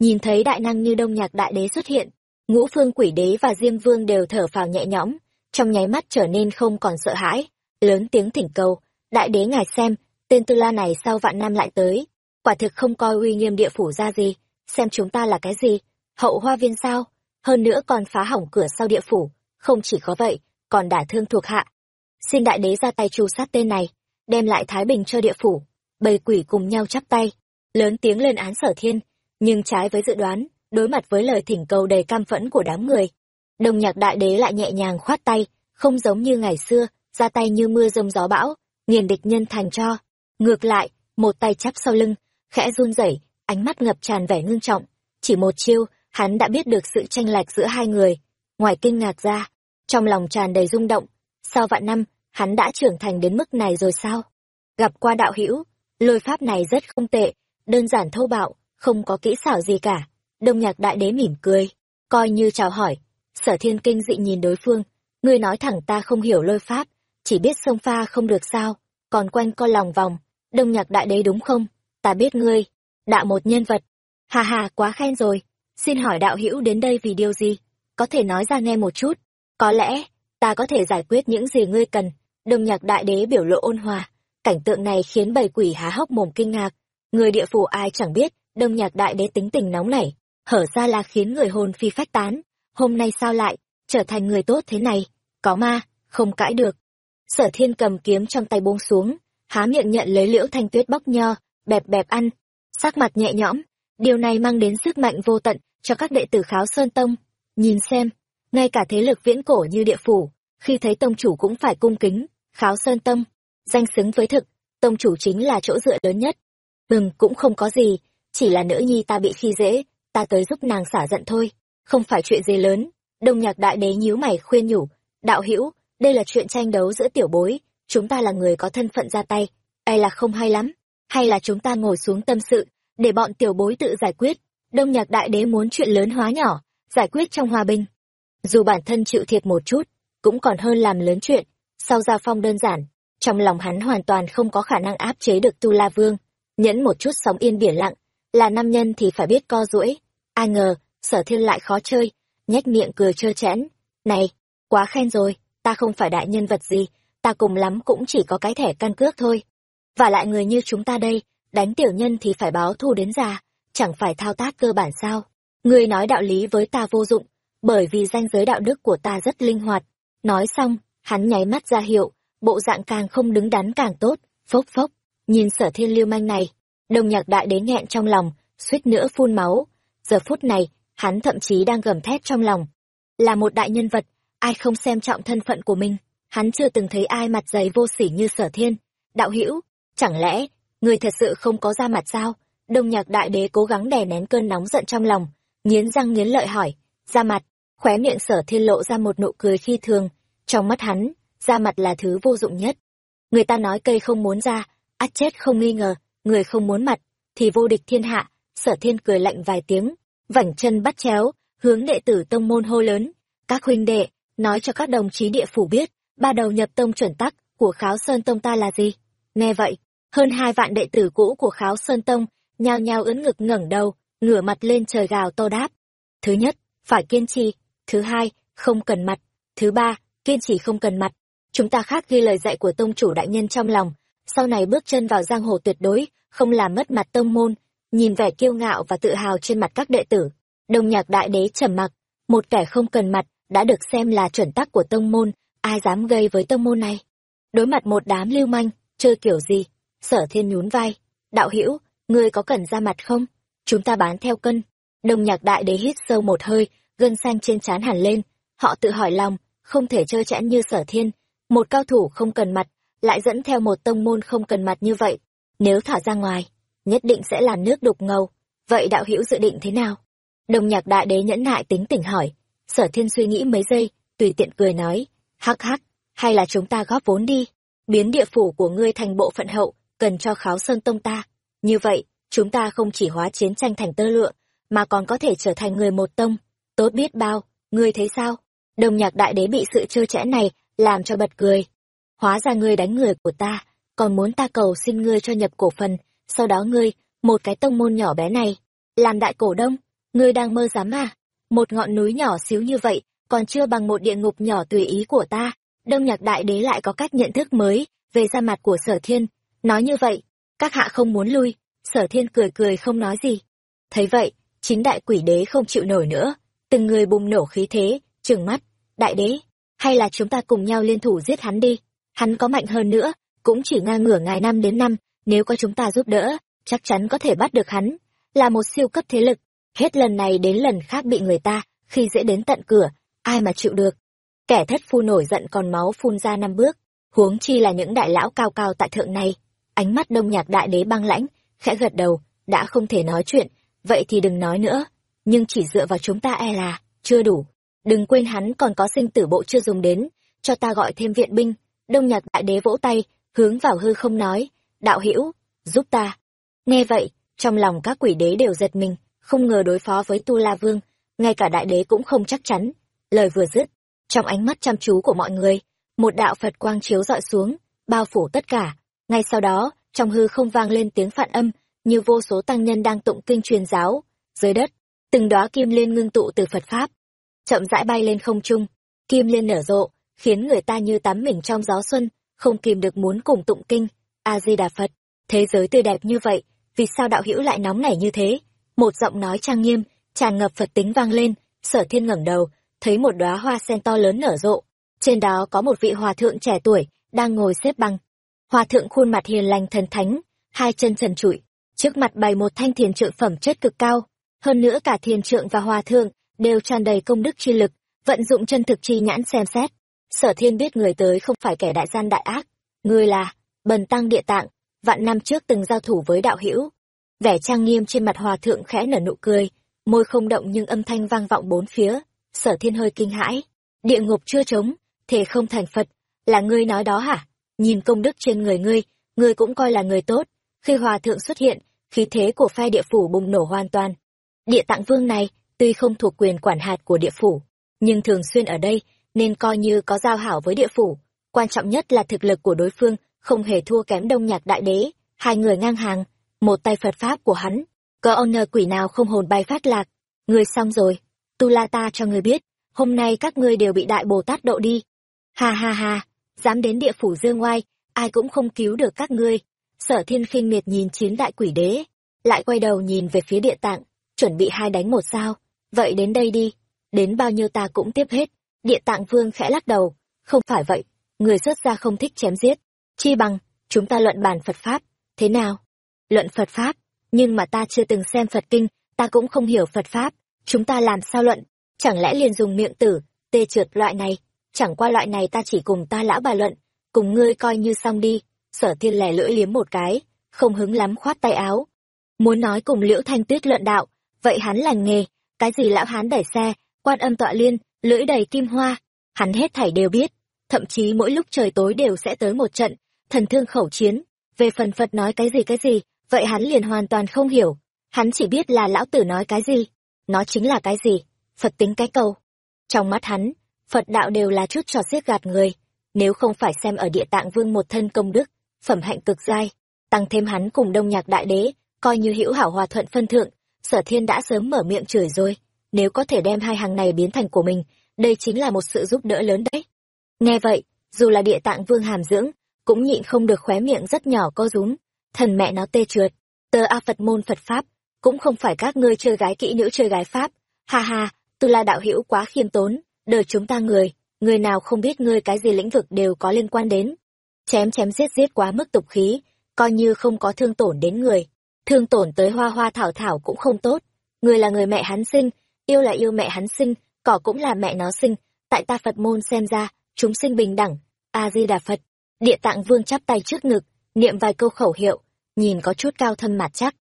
nhìn thấy đại năng như đông nhạc đại đế xuất hiện, ngũ phương quỷ đế và diêm vương đều thở phào nhẹ nhõm, trong nháy mắt trở nên không còn sợ hãi, lớn tiếng thỉnh cầu, đại đế ngài xem, tên tư la này sau vạn năm lại tới, quả thực không coi uy nghiêm địa phủ ra gì, xem chúng ta là cái gì, hậu hoa viên sao, hơn nữa còn phá hỏng cửa sau địa phủ, không chỉ có vậy, còn đả thương thuộc hạ. Xin đại đế ra tay tru sát tên này, đem lại thái bình cho địa phủ, bầy quỷ cùng nhau chắp tay, lớn tiếng lên án sở thiên nhưng trái với dự đoán, đối mặt với lời thỉnh cầu đầy cam phẫn của đám người, đồng nhạc đại đế lại nhẹ nhàng khoát tay, không giống như ngày xưa, ra tay như mưa rông gió bão, nghiền địch nhân thành cho. Ngược lại, một tay chắp sau lưng, khẽ run rẩy, ánh mắt ngập tràn vẻ ngưng trọng. Chỉ một chiêu, hắn đã biết được sự tranh lệch giữa hai người. Ngoài kinh ngạc ra, trong lòng tràn đầy rung động, sau vạn năm, hắn đã trưởng thành đến mức này rồi sao? Gặp qua đạo hữu, lôi pháp này rất không tệ, đơn giản thô bạo không có kỹ xảo gì cả. Đông nhạc đại đế mỉm cười, coi như chào hỏi. Sở thiên kinh dị nhìn đối phương, ngươi nói thẳng ta không hiểu lôi pháp, chỉ biết sông pha không được sao, còn quanh co lòng vòng. Đông nhạc đại đế đúng không? Ta biết ngươi đạo một nhân vật. Hà hà, quá khen rồi. Xin hỏi đạo hữu đến đây vì điều gì? Có thể nói ra nghe một chút. Có lẽ, ta có thể giải quyết những gì ngươi cần. Đông nhạc đại đế biểu lộ ôn hòa. Cảnh tượng này khiến bầy quỷ há hốc mồm kinh ngạc. Người địa phủ ai chẳng biết đông nhạc đại đế tính tình nóng nảy, hở ra là khiến người hồn phi phách tán. Hôm nay sao lại trở thành người tốt thế này? Có ma, không cãi được. Sở thiên cầm kiếm trong tay buông xuống, há miệng nhận lấy liễu thanh tuyết bóc nho, bẹp bẹp ăn. Sắc mặt nhẹ nhõm, điều này mang đến sức mạnh vô tận cho các đệ tử kháo sơn tông. Nhìn xem, ngay cả thế lực viễn cổ như địa phủ, khi thấy tông chủ cũng phải cung kính, kháo sơn tông. Danh xứng với thực, tông chủ chính là chỗ dựa lớn nhất. Từng cũng không có gì chỉ là nữ nhi ta bị khi dễ, ta tới giúp nàng xả giận thôi, không phải chuyện gì lớn. Đông nhạc đại đế nhíu mày khuyên nhủ, đạo hữu, đây là chuyện tranh đấu giữa tiểu bối, chúng ta là người có thân phận ra tay, ai là không hay lắm, hay là chúng ta ngồi xuống tâm sự, để bọn tiểu bối tự giải quyết. Đông nhạc đại đế muốn chuyện lớn hóa nhỏ, giải quyết trong hòa bình. Dù bản thân chịu thiệt một chút, cũng còn hơn làm lớn chuyện, sau gia phong đơn giản, trong lòng hắn hoàn toàn không có khả năng áp chế được tu la vương, nhẫn một chút sóng yên biển lặng là nam nhân thì phải biết co duỗi. Ai ngờ, sở thiên lại khó chơi, nhếch miệng cười trơ trẽn. này, quá khen rồi, ta không phải đại nhân vật gì, ta cùng lắm cũng chỉ có cái thẻ căn cước thôi. Và lại người như chúng ta đây, đánh tiểu nhân thì phải báo thù đến già, chẳng phải thao tác cơ bản sao? Ngươi nói đạo lý với ta vô dụng, bởi vì danh giới đạo đức của ta rất linh hoạt. Nói xong, hắn nháy mắt ra hiệu, bộ dạng càng không đứng đắn càng tốt, phốc phốc. Nhìn sở thiên lưu manh này đồng nhạc đại đến nghẹn trong lòng, suýt nữa phun máu. Giờ phút này, hắn thậm chí đang gầm thét trong lòng. Là một đại nhân vật, ai không xem trọng thân phận của mình? Hắn chưa từng thấy ai mặt dày vô sỉ như sở thiên. Đạo hữu, chẳng lẽ, người thật sự không có ra mặt sao? Đông nhạc đại đế cố gắng đè nén cơn nóng giận trong lòng, nghiến răng nghiến lợi hỏi ra mặt? Khóe miệng sở thiên lộ ra một nụ cười khi thường. Trong mắt hắn ra mặt là thứ vô dụng nhất. Người ta nói cây không muốn ra, ắt chết không nghi ngờ người không muốn mặt, thì vô địch thiên hạ, sở thiên cười lạnh vài tiếng, vảnh chân bắt chéo, hướng đệ tử tông môn hô lớn. Các huynh đệ, nói cho các đồng chí địa phủ biết, ba đầu nhập tông chuẩn tắc của kháo sơn tông ta là gì? Nghe vậy, hơn hai vạn đệ tử cũ của kháo sơn tông nhao nhao ưỡn ngực ngẩng đầu, ngửa mặt lên trời gào to đáp. Thứ nhất, phải kiên trì. Thứ hai, không cần mặt. Thứ ba, kiên trì không cần mặt. Chúng ta khác ghi lời dạy của tông chủ đại nhân trong lòng sau này bước chân vào giang hồ tuyệt đối, không làm mất mặt tông môn, nhìn vẻ kiêu ngạo và tự hào trên mặt các đệ tử đông nhạc đại đế trầm mặc. Một kẻ không cần mặt đã được xem là chuẩn tắc của tông môn, ai dám gây với tông môn này? Đối mặt một đám lưu manh, chơi kiểu gì? Sở thiên nhún vai. Đạo hữu, ngươi có cần ra mặt không? Chúng ta bán theo cân. Đông nhạc đại đế hít sâu một hơi, gân xanh trên trán hẳn lên. Họ tự hỏi lòng, không thể chơi chẽn như sở thiên. Một cao thủ không cần mặt lại dẫn theo một tông môn không cần mặt như vậy. Nếu thả ra ngoài, nhất định sẽ là nước đục ngầu. Vậy đạo hữu dự định thế nào? Đồng nhạc đại đế nhẫn nại tính tỉnh hỏi. Sở thiên suy nghĩ mấy giây, tùy tiện cười nói. Hắc hắc, hay là chúng ta góp vốn đi. Biến địa phủ của ngươi thành bộ phận hậu, cần cho kháo sơn tông ta. Như vậy, chúng ta không chỉ hóa chiến tranh thành tơ lụa, mà còn có thể trở thành người một tông. Tốt biết bao, ngươi thấy sao? Đồng nhạc đại đế bị sự trơ trẽ này làm cho bật cười hóa ra ngươi đánh người của ta còn muốn ta cầu xin ngươi cho nhập cổ phần sau đó ngươi một cái tông môn nhỏ bé này làm đại cổ đông ngươi đang mơ dám à? Một ngọn núi nhỏ xíu như vậy, còn chưa bằng một địa ngục nhỏ tùy ý của ta. Đông nhạc đại đế lại có cách nhận thức mới về da mặt của sở thiên. Nói như vậy, các hạ không muốn lui. Sở thiên cười cười không nói gì. Thấy vậy, chính đại quỷ đế không chịu nổi nữa. Từng người bùng nổ khí thế, trừng mắt. Đại đế, hay là chúng ta cùng nhau liên thủ giết hắn đi. Hắn có mạnh hơn nữa, cũng chỉ ngang ngửa ngài năm đến năm, nếu có chúng ta giúp đỡ, chắc chắn có thể bắt được hắn. Là một siêu cấp thế lực, hết lần này đến lần khác bị người ta, khi dễ đến tận cửa, ai mà chịu được. Kẻ thất phu nổi giận còn máu phun ra năm bước, huống chi là những đại lão cao cao tại thượng này. Ánh mắt đông nhạc đại đế băng lãnh, khẽ gật đầu, đã không thể nói chuyện, vậy thì đừng nói nữa. Nhưng chỉ dựa vào chúng ta e là, chưa đủ. Đừng quên hắn còn có sinh tử bộ chưa dùng đến, cho ta gọi thêm viện binh. Đông nhạc đại đế vỗ tay, hướng vào hư không nói, đạo hữu giúp ta. Nghe vậy, trong lòng các quỷ đế đều giật mình, không ngờ đối phó với Tu La Vương, ngay cả đại đế cũng không chắc chắn. Lời vừa dứt, trong ánh mắt chăm chú của mọi người, một đạo Phật quang chiếu dọi xuống, bao phủ tất cả. Ngay sau đó, trong hư không vang lên tiếng phản âm, như vô số tăng nhân đang tụng kinh truyền giáo. Dưới đất, từng đóa kim liên ngưng tụ từ Phật Pháp, chậm rãi bay lên không trung, kim liên nở rộ, khiến người ta như tắm mình trong gió xuân, không kìm được muốn cùng tụng kinh. A-di-đà Phật, thế giới tươi đẹp như vậy, vì sao đạo hữu lại nóng nảy như thế? Một giọng nói trang nghiêm, tràn ngập Phật tính vang lên, sở thiên ngẩng đầu, thấy một đóa hoa sen to lớn nở rộ. Trên đó có một vị hòa thượng trẻ tuổi, đang ngồi xếp bằng. Hòa thượng khuôn mặt hiền lành thần thánh, hai chân trần trụi, trước mặt bày một thanh thiền trượng phẩm chất cực cao. Hơn nữa cả thiền trượng và hòa thượng đều tràn đầy công đức chi lực, vận dụng chân thực chi nhãn xem xét. Sở thiên biết người tới không phải kẻ đại gian đại ác, người là bần tăng địa tạng, vạn năm trước từng giao thủ với đạo hữu. Vẻ trang nghiêm trên mặt hòa thượng khẽ nở nụ cười, môi không động nhưng âm thanh vang vọng bốn phía, sở thiên hơi kinh hãi. Địa ngục chưa trống, thể không thành Phật, là ngươi nói đó hả? Nhìn công đức trên người ngươi, ngươi cũng coi là người tốt. Khi hòa thượng xuất hiện, khí thế của phe địa phủ bùng nổ hoàn toàn. Địa tạng vương này, tuy không thuộc quyền quản hạt của địa phủ, nhưng thường xuyên ở đây, nên coi như có giao hảo với địa phủ. Quan trọng nhất là thực lực của đối phương không hề thua kém đông nhạc đại đế, hai người ngang hàng, một tay Phật Pháp của hắn, có honor quỷ nào không hồn bay phát lạc. Người xong rồi, tu la ta cho người biết, hôm nay các ngươi đều bị đại Bồ Tát độ đi. Ha ha ha, dám đến địa phủ dương oai, ai cũng không cứu được các ngươi. Sở thiên khinh miệt nhìn chiến đại quỷ đế, lại quay đầu nhìn về phía địa tạng, chuẩn bị hai đánh một sao. Vậy đến đây đi, đến bao nhiêu ta cũng tiếp hết. Địa tạng vương khẽ lắc đầu, không phải vậy, người xuất gia không thích chém giết. Chi bằng, chúng ta luận bàn Phật Pháp, thế nào? Luận Phật Pháp, nhưng mà ta chưa từng xem Phật Kinh, ta cũng không hiểu Phật Pháp, chúng ta làm sao luận? Chẳng lẽ liền dùng miệng tử, tê trượt loại này? Chẳng qua loại này ta chỉ cùng ta lão bà luận, cùng ngươi coi như xong đi. Sở thiên lẻ lưỡi liếm một cái, không hứng lắm khoát tay áo. Muốn nói cùng liễu thanh tuyết luận đạo, vậy hắn lành nghề, cái gì lão hán đẩy xe, quan âm tọa liên, lưỡi đầy kim hoa, hắn hết thảy đều biết, thậm chí mỗi lúc trời tối đều sẽ tới một trận, thần thương khẩu chiến. Về phần Phật nói cái gì cái gì, vậy hắn liền hoàn toàn không hiểu. Hắn chỉ biết là lão tử nói cái gì. Nó chính là cái gì? Phật tính cái câu. Trong mắt hắn, Phật đạo đều là chút trò xiết gạt người. Nếu không phải xem ở địa tạng vương một thân công đức, phẩm hạnh cực dai, tăng thêm hắn cùng đông nhạc đại đế, coi như hữu hảo hòa thuận phân thượng, sở thiên đã sớm mở miệng chửi rồi. Nếu có thể đem hai hàng này biến thành của mình, đây chính là một sự giúp đỡ lớn đấy. Nghe vậy, dù là địa tạng vương hàm dưỡng, cũng nhịn không được khóe miệng rất nhỏ co rúm. Thần mẹ nó tê trượt, tờ A Phật môn Phật Pháp, cũng không phải các ngươi chơi gái kỹ nữ chơi gái Pháp. Ha ha, tu la đạo hữu quá khiêm tốn, đời chúng ta người, người nào không biết ngươi cái gì lĩnh vực đều có liên quan đến. Chém chém giết giết quá mức tục khí, coi như không có thương tổn đến người. Thương tổn tới hoa hoa thảo thảo cũng không tốt. Người là người mẹ hắn sinh, yêu là yêu mẹ hắn sinh, cỏ cũng là mẹ nó sinh. Tại ta Phật môn xem ra, chúng sinh bình đẳng. A-di-đà Phật. Địa tạng vương chắp tay trước ngực, niệm vài câu khẩu hiệu, nhìn có chút cao thâm mặt chắc.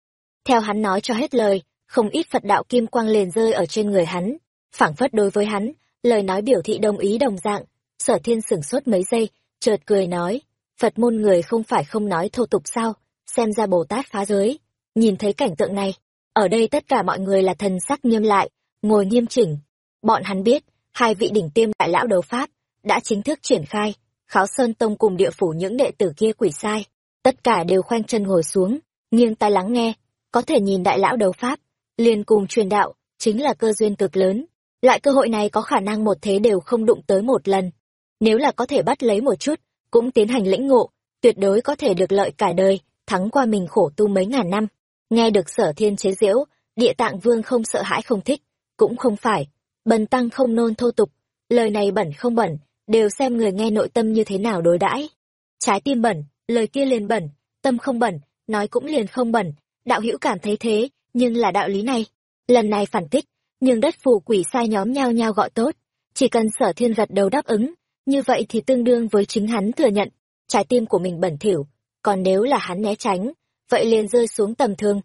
Theo hắn nói cho hết lời, không ít Phật đạo kim quang liền rơi ở trên người hắn. phảng phất đối với hắn, lời nói biểu thị đồng ý đồng dạng. Sở thiên sửng sốt mấy giây, chợt cười nói, Phật môn người không phải không nói thô tục sao, xem ra Bồ Tát phá giới. Nhìn thấy cảnh tượng này, ở đây tất cả mọi người là thần sắc nghiêm lại, ngồi nghiêm chỉnh. Bọn hắn biết, hai vị đỉnh tiêm đại lão đấu Pháp, đã chính thức triển khai, kháo sơn tông cùng địa phủ những đệ tử kia quỷ sai tất cả đều khoanh chân ngồi xuống nghiêng tai lắng nghe có thể nhìn đại lão đấu pháp liền cùng truyền đạo chính là cơ duyên cực lớn. Loại cơ hội này có khả năng một thế đều không đụng tới một lần. Nếu là có thể bắt lấy một chút, cũng tiến hành lĩnh ngộ, tuyệt đối có thể được lợi cả đời, thắng qua mình khổ tu mấy ngàn năm. Nghe được sở thiên chế diễu, địa tạng vương không sợ hãi không thích, cũng không phải. Bần tăng không nôn thô tục, lời này bẩn không bẩn, đều xem người nghe nội tâm như thế nào đối đãi. Trái tim bẩn, lời kia liền bẩn, tâm không bẩn, nói cũng liền không bẩn, đạo hữu cảm thấy thế, nhưng là đạo lý này. Lần này phản kích, nhưng đất phù quỷ sai nhóm nhao nhao gọi tốt, chỉ cần sở thiên gật đầu đáp ứng, như vậy thì tương đương với chính hắn thừa nhận, trái tim của mình bẩn thỉu, còn nếu là hắn né tránh, vậy liền rơi xuống tầm thương.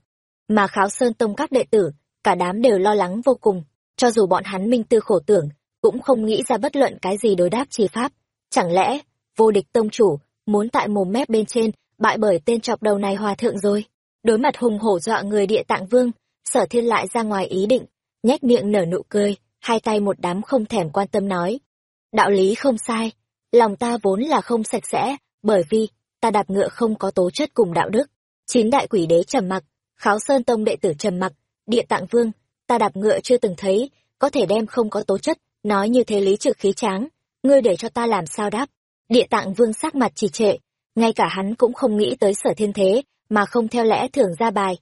Mà kháo sơn tông các đệ tử, cả đám đều lo lắng vô cùng, cho dù bọn hắn minh tư khổ tưởng, cũng không nghĩ ra bất luận cái gì đối đáp chi pháp. Chẳng lẽ, vô địch tông chủ, muốn tại mồm mép bên trên, bại bởi tên chọc đầu này hòa thượng rồi. Đối mặt hùng hổ dọa người địa tạng vương, sở thiên lại ra ngoài ý định, nhếch miệng nở nụ cười, hai tay một đám không thèm quan tâm nói. Đạo lý không sai, lòng ta vốn là không sạch sẽ, bởi vì, ta đạp ngựa không có tố chất cùng đạo đức. Chín đại quỷ đế trầm mặc, kháo sơn tông đệ tử trầm mặc, địa tạng vương, ta đạp ngựa chưa từng thấy, có thể đem không có tố chất, nói như thế lý trực khí tráng, ngươi để cho ta làm sao đáp. Địa tạng vương sắc mặt trì trệ, ngay cả hắn cũng không nghĩ tới sở thiên thế, mà không theo lẽ thường ra bài.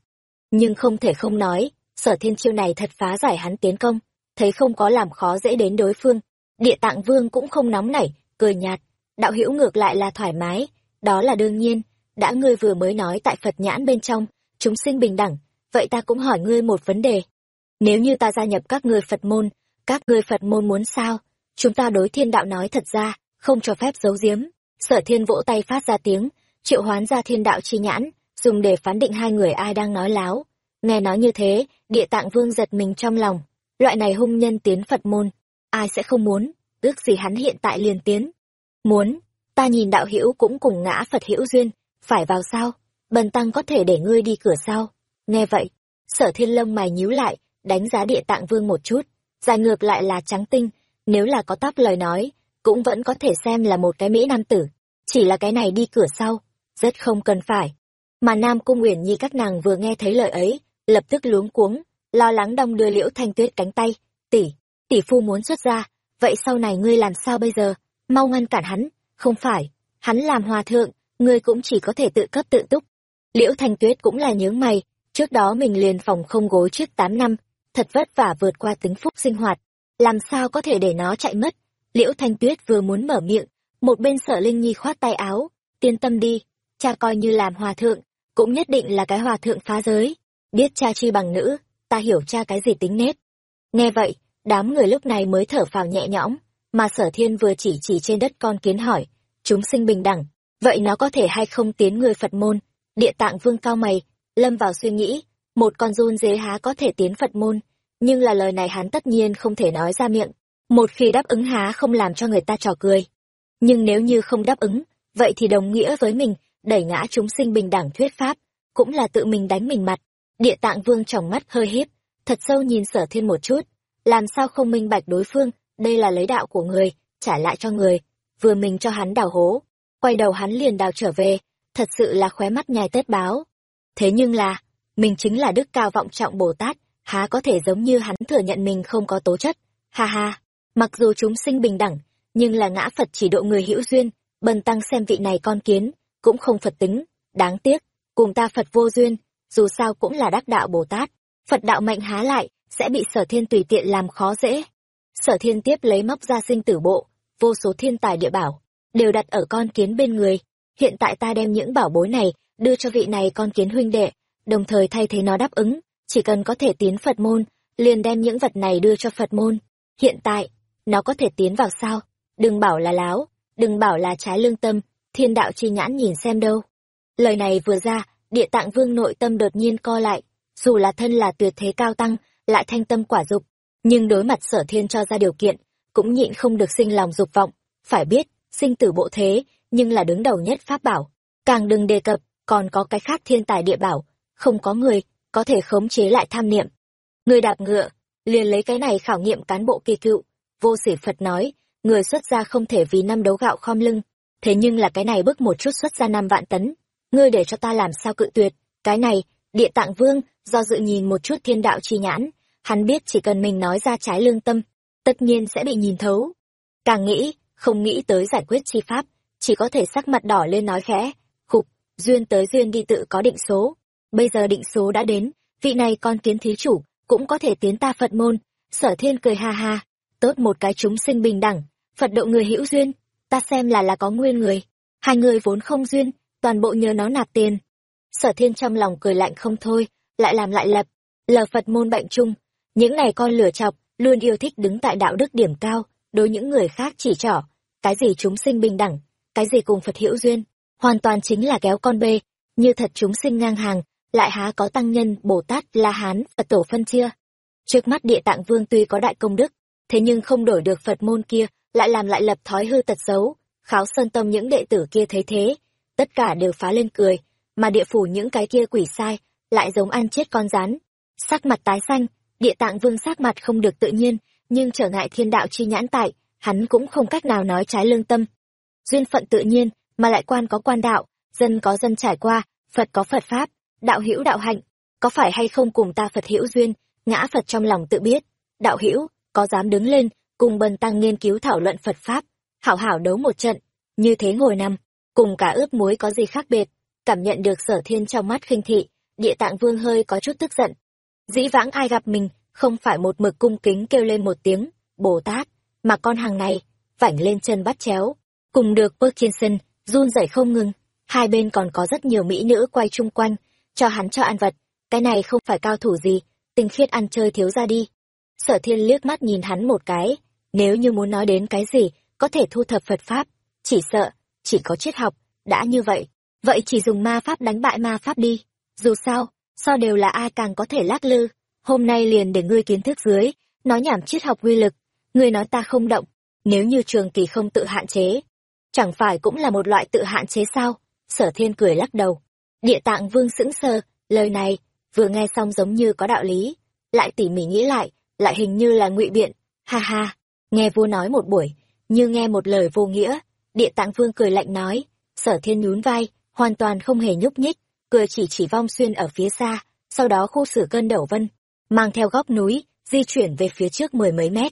Nhưng không thể không nói, sở thiên chiêu này thật phá giải hắn tiến công, thấy không có làm khó dễ đến đối phương. Địa tạng vương cũng không nóng nảy, cười nhạt, đạo hữu ngược lại là thoải mái, đó là đương nhiên, đã ngươi vừa mới nói tại Phật nhãn bên trong, chúng sinh bình đẳng, vậy ta cũng hỏi ngươi một vấn đề. Nếu như ta gia nhập các ngươi Phật môn, các ngươi Phật môn muốn sao? Chúng ta đối thiên đạo nói thật ra, không cho phép giấu giếm. Sở thiên vỗ tay phát ra tiếng, triệu hoán ra thiên đạo chi nhãn, dùng để phán định hai người ai đang nói láo. Nghe nói như thế, địa tạng vương giật mình trong lòng. Loại này hung nhân tiến Phật môn, ai sẽ không muốn, ước gì hắn hiện tại liền tiến. Muốn, ta nhìn đạo hữu cũng cùng ngã Phật hữu duyên, phải vào sao? Bần tăng có thể để ngươi đi cửa sau. Nghe vậy, sở thiên lông mày nhíu lại, đánh giá địa tạng vương một chút, dài ngược lại là trắng tinh, nếu là có tóc lời nói, cũng vẫn có thể xem là một cái mỹ nam tử. Chỉ là cái này đi cửa sau, rất không cần phải. Mà Nam Cung Uyển Nhi các nàng vừa nghe thấy lời ấy, lập tức luống cuống, lo lắng đong đưa Liễu Thanh Tuyết cánh tay, "Tỷ, tỷ phu muốn xuất ra, vậy sau này ngươi làm sao bây giờ? Mau ngăn cản hắn, không phải, hắn làm hòa thượng, ngươi cũng chỉ có thể tự cấp tự túc." Liễu Thanh Tuyết cũng là nhớ mày, trước đó mình liền phòng không gối trước 8 năm, thật vất vả vượt qua tính phúc sinh hoạt, làm sao có thể để nó chạy mất. Liễu Thanh Tuyết vừa muốn mở miệng, một bên sở Linh Nhi khoát tay áo, tiên tâm đi, cha coi như làm hòa thượng, cũng nhất định là cái hòa thượng phá giới. Biết cha chi bằng nữ, ta hiểu cha cái gì tính nết. Nghe vậy, đám người lúc này mới thở phào nhẹ nhõm, mà sở thiên vừa chỉ chỉ trên đất con kiến hỏi, chúng sinh bình đẳng, vậy nó có thể hay không tiến người Phật môn? Địa tạng vương cao mày, lâm vào suy nghĩ, một con run dế há có thể tiến Phật môn, nhưng là lời này hắn tất nhiên không thể nói ra miệng, một khi đáp ứng há không làm cho người ta trò cười. Nhưng nếu như không đáp ứng, vậy thì đồng nghĩa với mình, đẩy ngã chúng sinh bình đẳng thuyết pháp, cũng là tự mình đánh mình mặt. Địa tạng vương trong mắt hơi híp thật sâu nhìn sở thiên một chút, làm sao không minh bạch đối phương, đây là lấy đạo của người, trả lại cho người, vừa mình cho hắn đào hố, quay đầu hắn liền đào trở về, thật sự là khóe mắt nhài tết báo. Thế nhưng là, mình chính là đức cao vọng trọng Bồ Tát, há có thể giống như hắn thừa nhận mình không có tố chất. Ha ha, mặc dù chúng sinh bình đẳng, nhưng là ngã Phật chỉ độ người hữu duyên, bần tăng xem vị này con kiến, cũng không Phật tính, đáng tiếc, cùng ta Phật vô duyên, dù sao cũng là đắc đạo Bồ Tát, Phật đạo mệnh há lại, sẽ bị sở thiên tùy tiện làm khó dễ. Sở thiên tiếp lấy móc ra sinh tử bộ, vô số thiên tài địa bảo, đều đặt ở con kiến bên người. Hiện tại ta đem những bảo bối này, đưa cho vị này con kiến huynh đệ, đồng thời thay thế nó đáp ứng, chỉ cần có thể tiến Phật môn, liền đem những vật này đưa cho Phật môn. Hiện tại, nó có thể tiến vào sao? Đừng bảo là láo, đừng bảo là trái lương tâm, thiên đạo chi nhãn nhìn xem đâu. Lời này vừa ra, địa tạng vương nội tâm đột nhiên co lại, dù là thân là tuyệt thế cao tăng, lại thanh tâm quả dục, nhưng đối mặt sở thiên cho ra điều kiện, cũng nhịn không được sinh lòng dục vọng, phải biết, sinh tử bộ thế, nhưng là đứng đầu nhất pháp bảo. Càng đừng đề cập, còn có cái khác thiên tài địa bảo, không có người, có thể khống chế lại tham niệm. Người đạp ngựa, liền lấy cái này khảo nghiệm cán bộ kỳ cựu, vô sỉ Phật nói, người xuất gia không thể vì năm đấu gạo khom lưng, thế nhưng là cái này bước một chút xuất ra năm vạn tấn, ngươi để cho ta làm sao cự tuyệt, cái này, địa tạng vương, do dự nhìn một chút thiên đạo chi nhãn, hắn biết chỉ cần mình nói ra trái lương tâm, tất nhiên sẽ bị nhìn thấu. Càng nghĩ, không nghĩ tới giải quyết chi pháp, chỉ có thể sắc mặt đỏ lên nói khẽ, duyên tới duyên đi tự có định số. Bây giờ định số đã đến, vị này con kiến thí chủ, cũng có thể tiến ta Phật môn. Sở thiên cười ha ha, tốt một cái chúng sinh bình đẳng, Phật độ người hữu duyên, ta xem là là có nguyên người. Hai người vốn không duyên, toàn bộ nhờ nó nạp tiền. Sở thiên trong lòng cười lạnh không thôi, lại làm lại lập, lờ Phật môn bệnh chung. Những này con lửa chọc, luôn yêu thích đứng tại đạo đức điểm cao, đối những người khác chỉ trỏ. Cái gì chúng sinh bình đẳng, cái gì cùng Phật hữu duyên, hoàn toàn chính là kéo con bê, như thật chúng sinh ngang hàng, lại há có tăng nhân, Bồ Tát, La Hán, Phật tổ phân chia. Trước mắt địa tạng vương tuy có đại công đức, thế nhưng không đổi được Phật môn kia, lại làm lại lập thói hư tật xấu, kháo sơn tâm những đệ tử kia thấy thế, tất cả đều phá lên cười, mà địa phủ những cái kia quỷ sai, lại giống ăn chết con rán. Sắc mặt tái xanh, địa tạng vương sắc mặt không được tự nhiên, nhưng trở ngại thiên đạo chi nhãn tại, hắn cũng không cách nào nói trái lương tâm. Duyên phận tự nhiên, mà lại quan có quan đạo, dân có dân trải qua, Phật có Phật Pháp, đạo hữu đạo hạnh, có phải hay không cùng ta Phật hữu duyên, ngã Phật trong lòng tự biết, đạo hữu có dám đứng lên, cùng bần tăng nghiên cứu thảo luận Phật Pháp, hảo hảo đấu một trận, như thế ngồi nằm, cùng cả ướp muối có gì khác biệt, cảm nhận được sở thiên trong mắt khinh thị, địa tạng vương hơi có chút tức giận. Dĩ vãng ai gặp mình, không phải một mực cung kính kêu lên một tiếng, Bồ Tát, mà con hàng này, vảnh lên chân bắt chéo, cùng được Parkinson, run rẩy không ngừng, hai bên còn có rất nhiều mỹ nữ quay chung quanh, cho hắn cho ăn vật, cái này không phải cao thủ gì, tinh khiết ăn chơi thiếu ra đi. Sở thiên liếc mắt nhìn hắn một cái, nếu như muốn nói đến cái gì, có thể thu thập Phật Pháp, chỉ sợ, chỉ có triết học, đã như vậy, vậy chỉ dùng ma Pháp đánh bại ma Pháp đi. Dù sao, so đều là ai càng có thể lắc lư, hôm nay liền để ngươi kiến thức dưới, nói nhảm triết học quy lực, ngươi nói ta không động, nếu như trường kỳ không tự hạn chế, chẳng phải cũng là một loại tự hạn chế sao? Sở thiên cười lắc đầu. Địa tạng vương sững sờ, lời này, vừa nghe xong giống như có đạo lý, lại tỉ mỉ nghĩ lại, lại hình như là ngụy biện, ha ha, nghe vua nói một buổi, như nghe một lời vô nghĩa, địa tạng vương cười lạnh nói, sở thiên nhún vai, hoàn toàn không hề nhúc nhích, cười chỉ chỉ vong xuyên ở phía xa, sau đó khu xử cơn đẩu vân, mang theo góc núi, di chuyển về phía trước mười mấy mét.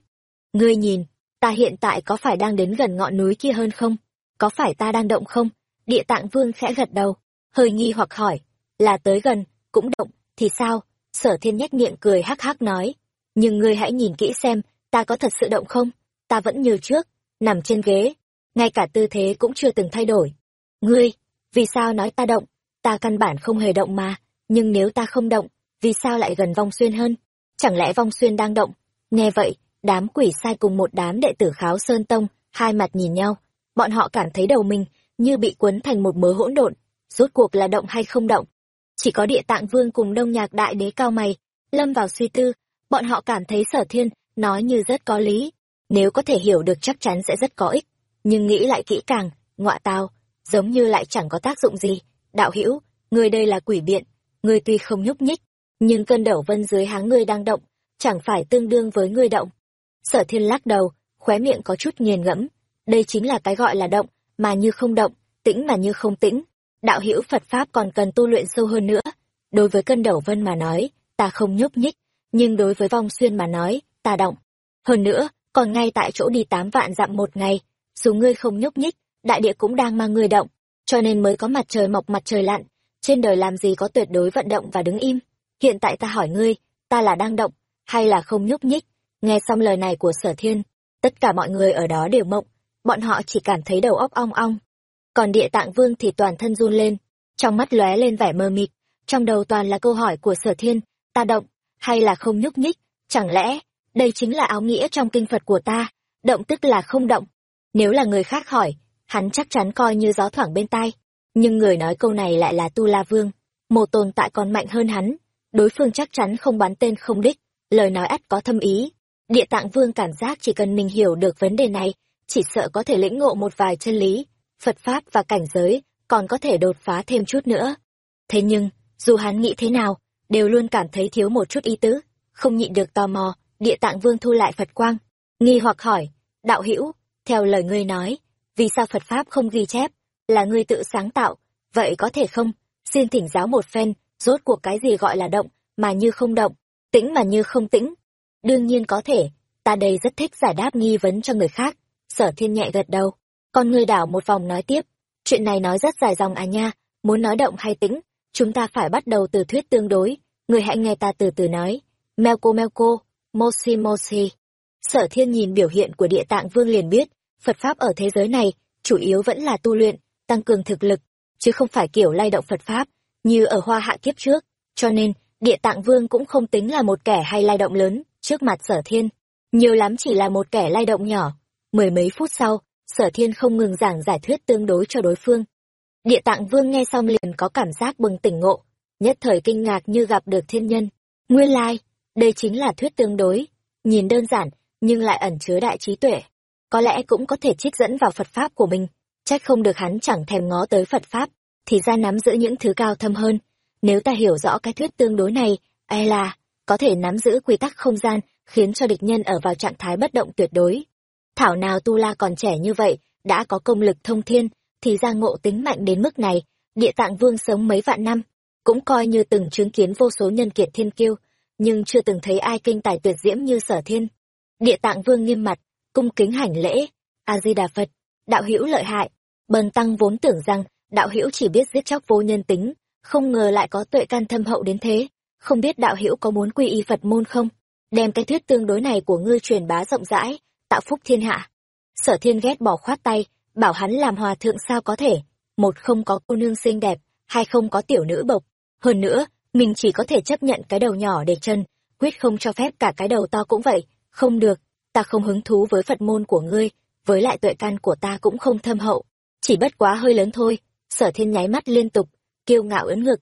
Ngươi nhìn, ta hiện tại có phải đang đến gần ngọn núi kia hơn không? Có phải ta đang động không? Địa tạng vương khẽ gật đầu, hơi nghi hoặc hỏi, là tới gần, cũng động, thì sao? Sở thiên nhếch miệng cười hắc hắc nói, nhưng ngươi hãy nhìn kỹ xem, ta có thật sự động không? Ta vẫn như trước, nằm trên ghế, ngay cả tư thế cũng chưa từng thay đổi. Ngươi, vì sao nói ta động? Ta căn bản không hề động mà, nhưng nếu ta không động, vì sao lại gần vong xuyên hơn? Chẳng lẽ vong xuyên đang động? Nghe vậy, đám quỷ sai cùng một đám đệ tử kháo sơn tông, hai mặt nhìn nhau, bọn họ cảm thấy đầu mình như bị quấn thành một mớ hỗn độn, rốt cuộc là động hay không động. Chỉ có địa tạng vương cùng đông nhạc đại đế cao mày, lâm vào suy tư, bọn họ cảm thấy sở thiên nói như rất có lý, nếu có thể hiểu được chắc chắn sẽ rất có ích, nhưng nghĩ lại kỹ càng, ngọa tao, giống như lại chẳng có tác dụng gì. Đạo hữu, người đây là quỷ biện, người tuy không nhúc nhích, nhưng cơn đẩu vân dưới háng ngươi đang động, chẳng phải tương đương với ngươi động. Sở thiên lắc đầu, khóe miệng có chút nghiền ngẫm, đây chính là cái gọi là động, mà như không động, tĩnh mà như không tĩnh. Đạo hữu Phật Pháp còn cần tu luyện sâu hơn nữa. Đối với cân đầu vân mà nói, ta không nhúc nhích, nhưng đối với vong xuyên mà nói, ta động. Hơn nữa, còn ngay tại chỗ đi tám vạn dặm một ngày, dù ngươi không nhúc nhích, đại địa cũng đang mang ngươi động, cho nên mới có mặt trời mọc mặt trời lặn, trên đời làm gì có tuyệt đối vận động và đứng im. Hiện tại ta hỏi ngươi, ta là đang động, hay là không nhúc nhích? Nghe xong lời này của sở thiên, tất cả mọi người ở đó đều mộng, bọn họ chỉ cảm thấy đầu óc ong ong. Còn địa tạng vương thì toàn thân run lên, trong mắt lóe lên vẻ mơ mịt, trong đầu toàn là câu hỏi của sở thiên, ta động, hay là không nhúc nhích, chẳng lẽ, đây chính là áo nghĩa trong kinh Phật của ta, động tức là không động. Nếu là người khác hỏi, hắn chắc chắn coi như gió thoảng bên tai. Nhưng người nói câu này lại là Tu La Vương, một tồn tại còn mạnh hơn hắn, đối phương chắc chắn không bắn tên không đích, lời nói ắt có thâm ý. Địa tạng vương cảm giác chỉ cần mình hiểu được vấn đề này, chỉ sợ có thể lĩnh ngộ một vài chân lý, Phật Pháp và cảnh giới, còn có thể đột phá thêm chút nữa. Thế nhưng, dù hắn nghĩ thế nào, đều luôn cảm thấy thiếu một chút ý tứ, không nhịn được tò mò, địa tạng vương thu lại Phật quang, nghi hoặc hỏi, đạo hữu theo lời ngươi nói, vì sao Phật Pháp không ghi chép, là ngươi tự sáng tạo, vậy có thể không, xin thỉnh giáo một phen, rốt cuộc cái gì gọi là động, mà như không động, tĩnh mà như không tĩnh, đương nhiên có thể ta đây rất thích giải đáp nghi vấn cho người khác sở thiên nhẹ gật đầu. Con người đảo một vòng nói tiếp. Chuyện này nói rất dài dòng à nha. Muốn nói động hay tĩnh chúng ta phải bắt đầu từ thuyết tương đối. Người hãy nghe ta từ từ nói. Melco Melco, mosi mosi sở thiên nhìn biểu hiện của địa tạng vương liền biết phật pháp ở thế giới này chủ yếu vẫn là tu luyện tăng cường thực lực chứ không phải kiểu lay động phật pháp như ở hoa hạ kiếp trước. Cho nên địa tạng vương cũng không tính là một kẻ hay lay động lớn trước mặt sở thiên. Nhiều lắm chỉ là một kẻ lay động nhỏ mười mấy phút sau, sở thiên không ngừng giảng giải thuyết tương đối cho đối phương. Địa tạng vương nghe xong liền có cảm giác bừng tỉnh ngộ, nhất thời kinh ngạc như gặp được thiên nhân. Nguyên lai, đây chính là thuyết tương đối, nhìn đơn giản, nhưng lại ẩn chứa đại trí tuệ. Có lẽ cũng có thể trích dẫn vào phật pháp của mình trách không được hắn chẳng thèm ngó tới phật pháp, thì ra nắm giữ những thứ cao thâm hơn. Nếu ta hiểu rõ cái thuyết tương đối này ai là có thể nắm giữ quy tắc không gian, khiến cho địch nhân ở vào trạng thái bất động tuyệt đối thảo nào tu la còn trẻ như vậy, đã có công lực thông thiên, thì ra ngộ tính mạnh đến mức này, địa tạng vương sống mấy vạn năm, cũng coi như từng chứng kiến vô số nhân kiệt thiên kiêu, nhưng chưa từng thấy ai kinh tài tuyệt diễm như sở thiên. Địa tạng vương nghiêm mặt, cung kính hành lễ a di đà phật, đạo hữu lợi hại, bần tăng vốn tưởng rằng đạo hữu chỉ biết giết chóc vô nhân tính, không ngờ lại có tuệ can thâm hậu đến thế, không biết đạo hữu có muốn quy y phật môn không? Đem cái thuyết tương đối này của ngươi truyền bá rộng rãi tạo phúc thiên hạ. Sở thiên ghét bỏ khoát tay, bảo hắn làm hòa thượng sao có thể? Một không có cô nương xinh đẹp, hai không có tiểu nữ bộc. Hơn nữa, mình chỉ có thể chấp nhận cái đầu nhỏ để chân, quyết không cho phép cả cái đầu to cũng vậy. Không được, ta không hứng thú với phật môn của ngươi, với lại tuệ căn của ta cũng không thâm hậu. Chỉ bất quá hơi lớn thôi, sở thiên nháy mắt liên tục, kiêu ngạo ấn ngực.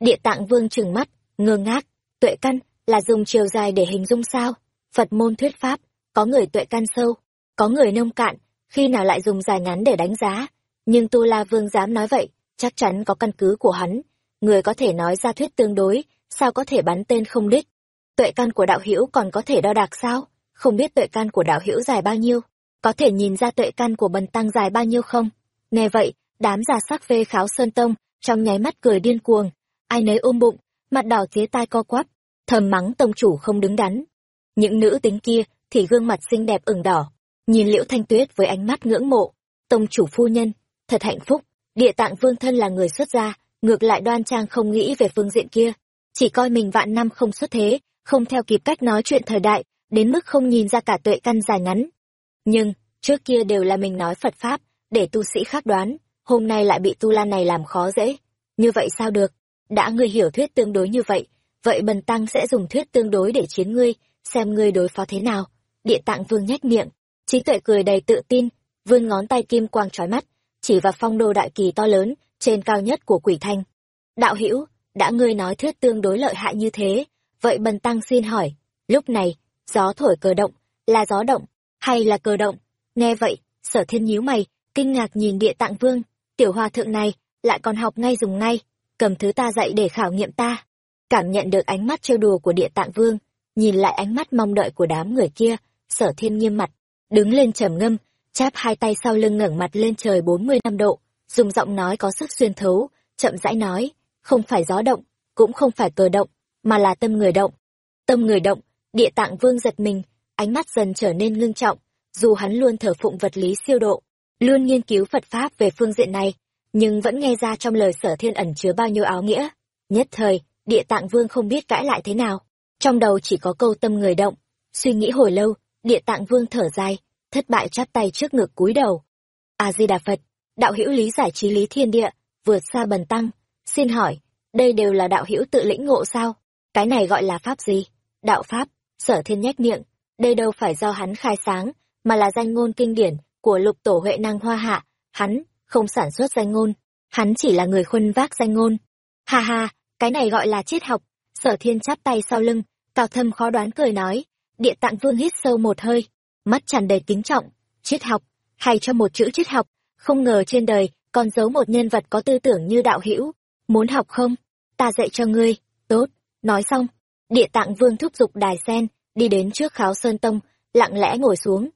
Địa tạng vương trừng mắt, ngơ ngác, tuệ căn là dùng chiều dài để hình dung sao? Phật môn thuyết pháp có người tuệ căn sâu, có người nông cạn, khi nào lại dùng dài ngắn để đánh giá? Nhưng tu la vương dám nói vậy, chắc chắn có căn cứ của hắn. Người có thể nói ra thuyết tương đối, sao có thể bắn tên không đích? Tuệ căn của đạo hữu còn có thể đo đạc sao? Không biết tuệ căn của đạo hữu dài bao nhiêu? Có thể nhìn ra tuệ căn của bần tăng dài bao nhiêu không? Nghe vậy, đám già sắc phê kháo sơn tông, trong nháy mắt cười điên cuồng. Ai nấy ôm bụng, mặt đỏ tía tai co quắp. Thầm mắng tông chủ không đứng đắn. Những nữ tính kia thì gương mặt xinh đẹp ửng đỏ, nhìn liễu thanh tuyết với ánh mắt ngưỡng mộ. Tông chủ phu nhân, thật hạnh phúc. Địa tạng vương thân là người xuất gia, ngược lại đoan trang không nghĩ về phương diện kia. Chỉ coi mình vạn năm không xuất thế, không theo kịp cách nói chuyện thời đại, đến mức không nhìn ra cả tuệ căn dài ngắn. Nhưng, trước kia đều là mình nói phật pháp, để tu sĩ khác đoán, hôm nay lại bị tu la này làm khó dễ. Như vậy sao được? Đã ngươi hiểu thuyết tương đối như vậy vậy bần tăng sẽ dùng thuyết tương đối để chiến ngươi, xem ngươi đối phó thế nào địa tạng vương nhếch miệng, trí tuệ cười đầy tự tin, vươn ngón tay kim quang trói mắt, chỉ vào phong đô đại kỳ to lớn, trên cao nhất của quỷ thanh đạo hữu, đã ngươi nói thuyết tương đối lợi hại như thế, vậy bần tăng xin hỏi, lúc này, gió thổi cờ động, là gió động, hay là cờ động? Nghe vậy, sở thiên nhíu mày, kinh ngạc nhìn địa tạng vương, tiểu hòa thượng này, lại còn học ngay dùng ngay, cầm thứ ta dạy để khảo nghiệm ta. Cảm nhận được ánh mắt trêu đùa của địa tạng vương, nhìn lại ánh mắt mong đợi của đám người kia sở thiên nghiêm mặt, đứng lên trầm ngâm cháp hai tay sau lưng ngẩng mặt lên trời bốn mươi năm độ, dùng giọng nói có sức xuyên thấu, chậm rãi nói, không phải gió động, cũng không phải cờ động, mà là tâm người động. Tâm người động, địa tạng vương giật mình, ánh mắt dần trở nên ngưng trọng, dù hắn luôn thờ phụng vật lý siêu độ, luôn nghiên cứu phật pháp về phương diện này, nhưng vẫn nghe ra trong lời sở thiên ẩn chứa bao nhiêu áo nghĩa. Nhất thời, địa tạng vương không biết cãi lại thế nào. Trong đầu chỉ có câu tâm người động, suy nghĩ hồi lâu địa tạng vương thở dài, thất bại chắp tay trước ngực cúi đầu. A di đà phật đạo hữu lý giải trí lý thiên địa, vượt xa bần tăng, xin hỏi, đây đều là đạo hữu tự lĩnh ngộ sao? Cái này gọi là pháp gì? Đạo pháp, sở thiên nhếch miệng, đây đâu phải do hắn khai sáng, mà là danh ngôn kinh điển của lục tổ huệ năng hoa hạ. Hắn không sản xuất danh ngôn, hắn chỉ là người khuân vác danh ngôn. Ha ha, cái này gọi là triết học. Sở thiên chắp tay sau lưng, cao thâm khó đoán cười nói địa tạng vương hít sâu một hơi, mắt tràn đầy kính trọng, triết học, hay cho một chữ triết học. Không ngờ trên đời, còn giấu một nhân vật có tư tưởng như đạo hữu. Muốn học không? Ta dạy cho ngươi. Tốt, nói xong. Địa tạng vương thúc giục đài sen, đi đến trước kháo sơn tông, lặng lẽ ngồi xuống.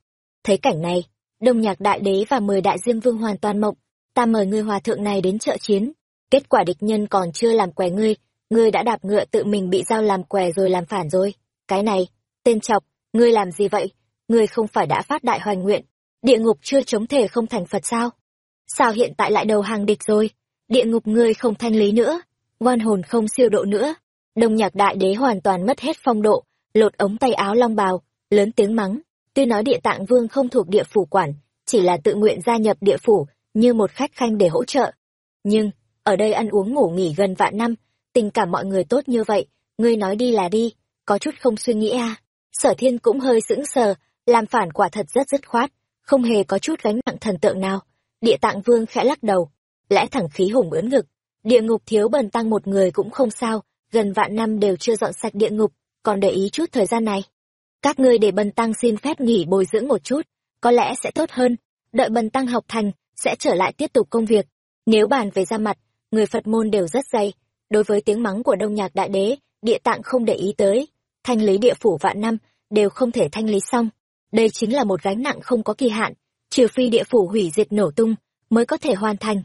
Thấy cảnh này, đông nhạc đại đế và mười đại diêm vương hoàn toàn mộng. Ta mời ngươi hòa thượng này đến trợ chiến. Kết quả địch nhân còn chưa làm què ngươi ngươi đã đạp ngựa tự mình bị giao làm què rồi làm phản rồi. Cái này tên chọc, ngươi làm gì vậy? Ngươi không phải đã phát đại hoành nguyện, địa ngục chưa chống thể không thành phật sao? Sao hiện tại lại đầu hàng địch rồi? Địa ngục ngươi không thanh lý nữa, oan hồn không siêu độ nữa. Đông nhạc đại đế hoàn toàn mất hết phong độ, lột ống tay áo long bào, lớn tiếng mắng. Tuy nói địa tạng vương không thuộc địa phủ quản, chỉ là tự nguyện gia nhập địa phủ như một khách khanh để hỗ trợ. Nhưng, ở đây ăn uống ngủ nghỉ gần vạn năm, tình cảm mọi người tốt như vậy, ngươi nói đi là đi, có chút không suy nghĩ à? Sở thiên cũng hơi sững sờ, làm phản quả thật rất dứt khoát, không hề có chút gánh nặng thần tượng nào. Địa tạng vương khẽ lắc đầu, lẽ thẳng khí hùng ưỡn ngực. Địa ngục thiếu bần tăng một người cũng không sao, gần vạn năm đều chưa dọn sạch địa ngục, còn để ý chút thời gian này. Các ngươi để bần tăng xin phép nghỉ bồi dưỡng một chút, có lẽ sẽ tốt hơn. Đợi bần tăng học thành, sẽ trở lại tiếp tục công việc. Nếu bàn về ra mặt, người phật môn đều rất dày. Đối với tiếng mắng của đông nhạc đại đế, địa tạng không để ý tới thanh lý địa phủ vạn năm đều không thể thanh lý xong. Đây chính là một gánh nặng không có kỳ hạn, trừ phi địa phủ hủy diệt nổ tung mới có thể hoàn thành.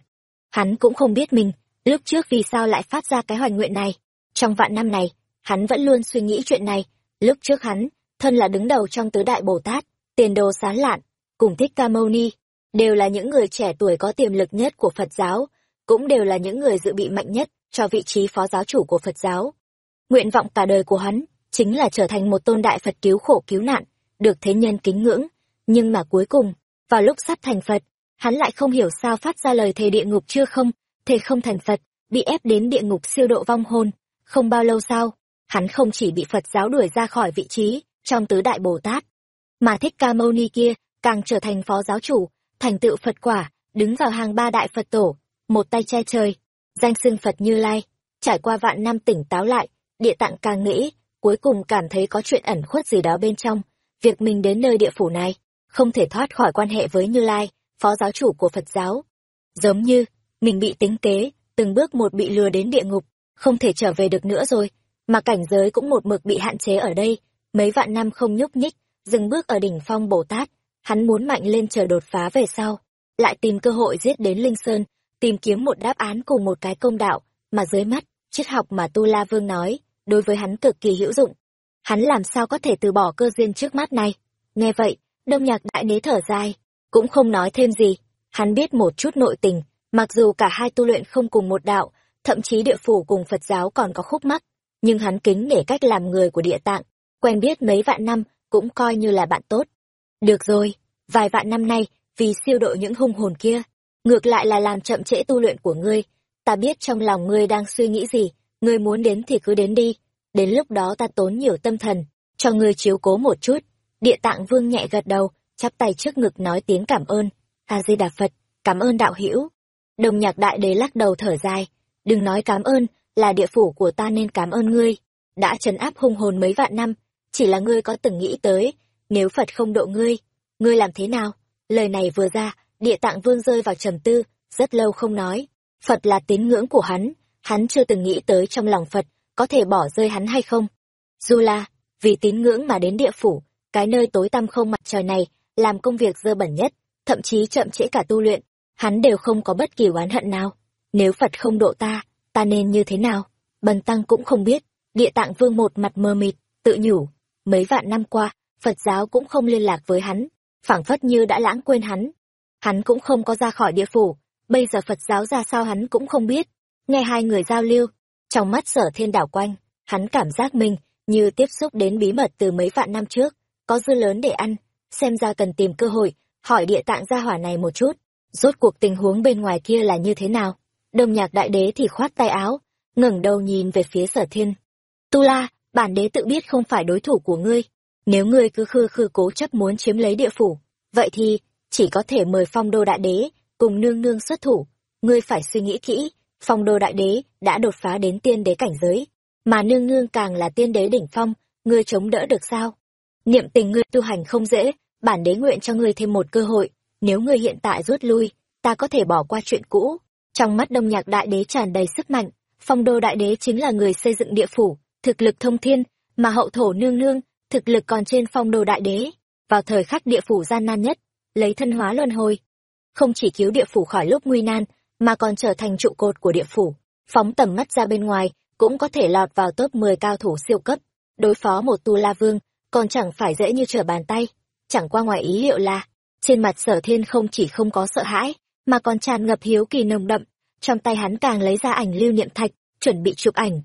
Hắn cũng không biết mình, lúc trước vì sao lại phát ra cái hoành nguyện này. Trong vạn năm này, hắn vẫn luôn suy nghĩ chuyện này. Lúc trước hắn, thân là đứng đầu trong tứ đại bồ tát, tiền đồ sán lạn, cùng thích ca mâu ni, đều là những người trẻ tuổi có tiềm lực nhất của phật giáo, cũng đều là những người dự bị mạnh nhất cho vị trí phó giáo chủ của phật giáo. Nguyện vọng cả đời của hắn chính là trở thành một tôn đại phật cứu khổ cứu nạn, được thế nhân kính ngưỡng. Nhưng mà cuối cùng, vào lúc sắp thành phật, hắn lại không hiểu sao phát ra lời thề địa ngục chưa không, thề không thành phật, bị ép đến địa ngục siêu độ vong hồn. Không bao lâu sau, hắn không chỉ bị phật giáo đuổi ra khỏi vị trí trong tứ đại bồ tát, mà thích ca mâu ni kia càng trở thành phó giáo chủ, thành tựu phật quả, đứng vào hàng ba đại phật tổ, một tay che trời, danh xưng phật như lai. Trải qua vạn năm tỉnh táo lại, địa tạng càng nghĩ cuối cùng cảm thấy có chuyện ẩn khuất gì đó bên trong. Việc mình đến nơi địa phủ này, không thể thoát khỏi quan hệ với như lai, phó giáo chủ của phật giáo. Giống như, mình bị tính kế, từng bước một bị lừa đến địa ngục, không thể trở về được nữa rồi, mà cảnh giới cũng một mực bị hạn chế ở đây. Mấy vạn năm không nhúc nhích, dừng bước ở đỉnh phong bồ tát, hắn muốn mạnh lên chờ đột phá về sau, lại tìm cơ hội giết đến linh sơn, tìm kiếm một đáp án cùng một cái công đạo, mà dưới mắt, triết học mà tu la vương nói đối với hắn cực kỳ hữu dụng. Hắn làm sao có thể từ bỏ cơ duyên trước mắt này? Nghe vậy, đông nhạc đại đế thở dài, cũng không nói thêm gì. Hắn biết một chút nội tình, mặc dù cả hai tu luyện không cùng một đạo, thậm chí địa phủ cùng phật giáo còn có khúc mắc, nhưng hắn kính nể cách làm người của địa tạng, quen biết mấy vạn năm, cũng coi như là bạn tốt. Được rồi, vài vạn năm nay, vì siêu độ những hung hồn kia, ngược lại là làm chậm trễ tu luyện của ngươi, ta biết trong lòng ngươi đang suy nghĩ gì ngươi muốn đến thì cứ đến đi. Đến lúc đó ta tốn nhiều tâm thần, cho ngươi chiếu cố một chút. Địa tạng vương nhẹ gật đầu, chắp tay trước ngực nói tiếng cảm ơn. A di đà phật cảm ơn đạo hữu. Đồng nhạc đại đế lắc đầu thở dài. Đừng nói cảm ơn, là địa phủ của ta nên cảm ơn ngươi. Đã trấn áp hung hồn mấy vạn năm, chỉ là ngươi có từng nghĩ tới. Nếu phật không độ ngươi ngươi làm thế nào? Lời này vừa ra, địa tạng vương rơi vào trầm tư, rất lâu không nói. Phật là tín ngưỡng của hắn hắn chưa từng nghĩ tới trong lòng phật có thể bỏ rơi hắn hay không. Dù là, vì tín ngưỡng mà đến địa phủ, cái nơi tối tăm không mặt trời này làm công việc dơ bẩn nhất, thậm chí chậm trễ cả tu luyện, hắn đều không có bất kỳ oán hận nào. Nếu phật không độ ta ta nên như thế nào? Bần tăng cũng không biết, địa tạng vương một mặt mơ mịt, tự nhủ, mấy vạn năm qua, phật giáo cũng không liên lạc với hắn, phảng phất như đã lãng quên hắn. Hắn cũng không có ra khỏi địa phủ, bây giờ phật giáo ra sao hắn cũng không biết nghe hai người giao lưu. Trong mắt sở thiên đảo quanh, hắn cảm giác mình như tiếp xúc đến bí mật từ mấy vạn năm trước. Có dư lớn để ăn, xem ra cần tìm cơ hội, hỏi địa tạng gia hỏa này một chút. Rốt cuộc tình huống bên ngoài kia là như thế nào? Đông nhạc đại đế thì khoát tay áo, ngẩng đầu nhìn về phía sở thiên. Tu la, bản đế tự biết không phải đối thủ của ngươi. Nếu ngươi cứ khư khư cố chấp muốn chiếm lấy địa phủ, vậy thì chỉ có thể mời phong đô đại đế cùng nương nương xuất thủ. Ngươi phải suy nghĩ kỹ phong đô đại đế đã đột phá đến tiên đế cảnh giới, mà nương nương càng là tiên đế đỉnh phong, ngươi chống đỡ được sao? Niệm tình ngươi tu hành không dễ, bản đế nguyện cho ngươi thêm một cơ hội, nếu ngươi hiện tại rút lui, ta có thể bỏ qua chuyện cũ. Trong mắt đông nhạc đại đế tràn đầy sức mạnh, phong đô đại đế chính là người xây dựng địa phủ, thực lực thông thiên, mà hậu thổ nương nương, thực lực còn trên phong đô đại đế. Vào thời khắc địa phủ gian nan nhất, lấy thân hóa luân hồi, không chỉ cứu địa phủ khỏi lúc nguy nan mà còn trở thành trụ cột của địa phủ phóng tầm mắt ra bên ngoài cũng có thể lọt vào top 10 cao thủ siêu cấp đối phó một tu la vương còn chẳng phải dễ như trở bàn tay. Chẳng qua ngoài ý liệu là, trên mặt sở thiên không chỉ không có sợ hãi, mà còn tràn ngập hiếu kỳ nồng đậm. Trong tay hắn càng lấy ra ảnh lưu niệm thạch, chuẩn bị chụp ảnh.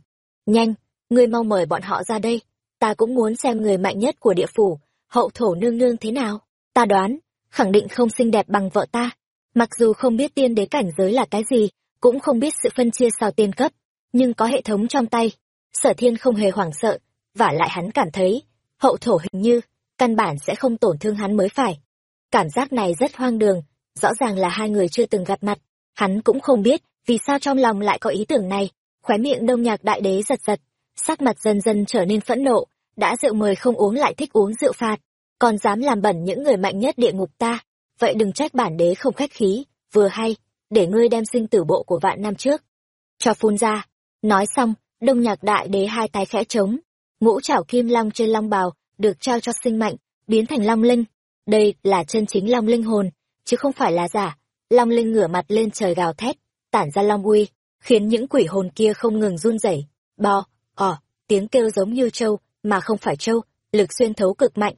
Nhanh, ngươi mau mời bọn họ ra đây. Ta cũng muốn xem người mạnh nhất của địa phủ, hậu thổ nương nương thế nào. Ta đoán, khẳng định không xinh đẹp bằng vợ ta. Mặc dù không biết tiên đế cảnh giới là cái gì, cũng không biết sự phân chia sao tiên cấp, nhưng có hệ thống trong tay. Sở thiên không hề hoảng sợ, và lại hắn cảm thấy, hậu thổ hình như, căn bản sẽ không tổn thương hắn mới phải. Cảm giác này rất hoang đường, rõ ràng là hai người chưa từng gặp mặt, hắn cũng không biết vì sao trong lòng lại có ý tưởng này, khóe miệng đông nhạc đại đế giật giật, sắc mặt dần dần trở nên phẫn nộ, đã rượu mời không uống lại thích uống rượu phạt, còn dám làm bẩn những người mạnh nhất địa ngục ta, vậy đừng trách bản đế không khách khí, vừa hay, để ngươi đem sinh tử bộ của vạn năm trước. Cho phun ra, nói xong, đông nhạc đại đế hai tay khẽ trống, ngũ trảo kim long trên long bào, được trao cho sinh mạnh, biến thành long linh. Đây là chân chính long linh hồn, chứ không phải là giả. Long linh ngửa mặt lên trời gào thét, tản ra long uy, khiến những quỷ hồn kia không ngừng run rẩy. bo ỏ, tiếng kêu giống như trâu, mà không phải trâu, lực xuyên thấu cực mạnh.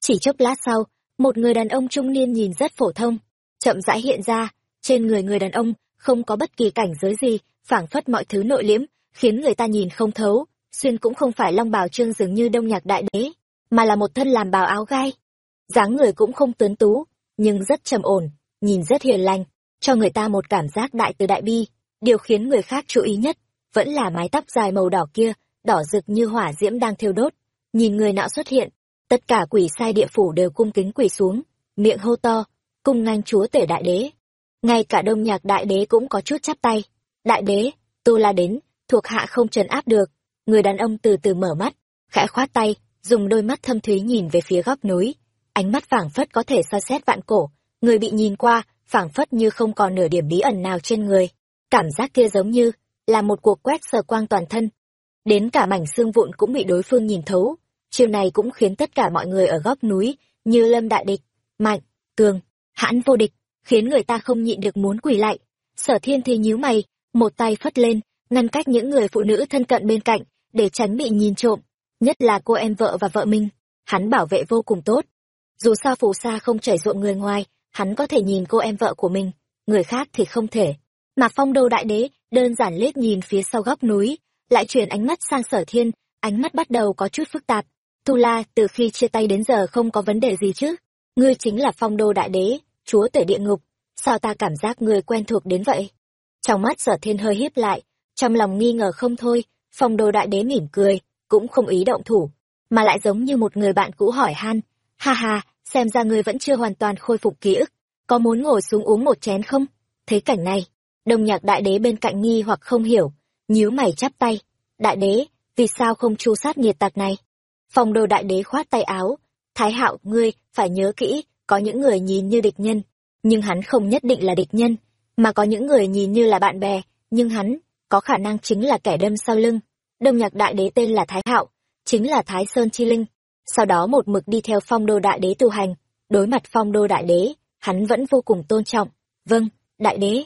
Chỉ chốc lát sau, một người đàn ông trung niên nhìn rất phổ thông, chậm rãi hiện ra, trên người người đàn ông không có bất kỳ cảnh giới gì, phảng phất mọi thứ nội liễm, khiến người ta nhìn không thấu. Xuyên cũng không phải long bào trương dường như đông nhạc đại đế, mà là một thân làm bào áo gai. dáng người cũng không tuấn tú, nhưng rất trầm ổn, nhìn rất hiền lành, cho người ta một cảm giác đại từ đại bi. Điều khiến người khác chú ý nhất, vẫn là mái tóc dài màu đỏ kia, đỏ rực như hỏa diễm đang thiêu đốt. Nhìn người nọ xuất hiện, tất cả quỷ sai địa phủ đều cung kính quỳ xuống, miệng hô to, cung nganh chúa tể đại đế. Ngay cả đông nhạc đại đế cũng có chút chắp tay. Đại đế, tu la đến, thuộc hạ không trần áp được. Người đàn ông từ từ mở mắt, khẽ khoát tay, dùng đôi mắt thâm thúy nhìn về phía góc núi. Ánh mắt phảng phất có thể soi xét vạn cổ, người bị nhìn qua, phảng phất như không còn nửa điểm bí ẩn nào trên người. Cảm giác kia giống như là một cuộc quét sờ quang toàn thân. Đến cả mảnh xương vụn cũng bị đối phương nhìn thấu. Chiều này cũng khiến tất cả mọi người ở góc núi, như lâm đại địch, mạnh, cường, hãn vô địch, khiến người ta không nhịn được muốn quỳ lại. Sở thiên thì nhíu mày, một tay phất lên, ngăn cách những người phụ nữ thân cận bên cạnh, để tránh bị nhìn trộm. Nhất là cô em vợ và vợ mình, hắn bảo vệ vô cùng tốt. Dù sao phù sa không chảy ruộng người ngoài, hắn có thể nhìn cô em vợ của mình, người khác thì không thể. Mà phong đô đại đế, đơn giản liếc nhìn phía sau góc núi, lại chuyển ánh mắt sang sở thiên, ánh mắt bắt đầu có chút phức tạp. Tu La, từ khi chia tay đến giờ không có vấn đề gì chứ? Ngươi chính là phong đô đại đế, chúa tể địa ngục, sao ta cảm giác ngươi quen thuộc đến vậy? Trong mắt sở thiên hơi híp lại, trong lòng nghi ngờ không thôi, phong đô đại đế mỉm cười, cũng không ý động thủ, mà lại giống như một người bạn cũ hỏi han, ha ha, xem ra ngươi vẫn chưa hoàn toàn khôi phục ký ức, có muốn ngồi xuống uống một chén không? Thấy cảnh này, đồng nhạc đại đế bên cạnh nghi hoặc không hiểu, nhíu mày chắp tay, đại đế, vì sao không chu sát nghiệt tạc này? Phong đô đại đế khoát tay áo, thái hạo, ngươi, phải nhớ kỹ, có những người nhìn như địch nhân, nhưng hắn không nhất định là địch nhân, mà có những người nhìn như là bạn bè, nhưng hắn, có khả năng chính là kẻ đâm sau lưng. Đông nhạc đại đế tên là Thái Hạo, chính là Thái Sơn Chi Linh. Sau đó một mực đi theo phong đô đại đế tu hành, đối mặt phong đô đại đế, hắn vẫn vô cùng tôn trọng. Vâng, đại đế.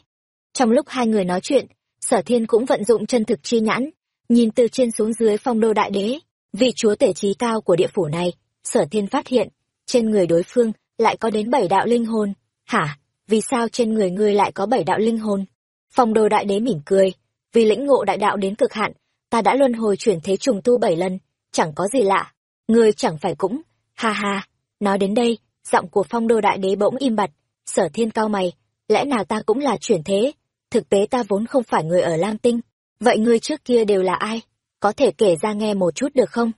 Trong lúc hai người nói chuyện, sở thiên cũng vận dụng chân thực chi nhãn, nhìn từ trên xuống dưới phong đô đại đế, vị chúa tể trí cao của địa phủ này, sở thiên phát hiện, trên người đối phương lại có đến bảy đạo linh hồn. Hả? Vì sao trên người ngươi lại có bảy đạo linh hồn? Phong đô đại đế mỉm cười, vì lĩnh ngộ đại đạo đến cực hạn, ta đã luân hồi chuyển thế trùng tu bảy lần, chẳng có gì lạ. Ngươi chẳng phải cũng, ha ha. Nói đến đây, giọng của phong đô đại đế bỗng im bặt, sở thiên cao mày, lẽ nào ta cũng là chuyển thế? Thực tế ta vốn không phải người ở Lam Tinh. Vậy ngươi trước kia đều là ai? Có thể kể ra nghe một chút được không?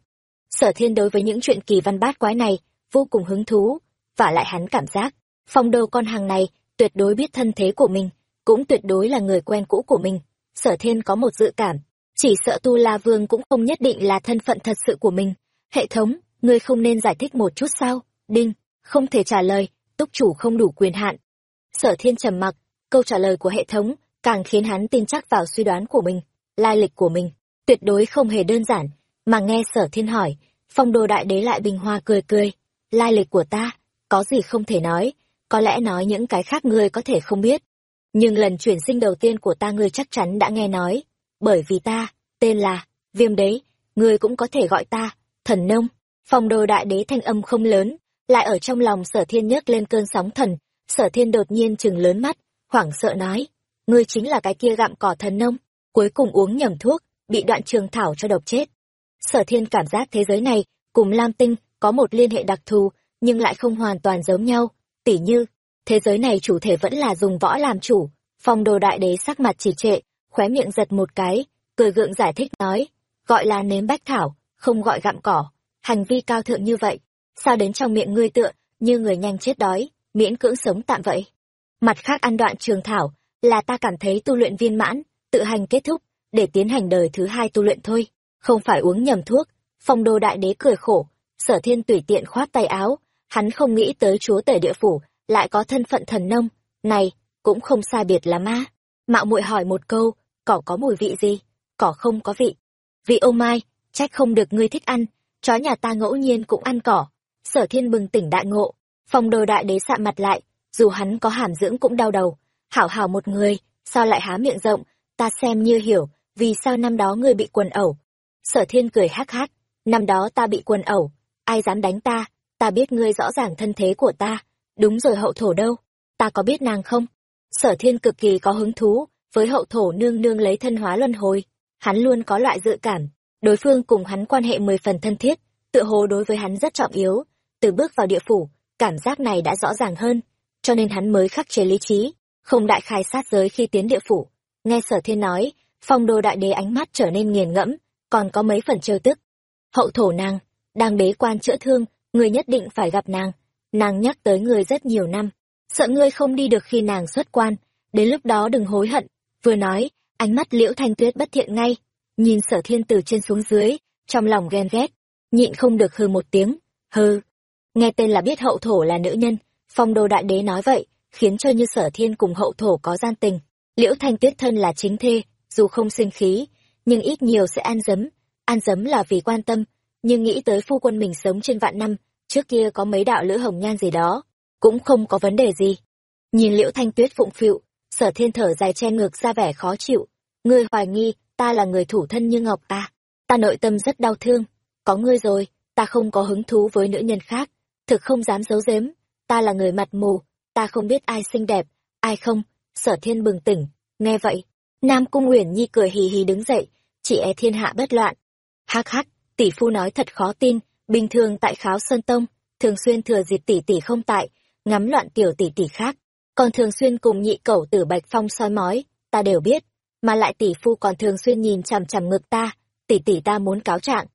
Sở thiên đối với những chuyện kỳ văn bát quái này, vô cùng hứng thú, và lại hắn cảm giác, phong đô con hàng này tuyệt đối biết thân thế của mình, cũng tuyệt đối là người quen cũ của mình. Sở thiên có một dự cảm, chỉ sợ Tu La Vương cũng không nhất định là thân phận thật sự của mình. Hệ thống, ngươi không nên giải thích một chút sao? Đinh, không thể trả lời, túc chủ không đủ quyền hạn. Sở thiên trầm mặc, câu trả lời của hệ thống càng khiến hắn tin chắc vào suy đoán của mình, lai lịch của mình, tuyệt đối không hề đơn giản, mà nghe sở thiên hỏi, phong đồ đại đế lại bình hoa cười cười, lai lịch của ta, có gì không thể nói, có lẽ nói những cái khác ngươi có thể không biết. Nhưng lần chuyển sinh đầu tiên của ta ngươi chắc chắn đã nghe nói, bởi vì ta, tên là, viêm đế, ngươi cũng có thể gọi ta, thần nông. Phong đô đại đế thanh âm không lớn, lại ở trong lòng sở thiên nhấc lên cơn sóng thần. Sở thiên đột nhiên chừng lớn mắt, hoảng sợ nói, ngươi chính là cái kia gặm cỏ thần nông, cuối cùng uống nhầm thuốc, bị đoạn trường thảo cho độc chết. Sở thiên cảm giác thế giới này, cùng Lam Tinh, có một liên hệ đặc thù, nhưng lại không hoàn toàn giống nhau, tỉ như, thế giới này chủ thể vẫn là dùng võ làm chủ. Phong đồ đại đế sắc mặt chỉ trệ, khóe miệng giật một cái, cười gượng giải thích nói, gọi là nếm bách thảo, không gọi gặm cỏ, hành vi cao thượng như vậy, sao đến trong miệng ngươi tựa, như người nhanh chết đói, miễn cưỡng sống tạm vậy. Mặt khác ăn đoạn trường thảo, là ta cảm thấy tu luyện viên mãn, tự hành kết thúc, để tiến hành đời thứ hai tu luyện thôi, không phải uống nhầm thuốc. Phong đô đại đế cười khổ, sở thiên tùy tiện khoát tay áo, hắn không nghĩ tới chúa tể địa phủ, lại có thân phận thần nông, này, cũng không sai biệt là ma. Mạo muội hỏi một câu, cỏ có mùi vị gì? Cỏ không có vị. Vị ô mai, trách không được ngươi thích ăn, chó nhà ta ngẫu nhiên cũng ăn cỏ. Sở thiên bừng tỉnh đại ngộ, phong đồ đại đế sạm mặt lại, dù hắn có hàm dưỡng cũng đau đầu. Hảo hảo một người, sao lại há miệng rộng, ta xem như hiểu, vì sao năm đó ngươi bị quần ẩu. Sở thiên cười hắc hắc, năm đó ta bị quần ẩu, ai dám đánh ta, ta biết ngươi rõ ràng thân thế của ta, đúng rồi hậu thổ đâu, ta có biết nàng không? Sở thiên cực kỳ có hứng thú, với hậu thổ nương nương lấy thân hóa luân hồi, hắn luôn có loại dự cảm, đối phương cùng hắn quan hệ mười phần thân thiết, tựa hồ đối với hắn rất trọng yếu, từ bước vào địa phủ, cảm giác này đã rõ ràng hơn, cho nên hắn mới khắc chế lý trí, không đại khai sát giới khi tiến địa phủ. Nghe sở thiên nói, phong đô đại đế ánh mắt trở nên nghiền ngẫm, còn có mấy phần trêu tức. Hậu thổ nàng, đang bế quan chữa thương, người nhất định phải gặp nàng. Nàng nhắc tới người rất nhiều năm, sợ ngươi không đi được khi nàng xuất quan, đến lúc đó đừng hối hận. Vừa nói, ánh mắt liễu thanh tuyết bất thiện ngay, nhìn sở thiên từ trên xuống dưới, trong lòng ghen ghét, nhịn không được hừ một tiếng, hừ. Nghe tên là biết hậu thổ là nữ nhân, phong đô đại đế nói vậy, khiến cho như sở thiên cùng hậu thổ có gian tình. Liễu thanh tuyết thân là chính thê, dù không sinh khí, nhưng ít nhiều sẽ an dấm. an dấm là vì quan tâm, nhưng nghĩ tới phu quân mình sống trên vạn năm, trước kia có mấy đạo lữ hồng nhan gì đó, cũng không có vấn đề gì. Nhìn liễu thanh tuyết phụng phịu, sở thiên thở dài che ngược ra vẻ khó chịu. Ngươi hoài nghi, ta là người thủ thân như ngọc ta. Ta nội tâm rất đau thương. Có ngươi rồi, ta không có hứng thú với nữ nhân khác. Thực không dám giấu giếm. Ta là người mặt mù, ta không biết ai xinh đẹp, ai không. Sở thiên bừng tỉnh, nghe vậy. Nam Cung Uyển Nhi cười hì hì đứng dậy, chỉ e thiên hạ bất loạn. Hắc hắc, tỷ phu nói thật khó tin, bình thường tại Kháo Sơn Tông, thường xuyên thừa dịp tỷ tỷ không tại, ngắm loạn tiểu tỷ tỷ khác, còn thường xuyên cùng nhị cẩu tử Bạch Phong soi mói, ta đều biết, mà lại tỷ phu còn thường xuyên nhìn chằm chằm ngực ta, tỷ tỷ ta muốn cáo trạng.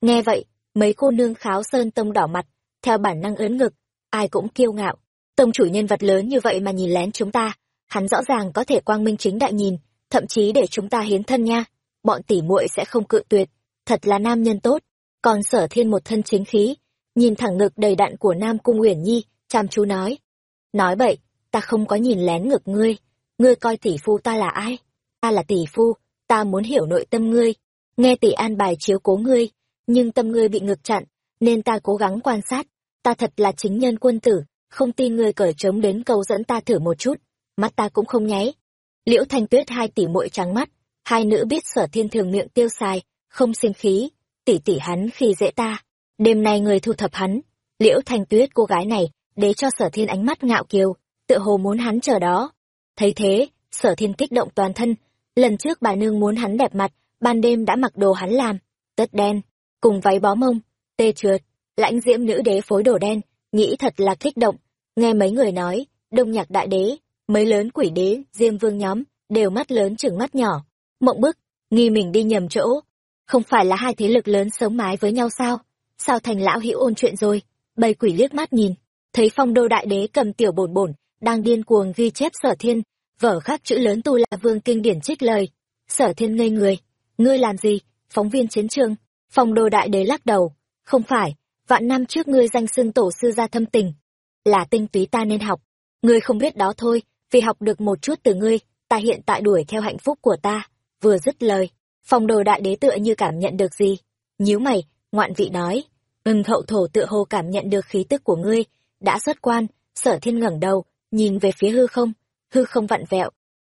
Nghe vậy, mấy cô nương Kháo Sơn Tông đỏ mặt, theo bản năng ớn ngực, ai cũng kiêu ngạo. Tông chủ nhân vật lớn như vậy mà nhìn lén chúng ta, hắn rõ ràng có thể quang minh chính đại nhìn, thậm chí để chúng ta hiến thân nha. Bọn tỷ muội sẽ không cự tuyệt, thật là nam nhân tốt. Còn sở thiên một thân chính khí, nhìn thẳng ngực đầy đặn của Nam Cung Uyển Nhi, chăm chú nói. Nói bậy, ta không có nhìn lén ngực ngươi, ngươi coi tỷ phu ta là ai? Ta là tỷ phu, ta muốn hiểu nội tâm ngươi, nghe tỷ an bài chiếu cố ngươi, nhưng tâm ngươi bị ngực chặn, nên ta cố gắng quan sát, ta thật là chính nhân quân tử, không tin ngươi cởi trống đến câu dẫn ta thử một chút, mắt ta cũng không nháy. Liễu Thanh Tuyết hai tỷ muội trắng mắt, hai nữ biết sở thiên thường miệng tiêu xài, không sinh khí, tỷ tỷ hắn khi dễ ta. Đêm nay người thu thập hắn, Liễu Thanh Tuyết cô gái này, để cho sở thiên ánh mắt ngạo kiều, tựa hồ muốn hắn chờ đó. Thấy thế, sở thiên kích động toàn thân, lần trước bà nương muốn hắn đẹp mặt, ban đêm đã mặc đồ hắn làm, tất đen, cùng váy bó mông, tê trượt, lãnh diễm nữ đế phối đồ đen, nghĩ thật là kích động, nghe mấy người nói, đông nhạc đại đế, mấy lớn quỷ đế, diêm vương nhóm, đều mắt lớn chừng mắt nhỏ, mộng bức, nghi mình đi nhầm chỗ, không phải là hai thế lực lớn sống mái với nhau sao, sao thành lão hữu ôn chuyện rồi, bầy quỷ liếc mắt nhìn, thấy phong đô đại đế cầm tiểu bổn bổn, đang điên cuồng ghi chép sở thiên, vở khắc chữ lớn tu la vương kinh điển trích lời. Sở thiên ngây người, ngươi làm gì, phóng viên chiến trường, phong đô đại đế lắc đầu, không phải, vạn năm trước ngươi danh xưng tổ sư gia thâm tình, là tinh túy ta nên học, ngươi không biết đó thôi, vì học được một chút từ ngươi, ta hiện tại đuổi theo hạnh phúc của ta, vừa dứt lời, phòng đồ đại đế tựa như cảm nhận được gì, nhíu mày, ngoạn vị nói, ưng hậu thổ tựa hồ cảm nhận được khí tức của ngươi, đã xuất quan, sở thiên ngẩng đầu, nhìn về phía hư không, hư không vặn vẹo.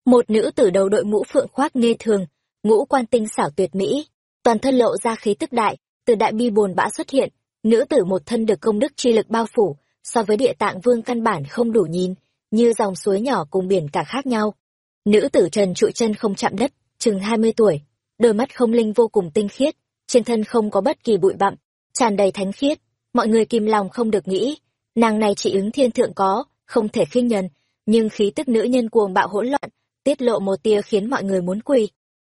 Một nữ tử đầu đội mũ phượng khoác nghe thường, ngũ quan tinh xảo tuyệt mỹ, toàn thân lộ ra khí tức đại, từ đại bi bồn bã xuất hiện, nữ tử một thân được công đức chi lực bao phủ, so với địa tạng vương căn bản không đủ nhìn, như dòng suối nhỏ cùng biển cả khác nhau. Nữ tử trần trụi chân không chạm đất, chừng hai mươi tuổi, đôi mắt không linh vô cùng tinh khiết, trên thân không có bất kỳ bụi bặm, tràn đầy thánh khiết, mọi người kìm lòng không được nghĩ, nàng này chỉ ứng thiên thượng có, không thể khinh nhân, nhưng khí tức nữ nhân cuồng bạo hỗn loạn, tiết lộ một tia khiến mọi người muốn quỳ.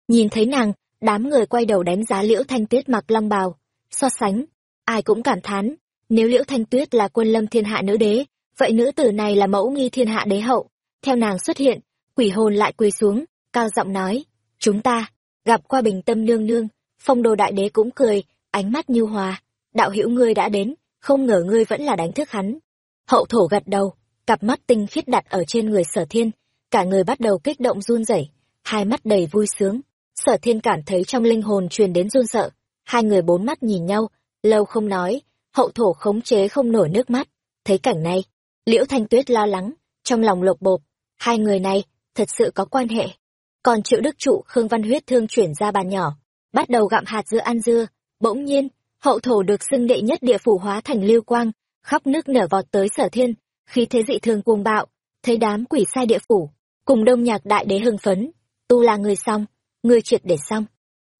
Nhìn thấy nàng, đám người quay đầu đánh giá Liễu Thanh Tuyết mặc long bào, so sánh, ai cũng cảm thán, nếu Liễu Thanh Tuyết là quân lâm thiên hạ nữ đế, vậy nữ tử này là mẫu nghi thiên hạ đế hậu. Theo nàng xuất hiện, quỷ hồn lại quỳ xuống, cao giọng nói, chúng ta, gặp qua bình tâm nương nương, phong đồ đại đế cũng cười, ánh mắt như hòa, đạo hữu ngươi đã đến, không ngờ ngươi vẫn là đánh thức hắn. Hậu thổ gật đầu, cặp mắt tinh khiết đặt ở trên người sở thiên, cả người bắt đầu kích động run rẩy, hai mắt đầy vui sướng. Sở thiên cảm thấy trong linh hồn truyền đến run sợ, hai người bốn mắt nhìn nhau, lâu không nói, hậu thổ khống chế không nổi nước mắt. Thấy cảnh này, liễu thanh tuyết lo lắng, trong lòng lộc bộp, hai người này, thật sự có quan hệ. Còn triệu đức trụ Khương Văn Huyết thương chuyển ra bàn nhỏ, bắt đầu gặm hạt dưa ăn dưa, bỗng nhiên, hậu thổ được xưng đệ nhất địa phủ hóa thành lưu quang, khóc nước nở vọt tới sở thiên, khi thế dị thường cuồng bạo, thấy đám quỷ sai địa phủ, cùng đông nhạc đại đế hưng phấn, tu là người xong, người triệt để xong.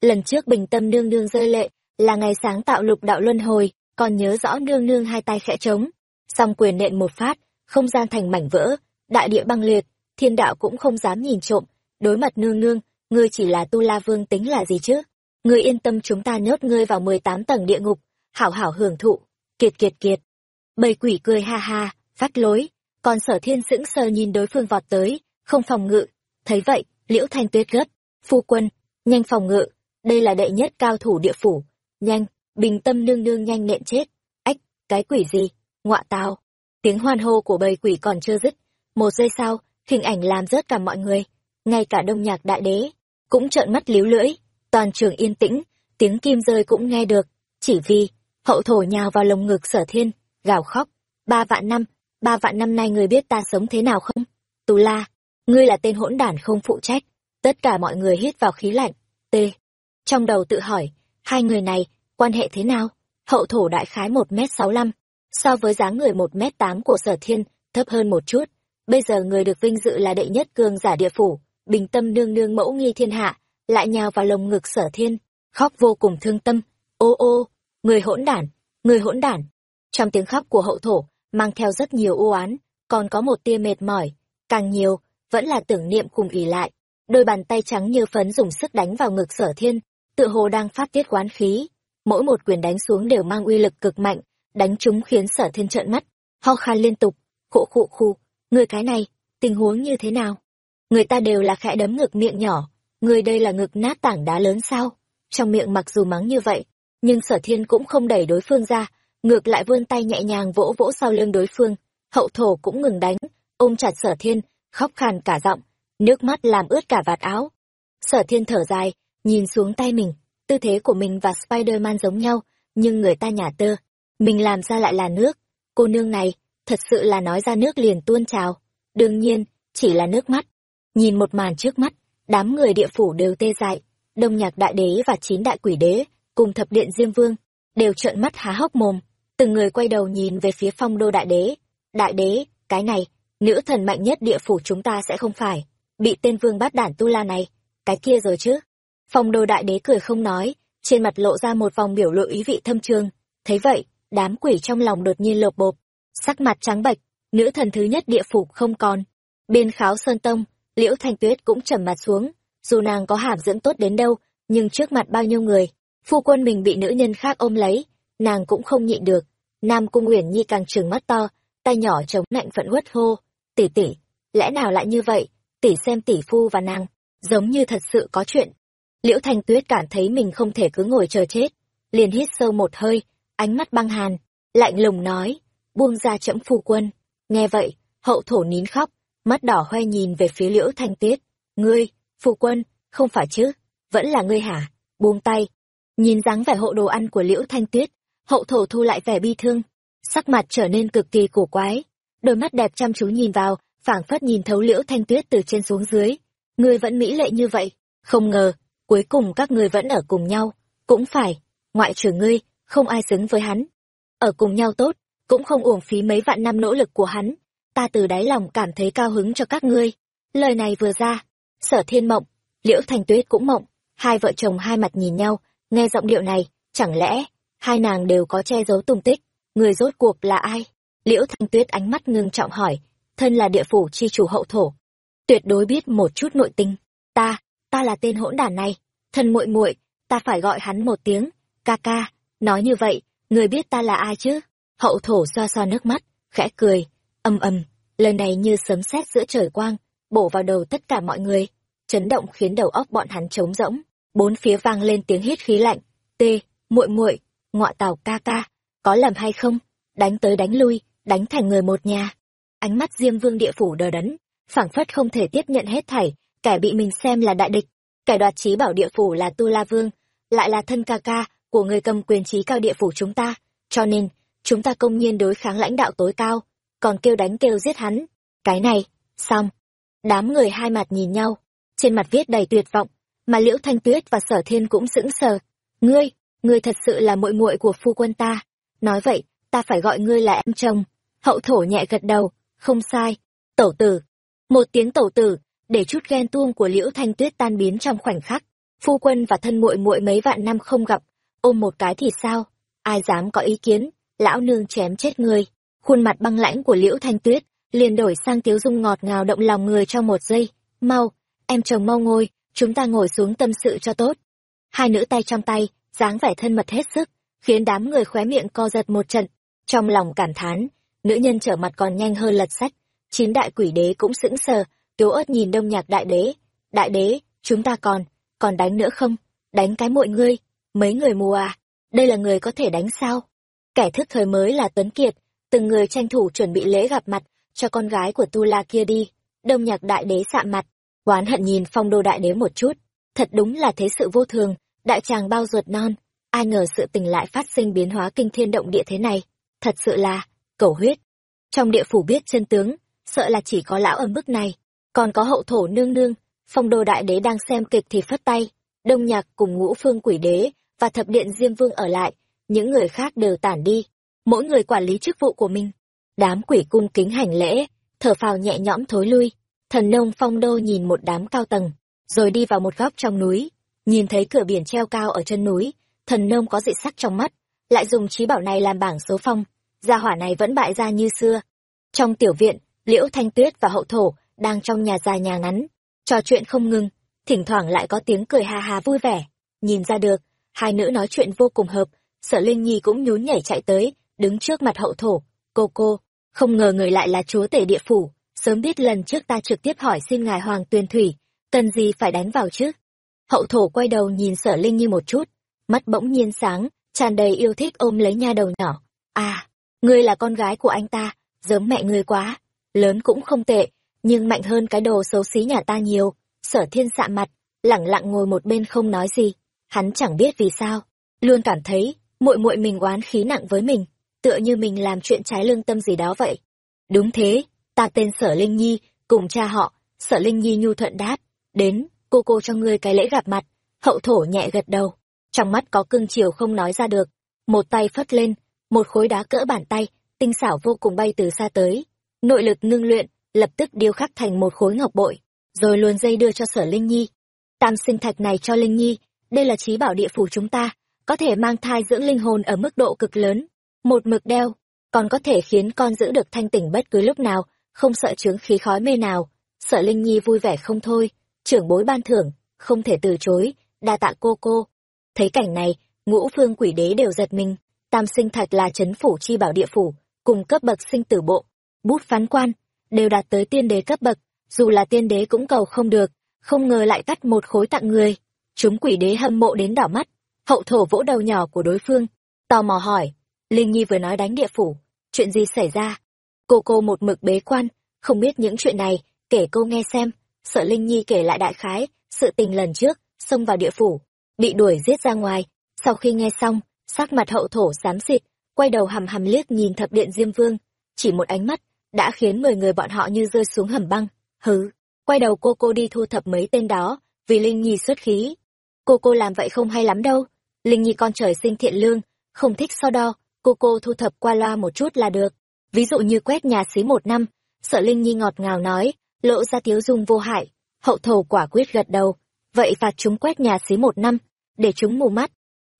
Lần trước bình tâm nương nương rơi lệ, là ngày sáng tạo lục đạo luân hồi, còn nhớ rõ nương nương hai tay khẽ trống, song quyền nện một phát, không gian thành mảnh vỡ, đại địa băng liệt, thiên đạo cũng không dám nhìn trộm, đối mặt nương nương, ngươi chỉ là tu la vương tính là gì chứ? Ngươi yên tâm chúng ta nhốt ngươi vào mười tám tầng địa ngục, hảo hảo hưởng thụ, kiệt kiệt kiệt. Bầy quỷ cười ha ha, phát lối, còn sở thiên sững sờ nhìn đối phương vọt tới, không phòng ngự. Thấy vậy, liễu thanh tuyết gấp, phu quân, nhanh phòng ngự, đây là đệ nhất cao thủ địa phủ, nhanh, bình tâm nương nương nhanh nện chết. Ách, cái quỷ gì, ngọa tào. Tiếng hoan hô của bầy quỷ còn chưa dứt, một giây sau, hình ảnh làm rớt cả mọi người, ngay cả đông nhạc đại đế, cũng trợn mắt líu lưỡi, toàn trường yên tĩnh, tiếng kim rơi cũng nghe được, chỉ vì, hậu thổ nhào vào lồng ngực sở thiên, gào khóc, ba vạn năm, ba vạn năm nay người biết ta sống thế nào không? Tù la, ngươi là tên hỗn đản không phụ trách, tất cả mọi người hít vào khí lạnh, tê. Trong đầu tự hỏi, hai người này, quan hệ thế nào? Hậu thổ đại khái một m sáu lăm so với dáng người một m tám của sở thiên, thấp hơn một chút. Bây giờ người được vinh dự là đệ nhất cương giả địa phủ, bình tâm nương nương mẫu nghi thiên hạ, lại nhào vào lồng ngực sở thiên, khóc vô cùng thương tâm. Ô ô, người hỗn đản, người hỗn đản. Trong tiếng khóc của hậu thổ, mang theo rất nhiều u oán, còn có một tia mệt mỏi, càng nhiều, vẫn là tưởng niệm cùng ỉ lại. Đôi bàn tay trắng như phấn dùng sức đánh vào ngực sở thiên, tựa hồ đang phát tiết quán khí. Mỗi một quyền đánh xuống đều mang uy lực cực mạnh, đánh chúng khiến sở thiên trợn mắt, ho khan liên tục, khụ khụ khụ, người cái này, tình huống như thế nào? Người ta đều là khẽ đấm ngực miệng nhỏ, người đây là ngực nát tảng đá lớn sao? Trong miệng mặc dù mắng như vậy, nhưng sở thiên cũng không đẩy đối phương ra, ngược lại vươn tay nhẹ nhàng vỗ vỗ sau lưng đối phương, hậu thổ cũng ngừng đánh, ôm chặt sở thiên, khóc khàn cả giọng, nước mắt làm ướt cả vạt áo. Sở thiên thở dài, nhìn xuống tay mình, tư thế của mình và Spider-Man giống nhau, nhưng người ta nhả tơ, mình làm ra lại là nước. Cô nương này, thật sự là nói ra nước liền tuôn trào. Đương nhiên, chỉ là nước mắt. Nhìn một màn trước mắt, đám người địa phủ đều tê dại, đông nhạc đại đế và chín đại quỷ đế, cùng thập điện diêm vương, đều trợn mắt há hốc mồm, từng người quay đầu nhìn về phía phong đô đại đế. Đại đế, cái này, nữ thần mạnh nhất địa phủ chúng ta sẽ không phải, bị tên vương bát đản tu la này, cái kia rồi chứ. Phong đô đại đế cười không nói, trên mặt lộ ra một vòng biểu lộ ý vị thâm trường. Thấy vậy, đám quỷ trong lòng đột nhiên lột bộp, sắc mặt trắng bệch, nữ thần thứ nhất địa phủ không còn. Bên kháo sơn tông, liễu thanh tuyết cũng trầm mặt xuống, dù nàng có hàm dưỡng tốt đến đâu, nhưng trước mặt bao nhiêu người, phu quân mình bị nữ nhân khác ôm lấy, nàng cũng không nhịn được. Nam Cung Uyển Nhi càng trừng mắt to, tay nhỏ chống lạnh phận uất hô, tỷ tỷ, lẽ nào lại như vậy, tỷ xem tỷ phu và nàng, giống như thật sự có chuyện. Liễu Thanh Tuyết cảm thấy mình không thể cứ ngồi chờ chết, liền hít sâu một hơi, ánh mắt băng hàn, lạnh lùng nói, buông ra chẫm phu quân. Nghe vậy, hậu thổ nín khóc, mắt đỏ hoe nhìn về phía liễu thanh tuyết. Ngươi, phu quân, không phải chứ, vẫn là ngươi hả? Buông tay. Nhìn dáng vẻ hộ đồ ăn của liễu thanh tuyết, hậu thổ thu lại vẻ bi thương, sắc mặt trở nên cực kỳ cổ quái. Đôi mắt đẹp chăm chú nhìn vào, phảng phất nhìn thấu liễu thanh tuyết từ trên xuống dưới. Ngươi vẫn mỹ lệ như vậy, không ngờ, cuối cùng các ngươi vẫn ở cùng nhau. Cũng phải, ngoại trừ ngươi, không ai xứng với hắn. ở cùng nhau tốt, cũng không uổng phí mấy vạn năm nỗ lực của hắn. Ta từ đáy lòng cảm thấy cao hứng cho các ngươi. Lời này vừa ra, sở thiên mộng, liễu thành tuyết cũng mộng, hai vợ chồng hai mặt nhìn nhau, nghe giọng điệu này, chẳng lẽ, hai nàng đều có che giấu tung tích, người rốt cuộc là ai? Liễu thanh tuyết ánh mắt ngưng trọng hỏi, thân là địa phủ chi chủ hậu thổ. Tuyệt đối biết một chút nội tình. Ta, ta là tên hỗn đản này, thân muội muội, ta phải gọi hắn một tiếng, ca ca, nói như vậy, người biết ta là ai chứ? Hậu thổ xoa xoa nước mắt, khẽ cười, âm âm, lời này như sấm sét giữa trời quang, bổ vào đầu tất cả mọi người, chấn động khiến đầu óc bọn hắn trống rỗng, bốn phía vang lên tiếng hít khí lạnh, tê, muội muội, ngọa tào ca ca, có lầm hay không? Đánh tới đánh lui, đánh thành người một nhà. Ánh mắt Diêm Vương địa phủ đờ đẫn, phảng phất không thể tiếp nhận hết thảy, kẻ bị mình xem là đại địch, kẻ đoạt trí bảo địa phủ là Tu La Vương, lại là thân ca ca của người cầm quyền trí cao địa phủ chúng ta, cho nên, chúng ta công nhiên đối kháng lãnh đạo tối cao, còn kêu đánh kêu giết hắn. Cái này, xong. Đám người hai mặt nhìn nhau, trên mặt viết đầy tuyệt vọng, mà Liễu Thanh Tuyết và Sở Thiên cũng sững sờ. Ngươi, ngươi thật sự là muội muội của phu quân ta. Nói vậy, ta phải gọi ngươi là em chồng. Hậu thổ nhẹ gật đầu, không sai. Tẩu tử. Một tiếng tẩu tử, để chút ghen tuông của Liễu Thanh Tuyết tan biến trong khoảnh khắc. Phu quân và thân muội muội mấy vạn năm không gặp, ôm một cái thì sao? Ai dám có ý kiến, lão nương chém chết ngươi. Khuôn mặt băng lãnh của Liễu Thanh Tuyết liền đổi sang tiếu dung ngọt ngào động lòng người trong một giây. Mau, em chồng mau ngồi, chúng ta ngồi xuống tâm sự cho tốt. Hai nữ tay trong tay, dáng vẻ thân mật hết sức, khiến đám người khóe miệng co giật một trận. Trong lòng cảm thán, nữ nhân trở mặt còn nhanh hơn lật sách. Chín đại quỷ đế cũng sững sờ, tiếu ớt nhìn đông nhạc đại đế. Đại đế, chúng ta còn, còn đánh nữa không? Đánh cái mọi ngươi, mấy người mù à? Đây là người có thể đánh sao? Kẻ thức thời mới là Tuấn Kiệt, từng người tranh thủ chuẩn bị lễ gặp mặt cho con gái của Tu La kia đi. Đông nhạc đại đế sạm mặt, oán hận nhìn phong đô đại đế một chút. Thật đúng là thế sự vô thường, đại tràng bao ruột non, ai ngờ sự tình lại phát sinh biến hóa kinh thiên động địa thế này. Thật sự là, cầu huyết. Trong địa phủ biết chân tướng, sợ là chỉ có lão ở mức này, còn có hậu thổ nương nương, phong đô đại đế đang xem kịch thì phất tay, đông nhạc cùng ngũ phương quỷ đế và thập điện diêm vương ở lại, những người khác đều tản đi, mỗi người quản lý chức vụ của mình. Đám quỷ cung kính hành lễ, thở phào nhẹ nhõm thối lui. Thần nông phong đô nhìn một đám cao tầng, rồi đi vào một góc trong núi. Nhìn thấy cửa biển treo cao ở chân núi, thần nông có dị sắc trong mắt, lại dùng trí bảo này làm bảng số phong. Gia hỏa này vẫn bại ra như xưa. Trong tiểu viện, Liễu Thanh Tuyết và Hậu Thổ đang trong nhà dài nhà ngắn, trò chuyện không ngừng, thỉnh thoảng lại có tiếng cười hà hà vui vẻ. Nhìn ra được, hai nữ nói chuyện vô cùng hợp, sở Linh Nhi cũng nhún nhảy chạy tới, đứng trước mặt hậu thổ. Cô cô, không ngờ người lại là chúa tể địa phủ, sớm biết lần trước ta trực tiếp hỏi xin ngài hoàng tuyền thủy, cần gì phải đánh vào chứ? Hậu thổ quay đầu nhìn sở Linh Nhi một chút, mắt bỗng nhiên sáng, tràn đầy yêu thích ôm lấy nha đầu nhỏ. À, ngươi là con gái của anh ta, giống mẹ ngươi quá, lớn cũng không tệ, nhưng mạnh hơn cái đồ xấu xí nhà ta nhiều. Sở thiên sạ mặt, lẳng lặng ngồi một bên không nói gì, hắn chẳng biết vì sao, luôn cảm thấy muội muội mình oán khí nặng với mình tựa như mình làm chuyện trái lương tâm gì đó vậy. Đúng thế ta tên sở linh nhi cùng cha họ sở linh nhi nhu thuận đáp đến cô cô cho ngươi cái lễ gặp mặt. Hậu thổ nhẹ gật đầu trong mắt có cương chiều không nói ra được. Một tay phất lên một khối đá cỡ bàn tay tinh xảo vô cùng bay từ xa tới. Nội lực ngưng luyện lập tức điêu khắc thành một khối ngọc bội rồi luồn dây đưa cho sở linh nhi. Tam sinh thạch này cho linh nhi đây là trí bảo địa phủ chúng ta có thể mang thai dưỡng linh hồn ở mức độ cực lớn, một mực đeo, còn có thể khiến con giữ được thanh tỉnh bất cứ lúc nào, không sợ chướng khí khói mê nào. Sợ Linh Nhi vui vẻ không thôi, trưởng bối ban thưởng, không thể từ chối, đa tạ cô cô. Thấy cảnh này, ngũ phương quỷ đế đều giật mình, tam sinh thạch là chấn phủ chi bảo địa phủ, cùng cấp bậc sinh tử bộ, bút phán quan, đều đạt tới tiên đế cấp bậc, dù là tiên đế cũng cầu không được, không ngờ lại cắt một khối tặng người. Chúng quỷ đế hâm mộ đến đỏ mắt, Hậu thổ vỗ đầu nhỏ của đối phương, tò mò hỏi, Linh Nhi vừa nói đánh địa phủ, chuyện gì xảy ra? Cô cô một mực bế quan, không biết những chuyện này, kể cô nghe xem. Sợ Linh Nhi kể lại đại khái, sự tình lần trước, xông vào địa phủ, bị đuổi giết ra ngoài. Sau khi nghe xong, sắc mặt hậu thổ xám xịt, quay đầu hầm hầm liếc nhìn thập điện Diêm Vương, chỉ một ánh mắt, đã khiến mười người bọn họ như rơi xuống hầm băng. Hứ, quay đầu cô cô đi thu thập mấy tên đó, vì Linh Nhi xuất khí. Cô cô làm vậy không hay lắm đâu, Linh Nhi con trời sinh thiện lương, không thích so đo, cô cô thu thập qua loa một chút là được. Ví dụ như quét nhà xí một năm, sợ Linh Nhi ngọt ngào nói, lộ ra tiếu dung vô hại, hậu thổ quả quyết gật đầu. Vậy phạt chúng quét nhà xí một năm, để chúng mù mắt.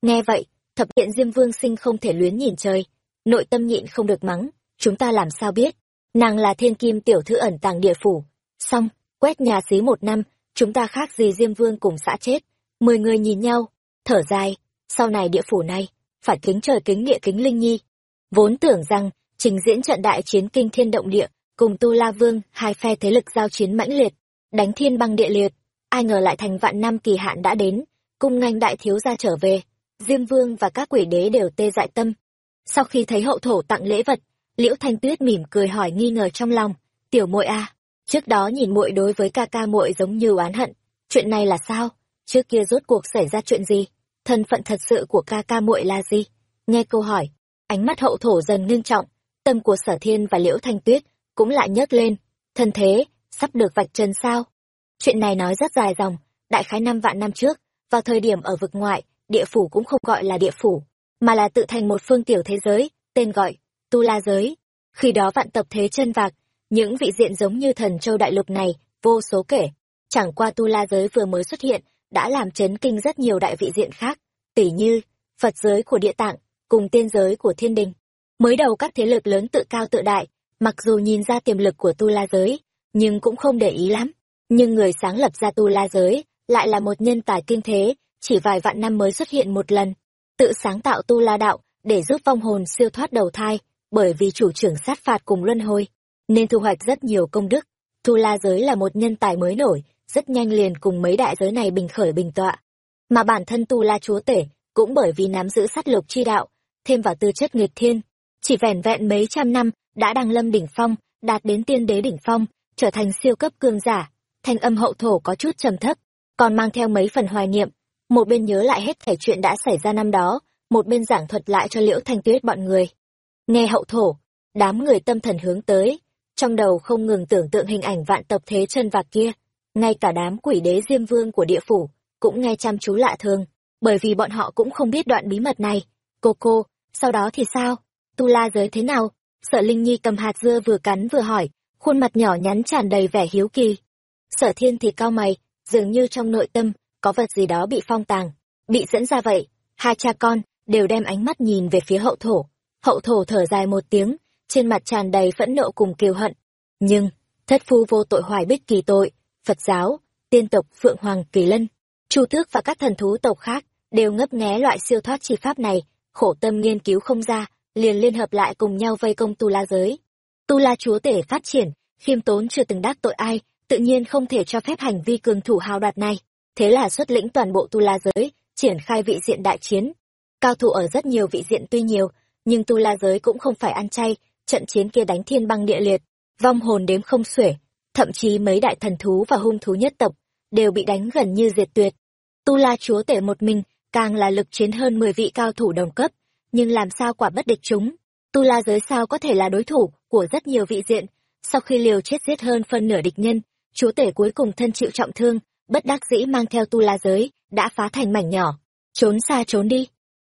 Nghe vậy, thập điện Diêm Vương sinh không thể luyến nhìn trời, nội tâm nhịn không được mắng, chúng ta làm sao biết, nàng là thiên kim tiểu thư ẩn tàng địa phủ. Xong, quét nhà xí một năm, chúng ta khác gì Diêm Vương cùng xã chết. Mười người nhìn nhau, thở dài, sau này địa phủ này, phải kính trời kính địa kính linh nhi. Vốn tưởng rằng, trình diễn trận đại chiến kinh thiên động địa, cùng Tu La Vương, hai phe thế lực giao chiến mãnh liệt, đánh thiên băng địa liệt, ai ngờ lại thành vạn năm kỳ hạn đã đến, cung ngành đại thiếu gia trở về, Diêm Vương và các quỷ đế đều tê dại tâm. Sau khi thấy hậu thổ tặng lễ vật, Liễu Thanh Tuyết mỉm cười hỏi nghi ngờ trong lòng, "Tiểu muội à, trước đó nhìn muội đối với ca ca muội giống như oán hận, chuyện này là sao? Trước kia rốt cuộc xảy ra chuyện gì? Thân phận thật sự của ca ca muội là gì?" Nghe câu hỏi, ánh mắt hậu thổ dần ngưng trọng, tâm của Sở Thiên và Liễu Thanh Tuyết cũng lại nhấc lên, thân thế, sắp được vạch trần sao? Chuyện này nói rất dài dòng, đại khái năm vạn năm trước, vào thời điểm ở vực ngoại, địa phủ cũng không gọi là địa phủ, mà là tự thành một phương tiểu thế giới, tên gọi, Tu La Giới. Khi đó vạn tập thế chân vạc, những vị diện giống như thần châu đại lục này, vô số kể. Chẳng qua Tu La Giới vừa mới xuất hiện, đã làm chấn kinh rất nhiều đại vị diện khác, tỉ như, Phật giới của địa tạng, cùng tiên giới của thiên đình. Mới đầu các thế lực lớn tự cao tự đại, mặc dù nhìn ra tiềm lực của Tu La Giới, nhưng cũng không để ý lắm. Nhưng người sáng lập ra Tu La Giới, lại là một nhân tài kinh thế, chỉ vài vạn năm mới xuất hiện một lần. Tự sáng tạo tu la đạo, để giúp vong hồn siêu thoát đầu thai, bởi vì chủ trưởng sát phạt cùng luân hồi, nên thu hoạch rất nhiều công đức. Tu la giới là một nhân tài mới nổi, rất nhanh liền cùng mấy đại giới này bình khởi bình tọa. Mà bản thân tu la chúa tể, cũng bởi vì nắm giữ sát lục chi đạo, thêm vào tư chất nghịch thiên, chỉ vẻn vẹn mấy trăm năm, đã đăng lâm đỉnh phong, đạt đến tiên đế đỉnh phong, trở thành siêu cấp cường giả. Thanh âm hậu thổ có chút trầm thấp, còn mang theo mấy phần hoài niệm, một bên nhớ lại hết thảy chuyện đã xảy ra năm đó, một bên giảng thuật lại cho Liễu Thanh Tuyết bọn người. Nghe hậu thổ, đám người tâm thần hướng tới, trong đầu không ngừng tưởng tượng hình ảnh vạn tập thế chân vạc kia, ngay cả đám quỷ đế diêm vương của địa phủ cũng nghe chăm chú lạ thường, bởi vì bọn họ cũng không biết đoạn bí mật này. Cô cô, sau đó thì sao? Tu la giới thế nào? Sợ Linh Nhi cầm hạt dưa vừa cắn vừa hỏi, khuôn mặt nhỏ nhắn tràn đầy vẻ hiếu kỳ. Sở thiên thì cao mày, dường như trong nội tâm có vật gì đó bị phong tàng, bị dẫn ra vậy. Hai cha con đều đem ánh mắt nhìn về phía hậu thổ. Hậu thổ thở dài một tiếng, trên mặt tràn đầy phẫn nộ cùng kiêu hận. Nhưng, thất phu vô tội hoài bích kỳ tội, Phật giáo, tiên tộc Phượng Hoàng Kỳ Lân, Chu Tước và các thần thú tộc khác đều ngấp nghé loại siêu thoát chi pháp này, khổ tâm nghiên cứu không ra, liền liên hợp lại cùng nhau vây công Tu La giới. Tu La chúa tể phát triển, khiêm tốn chưa từng đắc tội ai, tự nhiên không thể cho phép hành vi cường thủ hào đoạt này thế là xuất lĩnh toàn bộ tu la giới triển khai vị diện đại chiến cao thủ ở rất nhiều vị diện tuy nhiều nhưng tu la giới cũng không phải ăn chay trận chiến kia đánh thiên băng địa liệt vong hồn đếm không xuể thậm chí mấy đại thần thú và hung thú nhất tộc đều bị đánh gần như diệt tuyệt. Tu la chúa tể một mình càng là lực chiến hơn mười vị cao thủ đồng cấp nhưng làm sao quả bất địch chúng? Tu la giới sao có thể là đối thủ của rất nhiều vị diện? Sau khi liều chết giết hơn phân nửa địch nhân chúa tể cuối cùng thân chịu trọng thương bất đắc dĩ mang theo tu la giới, đã phá thành mảnh nhỏ, trốn xa trốn đi.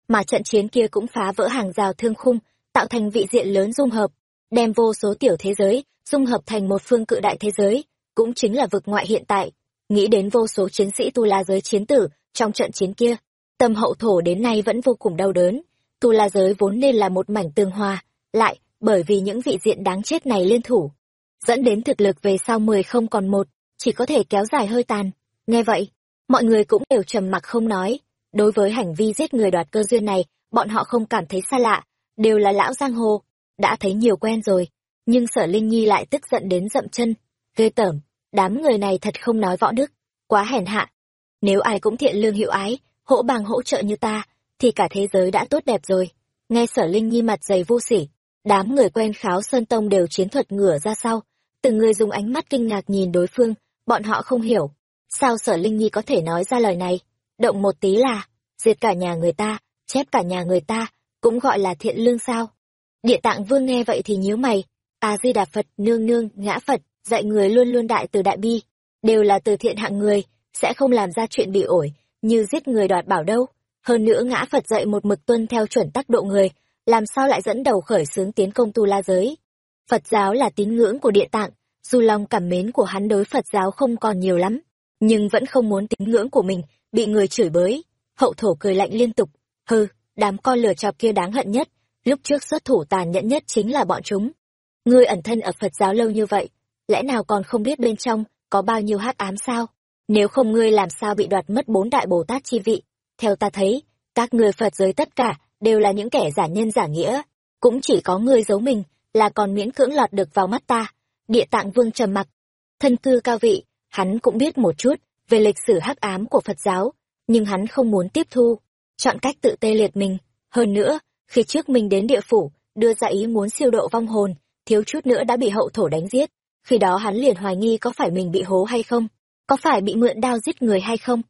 Mà trận chiến kia cũng phá vỡ hàng rào thương khung, tạo thành vị diện lớn dung hợp, đem vô số tiểu thế giới, dung hợp thành một phương cự đại thế giới, cũng chính là vực ngoại hiện tại. Nghĩ đến vô số chiến sĩ tu la giới chiến tử trong trận chiến kia, tâm hậu thổ đến nay vẫn vô cùng đau đớn. Tu la giới vốn nên là một mảnh tương hòa, lại, bởi vì những vị diện đáng chết này liên thủ, dẫn đến thực lực về sau mười không còn một, chỉ có thể kéo dài hơi tàn. Nghe vậy, mọi người cũng đều trầm mặc không nói. Đối với hành vi giết người đoạt cơ duyên này, bọn họ không cảm thấy xa lạ, đều là lão giang hồ, đã thấy nhiều quen rồi. Nhưng sở Linh Nhi lại tức giận đến dậm chân, ghê tởm, đám người này thật không nói võ đức, quá hèn hạ. Nếu ai cũng thiện lương hiệu ái, hỗ bằng hỗ trợ như ta, thì cả thế giới đã tốt đẹp rồi. Nghe sở Linh Nhi mặt dày vô sỉ, đám người quen kháo Sơn Tông đều chiến thuật ngửa ra sau, từng người dùng ánh mắt kinh ngạc nhìn đối phương, bọn họ không hiểu, Sao sở Linh Nhi có thể nói ra lời này? Động một tí là, diệt cả nhà người ta, chép cả nhà người ta, cũng gọi là thiện lương sao? Địa tạng vương nghe vậy thì nhíu mày, A-di-đà Phật, nương nương, ngã Phật, dạy người luôn luôn đại từ đại bi, đều là từ thiện hạng người, sẽ không làm ra chuyện bị ổi, như giết người đoạt bảo đâu. Hơn nữa ngã Phật dạy một mực tuân theo chuẩn tắc độ người, làm sao lại dẫn đầu khởi xướng tiến công tu la giới. Phật giáo là tín ngưỡng của địa tạng, dù lòng cảm mến của hắn đối Phật giáo không còn nhiều lắm, nhưng vẫn không muốn tín ngưỡng của mình bị người chửi bới. Hậu thổ cười lạnh liên tục, hừ, đám con lửa chọc kia đáng hận nhất, lúc trước xuất thủ tàn nhẫn nhất chính là bọn chúng. Ngươi ẩn thân ở Phật giáo lâu như vậy, lẽ nào còn không biết bên trong có bao nhiêu hắc ám sao? Nếu không ngươi làm sao bị đoạt mất bốn đại Bồ Tát chi vị? Theo ta thấy, các người Phật giới tất cả đều là những kẻ giả nhân giả nghĩa, cũng chỉ có ngươi giấu mình là còn miễn cưỡng lọt được vào mắt ta. Địa Tạng Vương trầm mặc, thân cư cao vị, hắn cũng biết một chút về lịch sử hắc ám của Phật giáo, nhưng hắn không muốn tiếp thu, chọn cách tự tê liệt mình. Hơn nữa, khi trước mình đến địa phủ, đưa ra ý muốn siêu độ vong hồn, thiếu chút nữa đã bị hậu thổ đánh giết. Khi đó hắn liền hoài nghi có phải mình bị hố hay không, có phải bị mượn đao giết người hay không.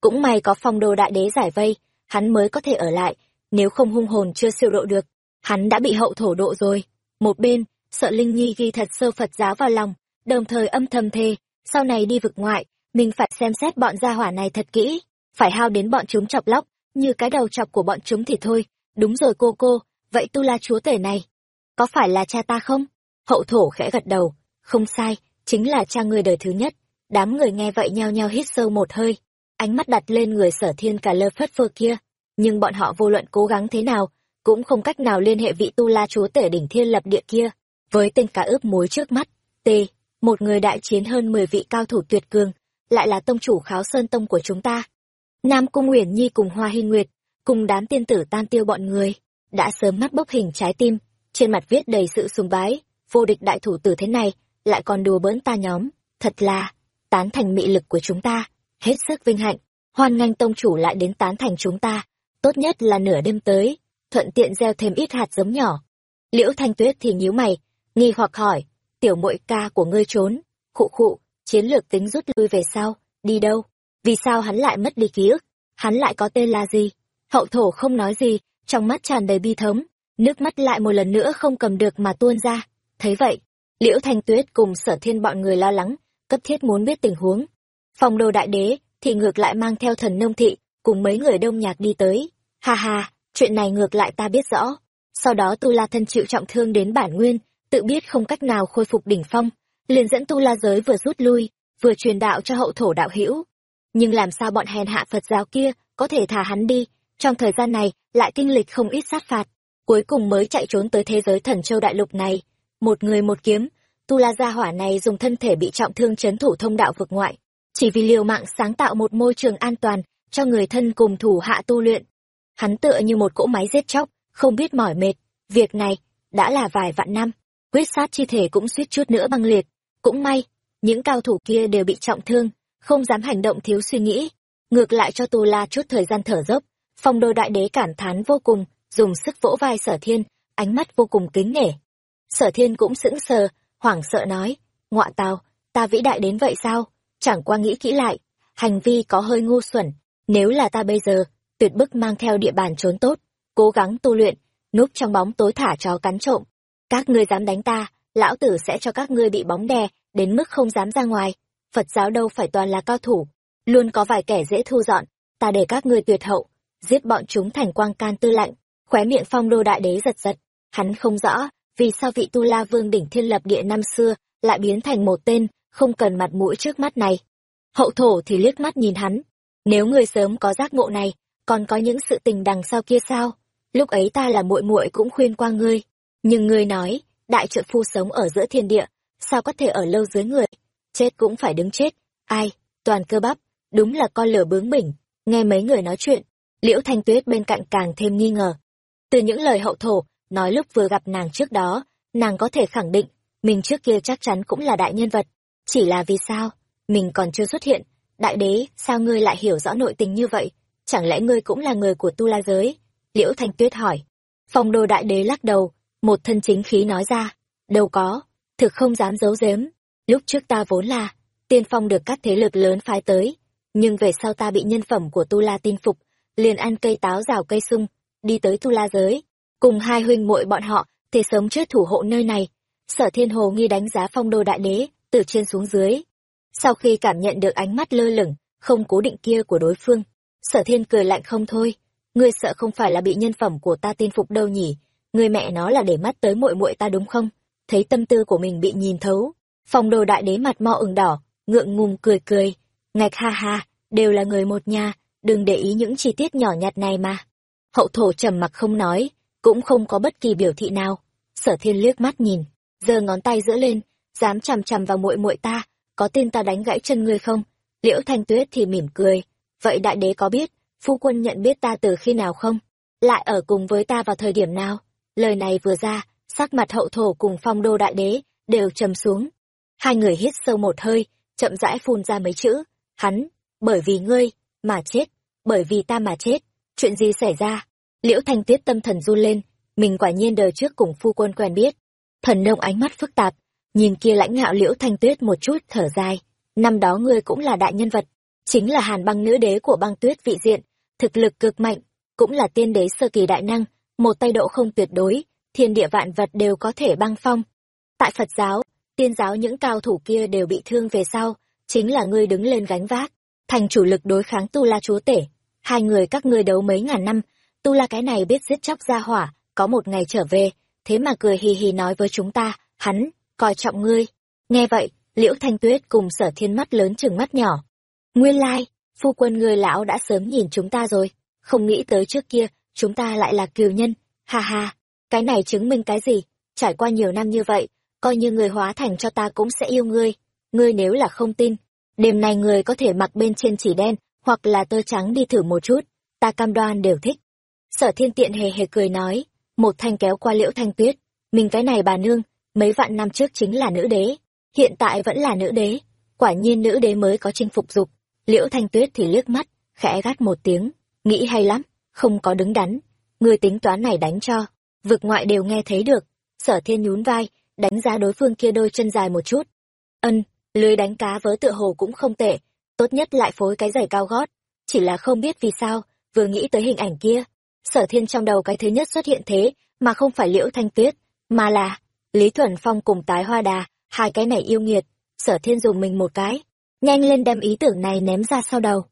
Cũng may có phong đô đại đế giải vây, hắn mới có thể ở lại, nếu không hung hồn chưa siêu độ được, hắn đã bị hậu thổ độ rồi. Một bên, sợ Linh Nhi ghi thật sơ Phật giáo vào lòng, đồng thời âm thầm thề, sau này đi vực ngoại, mình phải xem xét bọn gia hỏa này thật kỹ, phải hao đến bọn chúng chọc lóc, như cái đầu chọc của bọn chúng thì thôi. Đúng rồi cô cô, vậy tu la chúa tể này, có phải là cha ta không? Hậu thổ khẽ gật đầu, không sai, chính là cha người đời thứ nhất. Đám người nghe vậy nhao nhao hít sâu một hơi, ánh mắt đặt lên người sở thiên cả lơ phất phơ kia. Nhưng bọn họ vô luận cố gắng thế nào, cũng không cách nào liên hệ vị tu la chúa tể đỉnh thiên lập địa kia, với tên cá ướp muối trước mắt. T, một người đại chiến hơn 10 vị cao thủ tuyệt cường, lại là tông chủ kháo sơn tông của chúng ta. Nam Cung Uyển Nhi cùng Hoa Hy Nguyệt, cùng đám tiên tử tan tiêu bọn người, đã sớm mắt bốc hình trái tim, trên mặt viết đầy sự sùng bái, vô địch đại thủ tử thế này, lại còn đùa bỡn ta nhóm, thật là, tán thành mị lực của chúng ta, hết sức vinh hạnh, hoan nghênh tông chủ lại đến tán thành chúng ta, tốt nhất là nửa đêm tới, thuận tiện gieo thêm ít hạt giống nhỏ. Liễu Thanh Tuyết thì nhíu mày, nghi hoặc hỏi, tiểu muội ca của ngươi trốn, khụ khụ, chiến lược tính rút lui về sau, đi đâu? Vì sao hắn lại mất đi ký ức? Hắn lại có tên là gì? Hậu thổ không nói gì, trong mắt tràn đầy bi thống, nước mắt lại một lần nữa không cầm được mà tuôn ra. Thấy vậy, Liễu Thanh Tuyết cùng sở thiên bọn người lo lắng, cấp thiết muốn biết tình huống. Phòng đồ đại đế thì ngược lại mang theo thần nông thị, cùng mấy người đông nhạc đi tới. Ha ha, chuyện này ngược lại ta biết rõ. Sau đó Tu La thân chịu trọng thương đến bản nguyên, tự biết không cách nào khôi phục đỉnh phong, liền dẫn Tu La giới vừa rút lui, vừa truyền đạo cho hậu thổ đạo hữu. Nhưng làm sao bọn hèn hạ Phật giáo kia có thể thả hắn đi, trong thời gian này lại kinh lịch không ít sát phạt, cuối cùng mới chạy trốn tới thế giới thần châu đại lục này. Một người một kiếm, Tu La Gia Hỏa này dùng thân thể bị trọng thương chấn thủ thông đạo vực ngoại, chỉ vì liều mạng sáng tạo một môi trường an toàn cho người thân cùng thủ hạ tu luyện. Hắn tựa như một cỗ máy giết chóc, không biết mỏi mệt, việc này đã là vài vạn năm, quyết sát chi thể cũng suýt chút nữa băng liệt, cũng may, những cao thủ kia đều bị trọng thương, không dám hành động thiếu suy nghĩ, ngược lại cho Tu La chút thời gian thở dốc. Phong đô đại đế cảm thán vô cùng, dùng sức vỗ vai sở thiên, ánh mắt vô cùng kính nể. Sở thiên cũng sững sờ, hoảng sợ nói, ngọa tào, ta vĩ đại đến vậy sao? Chẳng qua nghĩ kỹ lại, hành vi có hơi ngu xuẩn, nếu là ta bây giờ, tuyệt bức mang theo địa bàn trốn tốt, cố gắng tu luyện, núp trong bóng tối thả chó cắn trộm. Các ngươi dám đánh ta, lão tử sẽ cho các ngươi bị bóng đè, đến mức không dám ra ngoài. Phật giáo đâu phải toàn là cao thủ, luôn có vài kẻ dễ thu dọn, ta để các ngươi tuyệt hậu, giết bọn chúng thành quang can tư lạnh. Khóe miệng phong đô đại đế giật giật, hắn không rõ, vì sao vị tu la vương đỉnh thiên lập địa năm xưa lại biến thành một tên không cần mặt mũi trước mắt này. Hậu thổ thì liếc mắt nhìn hắn. Nếu người sớm có giác ngộ này còn có những sự tình đằng sau kia sao? Lúc ấy ta là muội muội cũng khuyên qua ngươi. Nhưng ngươi nói đại trợ phu sống ở giữa thiên địa sao có thể ở lâu dưới người? Chết cũng phải đứng chết. Ai toàn cơ bắp đúng là con lửa bướng bỉnh. Nghe mấy người nói chuyện liễu thanh tuyết bên cạnh càng thêm nghi ngờ từ những lời hậu thổ nói lúc vừa gặp nàng trước đó, nàng có thể khẳng định, mình trước kia chắc chắn cũng là đại nhân vật. Chỉ là vì sao, mình còn chưa xuất hiện, đại đế, sao ngươi lại hiểu rõ nội tình như vậy? Chẳng lẽ ngươi cũng là người của tu la giới? Liễu Thanh Tuyết hỏi. Phong đô đại đế lắc đầu, một thân chính khí nói ra, đâu có, thực không dám giấu giếm. Lúc trước ta vốn là, tiên phong được các thế lực lớn phái tới, nhưng về sau ta bị nhân phẩm của tu la tin phục, liền ăn cây táo rào cây sung, đi tới tu la giới, cùng hai huynh muội bọn họ thì sớm chết thủ hộ nơi này. Sở thiên hồ nghi đánh giá phong đô đại đế từ trên xuống dưới. Sau khi cảm nhận được ánh mắt lơ lửng không cố định kia của đối phương sở thiên cười lạnh không thôi. Ngươi sợ không phải là bị nhân phẩm của ta tin phục đâu nhỉ? Người mẹ nó là để mắt tới muội muội ta đúng không? Thấy tâm tư của mình bị nhìn thấu phong đồ đại đế mặt mo ửng đỏ ngượng ngùng cười cười. Ngạch ha ha đều là người một nhà đừng để ý những chi tiết nhỏ nhặt này mà. Hậu thổ trầm mặc không nói, cũng không có bất kỳ biểu thị nào. Sở thiên liếc mắt nhìn, giơ ngón tay giữa lên, dám chằm chằm vào muội muội ta, có tin ta đánh gãy chân ngươi không? Liễu thanh tuyết thì mỉm cười, vậy đại đế có biết, phu quân nhận biết ta từ khi nào không? Lại ở cùng với ta vào thời điểm nào? Lời này vừa ra, sắc mặt hậu thổ cùng phong đô đại đế đều trầm xuống. Hai người hít sâu một hơi, chậm rãi phun ra mấy chữ, hắn, bởi vì ngươi mà chết bởi vì ta mà chết, chuyện gì xảy ra? Liễu thanh tuyết tâm thần run lên, mình quả nhiên đời trước cùng phu quân quen biết. Thần nông ánh mắt phức tạp, nhìn kia lãnh ngạo liễu thanh tuyết một chút thở dài. Năm đó ngươi cũng là đại nhân vật, chính là hàn băng nữ đế của băng tuyết vị diện, thực lực cực mạnh, cũng là tiên đế sơ kỳ đại năng, một tay độ không tuyệt đối, thiên địa vạn vật đều có thể băng phong. Tại phật giáo, tiên giáo những cao thủ kia đều bị thương về sau, chính là ngươi đứng lên gánh vác, thành chủ lực đối kháng tu la chúa tể hai người các ngươi đấu mấy ngàn năm, tu la cái này biết giết chóc ra hỏa, có một ngày trở về, thế mà cười hì hì nói với chúng ta, hắn, coi trọng ngươi. Nghe vậy, liễu thanh tuyết cùng sở thiên mắt lớn chừng mắt nhỏ. Nguyên lai, phu quân người lão đã sớm nhìn chúng ta rồi, không nghĩ tới trước kia, chúng ta lại là kiều nhân, ha ha. Cái này chứng minh cái gì? Trải qua nhiều năm như vậy, coi như người hóa thành cho ta cũng sẽ yêu ngươi. Ngươi nếu là không tin, đêm nay người có thể mặc bên trên chỉ đen hoặc là tơ trắng đi thử một chút, ta cam đoan đều thích. Sở thiên tiện hề hề cười nói, một thanh kéo qua liễu thanh tuyết, mình cái này bà nương, mấy vạn năm trước chính là nữ đế, hiện tại vẫn là nữ đế, quả nhiên nữ đế mới có chinh phục dục. Liễu thanh tuyết thì liếc mắt, khẽ gắt một tiếng, nghĩ hay lắm, không có đứng đắn, người tính toán này đánh cho, vực ngoại đều nghe thấy được, sở thiên nhún vai, đánh giá đối phương kia đôi chân dài một chút. Ân, lưới đánh cá vớ tựa hồ cũng không tệ tốt nhất lại phối cái giày cao gót. Chỉ là không biết vì sao, vừa nghĩ tới hình ảnh kia, sở thiên trong đầu cái thứ nhất xuất hiện thế, mà không phải liễu thanh tuyết, mà là lý thuần phong cùng tái hoa đà, hai cái này yêu nghiệt. Sở thiên dùng mình một cái, nhanh lên đem ý tưởng này ném ra sau đầu.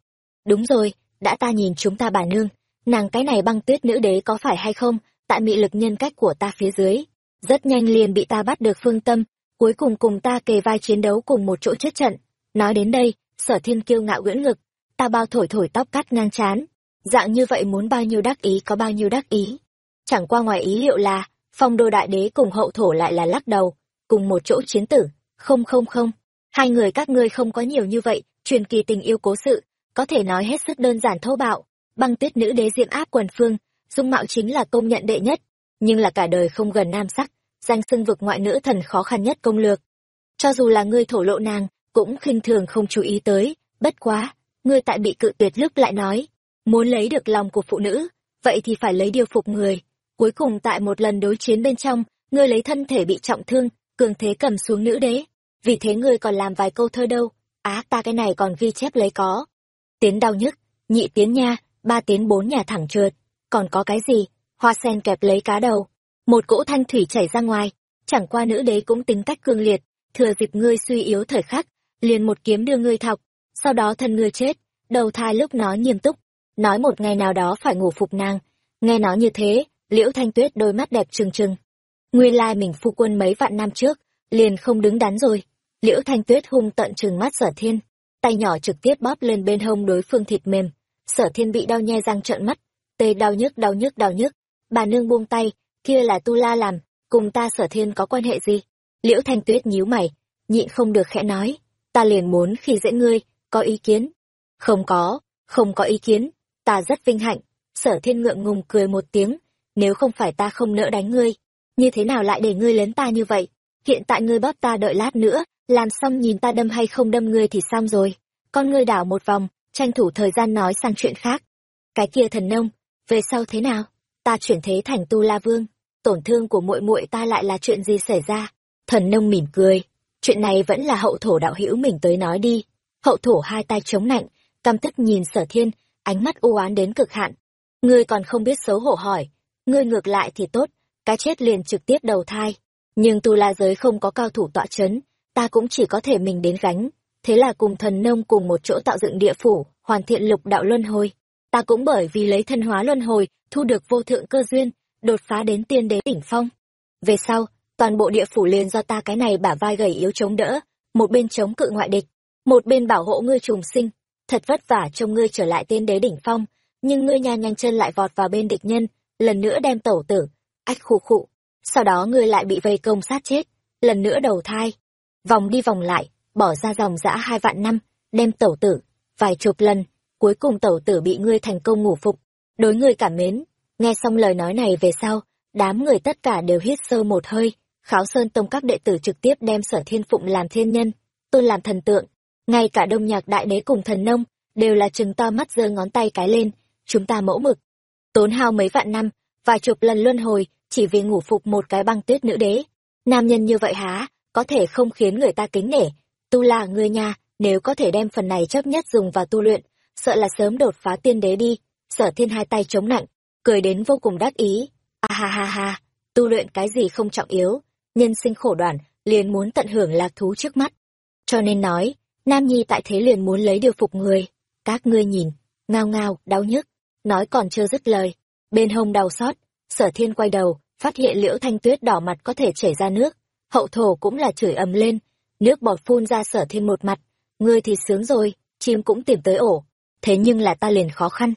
Đúng rồi, đã ta nhìn chúng ta bà nương, nàng cái này băng tuyết nữ đế có phải hay không, tại mị lực nhân cách của ta phía dưới. Rất nhanh liền bị ta bắt được phương tâm, cuối cùng cùng ta kề vai chiến đấu cùng một chỗ chết trận. Nói đến đây sở thiên kiêu ngạo nguyễn ngực ta bao thổi thổi tóc cắt ngang chán dạng như vậy muốn bao nhiêu đắc ý có bao nhiêu đắc ý. Chẳng qua ngoài ý liệu là, phong đô đại đế cùng hậu thổ lại là lắc đầu, cùng một chỗ chiến tử. Không không không. Hai người các ngươi không có nhiều như vậy, truyền kỳ tình yêu cố sự, có thể nói hết sức đơn giản thô bạo. Băng tuyết nữ đế diệm áp quần phương, dung mạo chính là công nhận đệ nhất, nhưng là cả đời không gần nam sắc, danh xưng vực ngoại nữ thần khó khăn nhất công lược. Cho dù là ngươi thổ lộ nàng cũng khinh thường không chú ý tới. Bất quá, ngươi tại bị cự tuyệt lúc lại nói, muốn lấy được lòng của phụ nữ, vậy thì phải lấy điều phục người. Cuối cùng tại một lần đối chiến bên trong, ngươi lấy thân thể bị trọng thương, cường thế cầm xuống nữ đế. Vì thế ngươi còn làm vài câu thơ đâu. Á, ta cái này còn ghi chép lấy có. Tiến đau nhức, nhị tiến nha, ba tiến bốn nhà thẳng trượt. Còn có cái gì? Hoa sen kẹp lấy cá đầu. Một cỗ thanh thủy chảy ra ngoài. Chẳng qua nữ đế cũng tính cách cương liệt. Thừa dịp ngươi suy yếu thời khắc liền một kiếm đưa ngươi thọc. Sau đó thân ngươi chết, đầu thai lúc nó nghiêm túc, nói một ngày nào đó phải ngủ phục nàng. Nghe nó như thế, liễu thanh tuyết đôi mắt đẹp trừng trừng. Nguyên lai mình phu quân mấy vạn năm trước, liền không đứng đắn rồi. Liễu thanh tuyết hung tận trừng mắt sở thiên, tay nhỏ trực tiếp bóp lên bên hông đối phương thịt mềm. Sở thiên bị đau nhe răng trợn mắt, tê đau nhức đau nhức đau nhức. Bà nương buông tay, kia là tu la làm, cùng ta sở thiên có quan hệ gì? Liễu thanh tuyết nhíu mày, nhịn không được khẽ nói ta liền muốn khi dễ ngươi, có ý kiến. Không có không có ý kiến, ta rất vinh hạnh. Sở thiên ngượng ngùng cười một tiếng, nếu không phải ta không nỡ đánh ngươi, như thế nào lại để ngươi lớn ta như vậy? Hiện tại ngươi bóp ta đợi lát nữa, làm xong nhìn ta đâm hay không đâm ngươi thì xong rồi. Con ngươi đảo một vòng, tranh thủ thời gian nói sang chuyện khác. Cái kia thần nông, về sau thế nào? Ta chuyển thế thành tu la vương, tổn thương của muội muội ta lại là chuyện gì xảy ra? Thần nông mỉm cười chuyện này vẫn là hậu thổ đạo hữu mình tới nói đi. Hậu thổ hai tay chống nạnh căm tức nhìn sở thiên ánh mắt u oán đến cực hạn. Ngươi còn không biết xấu hổ hỏi ngươi ngược lại thì tốt cái chết liền trực tiếp đầu thai. Nhưng tu la giới không có cao thủ tọa chấn ta cũng chỉ có thể mình đến gánh. Thế là cùng thần nông cùng một chỗ tạo dựng địa phủ hoàn thiện lục đạo luân hồi. Ta cũng bởi vì lấy thân hóa luân hồi thu được vô thượng cơ duyên đột phá đến tiên đế đỉnh phong. Về sau, toàn bộ địa phủ liền do ta cái này bả vai gầy yếu chống đỡ, một bên chống cự ngoại địch, một bên bảo hộ ngươi trùng sinh. Thật vất vả trông ngươi trở lại tiên đế đỉnh phong, nhưng ngươi nha nhanh chân lại vọt vào bên địch nhân, lần nữa đem tẩu tử, ách khụ khụ. Sau đó ngươi lại bị vây công sát chết, lần nữa đầu thai. Vòng đi vòng lại, bỏ ra dòng dã hai vạn năm, đem tẩu tử, vài chục lần, cuối cùng tẩu tử bị ngươi thành công ngủ phục. Đối ngươi cảm mến, nghe xong lời nói này về sau, đám người tất cả đều hít sâu một hơi, kháo sơn tông các đệ tử trực tiếp đem sở thiên phụng làm thiên nhân, tôn làm thần tượng. Ngay cả đông nhạc đại đế cùng thần nông, đều là chừng to mắt giơ ngón tay cái lên, chúng ta mẫu mực. Tốn hao mấy vạn năm, vài chục lần luân hồi, chỉ vì ngủ phục một cái băng tuyết nữ đế. Nam nhân như vậy há, có thể không khiến người ta kính nể. Tu là người nha, nếu có thể đem phần này chấp nhất dùng vào tu luyện, sợ là sớm đột phá tiên đế đi. Sở thiên hai tay chống nặng, cười đến vô cùng đắc ý. À ha ha ha, tu luyện cái gì không trọng yếu, nhân sinh khổ đoạn, liền muốn tận hưởng lạc thú trước mắt. Cho nên nói, Nam Nhi tại thế liền muốn lấy điều phục người. Các ngươi nhìn, ngao ngao, đau nhức. Nói còn chưa dứt lời. Bên hông đau xót, sở thiên quay đầu, phát hiện liễu thanh tuyết đỏ mặt có thể chảy ra nước. Hậu thổ cũng là chửi ầm lên, nước bọt phun ra sở thiên một mặt. Ngươi thì sướng rồi, chim cũng tìm tới ổ. Thế nhưng là ta liền khó khăn.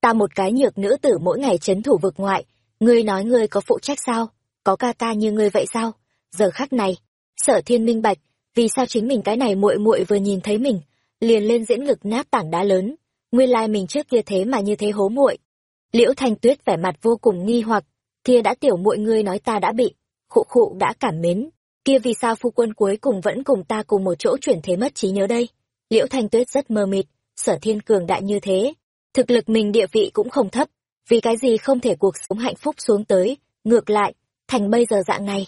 Ta một cái nhược nữ tử mỗi ngày chấn thủ vực ngoại, ngươi nói ngươi có phụ trách sao? Có ca ca như ngươi vậy sao? Giờ khắc này, sở thiên minh bạch, vì sao chính mình cái này muội muội vừa nhìn thấy mình, liền lên diễn ngực nát tảng đá lớn, nguyên lai mình trước kia thế mà như thế hố muội. Liễu Thanh Tuyết vẻ mặt vô cùng nghi hoặc, kia đã tiểu muội ngươi nói ta đã bị, khụ khụ đã cảm mến, kia vì sao phu quân cuối cùng vẫn cùng ta cùng một chỗ chuyển thế mất trí nhớ đây? Liễu Thanh Tuyết rất mơ mịt, sở thiên cường đại như thế, thực lực mình địa vị cũng không thấp, vì cái gì không thể cuộc sống hạnh phúc xuống tới, ngược lại, thành bây giờ dạng này.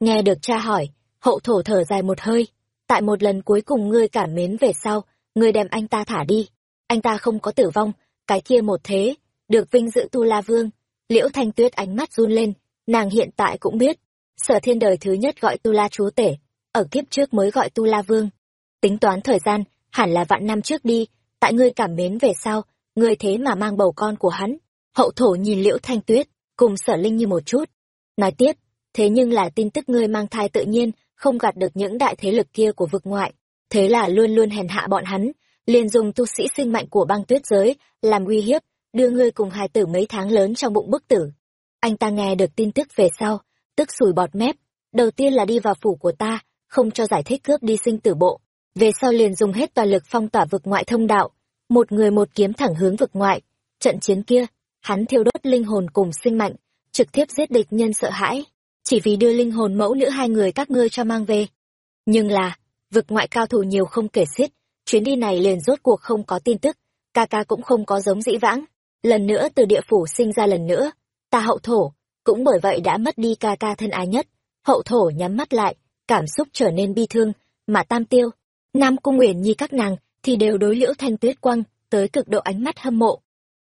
Nghe được cha hỏi, hậu thổ thở dài một hơi, tại một lần cuối cùng ngươi cảm mến về sau, ngươi đem anh ta thả đi. Anh ta không có tử vong, cái kia một thế, được vinh dự tu la vương. Liễu thanh tuyết ánh mắt run lên, nàng hiện tại cũng biết, sở thiên đời thứ nhất gọi tu la chúa tể, ở kiếp trước mới gọi tu la vương. Tính toán thời gian, hẳn là vạn năm trước đi, tại ngươi cảm mến về sau, ngươi thế mà mang bầu con của hắn. Hậu thổ nhìn liễu thanh tuyết, cùng sở linh như một chút. Nói tiếp, thế nhưng là tin tức ngươi mang thai tự nhiên, không gạt được những đại thế lực kia của vực ngoại. Thế là luôn luôn hèn hạ bọn hắn, liền dùng tu sĩ sinh mạnh của băng tuyết giới, làm uy hiếp, đưa ngươi cùng hài tử mấy tháng lớn trong bụng bức tử. Anh ta nghe được tin tức về sau, tức sùi bọt mép, đầu tiên là đi vào phủ của ta, không cho giải thích cướp đi sinh tử bộ. Về sau liền dùng hết toàn lực phong tỏa vực ngoại thông đạo, một người một kiếm thẳng hướng vực ngoại. Trận chiến kia, hắn thiêu đốt linh hồn cùng sinh mạnh, trực tiếp giết địch nhân sợ hãi, chỉ vì đưa linh hồn mẫu nữ hai người các ngươi cho mang về. Nhưng là, vực ngoại cao thủ nhiều không kể xiết, chuyến đi này liền rốt cuộc không có tin tức, ca ca cũng không có giống dĩ vãng. Lần nữa từ địa phủ sinh ra lần nữa, ta hậu thổ, cũng bởi vậy đã mất đi ca ca thân ái nhất. Hậu thổ nhắm mắt lại, cảm xúc trở nên bi thương, mà tam tiêu, nam cung uyển nhi các nàng thì đều đối liễu thanh tuyết quăng tới cực độ ánh mắt hâm mộ.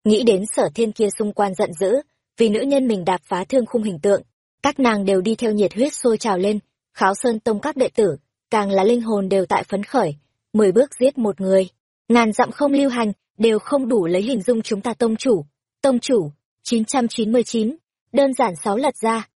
Nghĩ đến sở thiên kia xung quanh giận dữ, vì nữ nhân mình đạp phá thương khung hình tượng, các nàng đều đi theo nhiệt huyết sôi trào lên, kháo sơn tông các đệ tử, càng là linh hồn đều tại phấn khởi, mười bước giết một người, ngàn dặm không lưu hành, đều không đủ lấy hình dung chúng ta tông chủ. Tông chủ, 999, đơn giản sáu lật ra.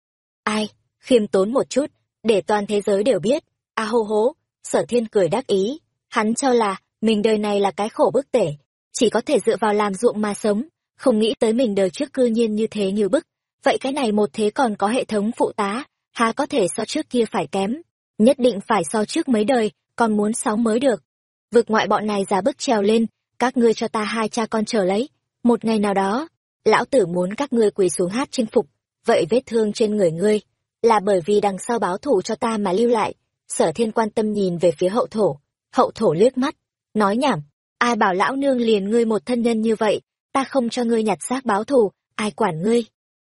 Ai, khiêm tốn một chút, để toàn thế giới đều biết, a hô hố, sở thiên cười đắc ý, hắn cho là, mình đời này là cái khổ bức tể, chỉ có thể dựa vào làm ruộng mà sống, không nghĩ tới mình đời trước cư nhiên như thế như bức, vậy cái này một thế còn có hệ thống phụ tá, há có thể so trước kia phải kém, nhất định phải so trước mấy đời, còn muốn sáu mới được. Vực ngoại bọn này giả bức trèo lên, các ngươi cho ta hai cha con trở lấy, một ngày nào đó, lão tử muốn các ngươi quỳ xuống hát chinh phục, vậy vết thương trên người ngươi, là bởi vì đằng sau báo thù cho ta mà lưu lại, sở thiên quan tâm nhìn về phía hậu thổ, hậu thổ liếc mắt, nói nhảm, ai bảo lão nương liền ngươi một thân nhân như vậy, ta không cho ngươi nhặt xác báo thù, ai quản ngươi?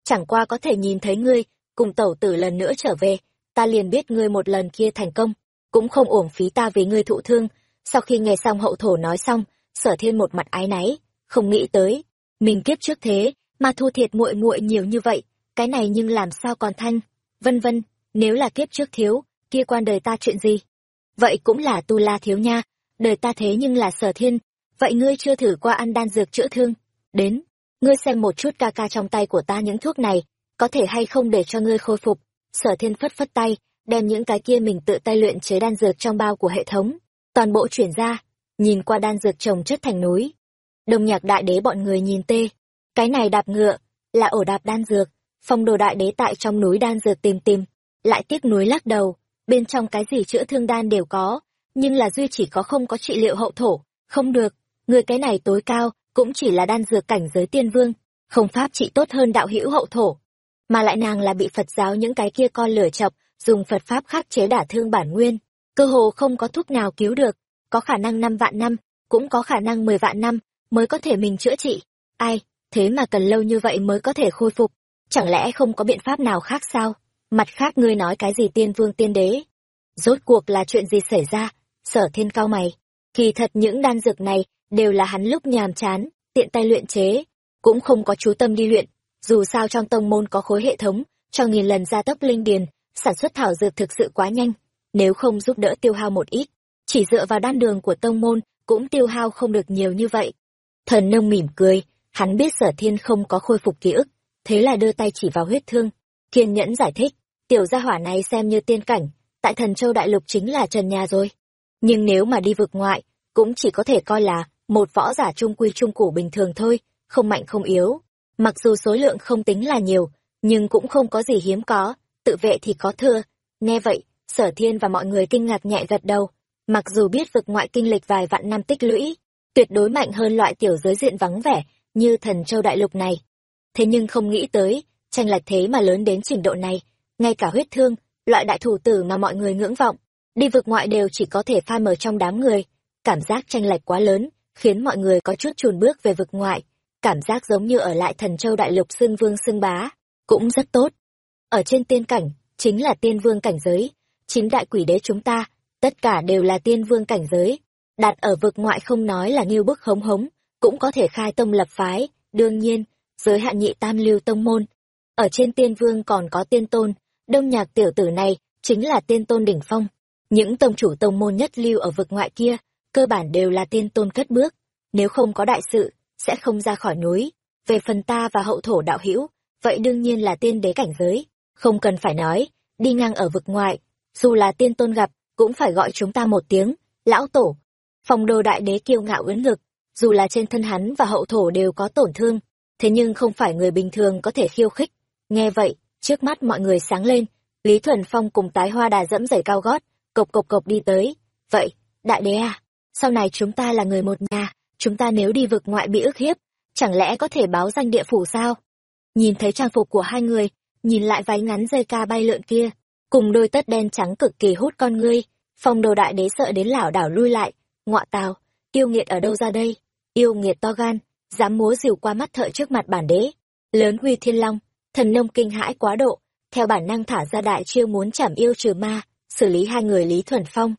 Chẳng qua có thể nhìn thấy ngươi cùng tẩu tử lần nữa trở về ta liền biết ngươi một lần kia thành công cũng không uổng phí ta vì ngươi thụ thương. Sau khi nghe xong hậu thổ nói xong sở thiên một mặt ái náy không nghĩ tới mình kiếp trước thế mà thu thiệt muội muội nhiều như vậy cái này nhưng làm sao còn thanh? Vân vân nếu là kiếp trước thiếu kia quan đời ta chuyện gì? Vậy cũng là tu la thiếu nha đời ta thế nhưng là sở thiên vậy ngươi chưa thử qua ăn đan dược chữa thương đến. Ngươi xem một chút ca ca trong tay của ta những thuốc này, có thể hay không để cho ngươi khôi phục. Sở thiên phất phất tay, đem những cái kia mình tự tay luyện chế đan dược trong bao của hệ thống, toàn bộ chuyển ra, nhìn qua đan dược trồng chất thành núi. Đồng nhạc đại đế bọn người nhìn tê. Cái này đạp ngựa, là ổ đạp đan dược. Phong đồ đại đế tại trong núi đan dược tìm tìm, lại tiếc núi lắc đầu. Bên trong cái gì chữa thương đan đều có, nhưng là duy chỉ có không có trị liệu hậu thổ. Không được, người cái này tối cao cũng chỉ là đan dược cảnh giới tiên vương, không pháp trị tốt hơn đạo hữu hậu thổ, mà lại nàng là bị phật giáo những cái kia con lửa chọc, dùng phật pháp khắc chế đả thương bản nguyên, cơ hồ không có thuốc nào cứu được, có khả năng năm vạn năm, cũng có khả năng mười vạn năm mới có thể mình chữa trị. Ai, thế mà cần lâu như vậy mới có thể khôi phục, chẳng lẽ không có biện pháp nào khác sao? Mặt khác ngươi nói cái gì tiên vương tiên đế? Rốt cuộc là chuyện gì xảy ra? Sở thiên cao mày. Kỳ thật những đan dược này đều là hắn lúc nhàm chán, tiện tay luyện chế, cũng không có chú tâm đi luyện. Dù sao trong tông môn có khối hệ thống, cho nghìn lần gia tốc linh điền, sản xuất thảo dược thực sự quá nhanh, nếu không giúp đỡ tiêu hao một ít. Chỉ dựa vào đan đường của tông môn, cũng tiêu hao không được nhiều như vậy. Thần nông mỉm cười, hắn biết sở thiên không có khôi phục ký ức, thế là đưa tay chỉ vào huyết thương. Kiên nhẫn giải thích, tiểu gia hỏa này xem như tiên cảnh, tại thần châu đại lục chính là trần nhà rồi. Nhưng nếu mà đi vực ngoại, cũng chỉ có thể coi là một võ giả trung quy trung củ bình thường thôi, không mạnh không yếu. Mặc dù số lượng không tính là nhiều, nhưng cũng không có gì hiếm có, tự vệ thì có thưa. Nghe vậy, sở thiên và mọi người kinh ngạc nhẹ gật đầu. Mặc dù biết vực ngoại kinh lịch vài vạn năm tích lũy, tuyệt đối mạnh hơn loại tiểu giới diện vắng vẻ như thần châu đại lục này. Thế nhưng không nghĩ tới, tranh lệch thế mà lớn đến trình độ này. Ngay cả huyết thương, loại đại thủ tử mà mọi người ngưỡng vọng, đi vực ngoại đều chỉ có thể phai mờ trong đám người. Cảm giác tranh lệch quá lớn khiến mọi người có chút chùn bước về vực ngoại, cảm giác giống như ở lại thần châu đại lục xưng vương xưng bá, cũng rất tốt. Ở trên tiên cảnh, chính là tiên vương cảnh giới, chính đại quỷ đế chúng ta, tất cả đều là tiên vương cảnh giới. Đặt ở vực ngoại không nói là nghiêu bức hống hống, cũng có thể khai tông lập phái, đương nhiên, giới hạn nhị tam lưu tông môn. Ở trên tiên vương còn có tiên tôn, đông nhạc tiểu tử này chính là tiên tôn đỉnh phong. Những tông chủ tông môn nhất lưu ở vực ngoại kia cơ bản đều là tiên tôn cất bước, nếu không có đại sự, sẽ không ra khỏi núi. Về phần ta và hậu thổ đạo hữu, vậy đương nhiên là tiên đế cảnh giới. Không cần phải nói, đi ngang ở vực ngoại, dù là tiên tôn gặp, cũng phải gọi chúng ta một tiếng, lão tổ. Phòng đồ đại đế kiêu ngạo ướn ngực dù là trên thân hắn và hậu thổ đều có tổn thương, thế nhưng không phải người bình thường có thể khiêu khích. Nghe vậy, trước mắt mọi người sáng lên, lý thuần phong cùng tái hoa đà dẫm giày cao gót, cộc cộc cộc đi tới. Vậy, đại đế à sau này chúng ta là người một nhà, chúng ta nếu đi vực ngoại bị ức hiếp, chẳng lẽ có thể báo danh địa phủ sao? Nhìn thấy trang phục của hai người, nhìn lại váy ngắn dây ca bay lượn kia, cùng đôi tất đen trắng cực kỳ hút con ngươi, phong đồ đại đế sợ đến lảo đảo lui lại, ngọa tào, yêu nghiệt ở đâu ra đây? Yêu nghiệt to gan, dám múa dìu qua mắt thợ trước mặt bản đế, lớn huy thiên long, thần nông kinh hãi quá độ, theo bản năng thả ra đại chiêu muốn chảm yêu trừ ma, xử lý hai người lý thuần phong.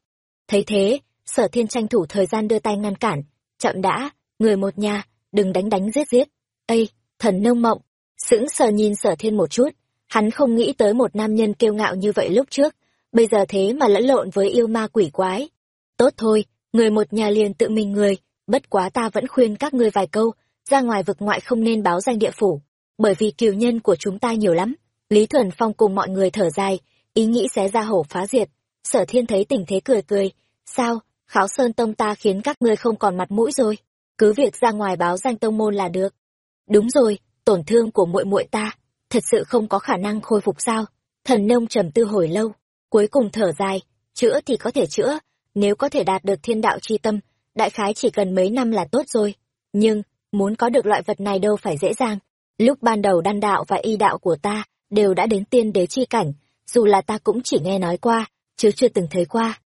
Thấy thế sở thiên tranh thủ thời gian đưa tay ngăn cản. Chậm đã, người một nhà, đừng đánh đánh giết giết. Ây, thần nông mộng. Sững sờ nhìn sở thiên một chút. Hắn không nghĩ tới một nam nhân kiêu ngạo như vậy lúc trước. Bây giờ thế mà lẫn lộn với yêu ma quỷ quái. Tốt thôi, người một nhà liền tự mình người. Bất quá ta vẫn khuyên các ngươi vài câu. Ra ngoài vực ngoại không nên báo danh địa phủ. Bởi vì kiều nhân của chúng ta nhiều lắm. Lý thuần phong cùng mọi người thở dài. Ý nghĩ xé ra hổ phá diệt. Sở thiên thấy tình thế cười cười. Sao kháo sơn tông ta khiến các ngươi không còn mặt mũi rồi. Cứ việc ra ngoài báo danh tông môn là được. Đúng rồi, tổn thương của muội muội ta, thật sự không có khả năng khôi phục sao? Thần nông trầm tư hồi lâu, cuối cùng thở dài, chữa thì có thể chữa, nếu có thể đạt được thiên đạo c h i tâm, đại khái chỉ cần mấy năm là tốt rồi. Nhưng, muốn có được loại vật này đâu phải dễ dàng. Lúc ban đầu đan đạo và y đạo của ta đều đã đến tiên đế chi cảnh, dù là ta cũng chỉ nghe nói qua, chứ chưa từng thấy qua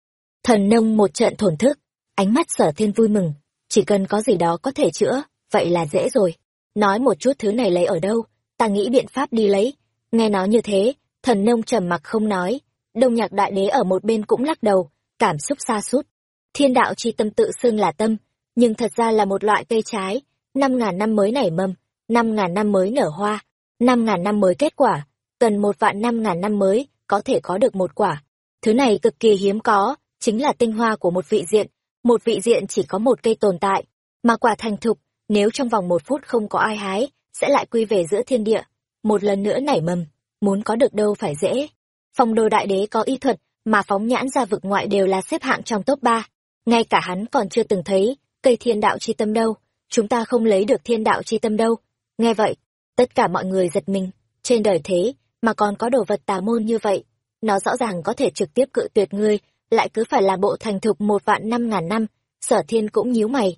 thần nông một trận thổn thức. Ánh mắt sở thiên vui mừng. Chỉ cần có gì đó có thể chữa, vậy là dễ rồi. Nói một chút thứ này lấy ở đâu? Ta nghĩ biện pháp đi lấy. Nghe nói như thế, thần nông trầm mặc không nói. Đông nhạc đại đế ở một bên cũng lắc đầu, cảm xúc xa sút. Thiên đạo chi tâm tự xưng là tâm, nhưng thật ra là một loại cây trái. Năm ngàn năm mới nảy mầm, năm ngàn năm mới nở hoa, năm ngàn năm mới kết quả. Cần một vạn năm ngàn năm mới có thể có được một quả. Thứ này cực kỳ hiếm có chính là tinh hoa của một vị diện một vị diện chỉ có một cây tồn tại mà quả thành thục nếu trong vòng một phút không có ai hái sẽ lại quy về giữa thiên địa một lần nữa nảy mầm, muốn có được đâu phải dễ. Phong đô đại đế có y thuật, mà phóng nhãn ra vực ngoại đều là xếp hạng trong top 3. Ngay cả hắn còn chưa từng thấy, cây thiên đạo chi tâm đâu, chúng ta không lấy được thiên đạo chi tâm đâu. Nghe vậy, tất cả mọi người giật mình, trên đời thế, mà còn có đồ vật tà môn như vậy. Nó rõ ràng có thể trực tiếp cự tuyệt ngươi, lại cứ phải là bộ thành thục một vạn năm ngàn năm, sở thiên cũng nhíu mày.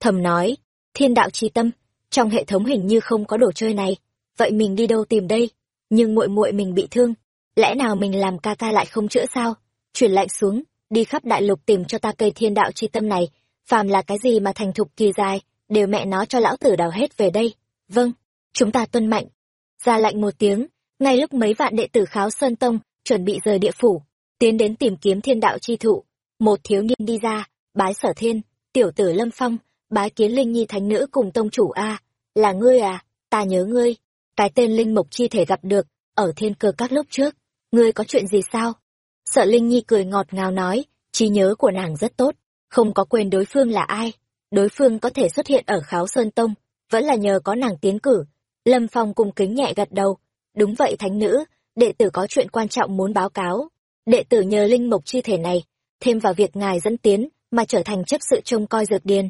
Thầm nói, thiên đạo chi tâm, trong hệ thống hình như không có đồ chơi này, vậy mình đi đâu tìm đây? Nhưng muội muội mình bị thương, lẽ nào mình làm ca ca lại không chữa sao? Chuyển lạnh xuống, đi khắp đại lục tìm cho ta cây thiên đạo chi tâm này, phàm là cái gì mà thành thục kỳ dài, đều mẹ nó cho lão tử đào hết về đây. Vâng, chúng ta tuân mạnh. Ra lạnh một tiếng, ngay lúc mấy vạn đệ tử kháo Sơn Tông chuẩn bị rời địa phủ, tiến đến tìm kiếm thiên đạo chi thụ, một thiếu niên đi ra, bái sở thiên, tiểu tử Lâm Phong, bái kiến Linh Nhi Thánh Nữ cùng tông chủ A, là ngươi à, ta nhớ ngươi, cái tên Linh mục chi thể gặp được, ở thiên cơ các lúc trước, ngươi có chuyện gì sao? Sợ Linh Nhi cười ngọt ngào nói, trí nhớ của nàng rất tốt, không có quên đối phương là ai, đối phương có thể xuất hiện ở Kháo Sơn Tông, vẫn là nhờ có nàng tiến cử. Lâm Phong cung kính nhẹ gật đầu, đúng vậy thánh nữ, đệ tử có chuyện quan trọng muốn báo cáo. Đệ tử nhờ Linh mục chi thể này, thêm vào việc ngài dẫn tiến, mà trở thành chấp sự trông coi dược điền.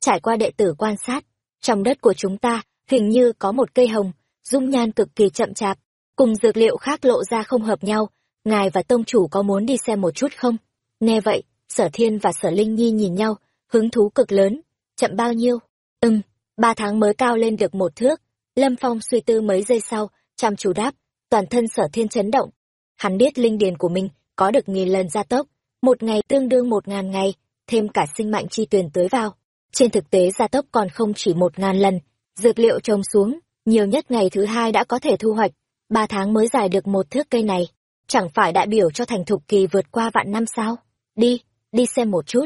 Trải qua đệ tử quan sát, trong đất của chúng ta, hình như có một cây hồng, dung nhan cực kỳ chậm chạp, cùng dược liệu khác lộ ra không hợp nhau, ngài và tông chủ có muốn đi xem một chút không? Nghe vậy, sở thiên và sở linh nhi nhìn nhau, hứng thú cực lớn, chậm bao nhiêu? Ừm, ba tháng mới cao lên được một thước. Lâm Phong suy tư mấy giây sau, chăm chú đáp, toàn thân sở thiên chấn động. Hắn biết linh điền của mình có được nghìn lần gia tốc, một ngày tương đương một ngàn ngày, thêm cả sinh mạnh chi tuyền tới vào. Trên thực tế gia tốc còn không chỉ một ngàn lần, dược liệu trồng xuống, nhiều nhất ngày thứ hai đã có thể thu hoạch, ba tháng mới giải được một thước cây này. Chẳng phải đại biểu cho thành thục kỳ vượt qua vạn năm sao? Đi, đi xem một chút.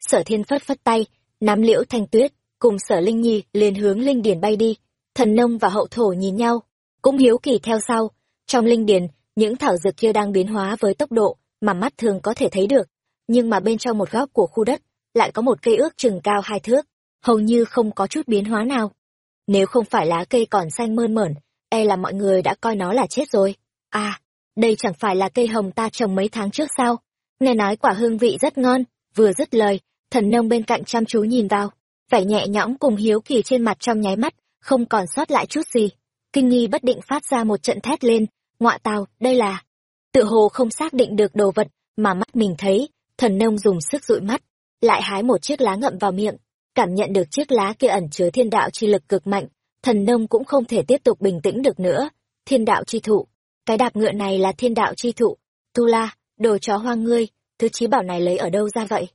Sở thiên phất phất tay, nắm liễu thanh tuyết, cùng sở linh nhi liền hướng linh điền bay đi. Thần nông và hậu thổ nhìn nhau, cũng hiếu kỳ theo sau. Trong linh điền những thảo dược kia đang biến hóa với tốc độ mà mắt thường có thể thấy được. Nhưng mà bên trong một góc của khu đất, lại có một cây ước chừng cao hai thước, hầu như không có chút biến hóa nào. Nếu không phải lá cây còn xanh mơn mởn, e là mọi người đã coi nó là chết rồi. À, đây chẳng phải là cây hồng ta trồng mấy tháng trước sao? Nghe nói quả hương vị rất ngon, vừa dứt lời, thần nông bên cạnh chăm chú nhìn vào, vẻ nhẹ nhõm cùng hiếu kỳ trên mặt trong nháy mắt, không còn sót lại chút gì. Kinh nghi bất định phát ra một trận thét lên, ngoạ tào, đây là... Tự hồ không xác định được đồ vật mà mắt mình thấy, thần nông dùng sức dụi mắt, lại hái một chiếc lá ngậm vào miệng, cảm nhận được chiếc lá kia ẩn chứa thiên đạo chi lực cực mạnh, thần nông cũng không thể tiếp tục bình tĩnh được nữa. Thiên đạo chi thụ, cái đạp ngựa này là thiên đạo chi thụ. Tu La, đồ chó hoang ngươi, thứ trí bảo này lấy ở đâu ra vậy?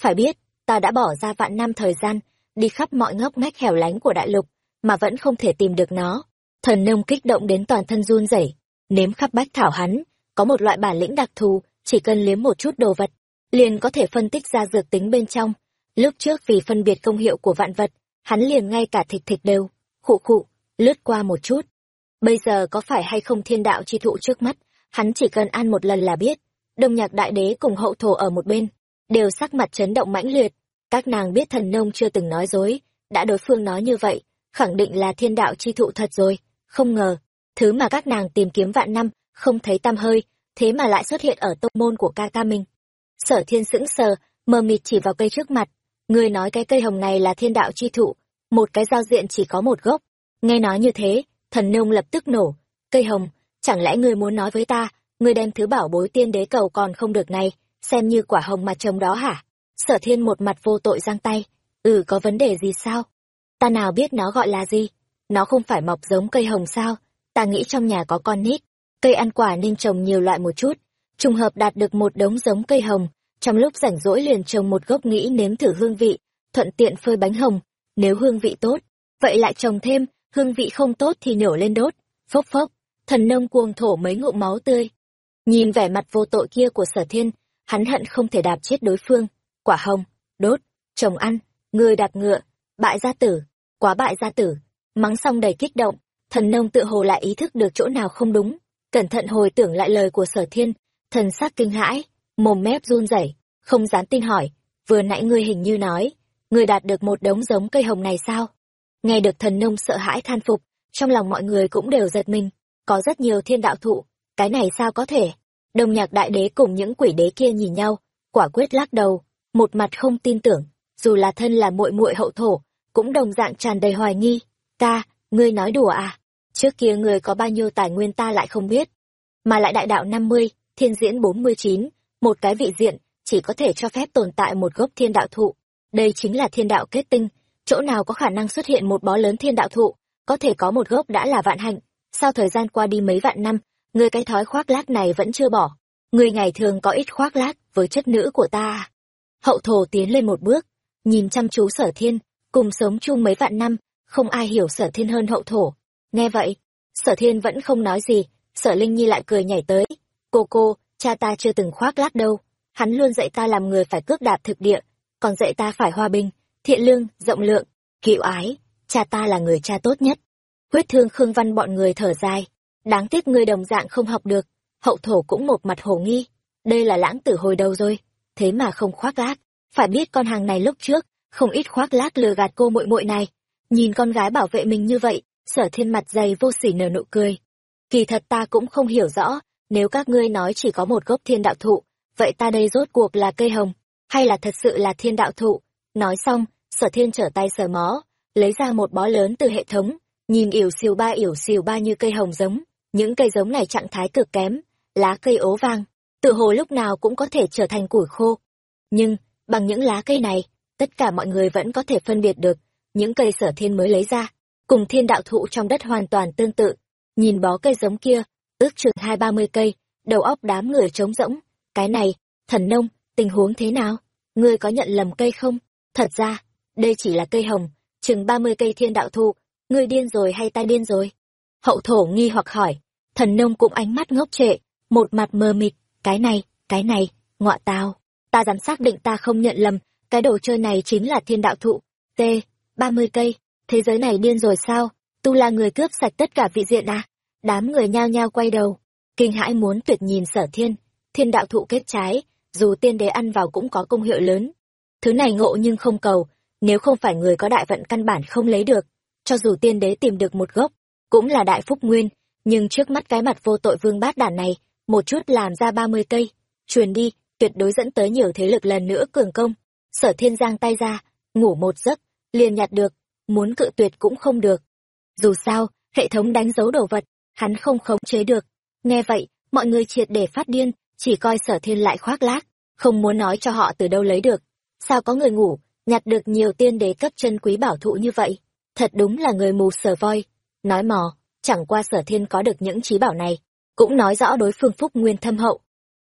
Phải biết, ta đã bỏ ra vạn năm thời gian, đi khắp mọi ngóc ngách hẻo lánh của đại lục, mà vẫn không thể tìm được nó. Thần nông kích động đến toàn thân run rẩy, nếm khắp bách thảo hắn, có một loại bản lĩnh đặc thù, chỉ cần liếm một chút đồ vật, liền có thể phân tích ra dược tính bên trong. Lúc trước vì phân biệt công hiệu của vạn vật, hắn liền ngay cả thịt thịt đều, khụ khụ, lướt qua một chút. Bây giờ có phải hay không thiên đạo chi thụ trước mắt, hắn chỉ cần ăn một lần là biết. Đông nhạc đại đế cùng hậu thổ ở một bên, đều sắc mặt chấn động mãnh liệt. Các nàng biết thần nông chưa từng nói dối, đã đối phương nói như vậy, khẳng định là thiên đạo chi thụ thật rồi. Không ngờ, thứ mà các nàng tìm kiếm vạn năm, không thấy tăm hơi, thế mà lại xuất hiện ở tông môn của ca ca mình. Sở thiên sững sờ, mờ mịt chỉ vào cây trước mặt. Người nói cái cây hồng này là thiên đạo chi thụ, một cái giao diện chỉ có một gốc. Nghe nói như thế, thần nông lập tức nổ. Cây hồng, chẳng lẽ ngươi muốn nói với ta, ngươi đem thứ bảo bối tiên đế cầu còn không được này, xem như quả hồng mà trồng đó hả? Sở thiên một mặt vô tội giang tay. Ừ có vấn đề gì sao? Ta nào biết nó gọi là gì? Nó không phải mọc giống cây hồng sao? Ta nghĩ trong nhà có con nít. Cây ăn quả nên trồng nhiều loại một chút. Trùng hợp đạt được một đống giống cây hồng. Trong lúc rảnh rỗi liền trồng một gốc nghĩ nếm thử hương vị. Thuận tiện phơi bánh hồng. Nếu hương vị tốt, vậy lại trồng thêm. Hương vị không tốt thì nhổ lên đốt. Phốc phốc. Thần nông cuồng thổ mấy ngụm máu tươi. Nhìn vẻ mặt vô tội kia của sở thiên, hắn hận không thể đạp chết đối phương. Quả hồng, đốt, trồng ăn, người đạp ngựa, bại gia tử, quá bại gia tử. Mắng xong đầy kích động, thần nông tự hồ lại ý thức được chỗ nào không đúng. Cẩn thận hồi tưởng lại lời của sở thiên, thần sắc kinh hãi, mồm mép run rẩy, không dám tin hỏi, vừa nãy ngươi hình như nói, ngươi đạt được một đống giống cây hồng này sao? Nghe được thần nông sợ hãi than phục, trong lòng mọi người cũng đều giật mình có rất nhiều thiên đạo thụ cái này sao có thể đông nhạc đại đế cùng những quỷ đế kia nhìn nhau quả quyết lắc đầu một mặt không tin tưởng dù là thân là muội muội hậu thổ cũng đồng dạng tràn đầy hoài nghi ca ngươi nói đùa à trước kia ngươi có bao nhiêu tài nguyên ta lại không biết. Mà lại đại đạo năm mươi, thiên diễn bốn mươi chín, một cái vị diện, chỉ có thể cho phép tồn tại một gốc thiên đạo thụ. Đây chính là thiên đạo kết tinh. Chỗ nào có khả năng xuất hiện một bó lớn thiên đạo thụ, có thể có một gốc đã là vạn hạnh. Sau thời gian qua đi mấy vạn năm, người cái thói khoác lác này vẫn chưa bỏ. Người ngày thường có ít khoác lác với chất nữ của ta. Hậu thổ tiến lên một bước, nhìn chăm chú sở thiên, cùng sống chung mấy vạn năm, không ai hiểu sở thiên hơn hậu thổ nghe vậy, sở thiên vẫn không nói gì, sở linh nhi lại cười nhảy tới. Cô cô, cha ta chưa từng khoác lác đâu. Hắn luôn dạy ta làm người phải cước đạp thực địa, còn dạy ta phải hòa bình, thiện lương, rộng lượng, hữu ái. Cha ta là người cha tốt nhất. Huyết thương khương văn bọn người thở dài. Đáng tiếc ngươi đồng dạng không học được, hậu thổ cũng một mặt hồ nghi. Đây là lãng tử hồi đầu rồi, thế mà không khoác lác. Phải biết con hàng này lúc trước, không ít khoác lác lừa gạt cô muội muội này. Nhìn con gái bảo vệ mình như vậy sở thiên mặt dày vô sỉ nở nụ cười. Kỳ thật ta cũng không hiểu rõ, nếu các ngươi nói chỉ có một gốc thiên đạo thụ, vậy ta đây rốt cuộc là cây hồng, hay là thật sự là thiên đạo thụ? Nói xong, sở thiên trở tay sờ mó, lấy ra một bó lớn từ hệ thống, nhìn ỉu xìu ba ỉu xìu ba như cây hồng giống, những cây giống này trạng thái cực kém, lá cây ố vàng, tự hồ lúc nào cũng có thể trở thành củi khô. Nhưng, bằng những lá cây này, tất cả mọi người vẫn có thể phân biệt được, những cây sở thiên mới lấy ra cùng thiên đạo thụ trong đất hoàn toàn tương tự. Nhìn bó cây giống kia, ước chừng hai ba mươi cây, đầu óc đám người trống rỗng. Cái này, thần nông, tình huống thế nào? Ngươi có nhận lầm cây không? Thật ra, đây chỉ là cây hồng, chừng ba mươi cây thiên đạo thụ. Ngươi điên rồi hay ta điên rồi? Hậu thổ nghi hoặc hỏi. Thần nông cũng ánh mắt ngốc trệ, một mặt mờ mịt. Cái này cái này, ngọa tao ta dám xác định ta không nhận lầm, cái đồ chơi này chính là thiên đạo thụ. T, ba mươi cây thế giới này điên rồi sao? Tu là người cướp sạch tất cả vị diện à? Đám người nhao nhao quay đầu. Kinh hãi muốn tuyệt nhìn sở thiên. Thiên đạo thụ kết trái, dù tiên đế ăn vào cũng có công hiệu lớn. Thứ này ngộ nhưng không cầu, nếu không phải người có đại vận căn bản không lấy được, cho dù tiên đế tìm được một gốc, cũng là đại phúc nguyên, nhưng trước mắt cái mặt vô tội vương bát đản này, một chút làm ra ba mươi cây. Truyền đi, tuyệt đối dẫn tới nhiều thế lực lần nữa cường công. Sở thiên giang tay ra, ngủ một giấc, liền nhặt được muốn cự tuyệt cũng không được. Dù sao, hệ thống đánh dấu đồ vật, hắn không khống chế được. Nghe vậy, mọi người triệt để phát điên, chỉ coi sở thiên lại khoác lác, không muốn nói cho họ từ đâu lấy được. Sao có người ngủ, nhặt được nhiều tiên đế cấp chân quý bảo thụ như vậy? Thật đúng là người mù sờ voi. Nói mò, chẳng qua sở thiên có được những trí bảo này, cũng nói rõ đối phương phúc nguyên thâm hậu.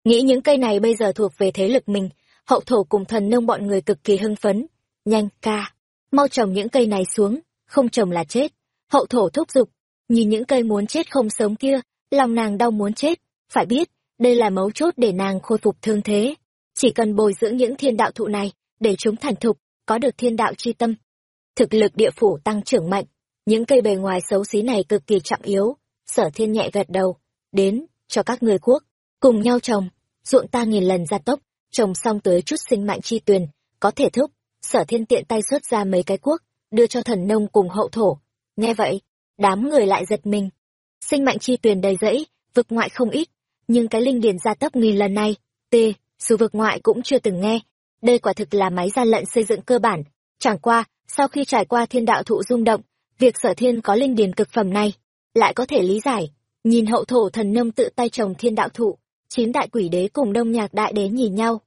Nghĩ những cây này bây giờ thuộc về thế lực mình, hậu thổ cùng thần nông bọn người cực kỳ hưng phấn. Nhanh, ca mau trồng những cây này xuống, không trồng là chết. Hậu thổ thúc giục, nhìn những cây muốn chết không sống kia, lòng nàng đau muốn chết. Phải biết, đây là mấu chốt để nàng khôi phục thương thế. Chỉ cần bồi dưỡng những thiên đạo thụ này, để chúng thành thục, có được thiên đạo chi tâm. Thực lực địa phủ tăng trưởng mạnh, những cây bề ngoài xấu xí này cực kỳ trọng yếu. Sở thiên nhẹ gật đầu, đến, cho các người quốc cùng nhau trồng. Ruộng ta nghìn lần gia tốc, trồng xong tới chút sinh mạnh chi tuyền, có thể thúc sở thiên tiện tay xuất ra mấy cái cuốc, đưa cho thần nông cùng hậu thổ. Nghe vậy, đám người lại giật mình. Sinh mạnh chi tuyền đầy rẫy, vực ngoại không ít, nhưng cái linh điền gia tốc nghìn lần này t dù vực ngoại cũng chưa từng nghe. Đây quả thực là máy gian lận xây dựng cơ bản. Chẳng qua, sau khi trải qua thiên đạo thụ rung động, việc sở thiên có linh điền cực phẩm này, lại có thể lý giải. Nhìn hậu thổ thần nông tự tay trồng thiên đạo thụ, chín đại quỷ đế cùng đông nhạc đại đế nhìn nhau.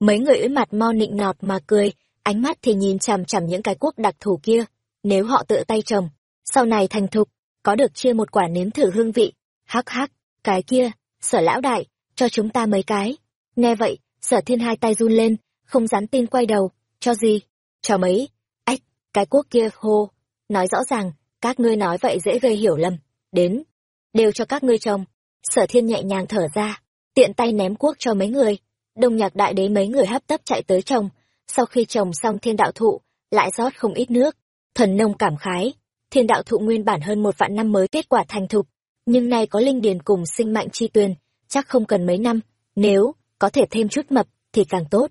Mấy người ưỡi mặt mo nịnh nọt mà cười ánh mắt thì nhìn chằm chằm những cái cuốc đặc thù kia. Nếu họ tự tay trồng, sau này thành thục, có được chia một quả nếm thử hương vị. Hắc hắc, cái kia, sở lão đại, cho chúng ta mấy cái. Nghe vậy, sở thiên hai tay run lên, không dám tin quay đầu. Cho gì? Cho mấy? Ách, cái cuốc kia, hô. Nói rõ ràng, các ngươi nói vậy dễ gây hiểu lầm. Đến, đều cho các ngươi trồng. Sở thiên nhẹ nhàng thở ra, tiện tay ném cuốc cho mấy người. Đông nhạc đại đế mấy người hấp tấp chạy tới trồng sau khi trồng xong thiên đạo thụ, lại rót không ít nước. Thần nông cảm khái, thiên đạo thụ nguyên bản hơn một vạn năm mới kết quả thành thục, nhưng nay có linh điền cùng sinh mạnh chi tuyền, chắc không cần mấy năm, nếu có thể thêm chút mập thì càng tốt.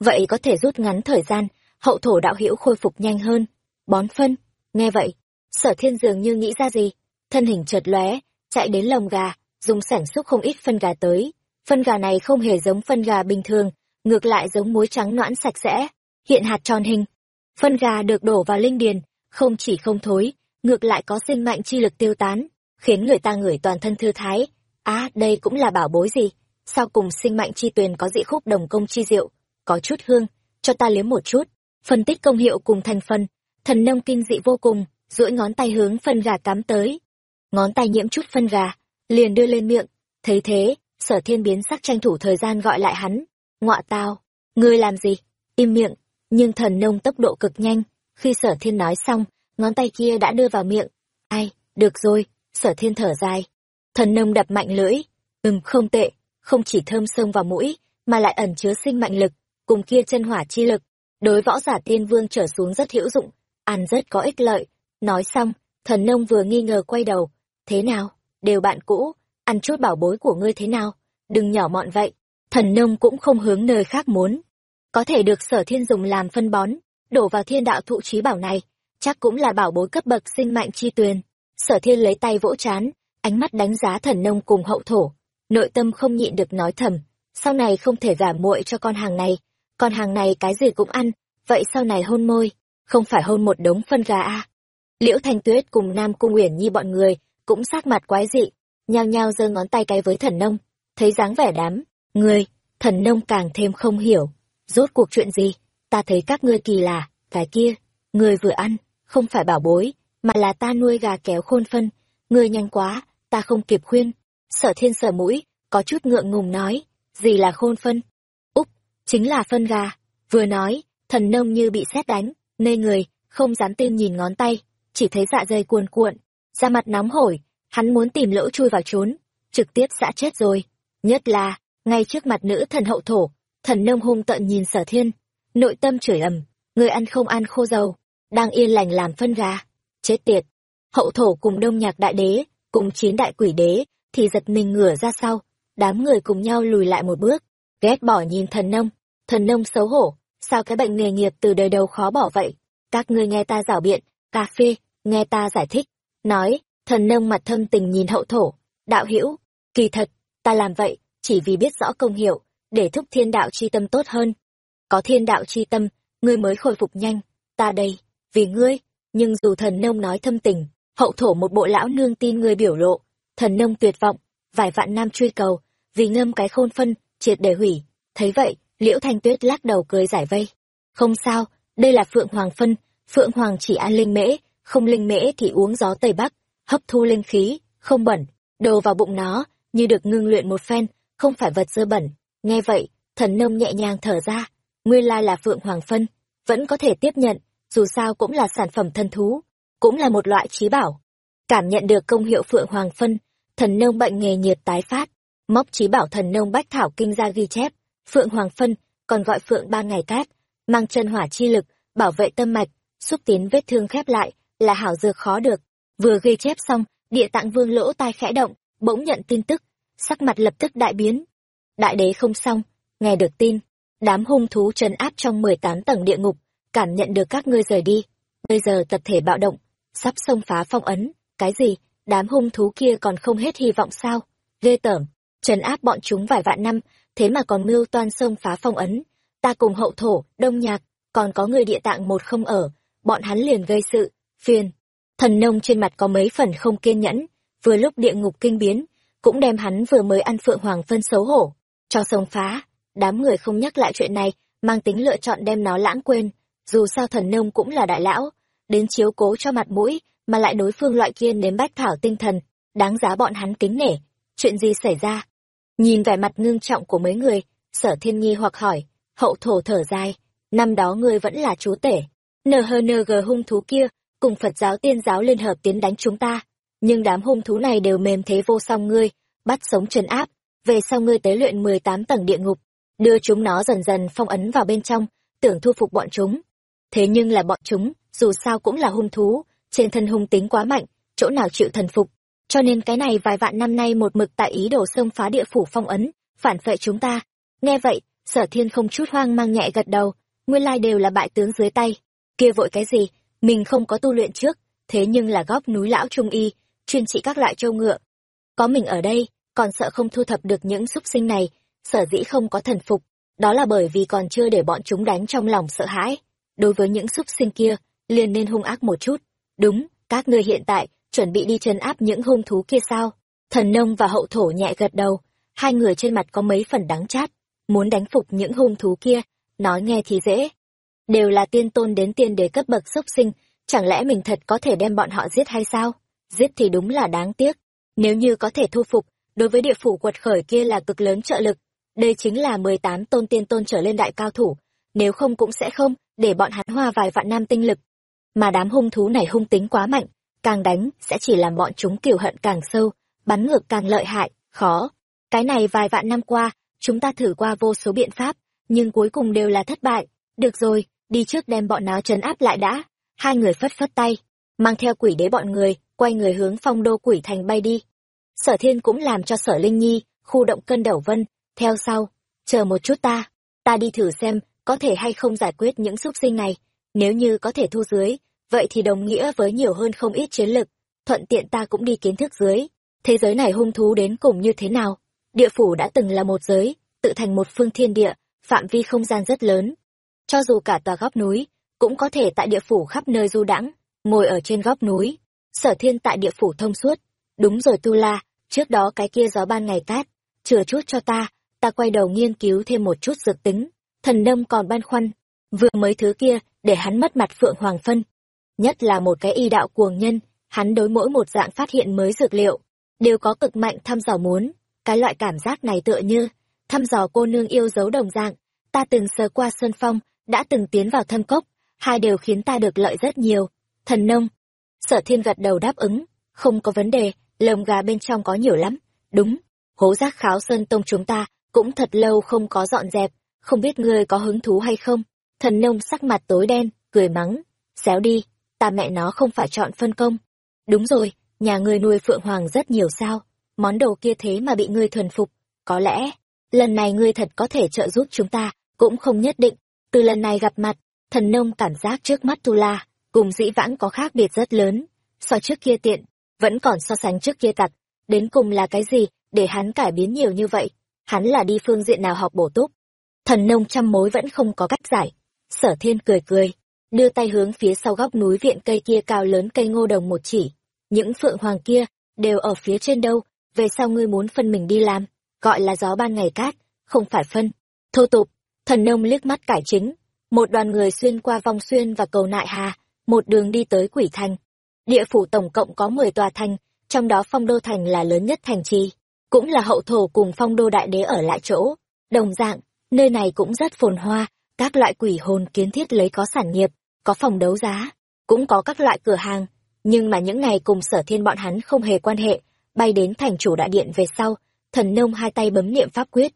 Vậy có thể rút ngắn thời gian, hậu thổ đạo hữu khôi phục nhanh hơn. Bón phân, nghe vậy, sở thiên dường như nghĩ ra gì, thân hình chợt lóe, chạy đến lồng gà, dùng sản xúc không ít phân gà tới. Phân gà này không hề giống phân gà bình thường ngược lại giống muối trắng noãn sạch sẽ, hiện hạt tròn hình. Phân gà được đổ vào linh điền, không chỉ không thối, ngược lại có sinh mạnh chi lực tiêu tán, khiến người ta ngửi toàn thân thư thái. Á đây cũng là bảo bối gì? Sau cùng sinh mạnh chi tuyền có dị khúc đồng công chi diệu, có chút hương, cho ta liếm một chút. Phân tích công hiệu cùng thành phần, thần nông kinh dị vô cùng, duỗi ngón tay hướng phân gà cắm tới. Ngón tay nhiễm chút phân gà, liền đưa lên miệng. Thấy thế, sở thiên biến sắc tranh thủ thời gian gọi lại hắn ngọa tao, ngươi làm gì? Im miệng, nhưng thần nông tốc độ cực nhanh. Khi sở thiên nói xong, ngón tay kia đã đưa vào miệng. Ai, được rồi, sở thiên thở dài. Thần nông đập mạnh lưỡi. Ừm, không tệ, không chỉ thơm sông vào mũi, mà lại ẩn chứa sinh mạnh lực, cùng kia chân hỏa chi lực. Đối võ giả tiên vương trở xuống rất hữu dụng, ăn rất có ích lợi. Nói xong, thần nông vừa nghi ngờ quay đầu. Thế nào, đều bạn cũ, ăn chút bảo bối của ngươi thế nào? Đừng nhỏ mọn vậy thần nông cũng không hướng nơi khác muốn. Có thể được sở thiên dùng làm phân bón, đổ vào thiên đạo thụ trí bảo này, chắc cũng là bảo bối cấp bậc sinh mạnh chi tuyền. Sở thiên lấy tay vỗ chán, ánh mắt đánh giá thần nông cùng hậu thổ. Nội tâm không nhịn được nói thầm, sau này không thể gả muội cho con hàng này, con hàng này cái gì cũng ăn, vậy sau này hôn môi, không phải hôn một đống phân gà à. liễu thanh tuyết cùng nam cung uyển nhi bọn người cũng sát mặt quái dị, nhao nhao giơ ngón tay cái với thần nông, thấy dáng vẻ đám người thần nông càng thêm không hiểu. Rốt cuộc chuyện gì? Ta thấy các ngươi kỳ lạ, cái kia người vừa ăn, không phải bảo bối, mà là ta nuôi gà kéo khôn phân. Ngươi nhanh quá, ta không kịp khuyên. Sở thiên sở mũi, có chút ngượng ngùng nói, gì là khôn phân? Úc, chính là phân gà. Vừa nói, thần nông như bị xét đánh ngây người không dám tin nhìn ngón tay, chỉ thấy dạ dày cuồn cuộn, da mặt nóng hổi, hắn muốn tìm lỗ chui vào trốn trực tiếp xã chết rồi. Nhất là ngay trước mặt nữ thần hậu thổ, thần nông hung tận nhìn sở thiên, nội tâm chửi ầm, người ăn không ăn khô dầu, đang yên lành làm phân gà chết tiệt! Hậu thổ cùng đông nhạc đại đế, cùng chiến đại quỷ đế, thì giật mình ngửa ra sau, đám người cùng nhau lùi lại một bước, ghét bỏ nhìn thần nông. Thần nông xấu hổ, sao cái bệnh nghề nghiệp từ đời đầu khó bỏ vậy? Các ngươi nghe ta rảo biện, cà phê, nghe ta giải thích. Nói, thần nông mặt thâm tình nhìn hậu thổ, đạo hữu, kỳ thật, ta làm vậy chỉ vì biết rõ công hiệu, để thúc thiên đạo chi tâm tốt hơn. Có thiên đạo chi tâm, ngươi mới khôi phục nhanh. Ta đây, vì ngươi, nhưng dù thần nông nói thâm tình, hậu thổ một bộ lão nương tin ngươi biểu lộ, thần nông tuyệt vọng, vài vạn nam truy cầu, vì ngâm cái khôn phân, triệt để hủy. Thấy vậy, liễu thanh tuyết lắc đầu cười giải vây. Không sao, đây là phượng hoàng phân, phượng hoàng chỉ ăn linh mễ, không linh mễ thì uống gió tây bắc, hấp thu linh khí, không bẩn, đồ vào bụng nó, như được ngưng luyện một phen không phải vật dơ bẩn. Nghe vậy, thần nông nhẹ nhàng thở ra. Nguyên lai là phượng hoàng phân. Vẫn có thể tiếp nhận, dù sao cũng là sản phẩm thân thú, cũng là một loại trí bảo. Cảm nhận được công hiệu phượng hoàng phân, thần nông bệnh nghề nhiệt tái phát. Móc trí bảo thần nông bách thảo kinh ra ghi chép. Phượng hoàng phân, còn gọi phượng ba ngày cát, mang chân hỏa chi lực, bảo vệ tâm mạch, xúc tiến vết thương khép lại, là hảo dược khó được. Vừa ghi chép xong, địa tạng vương lỗ tai khẽ động, bỗng nhận tin tức sắc mặt lập tức đại biến. Đại đế không xong, nghe được tin, đám hung thú trấn áp trong mười tám tầng địa ngục, cảm nhận được các ngươi rời đi. Bây giờ tập thể bạo động, sắp xông phá phong ấn, cái gì, đám hung thú kia còn không hết hy vọng sao? Ghê tởm, trấn áp bọn chúng vài vạn năm, thế mà còn mưu toan xông phá phong ấn. Ta cùng hậu thổ, đông nhạc, còn có người địa tạng một không ở, bọn hắn liền gây sự, phiền. Thần nông trên mặt có mấy phần không kiên nhẫn, vừa lúc địa ngục kinh biến cũng đem hắn vừa mới ăn phượng hoàng phân xấu hổ, cho sông phá. Đám người không nhắc lại chuyện này, mang tính lựa chọn đem nó lãng quên. Dù sao thần nông cũng là đại lão, đến chiếu cố cho mặt mũi, mà lại đối phương loại kia nếm bách thảo tinh thần, đáng giá bọn hắn kính nể. Chuyện gì xảy ra? Nhìn vẻ mặt ngưng trọng của mấy người, sở thiên nhi hoặc hỏi, hậu thổ thở dài, năm đó ngươi vẫn là chúa tể. Nhng hung thú kia, cùng phật giáo tiên giáo liên hợp tiến đánh chúng ta nhưng đám hung thú này đều mềm thế vô song ngươi bắt sống trấn áp về sau ngươi tế luyện mười tám tầng địa ngục đưa chúng nó dần dần phong ấn vào bên trong tưởng thu phục bọn chúng. Thế nhưng là bọn chúng dù sao cũng là hung thú trên thân hung tính quá mạnh chỗ nào chịu thần phục. Cho nên cái này vài vạn năm nay một mực tại ý đồ xông phá địa phủ phong ấn phản phệ chúng ta. Nghe vậy sở thiên không chút hoang mang nhẹ gật đầu nguyên lai đều là bại tướng dưới tay. Kia vội cái gì mình không có tu luyện trước thế nhưng là góc núi lão trung y, chuyên trị các loại trâu ngựa. Có mình ở đây, còn sợ không thu thập được những súc sinh này, sở dĩ không có thần phục, đó là bởi vì còn chưa để bọn chúng đánh trong lòng sợ hãi. Đối với những súc sinh kia, liền nên hung ác một chút. Đúng, các ngươi hiện tại, chuẩn bị đi chân áp những hung thú kia sao? Thần nông và hậu thổ nhẹ gật đầu, hai người trên mặt có mấy phần đắng chát, muốn đánh phục những hung thú kia, nói nghe thì dễ. Đều là tiên tôn đến tiên đế cấp bậc sốc sinh, chẳng lẽ mình thật có thể đem bọn họ giết hay sao? Giết thì đúng là đáng tiếc. Nếu như có thể thu phục, đối với địa phủ quật khởi kia là cực lớn trợ lực. Đây chính là mười tám tôn tiên tôn trở lên đại cao thủ, nếu không cũng sẽ không, để bọn hắn hoa vài vạn năm tinh lực. Mà đám hung thú này hung tính quá mạnh, càng đánh sẽ chỉ làm bọn chúng kiều hận càng sâu, bắn ngược càng lợi hại, khó. Cái này vài vạn năm qua, chúng ta thử qua vô số biện pháp, nhưng cuối cùng đều là thất bại. Được rồi, đi trước đem bọn nó trấn áp lại đã. Hai người phất phất tay, mang theo quỷ đế bọn người, quay người hướng phong đô quỷ thành bay đi. Sở thiên cũng làm cho sở Linh Nhi, khu động cân đầu vân, theo sau, chờ một chút ta, ta đi thử xem, có thể hay không giải quyết những xúc sinh này. Nếu như có thể thu dưới, vậy thì đồng nghĩa với nhiều hơn không ít chiến lực, thuận tiện ta cũng đi kiến thức dưới. Thế giới này hung thú đến cùng như thế nào? Địa phủ đã từng là một giới, tự thành một phương thiên địa, phạm vi không gian rất lớn. Cho dù cả tòa góc núi, cũng có thể tại địa phủ khắp nơi du đãng, ngồi ở trên góc núi. Sở thiên tại địa phủ thông suốt. Đúng rồi Tu La, trước đó cái kia gió ban ngày tát chừa chút cho ta, ta quay đầu nghiên cứu thêm một chút dược tính. Thần nông còn băn khoăn, vừa mấy thứ kia, để hắn mất mặt Phượng Hoàng Phân. Nhất là một cái y đạo cuồng nhân, hắn đối mỗi một dạng phát hiện mới dược liệu, đều có cực mạnh thăm dò muốn. Cái loại cảm giác này tựa như, thăm dò cô nương yêu dấu đồng dạng, ta từng sờ qua Sơn Phong, đã từng tiến vào thâm cốc, hai đều khiến ta được lợi rất nhiều. Thần nông, sở thiên gật đầu đáp ứng, không có vấn đề, lồng gà bên trong có nhiều lắm. Đúng, hố rác kháo Sơn Tông chúng ta cũng thật lâu không có dọn dẹp, không biết ngươi có hứng thú hay không. Thần nông sắc mặt tối đen, cười mắng, xéo đi, ta mẹ nó không phải chọn phân công. Đúng rồi, nhà ngươi nuôi Phượng Hoàng rất nhiều sao, món đồ kia thế mà bị ngươi thuần phục, có lẽ, lần này ngươi thật có thể trợ giúp chúng ta, cũng không nhất định. Từ lần này gặp mặt, thần nông cảm giác trước mắt Tu La, cùng dĩ vãng có khác biệt rất lớn. So trước kia tiện, vẫn còn so sánh trước kia tặc. Đến cùng là cái gì, để hắn cải biến nhiều như vậy? Hắn là đi phương diện nào học bổ túc? Thần nông trăm mối vẫn không có cách giải. Sở thiên cười cười, đưa tay hướng phía sau góc núi viện cây kia cao lớn cây ngô đồng một chỉ. Những phượng hoàng kia, đều ở phía trên đâu, về sau ngươi muốn phân mình đi làm, gọi là gió ban ngày cát, không phải phân. Thô tục, thần nông liếc mắt cải chính, một đoàn người xuyên qua vòng xuyên và cầu nại hà, một đường đi tới quỷ thành. Địa phủ tổng cộng có 10 tòa thành, trong đó phong đô thành là lớn nhất thành trì, cũng là hậu thổ cùng phong đô đại đế ở lại chỗ. Đồng dạng, nơi này cũng rất phồn hoa, các loại quỷ hồn kiến thiết lấy có sản nghiệp, có phòng đấu giá, cũng có các loại cửa hàng, nhưng mà những này cùng sở thiên bọn hắn không hề quan hệ, bay đến thành chủ đại điện về sau, thần nông hai tay bấm niệm pháp quyết.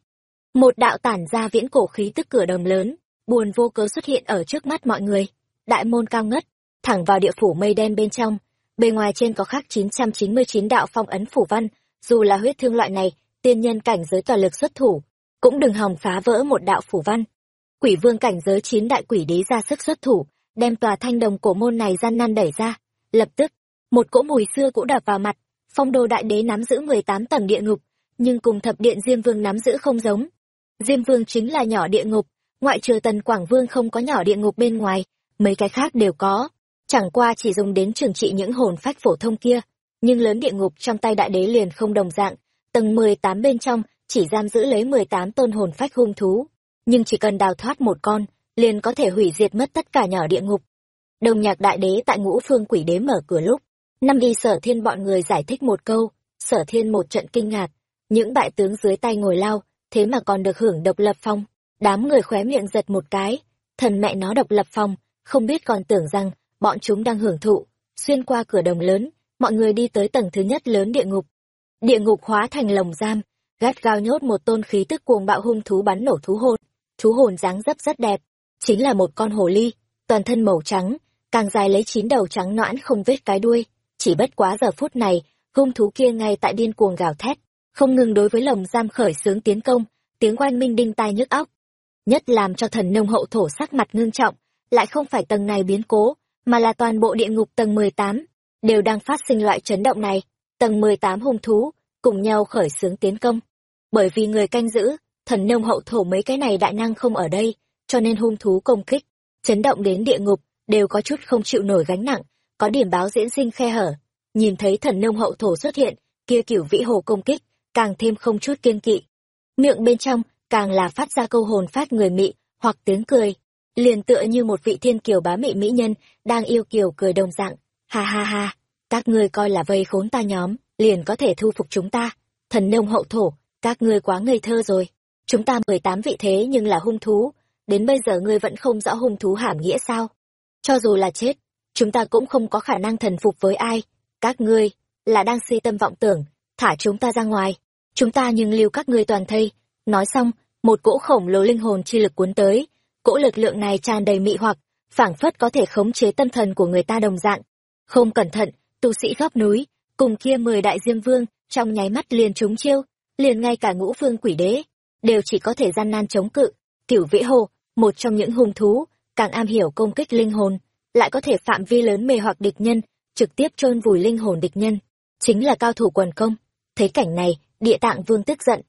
Một đạo tản ra viễn cổ khí tức cửa đồng lớn, buồn vô cớ xuất hiện ở trước mắt mọi người. Đại môn cao ngất, thẳng vào địa phủ mây đen bên trong, bề ngoài trên có khắc 999 đạo phong ấn phủ văn, dù là huyết thương loại này, tiên nhân cảnh giới toàn lực xuất thủ, cũng đừng hòng phá vỡ một đạo phủ văn. Quỷ vương cảnh giới chín đại quỷ đế ra sức xuất thủ, đem tòa thanh đồng cổ môn này gian nan đẩy ra. Lập tức, một cỗ mùi xưa cũ đập vào mặt, phong đô đại đế nắm giữ 18 tầng địa ngục, nhưng cùng thập điện Diêm Vương nắm giữ không giống. Diêm Vương chính là nhỏ địa ngục, ngoại trừ Tần Quảng Vương không có nhỏ địa ngục bên ngoài, mấy cái khác đều có. Chẳng qua chỉ dùng đến trừng trị những hồn phách phổ thông kia, nhưng lớn địa ngục trong tay đại đế liền không đồng dạng, tầng 18 bên trong chỉ giam giữ lấy 18 tôn hồn phách hung thú, nhưng chỉ cần đào thoát một con, liền có thể hủy diệt mất tất cả nhỏ địa ngục. Đồng nhạc đại đế tại ngũ phương quỷ đế mở cửa lúc, năm y sở thiên bọn người giải thích một câu, sở thiên một trận kinh ngạc, những bại tướng dưới tay ngồi lao, thế mà còn được hưởng độc lập phong. Đám người khóe miệng giật một cái, thần mẹ nó độc lập phong, không biết còn tưởng rằng bọn chúng đang hưởng thụ. Xuyên qua cửa đồng lớn, mọi người đi tới tầng thứ nhất lớn địa ngục. Địa ngục hóa thành lồng giam, gắt gao nhốt một tôn khí tức cuồng bạo hung thú bắn nổ thú hồn. Thú hồn dáng dấp rất đẹp, chính là một con hồ ly, toàn thân màu trắng, càng dài lấy chín đầu trắng noãn không vết cái đuôi. Chỉ bất quá giờ phút này, hung thú kia ngay tại điên cuồng gào thét, không ngừng đối với lồng giam khởi sướng tiến công, tiếng oanh minh đinh tai nhức óc. Nhất làm cho thần nông hậu thổ sắc mặt ngưng trọng, lại không phải tầng này biến cố, mà là toàn bộ địa ngục tầng 18, đều đang phát sinh loại chấn động này. Tầng mười tám hung thú, cùng nhau khởi xướng tiến công. Bởi vì người canh giữ, thần nông hậu thổ mấy cái này đại năng không ở đây, cho nên hung thú công kích, chấn động đến địa ngục, đều có chút không chịu nổi gánh nặng, có điểm báo diễn sinh khe hở. Nhìn thấy thần nông hậu thổ xuất hiện, kia cửu vĩ hồ công kích, càng thêm không chút kiên kỵ. Miệng bên trong, càng là phát ra câu hồn phát người mị, hoặc tiếng cười, liền tựa như một vị thiên kiều bá mị mỹ nhân, đang yêu kiều cười đồng dạng. Ha ha ha, các ngươi coi là vây khốn ta nhóm, liền có thể thu phục chúng ta. Thần nông hậu thổ, các ngươi quá ngây thơ rồi. Chúng ta mười tám vị thế nhưng là hung thú, đến bây giờ ngươi vẫn không rõ hung thú hàm nghĩa sao. Cho dù là chết, chúng ta cũng không có khả năng thần phục với ai. Các ngươi, là đang si tâm vọng tưởng, thả chúng ta ra ngoài. Chúng ta nhưng lưu các ngươi toàn thây. Nói xong, một cỗ khổng lồ linh hồn chi lực cuốn tới. Cỗ lực lượng này tràn đầy mị hoặc, phảng phất có thể khống chế tâm thần của người ta đồng dạng. Không cẩn thận, tu sĩ góc núi, cùng kia mười đại diêm vương, trong nháy mắt liền trúng chiêu, liền ngay cả ngũ phương quỷ đế, đều chỉ có thể gian nan chống cự. Cửu vĩ hồ, một trong những hung thú, càng am hiểu công kích linh hồn, lại có thể phạm vi lớn mê hoặc địch nhân, trực tiếp chôn vùi linh hồn địch nhân, chính là cao thủ quần công. Thấy cảnh này, địa tạng vương tức giận,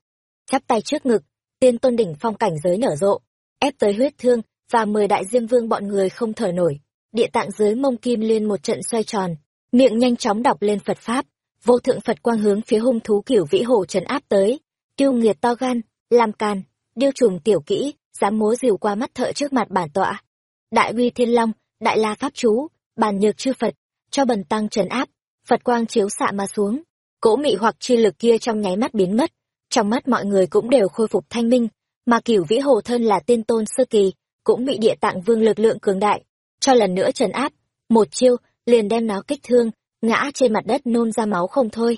chắp tay trước ngực, tiên tôn đỉnh phong cảnh giới nở rộ, ép tới huyết thương, và mười đại diêm vương bọn người không thở nổi. Địa tạng dưới mông kim liên một trận xoay tròn, miệng nhanh chóng đọc lên Phật Pháp, vô thượng Phật quang hướng phía hung thú kiểu vĩ hồ trấn áp tới, tiêu nghiệt to gan, làm càn, điêu trùng tiểu kỹ, dám múa dìu qua mắt thợ trước mặt bản tọa. Đại uy thiên long, đại la pháp chú, bàn nhược chư Phật, cho bần tăng trấn áp, Phật quang chiếu xạ mà xuống, cỗ mị hoặc chi lực kia trong nháy mắt biến mất, trong mắt mọi người cũng đều khôi phục thanh minh, mà cửu vĩ hồ thân là tiên tôn sơ kỳ, cũng bị địa tạng vương lực lượng cường đại, cho lần nữa trấn áp, một chiêu, liền đem nó kích thương, ngã trên mặt đất nôn ra máu không thôi.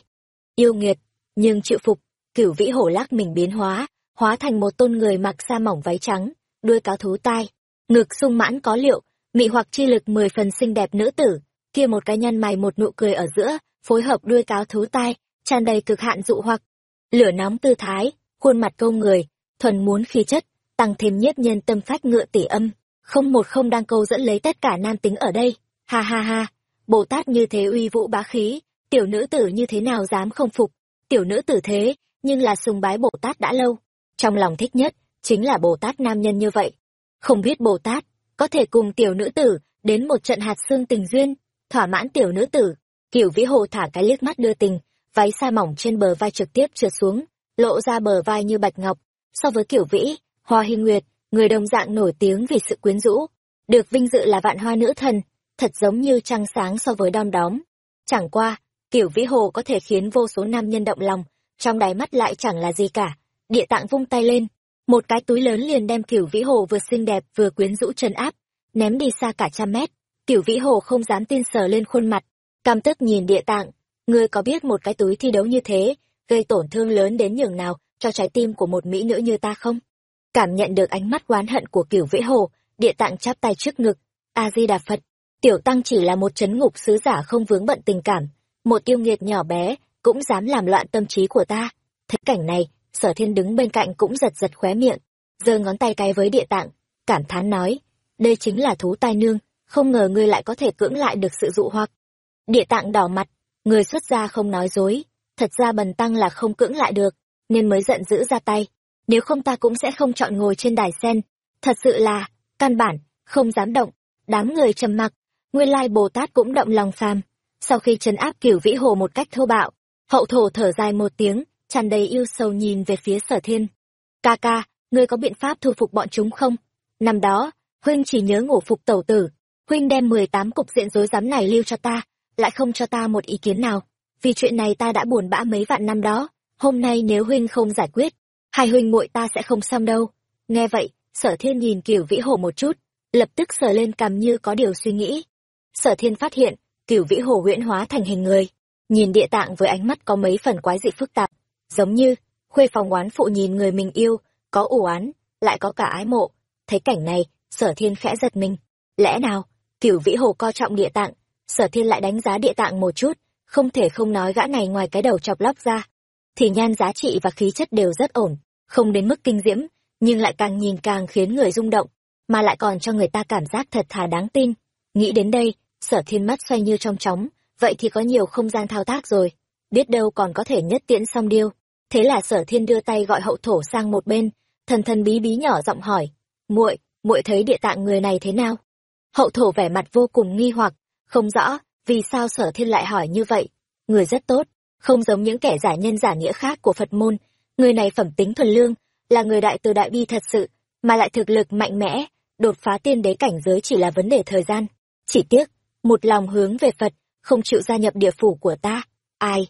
Yêu nghiệt, nhưng chịu phục, cửu vĩ hổ lắc mình biến hóa, hóa thành một tôn người mặc sa mỏng váy trắng, đuôi cáo thú tai, ngực sung mãn có liệu, mị hoặc chi lực mười phần xinh đẹp nữ tử, kia một cái nhân mày một nụ cười ở giữa, phối hợp đuôi cáo thú tai, tràn đầy cực hạn dụ hoặc. Lửa nóng tư thái, khuôn mặt câu người, thuần muốn khí chất, tăng thêm nhiếp nhân tâm phách ngựa tỷ âm, không một không đang câu dẫn lấy tất cả nam tính ở đây. Ha ha ha, Bồ Tát như thế uy vũ bá khí, tiểu nữ tử như thế nào dám không phục, tiểu nữ tử thế, nhưng là sùng bái Bồ Tát đã lâu. Trong lòng thích nhất, chính là Bồ Tát nam nhân như vậy. Không biết Bồ Tát, có thể cùng tiểu nữ tử, đến một trận hạt xương tình duyên, thỏa mãn tiểu nữ tử. Kiểu vĩ hồ thả cái liếc mắt đưa tình, váy sa mỏng trên bờ vai trực tiếp trượt xuống, lộ ra bờ vai như bạch ngọc. So với kiểu vĩ, Hoa Hy Nguyệt, người đồng dạng nổi tiếng vì sự quyến rũ, được vinh dự là vạn hoa nữ thần, thật giống như trăng sáng so với đom đóm. Chẳng qua, kiểu vĩ hồ có thể khiến vô số nam nhân động lòng, trong đáy mắt lại chẳng là gì cả. Địa tạng vung tay lên, một cái túi lớn liền đem kiểu vĩ hồ vừa xinh đẹp vừa quyến rũ chân áp, ném đi xa cả trăm mét. Kiểu vĩ hồ không dám tin sờ lên khuôn mặt, cam tức nhìn địa tạng, ngươi có biết một cái túi thi đấu như thế, gây tổn thương lớn đến nhường nào cho trái tim của một mỹ nữ như ta không? Cảm nhận được ánh mắt oán hận của kiểu vĩ hồ, địa tạng chắp tay trước ngực, A-di-đà Phật, Tiểu Tăng chỉ là một chấn ngục sứ giả không vướng bận tình cảm, một yêu nghiệt nhỏ bé, cũng dám làm loạn tâm trí của ta. Thấy cảnh này, sở thiên đứng bên cạnh cũng giật giật khóe miệng, giơ ngón tay cái với địa tạng, cảm thán nói, đây chính là thú tai nương, không ngờ ngươi lại có thể cưỡng lại được sự dụ hoặc. Địa tạng đỏ mặt, người xuất gia không nói dối, thật ra bần tăng là không cưỡng lại được, nên mới giận dữ ra tay, nếu không ta cũng sẽ không chọn ngồi trên đài sen, thật sự là, căn bản, không dám động, đám người trầm mặc, nguyên lai bồ tát cũng động lòng phàm. Sau khi trấn áp cửu vĩ hồ một cách thô bạo hậu thổ thở dài một tiếng tràn đầy yêu sầu nhìn về phía sở thiên. Ca ca ngươi có biện pháp thu phục bọn chúng không? Năm đó huynh chỉ nhớ ngủ phục tẩu tử. Huynh đem mười tám cục diện rối rắm này lưu cho ta lại không cho ta một ý kiến nào. Vì chuyện này ta đã buồn bã mấy vạn năm đó hôm nay nếu huynh không giải quyết, hai huynh muội ta sẽ không xong đâu. Nghe vậy, sở thiên nhìn cửu vĩ hồ một chút, lập tức sờ lên cằm như có điều suy nghĩ. Sở thiên phát hiện cửu vĩ hồ huyễn hóa thành hình người. Nhìn địa tạng với ánh mắt có mấy phần quái dị phức tạp, giống như khuê phòng oán phụ nhìn người mình yêu, có ủ oán, lại có cả ái mộ. Thấy cảnh này, sở thiên khẽ giật mình. Lẽ nào cửu vĩ hồ co trọng địa tạng? Sở thiên lại đánh giá địa tạng một chút, không thể không nói gã này ngoài cái đầu chọc lóc ra thì nhan giá trị và khí chất đều rất ổn, không đến mức kinh diễm, nhưng lại càng nhìn càng khiến người rung động, mà lại còn cho người ta cảm giác thật thà đáng tin. Nghĩ đến đây, sở thiên mắt xoay như trong chóng, vậy thì có nhiều không gian thao tác rồi, biết đâu còn có thể nhất tiễn xong điêu. Thế là sở thiên đưa tay gọi hậu thổ sang một bên, thần thần bí bí nhỏ giọng hỏi, muội muội thấy địa tạng người này thế nào? Hậu thổ vẻ mặt vô cùng nghi hoặc, không rõ vì sao sở thiên lại hỏi như vậy. Người rất tốt không giống những kẻ giả nhân giả nghĩa khác của phật môn. Người này phẩm tính thuần lương, là người đại từ đại bi thật sự, mà lại thực lực mạnh mẽ, đột phá tiên đế cảnh giới chỉ là vấn đề thời gian. Chỉ tiếc, một lòng hướng về phật, không chịu gia nhập địa phủ của ta. Ai?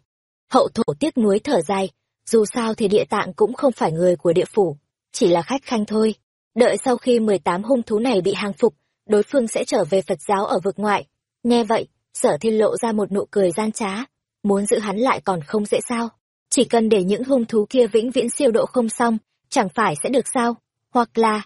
Hậu thổ tiếc nuối thở dài, dù sao thì địa tạng cũng không phải người của địa phủ, chỉ là khách khanh thôi. Đợi sau khi mười tám hung thú này bị hàng phục, đối phương sẽ trở về phật giáo ở vực ngoại. Nghe vậy, sở thiên lộ ra một nụ cười gian trá muốn giữ hắn lại còn không dễ sao? Chỉ cần để những hung thú kia vĩnh viễn siêu độ không xong, chẳng phải sẽ được sao? Hoặc là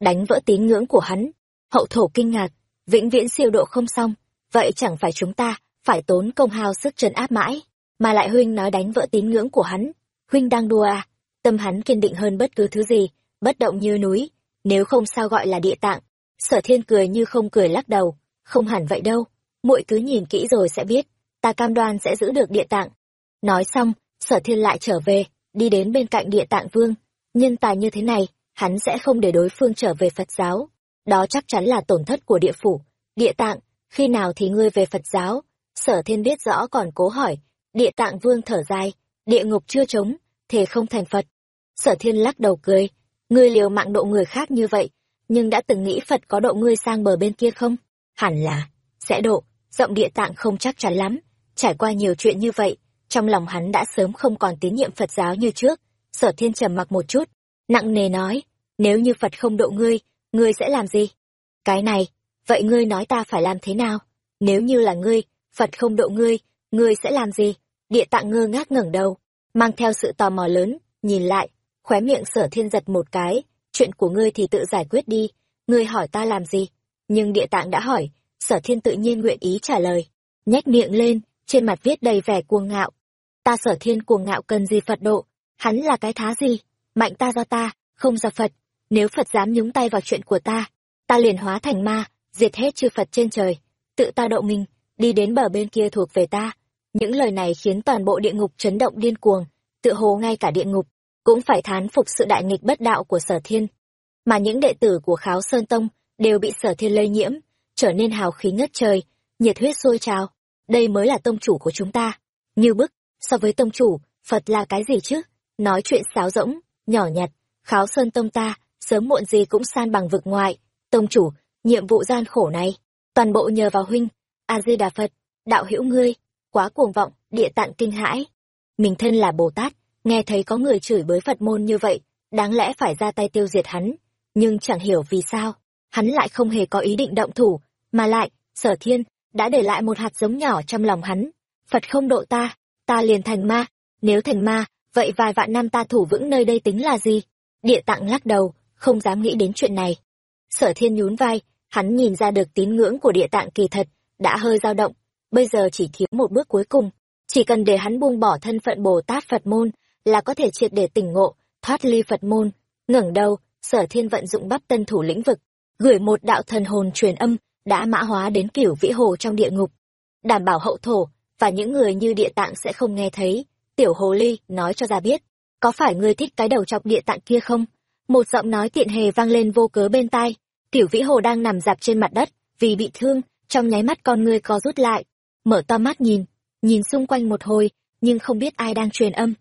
đánh vỡ tín ngưỡng của hắn, hậu thổ kinh ngạc, vĩnh viễn siêu độ không xong, vậy chẳng phải chúng ta phải tốn công hao sức trấn áp mãi? Mà lại huynh nói đánh vỡ tín ngưỡng của hắn, huynh đang đùa à? Tâm hắn kiên định hơn bất cứ thứ gì, bất động như núi, nếu không sao gọi là địa tạng. Sở thiên cười như không cười lắc đầu, không hẳn vậy đâu, muội cứ nhìn kỹ rồi sẽ biết ta cam đoan sẽ giữ được địa tạng. Nói xong, sở thiên lại trở về, đi đến bên cạnh địa tạng vương. Nhân tài như thế này, hắn sẽ không để đối phương trở về phật giáo. Đó chắc chắn là tổn thất của địa phủ. Địa tạng, khi nào thì ngươi về phật giáo? Sở thiên biết rõ còn cố hỏi. Địa tạng vương thở dài. Địa ngục chưa trống thể không thành phật. Sở thiên lắc đầu cười. Ngươi liều mạng độ người khác như vậy, nhưng đã từng nghĩ phật có độ ngươi sang bờ bên kia không? Hẳn là, sẽ độ. Giọng địa tạng không chắc chắn lắm trải qua nhiều chuyện như vậy, trong lòng hắn đã sớm không còn tín nhiệm phật giáo như trước. Sở thiên trầm mặc một chút, nặng nề nói, nếu như phật không độ ngươi ngươi sẽ làm gì? Cái này, vậy ngươi nói ta phải làm thế nào? Nếu như là ngươi, phật không độ ngươi ngươi sẽ làm gì? Địa tạng ngơ ngác ngẩng đầu, mang theo sự tò mò lớn, nhìn lại, khóe miệng sở thiên giật một cái, chuyện của ngươi thì tự giải quyết đi, ngươi hỏi ta làm gì? Nhưng địa tạng đã hỏi, sở thiên tự nhiên nguyện ý trả lời, nhếch miệng lên trên mặt viết đầy vẻ cuồng ngạo. Ta sở thiên cuồng ngạo cần gì phật độ? Hắn là cái thá gì? Mạnh ta do ta, không do phật. Nếu phật dám nhúng tay vào chuyện của ta ta liền hóa thành ma, diệt hết chư phật trên trời. Tự ta độ mình, đi đến bờ bên kia thuộc về ta. Những lời này khiến toàn bộ địa ngục chấn động điên cuồng, tự hồ ngay cả địa ngục cũng phải thán phục sự đại nghịch bất đạo của sở thiên. Mà những đệ tử của kháo sơn tông đều bị sở thiên lây nhiễm, trở nên hào khí ngất trời, nhiệt huyết sôi trào đây mới là tông chủ của chúng ta. Như bức, so với tông chủ, phật là cái gì chứ? Nói chuyện sáo rỗng, nhỏ nhặt, kháo sơn tông ta, sớm muộn gì cũng san bằng vực ngoại. Tông chủ, nhiệm vụ gian khổ này, toàn bộ nhờ vào huynh a di đà phật, đạo hữu ngươi, quá cuồng vọng, địa tạng kinh hãi. Mình thân là bồ tát, nghe thấy có người chửi bới phật môn như vậy, đáng lẽ phải ra tay tiêu diệt hắn. Nhưng chẳng hiểu vì sao, hắn lại không hề có ý định động thủ, mà lại, sở thiên đã để lại một hạt giống nhỏ trong lòng hắn. Phật không độ ta ta liền thành ma. Nếu thành ma, vậy vài vạn năm ta thủ vững nơi đây tính là gì? Địa tạng lắc đầu, không dám nghĩ đến chuyện này. Sở thiên nhún vai, hắn nhìn ra được tín ngưỡng của địa tạng kỳ thật, đã hơi dao động. Bây giờ chỉ thiếu một bước cuối cùng. Chỉ cần để hắn buông bỏ thân phận bồ tát phật môn, là có thể triệt để tỉnh ngộ, thoát ly phật môn. Ngẩng đầu, sở thiên vận dụng bắp tân thủ lĩnh vực, gửi một đạo thần hồn truyền âm đã mã hóa đến cửu vĩ hồ trong địa ngục. Đảm bảo hậu thổ, và những người như địa tạng sẽ không nghe thấy. Tiểu hồ ly, nói cho ra biết, có phải ngươi thích cái đầu chọc địa tạng kia không? Một giọng nói tiện hề vang lên vô cớ bên tai. Tiểu vĩ hồ đang nằm dạp trên mặt đất, vì bị thương, trong nháy mắt con ngươi co rút lại. Mở to mắt nhìn nhìn xung quanh một hồi, nhưng không biết ai đang truyền âm.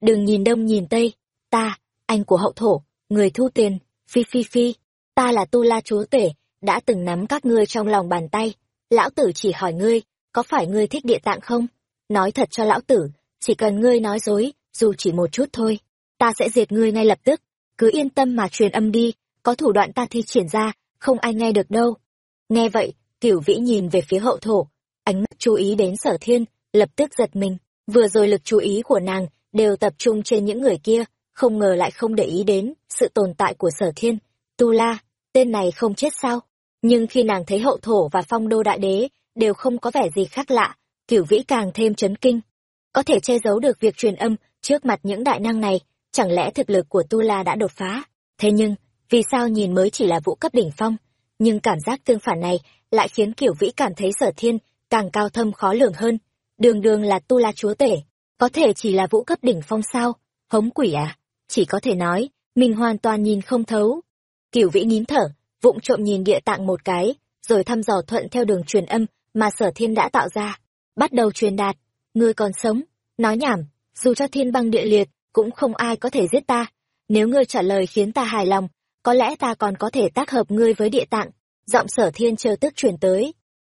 Đừng nhìn đông nhìn tây, ta, anh của hậu thổ, người thu tiền, phi phi phi, ta là tu la chúa tể đã từng nắm các ngươi trong lòng bàn tay. Lão tử chỉ hỏi ngươi, có phải ngươi thích địa tạng không? Nói thật cho lão tử, chỉ cần ngươi nói dối, dù chỉ một chút thôi, ta sẽ diệt ngươi ngay lập tức. Cứ yên tâm mà truyền âm đi, có thủ đoạn ta thi triển ra, không ai nghe được đâu. Nghe vậy, tiểu vĩ nhìn về phía hậu thổ, ánh mắt chú ý đến sở thiên, lập tức giật mình. Vừa rồi lực chú ý của nàng đều tập trung trên những người kia, không ngờ lại không để ý đến sự tồn tại của sở thiên. Tu la, tên này không chết sao? Nhưng khi nàng thấy hậu thổ và phong đô đại đế đều không có vẻ gì khác lạ cửu vĩ càng thêm chấn kinh có thể che giấu được việc truyền âm trước mặt những đại năng này chẳng lẽ thực lực của tu la đã đột phá thế nhưng vì sao nhìn mới chỉ là vũ cấp đỉnh phong nhưng cảm giác tương phản này lại khiến kiểu vĩ cảm thấy sở thiên càng cao thâm khó lường hơn. Đường đường là tu la chúa tể, có thể chỉ là vũ cấp đỉnh phong sao, hống quỷ à, chỉ có thể nói, mình hoàn toàn nhìn không thấu. kiểu vĩ nín thở, vụng trộm nhìn địa tạng một cái, rồi thăm dò thuận theo đường truyền âm mà sở thiên đã tạo ra. Bắt đầu truyền đạt, ngươi còn sống, nói nhảm, dù cho thiên băng địa liệt, cũng không ai có thể giết ta. Nếu ngươi trả lời khiến ta hài lòng, có lẽ ta còn có thể tác hợp ngươi với địa tạng. Giọng sở thiên chờ tức truyền tới.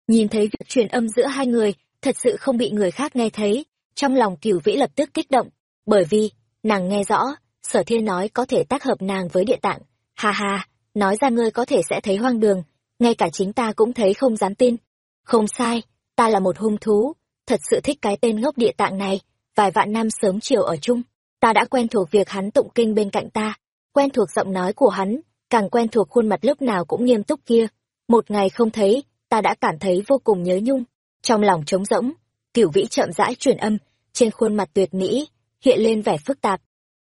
Nhìn thấy việc truyền âm giữa hai người, thật sự không bị người khác nghe thấy, trong lòng cửu vĩ lập tức kích động, bởi vì, nàng nghe rõ, sở thiên nói có thể tác hợp nàng với địa tạng. Ha ha, nói ra ngươi có thể sẽ thấy hoang đường, ngay cả chính ta cũng thấy không dám tin. Không sai, ta là một hung thú, thật sự thích cái tên ngốc địa tạng này, vài vạn năm sớm chiều ở chung, ta đã quen thuộc việc hắn tụng kinh bên cạnh ta, quen thuộc giọng nói của hắn, càng quen thuộc khuôn mặt lúc nào cũng nghiêm túc kia. Một ngày không thấy, ta đã cảm thấy vô cùng nhớ nhung, trong lòng trống rỗng, cửu vĩ chậm rãi truyền âm, trên khuôn mặt tuyệt mỹ, hiện lên vẻ phức tạp.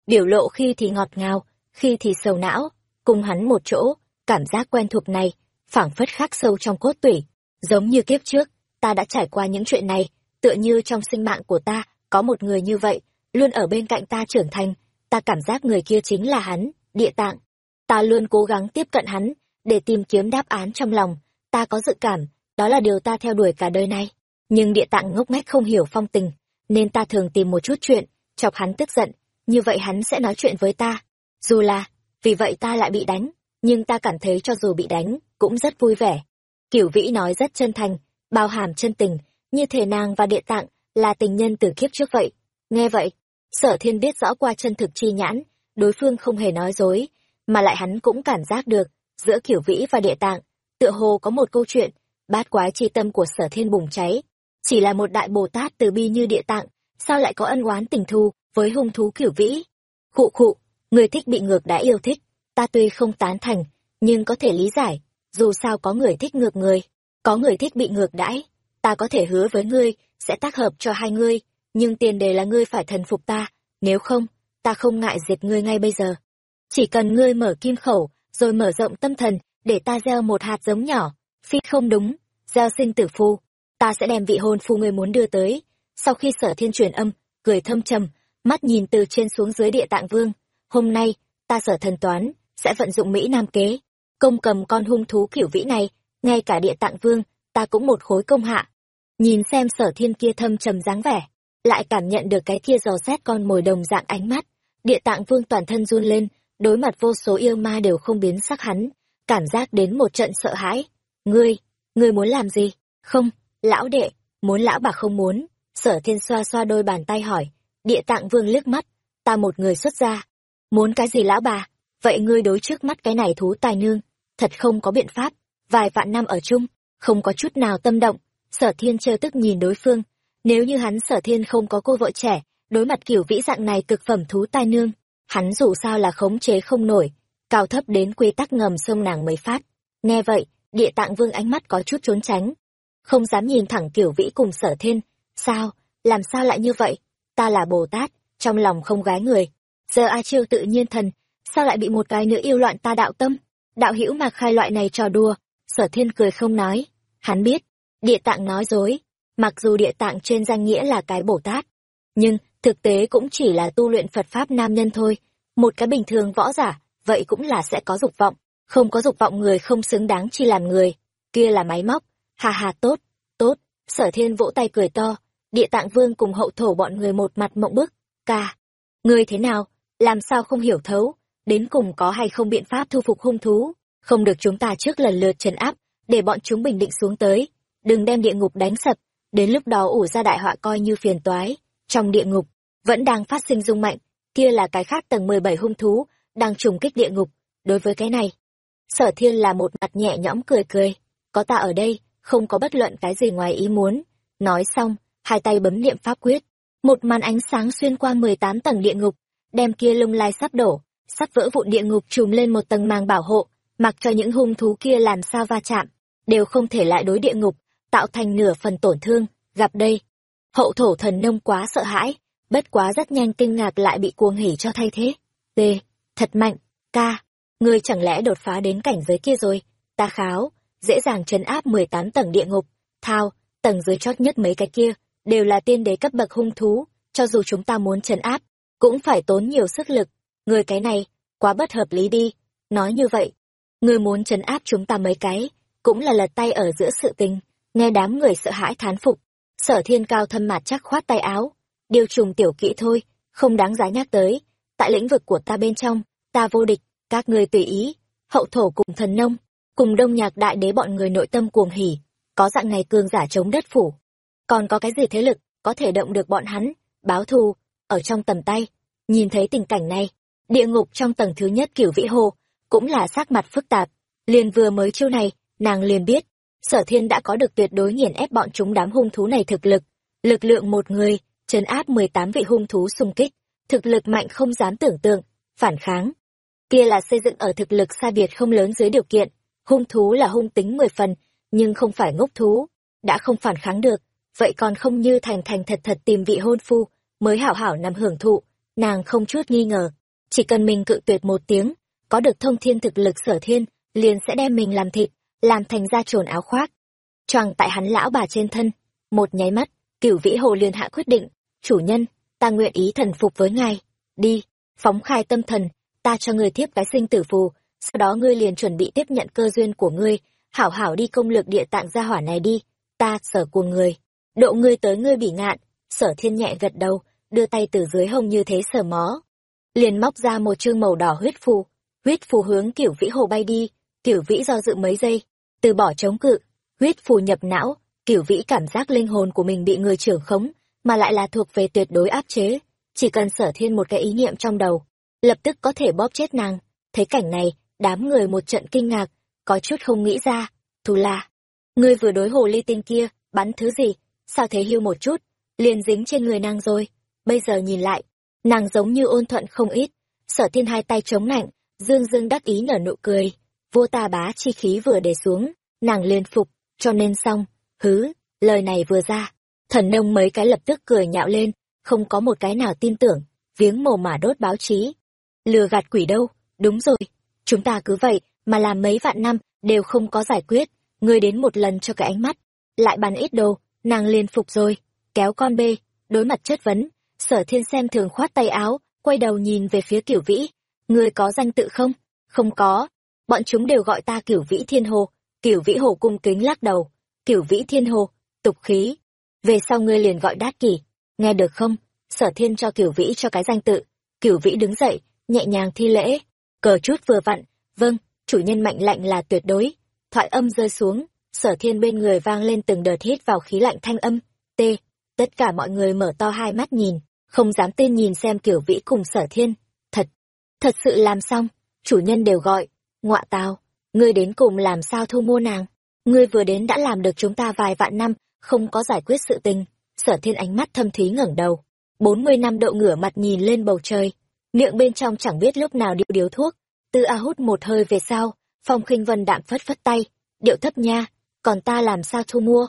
Biểu lộ khi thì ngọt ngào, khi thì sầu não, cùng hắn một chỗ, cảm giác quen thuộc này, phảng phất khắc sâu trong cốt tủy. Giống như kiếp trước, ta đã trải qua những chuyện này, tựa như trong sinh mạng của ta, có một người như vậy, luôn ở bên cạnh ta trưởng thành, ta cảm giác người kia chính là hắn, địa tạng. Ta luôn cố gắng tiếp cận hắn, để tìm kiếm đáp án trong lòng, ta có dự cảm, đó là điều ta theo đuổi cả đời này. Nhưng địa tạng ngốc nghếch không hiểu phong tình, nên ta thường tìm một chút chuyện, chọc hắn tức giận, như vậy hắn sẽ nói chuyện với ta. Dù là, vì vậy ta lại bị đánh, nhưng ta cảm thấy cho dù bị đánh, cũng rất vui vẻ. Kiểu vĩ nói rất chân thành, bao hàm chân tình, như thể nàng và địa tạng là tình nhân từ kiếp trước vậy. Nghe vậy, sở thiên biết rõ qua chân thực chi nhãn, đối phương không hề nói dối, mà lại hắn cũng cảm giác được, giữa kiểu vĩ và địa tạng, tựa hồ có một câu chuyện, bát quái chi tâm của sở thiên bùng cháy. Chỉ là một đại Bồ Tát từ bi như địa tạng, sao lại có ân oán tình thù với hung thú kiểu vĩ? Khụ khụ, người thích bị ngược đã yêu thích, ta tuy không tán thành, nhưng có thể lý giải, dù sao có người thích ngược người, có người thích bị ngược đãi, ta có thể hứa với ngươi, sẽ tác hợp cho hai ngươi, nhưng tiền đề là ngươi phải thần phục ta, nếu không, ta không ngại diệt ngươi ngay bây giờ. Chỉ cần ngươi mở kim khẩu, rồi mở rộng tâm thần, để ta gieo một hạt giống nhỏ, phi không đúng, gieo sinh tử phu, ta sẽ đem vị hôn phu ngươi muốn đưa tới. Sau khi sở thiên truyền âm, cười thâm trầm, mắt nhìn từ trên xuống dưới địa tạng vương, hôm nay, ta sở thần toán, sẽ vận dụng Mỹ Nam kế, công cầm con hung thú kiểu vĩ này, ngay cả địa tạng vương, ta cũng một khối công hạ. Nhìn xem sở thiên kia thâm trầm dáng vẻ, lại cảm nhận được cái kia dò xét con mồi đồng dạng ánh mắt, địa tạng vương toàn thân run lên, đối mặt vô số yêu ma đều không biến sắc hắn, cảm giác đến một trận sợ hãi. Ngươi, ngươi muốn làm gì? Không, lão đệ, muốn lão bà không muốn. Sở thiên xoa xoa đôi bàn tay hỏi, địa tạng vương liếc mắt, ta một người xuất gia. Muốn cái gì lão bà? Vậy ngươi đối trước mắt cái này thú tài nương, thật không có biện pháp, vài vạn năm ở chung, không có chút nào tâm động. Sở thiên trêu tức nhìn đối phương, nếu như hắn sở thiên không có cô vợ trẻ, đối mặt kiểu vĩ dạng này cực phẩm thú tai nương, hắn dù sao là khống chế không nổi, cao thấp đến quy tắc ngầm sông nàng mới phát. Nghe vậy, địa tạng vương ánh mắt có chút trốn tránh, không dám nhìn thẳng kiểu vĩ cùng sở thiên. Sao, làm sao lại như vậy? Ta là Bồ Tát, trong lòng không gái người. Giờ A Chiêu tự nhiên thần, sao lại bị một cái nữ yêu loạn ta đạo tâm? Đạo hữu mà khai loại này trò đùa, sở thiên cười không nói. Hắn biết, địa tạng nói dối, mặc dù địa tạng trên danh nghĩa là cái Bồ Tát, nhưng thực tế cũng chỉ là tu luyện Phật Pháp nam nhân thôi. Một cái bình thường võ giả, vậy cũng là sẽ có dục vọng. Không có dục vọng người không xứng đáng chi làm người. Kia là máy móc. Hà hà tốt, tốt. Sở thiên vỗ tay cười to. Địa tạng vương cùng hậu thổ bọn người một mặt mộng bức. Ca. Ngươi thế nào? Làm sao không hiểu thấu? Đến cùng có hay không biện pháp thu phục hung thú? Không được chúng ta trước lần lượt trấn áp, để bọn chúng bình định xuống tới. Đừng đem địa ngục đánh sập. Đến lúc đó ủ ra đại họa coi như phiền toái. Trong địa ngục, vẫn đang phát sinh rung mạnh. Kia là cái khác tầng mười bảy hung thú, đang trùng kích địa ngục. Đối với cái này, sở thiên là một mặt nhẹ nhõm cười cười. Có ta ở đây, không có bất luận cái gì ngoài ý muốn. Nói xong, hai tay bấm niệm pháp quyết. Một màn ánh sáng xuyên qua mười tám tầng địa ngục, đem kia lung lai sắp đổ, sắp vỡ vụn địa ngục trùm lên một tầng màng bảo hộ, mặc cho những hung thú kia làm sao va chạm, đều không thể lại đối địa ngục, tạo thành nửa phần tổn thương. Gặp đây, hậu thổ thần nông quá sợ hãi, bất quá rất nhanh kinh ngạc lại bị cuồng hỉ cho thay thế. T, thật mạnh, ca, ngươi chẳng lẽ đột phá đến cảnh giới kia rồi, ta kháo, dễ dàng trấn áp 18 tầng địa ngục, thao, tầng dưới chót nhất mấy cái kia, đều là tiên đế cấp bậc hung thú, cho dù chúng ta muốn trấn áp, cũng phải tốn nhiều sức lực. Người cái này, quá bất hợp lý đi. Nói như vậy, người muốn trấn áp chúng ta mấy cái, cũng là lật tay ở giữa sự tình. Nghe đám người sợ hãi thán phục, sở thiên cao thâm mặt chắc khoát tay áo. Điều trùng tiểu kỹ thôi, không đáng giá nhắc tới. Tại lĩnh vực của ta bên trong, ta vô địch, các người tùy ý. Hậu thổ cùng thần nông, cùng đông nhạc đại đế bọn người nội tâm cuồng hỉ, có dạng này cương giả chống đất phủ. Còn có cái gì thế lực, có thể động được bọn hắn, báo thù, ở trong tầm tay. Nhìn thấy tình cảnh này, địa ngục trong tầng thứ nhất kiểu vĩ hồ, cũng là sắc mặt phức tạp. Liền vừa mới chiêu này, nàng liền biết, sở thiên đã có được tuyệt đối nghiền ép bọn chúng đám hung thú này thực lực. Lực lượng một người, trấn áp 18 vị hung thú xung kích, thực lực mạnh không dám tưởng tượng, phản kháng. Kia là xây dựng ở thực lực sai biệt không lớn dưới điều kiện, hung thú là hung tính 10 phần, nhưng không phải ngốc thú, đã không phản kháng được, vậy còn không như thành thành thật thật tìm vị hôn phu, mới hảo hảo nằm hưởng thụ, nàng không chút nghi ngờ, chỉ cần mình cự tuyệt một tiếng, có được thông thiên thực lực sở thiên, liền sẽ đem mình làm thịt, làm thành ra trồn áo khoác. Choàng tại hắn lão bà trên thân, một nháy mắt, cửu vĩ hồ liền hạ quyết định, chủ nhân, ta nguyện ý thần phục với ngài, đi, phóng khai tâm thần, ta cho người tiếp cái sinh tử phù, sau đó ngươi liền chuẩn bị tiếp nhận cơ duyên của ngươi, hảo hảo đi công lược địa tạng gia hỏa này đi, ta sở của người. Độ ngươi tới ngươi bị ngạn, sở thiên nhẹ gật đầu, đưa tay từ dưới hông như thế sờ mó. Liền móc ra một chương màu đỏ huyết phù, huyết phù hướng kiểu vĩ hồ bay đi, kiểu vĩ do dự mấy giây, từ bỏ chống cự, huyết phù nhập não, kiểu vĩ cảm giác linh hồn của mình bị người trưởng khống, mà lại là thuộc về tuyệt đối áp chế, chỉ cần sở thiên một cái ý niệm trong đầu, lập tức có thể bóp chết nàng. Thấy cảnh này, đám người một trận kinh ngạc, có chút không nghĩ ra, thù la, ngươi vừa đối hồ ly tinh kia, bắn thứ gì, sao thế hưu một chút, liền dính trên người nàng rồi, bây giờ nhìn lại, nàng giống như ôn thuận không ít, sở thiên hai tay chống nạnh, dương dương đắc ý nở nụ cười, vua ta bá chi khí vừa để xuống, nàng liền phục, cho nên xong, hứ, lời này vừa ra, thần nông mấy cái lập tức cười nhạo lên, không có một cái nào tin tưởng, viếng mồ mà đốt báo chí. Lừa gạt quỷ đâu, đúng rồi, chúng ta cứ vậy, mà làm mấy vạn năm, đều không có giải quyết, ngươi đến một lần cho cái ánh mắt, lại bàn ít đồ, nàng liền phục rồi, kéo con bê, đối mặt chất vấn, sở thiên xem thường khoát tay áo, quay đầu nhìn về phía kiểu vĩ, ngươi có danh tự không? Không có, bọn chúng đều gọi ta kiểu vĩ thiên hồ, kiểu vĩ hồ cung kính lắc đầu, kiểu vĩ thiên hồ, tục khí, về sau ngươi liền gọi đát kỷ, nghe được không? Sở thiên cho kiểu vĩ cho cái danh tự, kiểu vĩ đứng dậy, nhẹ nhàng thi lễ, cờ chút vừa vặn, vâng, chủ nhân mạnh lạnh là tuyệt đối. Thoại âm rơi xuống, sở thiên bên người vang lên từng đợt hít vào khí lạnh thanh âm, t. Tất cả mọi người mở to hai mắt nhìn, không dám tin nhìn xem kiểu vĩ cùng sở thiên. Thật, thật sự làm xong, chủ nhân đều gọi, ngọa tào, ngươi đến cùng làm sao thu mua nàng. Ngươi vừa đến đã làm được chúng ta vài vạn năm, không có giải quyết sự tình. Sở thiên ánh mắt thâm thúy ngẩng đầu, bốn mươi năm độ ngửa mặt nhìn lên bầu trời, miệng bên trong chẳng biết lúc nào điệu điếu thuốc, Tư A hút một hơi về sau, Phong khinh Vân đạm phất phất tay, điệu thấp nha, còn ta làm sao thu mua?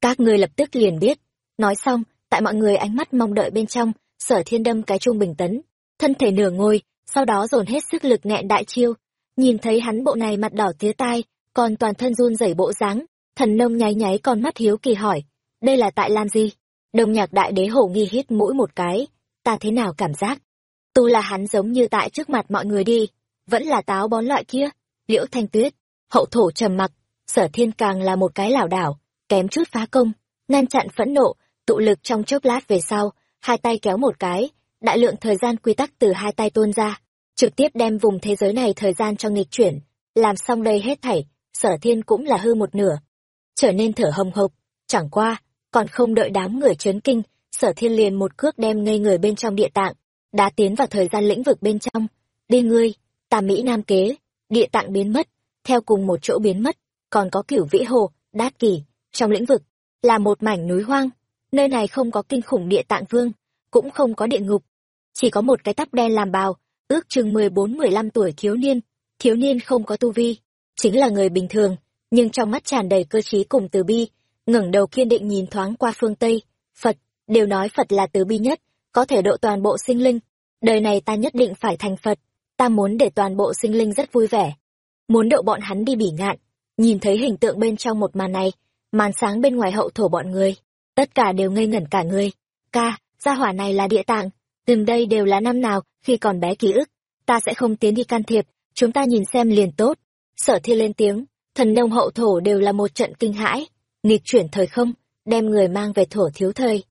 Các ngươi lập tức liền biết. Nói xong, tại mọi người ánh mắt mong đợi bên trong, sở thiên đâm cái trung bình tấn, thân thể nửa ngồi, sau đó dồn hết sức lực nghẹn đại chiêu. Nhìn thấy hắn bộ này mặt đỏ tía tai, còn toàn thân run rẩy bộ dáng, thần nông nháy nháy con mắt hiếu kỳ hỏi, đây là tại làm gì? Đồng nhạc đại đế hổ nghi hít mũi một cái, ta thế nào cảm giác? Tu là hắn giống như tại trước mặt mọi người đi, vẫn là táo bón loại kia liễu thanh tuyết hậu thổ trầm mặc sở thiên càng là một cái lảo đảo kém chút phá công ngăn chặn phẫn nộ tụ lực trong chốc lát về sau hai tay kéo một cái đại lượng thời gian quy tắc từ hai tay tuôn ra trực tiếp đem vùng thế giới này thời gian cho nghịch chuyển. Làm xong đây hết thảy sở thiên cũng là hư một nửa trở nên thở hồng hộc. Chẳng qua còn không đợi đám người chấn kinh sở thiên liền một cước đem ngây người bên trong địa tạng đã tiến vào thời gian lĩnh vực bên trong. Đi ngươi tà Mỹ Nam kế, địa tạng biến mất, theo cùng một chỗ biến mất, còn có cửu vĩ hồ, đát kỳ, trong lĩnh vực, là một mảnh núi hoang, nơi này không có kinh khủng địa tạng vương, cũng không có địa ngục, chỉ có một cái tóc đen làm bào, ước chừng mười bốn mười lăm tuổi thiếu niên, thiếu niên không có tu vi, chính là người bình thường, nhưng trong mắt tràn đầy cơ trí cùng từ bi, ngẩng đầu kiên định nhìn thoáng qua phương Tây, Phật, đều nói Phật là từ bi nhất, có thể độ toàn bộ sinh linh, đời này ta nhất định phải thành Phật ta muốn để toàn bộ sinh linh rất vui vẻ. Muốn độ bọn hắn đi bỉ ngạn. Nhìn thấy hình tượng bên trong một màn này, màn sáng bên ngoài hậu thổ bọn người tất cả đều ngây ngẩn cả người. Ca, gia hỏa này là địa tạng. Từng đây đều là năm nào, khi còn bé ký ức. Ta sẽ không tiến đi can thiệp. Chúng ta nhìn xem liền tốt. Sở thiên lên tiếng. Thần nông hậu thổ đều là một trận kinh hãi. Nghịch chuyển thời không, đem người mang về thổ thiếu thời.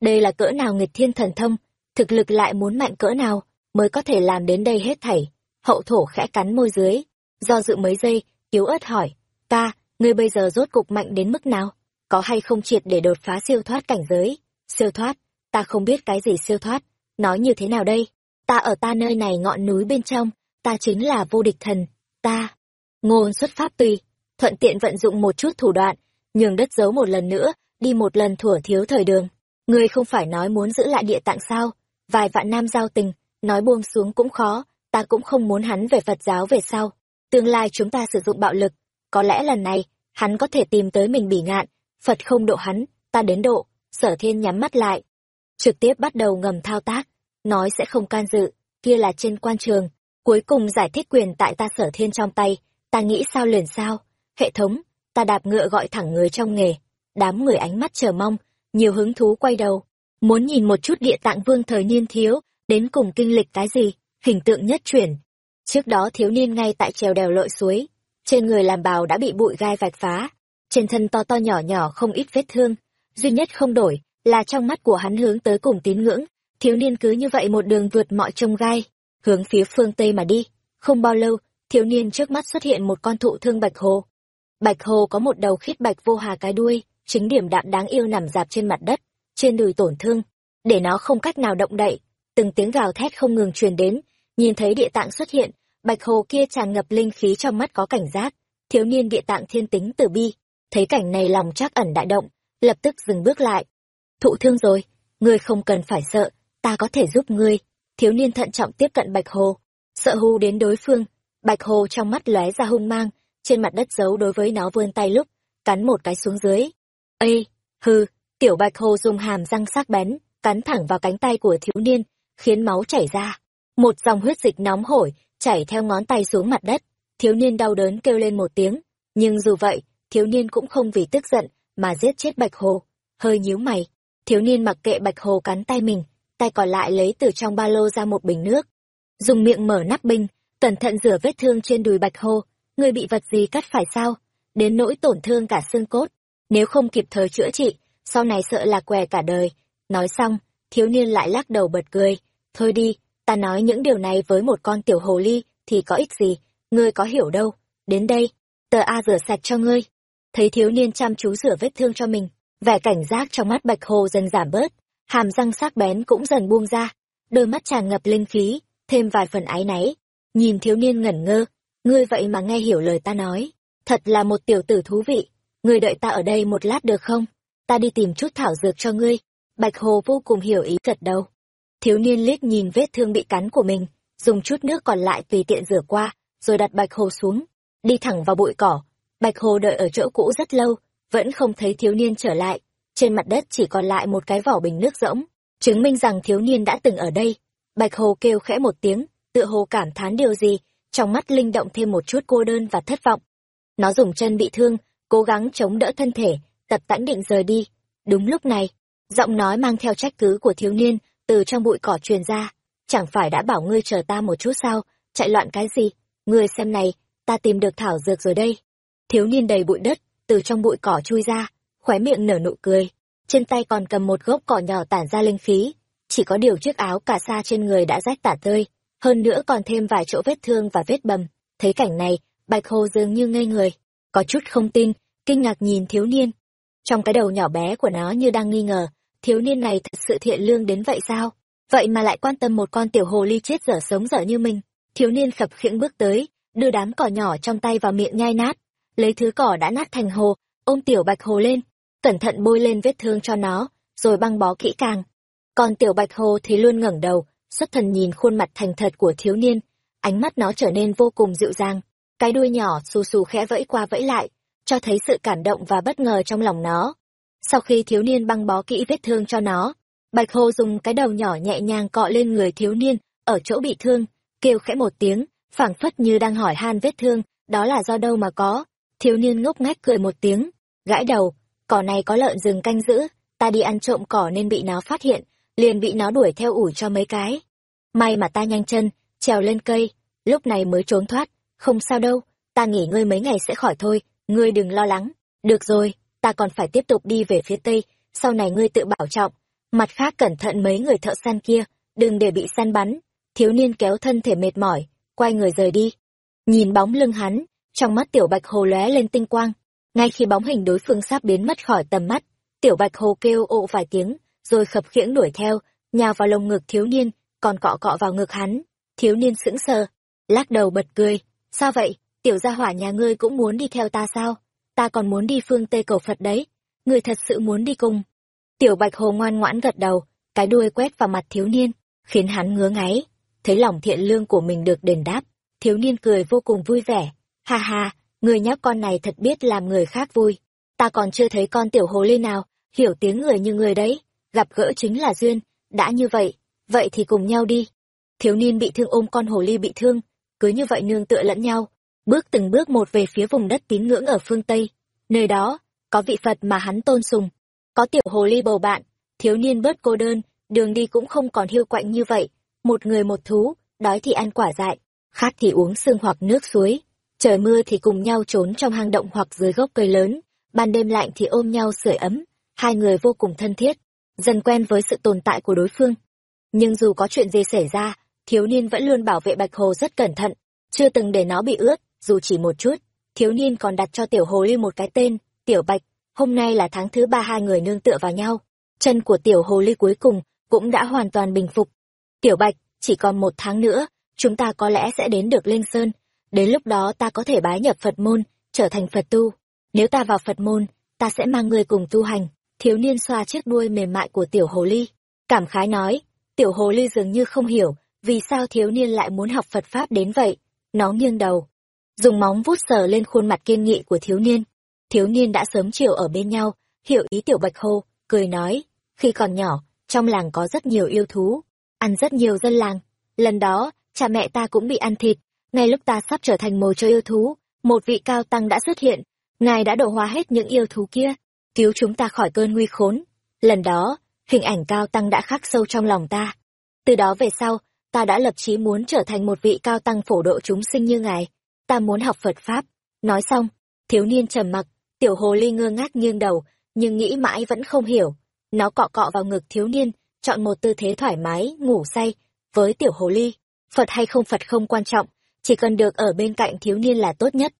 Đây là cỡ nào nghịch thiên thần thông? Thực lực lại muốn mạnh cỡ nào? Mới có thể làm đến đây hết thảy. Hậu thổ khẽ cắn môi dưới. Do dự mấy giây, yếu ớt hỏi. Ta ngươi bây giờ rốt cục mạnh đến mức nào? Có hay không triệt để đột phá siêu thoát cảnh giới? Siêu thoát, ta không biết cái gì siêu thoát. Nói như thế nào đây? Ta ở ta nơi này ngọn núi bên trong, ta chính là vô địch thần, ta. Ngôn xuất pháp tùy thuận tiện vận dụng một chút thủ đoạn, nhường đất giấu một lần nữa, đi một lần thủa thiếu thời đường. Ngươi không phải nói muốn giữ lại địa tạng sao? Vài vạn nam giao tình, nói buông xuống cũng khó, ta cũng không muốn hắn về phật giáo về sau. Tương lai chúng ta sử dụng bạo lực, có lẽ lần này, hắn có thể tìm tới mình bỉ ngạn phật không độ hắn, ta đến độ, sở thiên nhắm mắt lại. Trực tiếp bắt đầu ngầm thao tác, nói sẽ không can dự, kia là trên quan trường, cuối cùng giải thích quyền tại ta sở thiên trong tay, ta nghĩ sao liền sao, hệ thống, ta đạp ngựa gọi thẳng người trong nghề, đám người ánh mắt chờ mong, nhiều hứng thú quay đầu, muốn nhìn một chút địa tạng vương thời niên thiếu, đến cùng kinh lịch cái gì, hình tượng nhất chuyển. Trước đó thiếu niên ngay tại trèo đèo lội suối, trên người làm bào đã bị bụi gai vạch phá trên thân to to nhỏ nhỏ không ít vết thương. Duy nhất không đổi là trong mắt của hắn hướng tới cùng tín ngưỡng. Thiếu niên cứ như vậy một đường vượt mọi trông gai, hướng phía phương tây mà đi. Không bao lâu, thiếu niên trước mắt xuất hiện một con thụ thương bạch hồ. Bạch hồ có một đầu khít bạch vô hà cái đuôi, chính điểm đạm đáng yêu nằm dạp trên mặt đất, trên đùi tổn thương. Để nó không cách nào động đậy, từng tiếng gào thét không ngừng truyền đến. Nhìn thấy địa tạng xuất hiện, bạch hồ kia tràn ngập linh khí trong mắt có cảnh giác. Thiếu niên địa tạng thiên tính từ bi thấy cảnh này lòng chắc ẩn đại động, lập tức dừng bước lại. Thụ thương rồi, ngươi không cần phải sợ, ta có thể giúp ngươi. Thiếu niên thận trọng tiếp cận bạch hồ, sợ hù đến đối phương. Bạch hồ trong mắt lóe ra hung mang, trên mặt đất giấu đối với nó vươn tay lúc, cắn một cái xuống dưới. Ê hư tiểu bạch hồ dùng hàm răng sắc bén, cắn thẳng vào cánh tay của thiếu niên, khiến máu chảy ra. Một dòng huyết dịch nóng hổi, chảy theo ngón tay xuống mặt đất. Thiếu niên đau đớn kêu lên một tiếng, nhưng dù vậy thiếu niên cũng không vì tức giận mà giết chết bạch hồ. Hơi nhíu mày, thiếu niên mặc kệ bạch hồ cắn tay mình, tay còn lại lấy từ trong ba lô ra một bình nước. Dùng miệng mở nắp bình, cẩn thận rửa vết thương trên đùi bạch hồ. Người bị vật gì cắt phải sao? Đến nỗi tổn thương cả xương cốt. Nếu không kịp thời chữa trị, sau này sợ là què cả đời. Nói xong, thiếu niên lại lắc đầu bật cười. Thôi đi, ta nói những điều này với một con tiểu hồ ly thì có ích gì? Ngươi có hiểu đâu. Đến đây, tờ a rửa sạch cho ngươi thấy thiếu niên chăm chú rửa vết thương cho mình, vẻ cảnh giác trong mắt bạch hồ dần giảm bớt, hàm răng sắc bén cũng dần buông ra, đôi mắt tràn ngập linh khí, thêm vài phần áy náy. Nhìn thiếu niên ngẩn ngơ, ngươi vậy mà nghe hiểu lời ta nói, thật là một tiểu tử thú vị, ngươi đợi ta ở đây một lát được không? Ta đi tìm chút thảo dược cho ngươi. Bạch hồ vô cùng hiểu ý gật đầu. Thiếu niên liếc nhìn vết thương bị cắn của mình, dùng chút nước còn lại tùy tiện rửa qua, rồi đặt bạch hồ xuống, đi thẳng vào bụi cỏ bạch hồ đợi ở chỗ cũ rất lâu, vẫn không thấy thiếu niên trở lại. Trên mặt đất chỉ còn lại một cái vỏ bình nước rỗng, chứng minh rằng thiếu niên đã từng ở đây. Bạch hồ kêu khẽ một tiếng, tựa hồ cảm thán điều gì, trong mắt linh động thêm một chút cô đơn và thất vọng. Nó dùng chân bị thương, cố gắng chống đỡ thân thể, tập tãnh định rời đi. Đúng lúc này, giọng nói mang theo trách cứ của thiếu niên từ trong bụi cỏ truyền ra. Chẳng phải đã bảo ngươi chờ ta một chút sao? Chạy loạn cái gì? Ngươi xem này, ta tìm được thảo dược rồi đây thiếu niên đầy bụi đất, từ trong bụi cỏ chui ra, khóe miệng nở nụ cười. Trên tay còn cầm một gốc cỏ nhỏ tản ra linh khí. Chỉ có điều chiếc áo cà sa trên người đã rách tả tơi. Hơn nữa còn thêm vài chỗ vết thương và vết bầm. Thấy cảnh này, bạch hồ dường như ngây người. Có chút không tin, kinh ngạc nhìn thiếu niên. Trong cái đầu nhỏ bé của nó như đang nghi ngờ, thiếu niên này thật sự thiện lương đến vậy sao? Vậy mà lại quan tâm một con tiểu hồ ly chết dở sống dở như mình. Thiếu niên khập khiễng bước tới, đưa đám cỏ nhỏ trong tay vào miệng nhai nát lấy thứ cỏ đã nát thành hồ, ôm tiểu bạch hồ lên, cẩn thận bôi lên vết thương cho nó, rồi băng bó kỹ càng. Còn tiểu bạch hồ thì luôn ngẩng đầu, xuất thần nhìn khuôn mặt thành thật của thiếu niên, ánh mắt nó trở nên vô cùng dịu dàng. Cái đuôi nhỏ xù xù khẽ vẫy qua vẫy lại, cho thấy sự cảm động và bất ngờ trong lòng nó. Sau khi thiếu niên băng bó kỹ vết thương cho nó, bạch hồ dùng cái đầu nhỏ nhẹ nhàng cọ lên người thiếu niên, ở chỗ bị thương, kêu khẽ một tiếng, phảng phất như đang hỏi han vết thương, đó là do đâu mà có thiếu niên ngốc ngách cười một tiếng gãi đầu cỏ này có lợn rừng canh giữ, ta đi ăn trộm cỏ nên bị nó phát hiện, liền bị nó đuổi theo ủi cho mấy cái. May mà ta nhanh chân, trèo lên cây, lúc này mới trốn thoát, không sao đâu, ta nghỉ ngơi mấy ngày sẽ khỏi thôi, ngươi đừng lo lắng. Được rồi, ta còn phải tiếp tục đi về phía tây, sau này ngươi tự bảo trọng. Mặt khác cẩn thận mấy người thợ săn kia, đừng để bị săn bắn. Thiếu niên kéo thân thể mệt mỏi, quay người rời đi. Nhìn bóng lưng hắn, trong mắt tiểu bạch hồ lóe lên tinh quang. Ngay khi bóng hình đối phương sắp biến mất khỏi tầm mắt, tiểu bạch hồ kêu ộ vài tiếng, rồi khập khiễng đuổi theo, nhào vào lồng ngực thiếu niên, còn cọ cọ vào ngực hắn. Thiếu niên sững sờ, lắc đầu bật cười. Sao vậy, tiểu gia hỏa nhà ngươi cũng muốn đi theo ta sao? Ta còn muốn đi phương Tây cầu Phật đấy. Ngươi thật sự muốn đi cùng. Tiểu bạch hồ ngoan ngoãn gật đầu, cái đuôi quét vào mặt thiếu niên, khiến hắn ngứa ngáy. Thấy lòng thiện lương của mình được đền đáp, thiếu niên cười vô cùng vui vẻ. Ha ha, người nhóc con này thật biết làm người khác vui. Ta còn chưa thấy con tiểu hồ ly nào, hiểu tiếng người như người đấy. Gặp gỡ chính là duyên, đã như vậy, vậy thì cùng nhau đi. Thiếu niên bị thương ôm con hồ ly bị thương, cứ như vậy nương tựa lẫn nhau, bước từng bước một về phía vùng đất tín ngưỡng ở phương Tây. Nơi đó, có vị Phật mà hắn tôn sùng, có tiểu hồ ly bầu bạn, thiếu niên bớt cô đơn, đường đi cũng không còn hiu quạnh như vậy, một người một thú, đói thì ăn quả dại, khát thì uống sương hoặc nước suối, trời mưa thì cùng nhau trốn trong hang động hoặc dưới gốc cây lớn, ban đêm lạnh thì ôm nhau sưởi ấm, hai người vô cùng thân thiết, dần quen với sự tồn tại của đối phương. Nhưng dù có chuyện gì xảy ra, thiếu niên vẫn luôn bảo vệ Bạch Hồ rất cẩn thận, chưa từng để nó bị ướt, dù chỉ một chút. Thiếu niên còn đặt cho tiểu hồ ly một cái tên, Tiểu Bạch, hôm nay là tháng thứ ba hai người nương tựa vào nhau. Chân của tiểu hồ ly cuối cùng cũng đã hoàn toàn bình phục. Tiểu Bạch, chỉ còn một tháng nữa, chúng ta có lẽ sẽ đến được Linh Sơn. Đến lúc đó ta có thể bái nhập Phật môn, trở thành Phật tu. Nếu ta vào Phật môn, ta sẽ mang ngươi cùng tu hành. Thiếu niên xoa chiếc đuôi mềm mại của tiểu hồ ly. Cảm khái nói, tiểu hồ ly dường như không hiểu, vì sao thiếu niên lại muốn học Phật Pháp đến vậy. Nó nghiêng đầu, dùng móng vuốt sờ lên khuôn mặt kiên nghị của thiếu niên. Thiếu niên đã sớm chiều ở bên nhau, hiểu ý tiểu bạch Hô cười nói, khi còn nhỏ, trong làng có rất nhiều yêu thú, ăn rất nhiều dân làng. Lần đó, cha mẹ ta cũng bị ăn thịt, ngay lúc ta sắp trở thành mồi cho yêu thú, một vị cao tăng đã xuất hiện, ngài đã độ hóa hết những yêu thú kia, cứu chúng ta khỏi cơn nguy khốn. Lần đó, hình ảnh cao tăng đã khắc sâu trong lòng ta. Từ đó về sau, ta đã lập chí muốn trở thành một vị cao tăng phổ độ chúng sinh như ngài. Ta muốn học Phật Pháp. Nói xong, thiếu niên trầm mặc, tiểu hồ ly ngơ ngác nghiêng đầu, nhưng nghĩ mãi vẫn không hiểu. Nó cọ cọ vào ngực thiếu niên, chọn một tư thế thoải mái, ngủ say. Với tiểu hồ ly, Phật hay không Phật không quan trọng, chỉ cần được ở bên cạnh thiếu niên là tốt nhất.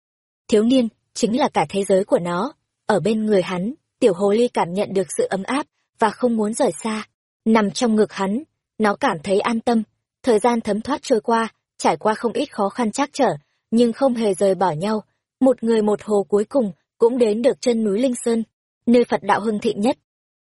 Thiếu niên, chính là cả thế giới của nó. Ở bên người hắn, tiểu hồ ly cảm nhận được sự ấm áp, và không muốn rời xa. Nằm trong ngực hắn, nó cảm thấy an tâm. Thời gian thấm thoát trôi qua, trải qua không ít khó khăn trắc trở, nhưng không hề rời bỏ nhau. Một người một hồ cuối cùng cũng đến được chân núi Linh Sơn, nơi Phật đạo hưng thịnh nhất.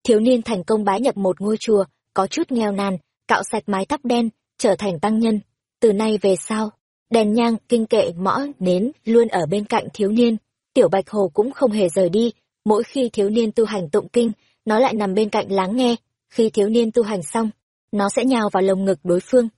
Thiếu niên thành công bái nhập một ngôi chùa, có chút nghèo nàn, cạo sạch mái tóc đen, trở thành tăng nhân. Từ nay về sau, đèn nhang, kinh kệ, mõ, nến luôn ở bên cạnh thiếu niên. Tiểu Bạch Hồ cũng không hề rời đi, mỗi khi thiếu niên tu hành tụng kinh, nó lại nằm bên cạnh lắng nghe, khi thiếu niên tu hành xong, nó sẽ nhào vào lồng ngực đối phương.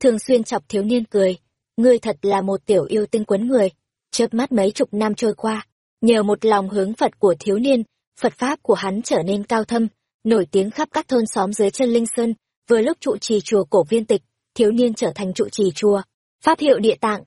Thường xuyên chọc thiếu niên cười, ngươi thật là một tiểu yêu tinh quấn người. Chớp mắt mấy chục năm trôi qua, nhờ một lòng hướng Phật của thiếu niên, Phật Pháp của hắn trở nên cao thâm, nổi tiếng khắp các thôn xóm dưới chân Linh Sơn, vừa lúc trụ trì chùa cổ viên tịch, thiếu niên trở thành trụ trì chùa, pháp hiệu địa tạng.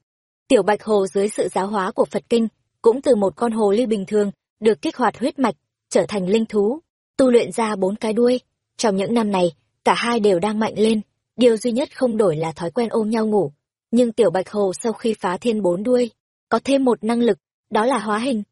Tiểu Bạch Hồ dưới sự giáo hóa của Phật Kinh, cũng từ một con hồ ly bình thường, được kích hoạt huyết mạch, trở thành linh thú, tu luyện ra bốn cái đuôi. Trong những năm này, cả hai đều đang mạnh lên, điều duy nhất không đổi là thói quen ôm nhau ngủ. Nhưng Tiểu Bạch Hồ sau khi phá thiên bốn đuôi, có thêm một năng lực, đó là hóa hình.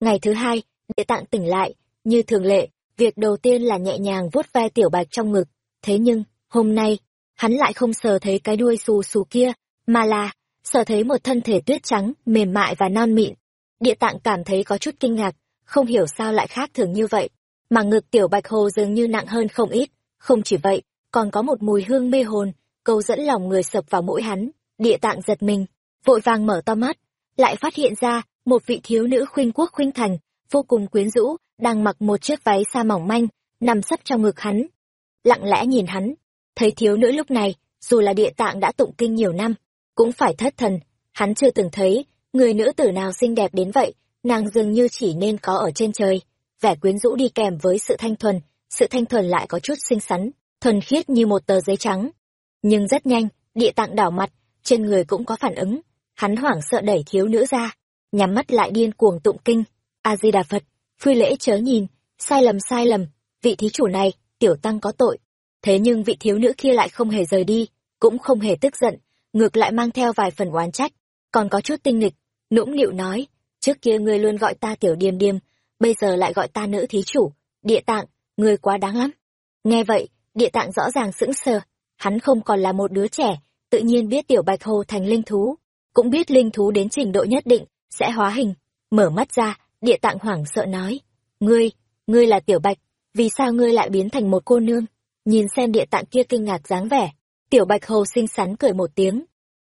Ngày thứ hai, địa tạng tỉnh lại, như thường lệ, việc đầu tiên là nhẹ nhàng vuốt ve Tiểu Bạch trong ngực. Thế nhưng, hôm nay, hắn lại không sờ thấy cái đuôi xù xù kia, mà là, sờ thấy một thân thể tuyết trắng, mềm mại và non mịn. Địa tạng cảm thấy có chút kinh ngạc, không hiểu sao lại khác thường như vậy. Mà ngực tiểu bạch hồ dường như nặng hơn không ít. Không chỉ vậy còn có một mùi hương mê hồn câu dẫn lòng người sập vào mũi hắn. Địa tạng giật mình vội vàng mở to mắt lại phát hiện ra một vị thiếu nữ khuynh quốc khuynh thành vô cùng quyến rũ đang mặc một chiếc váy sa mỏng manh nằm sấp trong ngực hắn. Lặng lẽ nhìn hắn thấy thiếu nữ lúc này dù là địa tạng đã tụng kinh nhiều năm cũng phải thất thần hắn chưa từng thấy người nữ tử nào xinh đẹp đến vậy nàng dường như chỉ nên có ở trên trời vẻ quyến rũ đi kèm với sự thanh thuần, sự thanh thuần lại có chút xinh xắn, thuần khiết như một tờ giấy trắng. Nhưng rất nhanh, địa tạng đảo mặt, trên người cũng có phản ứng, hắn hoảng sợ đẩy thiếu nữ ra, nhắm mắt lại điên cuồng tụng kinh, A Di Đà Phật, phi lễ chớ nhìn, sai lầm sai lầm, vị thí chủ này, tiểu tăng có tội. Thế nhưng vị thiếu nữ kia lại không hề rời đi, cũng không hề tức giận, ngược lại mang theo vài phần oán trách, còn có chút tinh nghịch, nũng nịu nói, trước kia ngươi luôn gọi ta tiểu điềm điềm, bây giờ lại gọi ta nữ thí chủ, địa tạng, ngươi quá đáng lắm. Nghe vậy, địa tạng rõ ràng sững sờ, hắn không còn là một đứa trẻ, tự nhiên biết tiểu bạch hồ thành linh thú, cũng biết linh thú đến trình độ nhất định, sẽ hóa hình. Mở mắt ra, địa tạng hoảng sợ nói, ngươi, ngươi là tiểu bạch, vì sao ngươi lại biến thành một cô nương? Nhìn xem địa tạng kia kinh ngạc dáng vẻ, tiểu bạch hồ xinh xắn cười một tiếng.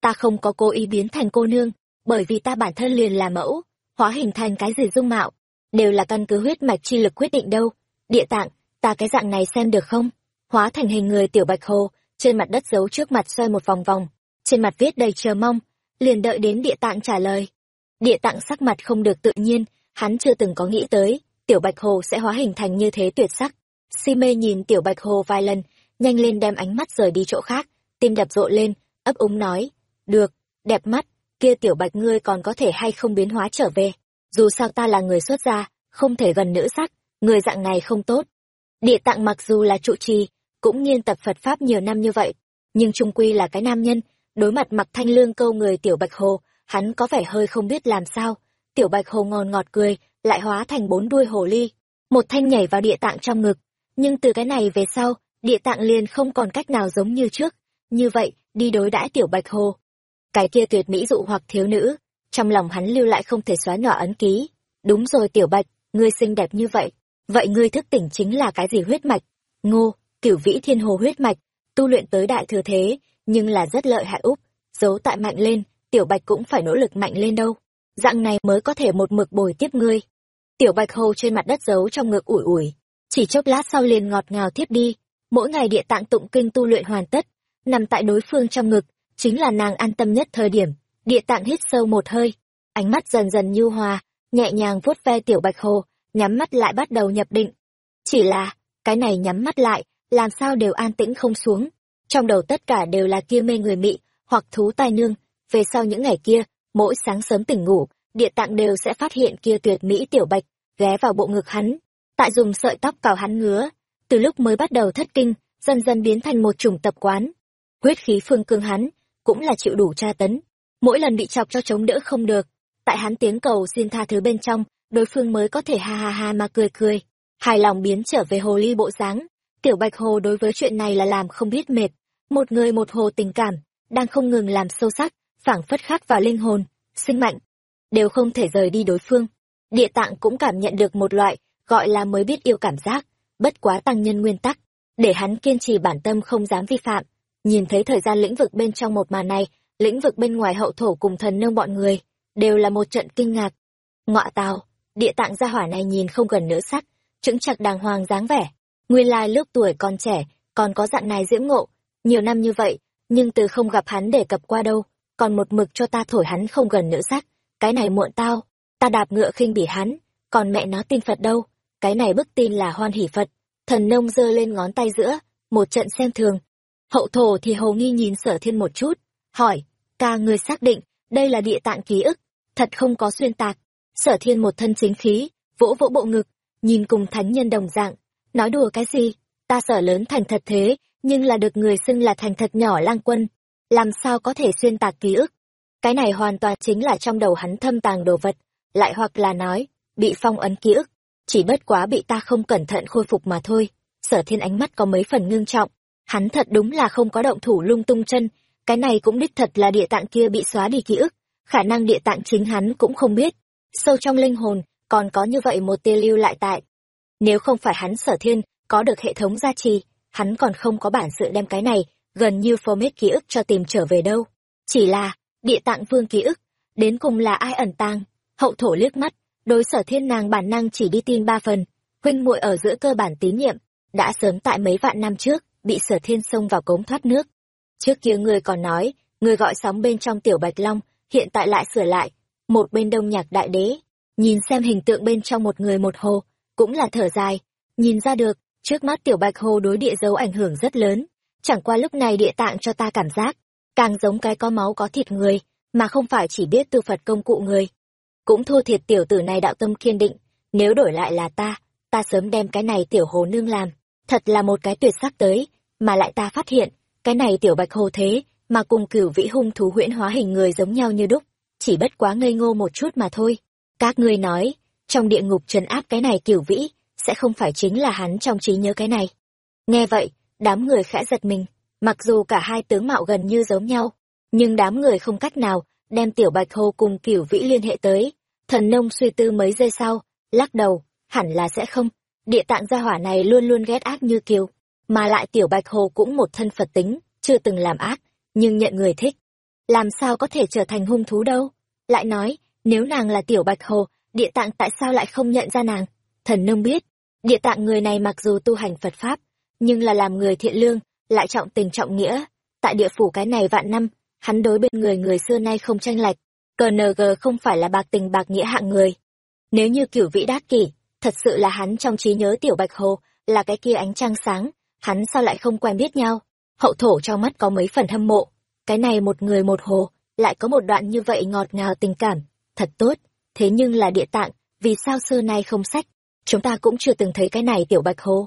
Ta không có cố ý biến thành cô nương, bởi vì ta bản thân liền là mẫu, hóa hình thành cái gì dung mạo, đều là căn cứ huyết mạch chi lực quyết định đâu. Địa tạng, ta cái dạng này xem được không? Hóa thành hình người tiểu bạch hồ, trên mặt đất giấu trước mặt xoay một vòng vòng, trên mặt viết đầy chờ mong, liền đợi đến địa tạng trả lời. Địa tạng sắc mặt không được tự nhiên, hắn chưa từng có nghĩ tới, tiểu bạch hồ sẽ hóa hình thành như thế tuyệt sắc. Si mê nhìn tiểu bạch hồ vài lần, nhanh lên đem ánh mắt rời đi chỗ khác, tim đập rộ lên, ấp úng nói, được, đẹp mắt, kia tiểu bạch ngươi còn có thể hay không biến hóa trở về. Dù sao ta là người xuất gia, không thể gần nữ sắc, người dạng này không tốt. Địa tạng mặc dù là trụ trì, cũng nghiên tập Phật Pháp nhiều năm như vậy, nhưng trung quy là cái nam nhân, đối mặt mặc thanh lương câu người tiểu bạch hồ, hắn có vẻ hơi không biết làm sao. Tiểu bạch hồ ngon ngọt cười, lại hóa thành bốn đuôi hồ ly, một thanh nhảy vào địa tạng trong ngực. Nhưng từ cái này về sau, địa tạng liền không còn cách nào giống như trước. Như vậy, đi đối đãi tiểu bạch hồ. Cái kia tuyệt mỹ dụ hoặc thiếu nữ, trong lòng hắn lưu lại không thể xóa nhỏ ấn ký. Đúng rồi tiểu bạch, ngươi xinh đẹp như vậy, vậy ngươi thức tỉnh chính là cái gì huyết mạch? Ngô, cửu vĩ thiên hồ huyết mạch, tu luyện tới đại thừa thế, nhưng là rất lợi hại úp, giấu tại mạnh lên, tiểu bạch cũng phải nỗ lực mạnh lên đâu. Dạng này mới có thể một mực bồi tiếp ngươi. Tiểu bạch hồ trên mặt đất giấu trong ngực ủi ủi, chỉ chốc lát sau liền ngọt ngào tiếp đi. Mỗi ngày địa tạng tụng kinh tu luyện hoàn tất, nằm tại đối phương trong ngực, chính là nàng an tâm nhất thời điểm. Địa tạng hít sâu một hơi, ánh mắt dần dần nhu hòa, nhẹ nhàng vuốt ve tiểu bạch hồ, nhắm mắt lại bắt đầu nhập định. Chỉ là, cái này nhắm mắt lại, làm sao đều an tĩnh không xuống. Trong đầu tất cả đều là kia mê người mị, hoặc thú tai nương. Về sau những ngày kia, mỗi sáng sớm tỉnh ngủ, địa tạng đều sẽ phát hiện kia tuyệt mỹ tiểu bạch, ghé vào bộ ngực hắn. Tại dùng sợi tóc cào hắn ngứa. Từ lúc mới bắt đầu thất kinh, dần dần biến thành một chủng tập quán. Huyết khí phương cương hắn, cũng là chịu đủ tra tấn. Mỗi lần bị chọc cho chống đỡ không được. Tại hắn tiếng cầu xin tha thứ bên trong, đối phương mới có thể ha ha ha mà cười cười. Hài lòng biến trở về hồ ly bộ dáng Tiểu Bạch Hồ đối với chuyện này là làm không biết mệt, một người một hồ tình cảm, đang không ngừng làm sâu sắc, phảng phất khắc vào linh hồn, sinh mạnh, đều không thể rời đi đối phương. Địa tạng cũng cảm nhận được một loại, gọi là mới biết yêu cảm giác, bất quá tăng nhân nguyên tắc, để hắn kiên trì bản tâm không dám vi phạm. Nhìn thấy thời gian lĩnh vực bên trong một màn này, lĩnh vực bên ngoài hậu thổ cùng thần nương bọn người, đều là một trận kinh ngạc. Ngọa tào, địa tạng gia hỏa này nhìn không gần nữa sắc, chững chặt đàng hoàng dáng vẻ, Nguyên lai lúc tuổi còn trẻ, còn có dạng này diễm ngộ, nhiều năm như vậy, nhưng từ không gặp hắn để cập qua đâu, còn một mực cho ta thổi hắn không gần nữa sắc, cái này muộn tao, ta đạp ngựa khinh bỉ hắn, còn mẹ nó tin Phật đâu, cái này bức tin là hoan hỷ Phật, thần nông giơ lên ngón tay giữa, một trận xem thường. Hậu thổ thì hầu nghi nhìn sở thiên một chút, hỏi, ca người xác định, đây là địa tạng ký ức, thật không có xuyên tạc. Sở thiên một thân chính khí, vỗ vỗ bộ ngực, nhìn cùng thánh nhân đồng dạng, Nói đùa cái gì? Ta sở lớn thành thật thế, nhưng là được người xưng là thành thật nhỏ lang quân. Làm sao có thể xuyên tạc ký ức? Cái này hoàn toàn chính là trong đầu hắn thâm tàng đồ vật, lại hoặc là nói, bị phong ấn ký ức. Chỉ bất quá bị ta không cẩn thận khôi phục mà thôi. Sở thiên ánh mắt có mấy phần ngưng trọng. Hắn thật đúng là không có động thủ lung tung chân. Cái này cũng đích thật là địa tạng kia bị xóa đi ký ức. Khả năng địa tạng chính hắn cũng không biết. Sâu trong linh hồn, còn có như vậy một tia lưu lại tại nếu không phải hắn sở thiên, có được hệ thống gia trì, hắn còn không có bản sự đem cái này, gần như format ký ức cho tìm trở về đâu. Chỉ là, địa tạng vương ký ức, đến cùng là ai ẩn tàng, hậu thổ liếc mắt, đối sở thiên nàng bản năng chỉ đi tin ba phần, huynh muội ở giữa cơ bản tín nhiệm, đã sớm tại mấy vạn năm trước, bị sở thiên xông vào cống thoát nước. Trước kia người còn nói, người gọi sóng bên trong tiểu bạch long, hiện tại lại sửa lại, một bên đông nhạc đại đế, nhìn xem hình tượng bên trong một người một hồ, cũng là thở dài, nhìn ra được, trước mắt tiểu bạch hồ đối địa dấu ảnh hưởng rất lớn, chẳng qua lúc này địa tạng cho ta cảm giác, càng giống cái có máu có thịt người, mà không phải chỉ biết tư Phật công cụ người. Cũng thua thiệt tiểu tử này đạo tâm kiên định, nếu đổi lại là ta, ta sớm đem cái này tiểu hồ nương làm, thật là một cái tuyệt sắc tới, mà lại ta phát hiện, cái này tiểu bạch hồ thế, mà cùng cửu vĩ hung thú huyễn hóa hình người giống nhau như đúc, chỉ bất quá ngây ngô một chút mà thôi. Các ngươi nói, trong địa ngục trấn áp cái này cửu vĩ, sẽ không phải chính là hắn trong trí nhớ cái này. Nghe vậy, đám người khẽ giật mình, mặc dù cả hai tướng mạo gần như giống nhau, nhưng đám người không cách nào đem tiểu bạch hồ cùng cửu vĩ liên hệ tới. Thần nông suy tư mấy giây sau, lắc đầu, hẳn là sẽ không. Địa tạng gia hỏa này luôn luôn ghét ác như kiều, mà lại tiểu bạch hồ cũng một thân Phật tính, chưa từng làm ác, nhưng nhận người thích. Làm sao có thể trở thành hung thú đâu? Lại nói, nếu nàng là tiểu bạch hồ, địa tạng tại sao lại không nhận ra nàng? Thần nông biết, địa tạng người này mặc dù tu hành Phật Pháp, nhưng là làm người thiện lương, lại trọng tình trọng nghĩa. Tại địa phủ cái này vạn năm, hắn đối bên người người xưa nay không tranh lệch. Kng không phải là bạc tình bạc nghĩa hạng người. Nếu như kiểu vĩ đát kỷ, thật sự là hắn trong trí nhớ tiểu bạch hồ, là cái kia ánh trăng sáng, hắn sao lại không quen biết nhau? Hậu thổ trong mắt có mấy phần hâm mộ. Cái này một người một hồ, lại có một đoạn như vậy ngọt ngào tình cảm, thật tốt. Thế nhưng là địa tạng, vì sao xưa nay không sách? Chúng ta cũng chưa từng thấy cái này tiểu bạch hồ.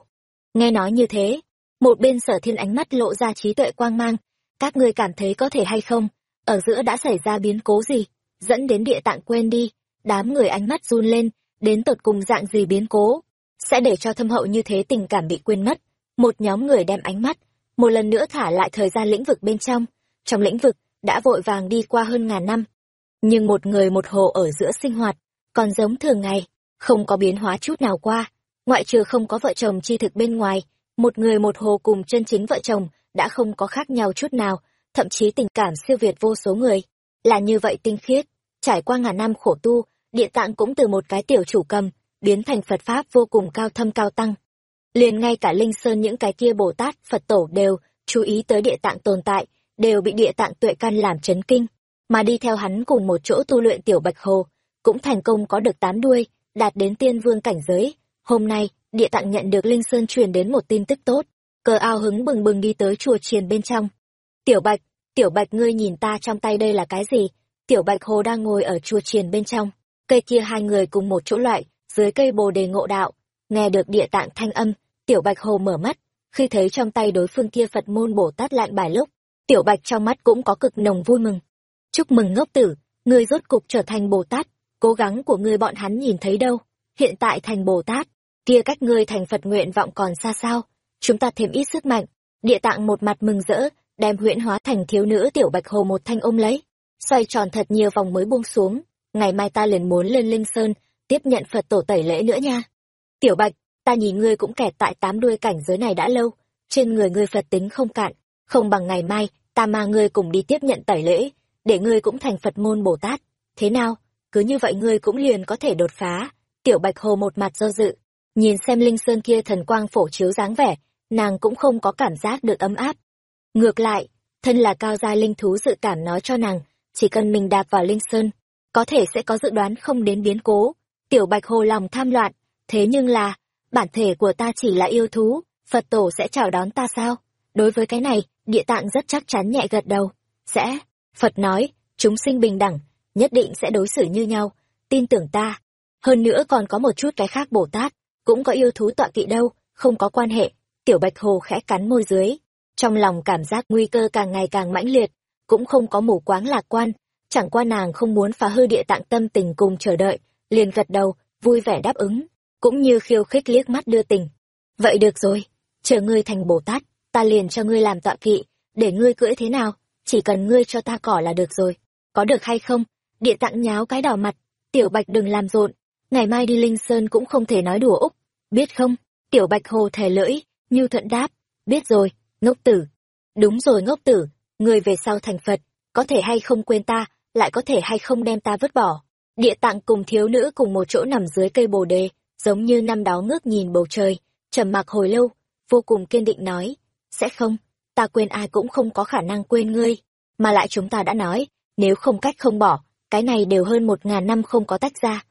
Nghe nói như thế, một bên sở thiên ánh mắt lộ ra trí tuệ quang mang, các ngươi cảm thấy có thể hay không, ở giữa đã xảy ra biến cố gì, dẫn đến địa tạng quên đi, đám người ánh mắt run lên, đến tột cùng dạng gì biến cố, sẽ để cho thâm hậu như thế tình cảm bị quên mất. Một nhóm người đem ánh mắt, một lần nữa thả lại thời gian lĩnh vực bên trong, trong lĩnh vực, đã vội vàng đi qua hơn ngàn năm. Nhưng một người một hồ ở giữa sinh hoạt, còn giống thường ngày, không có biến hóa chút nào qua, ngoại trừ không có vợ chồng chi thực bên ngoài, một người một hồ cùng chân chính vợ chồng đã không có khác nhau chút nào, thậm chí tình cảm siêu việt vô số người. Là như vậy tinh khiết, trải qua ngàn năm khổ tu, địa tạng cũng từ một cái tiểu chủ cầm, biến thành Phật Pháp vô cùng cao thâm cao tăng. Liền ngay cả Linh Sơn những cái kia Bồ Tát, Phật Tổ đều chú ý tới địa tạng tồn tại, đều bị địa tạng tuệ căn làm chấn kinh, mà đi theo hắn cùng một chỗ tu luyện tiểu bạch hồ, cũng thành công có được tám đuôi, đạt đến tiên vương cảnh giới. Hôm nay, địa tạng nhận được Linh Sơn truyền đến một tin tức tốt, cờ ao hứng bừng bừng đi tới chùa triền bên trong. Tiểu Bạch, Tiểu Bạch ngươi nhìn ta trong tay đây là cái gì? Tiểu Bạch Hồ đang ngồi ở chùa triền bên trong, cây kia hai người cùng một chỗ loại, dưới cây bồ đề ngộ đạo. Nghe được địa tạng thanh âm, Tiểu Bạch Hồ mở mắt, khi thấy trong tay đối phương kia Phật môn Bồ Tát lạn bài lúc, Tiểu Bạch trong mắt cũng có cực nồng vui mừng. Chúc mừng ngốc tử, ngươi rốt cục trở thành Bồ Tát, cố gắng của ngươi bọn hắn nhìn thấy đâu, hiện tại thành Bồ Tát, kia cách ngươi thành Phật nguyện vọng còn xa sao, chúng ta thêm ít sức mạnh. Địa tạng một mặt mừng rỡ, đem huyễn hóa thành thiếu nữ tiểu bạch hồ một thanh ôm lấy, xoay tròn thật nhiều vòng mới buông xuống, ngày mai ta liền muốn lên Linh Sơn, tiếp nhận Phật tổ tẩy lễ nữa nha. Tiểu bạch, ta nhìn ngươi cũng kẹt tại tám đuôi cảnh giới này đã lâu, trên người ngươi Phật tính không cạn, không bằng ngày mai, ta mang ngươi cùng đi tiếp nhận tẩy lễ, để ngươi cũng thành Phật môn Bồ Tát. Thế nào, cứ như vậy ngươi cũng liền có thể đột phá. Tiểu Bạch Hồ một mặt do dự, nhìn xem Linh Sơn kia thần quang phổ chiếu dáng vẻ, nàng cũng không có cảm giác được ấm áp. Ngược lại, thân là cao gia linh thú dự cảm nói cho nàng, chỉ cần mình đạp vào Linh Sơn, có thể sẽ có dự đoán không đến biến cố. Tiểu Bạch Hồ lòng tham loạn, thế nhưng là, bản thể của ta chỉ là yêu thú, Phật tổ sẽ chào đón ta sao? Đối với cái này, địa tạng rất chắc chắn nhẹ gật đầu. Sẽ, Phật nói, chúng sinh bình đẳng, nhất định sẽ đối xử như nhau, tin tưởng ta. Hơn nữa còn có một chút cái khác Bồ Tát, cũng có yêu thú tọa kỵ đâu, không có quan hệ. Tiểu Bạch Hồ khẽ cắn môi dưới, trong lòng cảm giác nguy cơ càng ngày càng mãnh liệt, cũng không có mù quáng lạc quan, chẳng qua nàng không muốn phá hư địa tạng tâm tình cùng chờ đợi, liền gật đầu, vui vẻ đáp ứng, cũng như khiêu khích liếc mắt đưa tình. Vậy được rồi, chờ ngươi thành Bồ Tát, ta liền cho ngươi làm tọa kỵ, để ngươi cưỡi thế nào, chỉ cần ngươi cho ta cỏ là được rồi, có được hay không? Địa tạng nháo cái đỏ mặt, tiểu bạch đừng làm rộn, ngày mai đi Linh Sơn cũng không thể nói đùa Úc, biết không? Tiểu bạch hồ thề lưỡi, như thuận đáp, biết rồi, ngốc tử. Đúng rồi ngốc tử, người về sau thành Phật, có thể hay không quên ta, lại có thể hay không đem ta vứt bỏ. Địa tạng cùng thiếu nữ cùng một chỗ nằm dưới cây bồ đề, giống như năm đó ngước nhìn bầu trời, trầm mặc hồi lâu, vô cùng kiên định nói, sẽ không, ta quên ai cũng không có khả năng quên ngươi, mà lại chúng ta đã nói, nếu không cách không bỏ, cái này đều hơn một ngàn năm không có tách ra.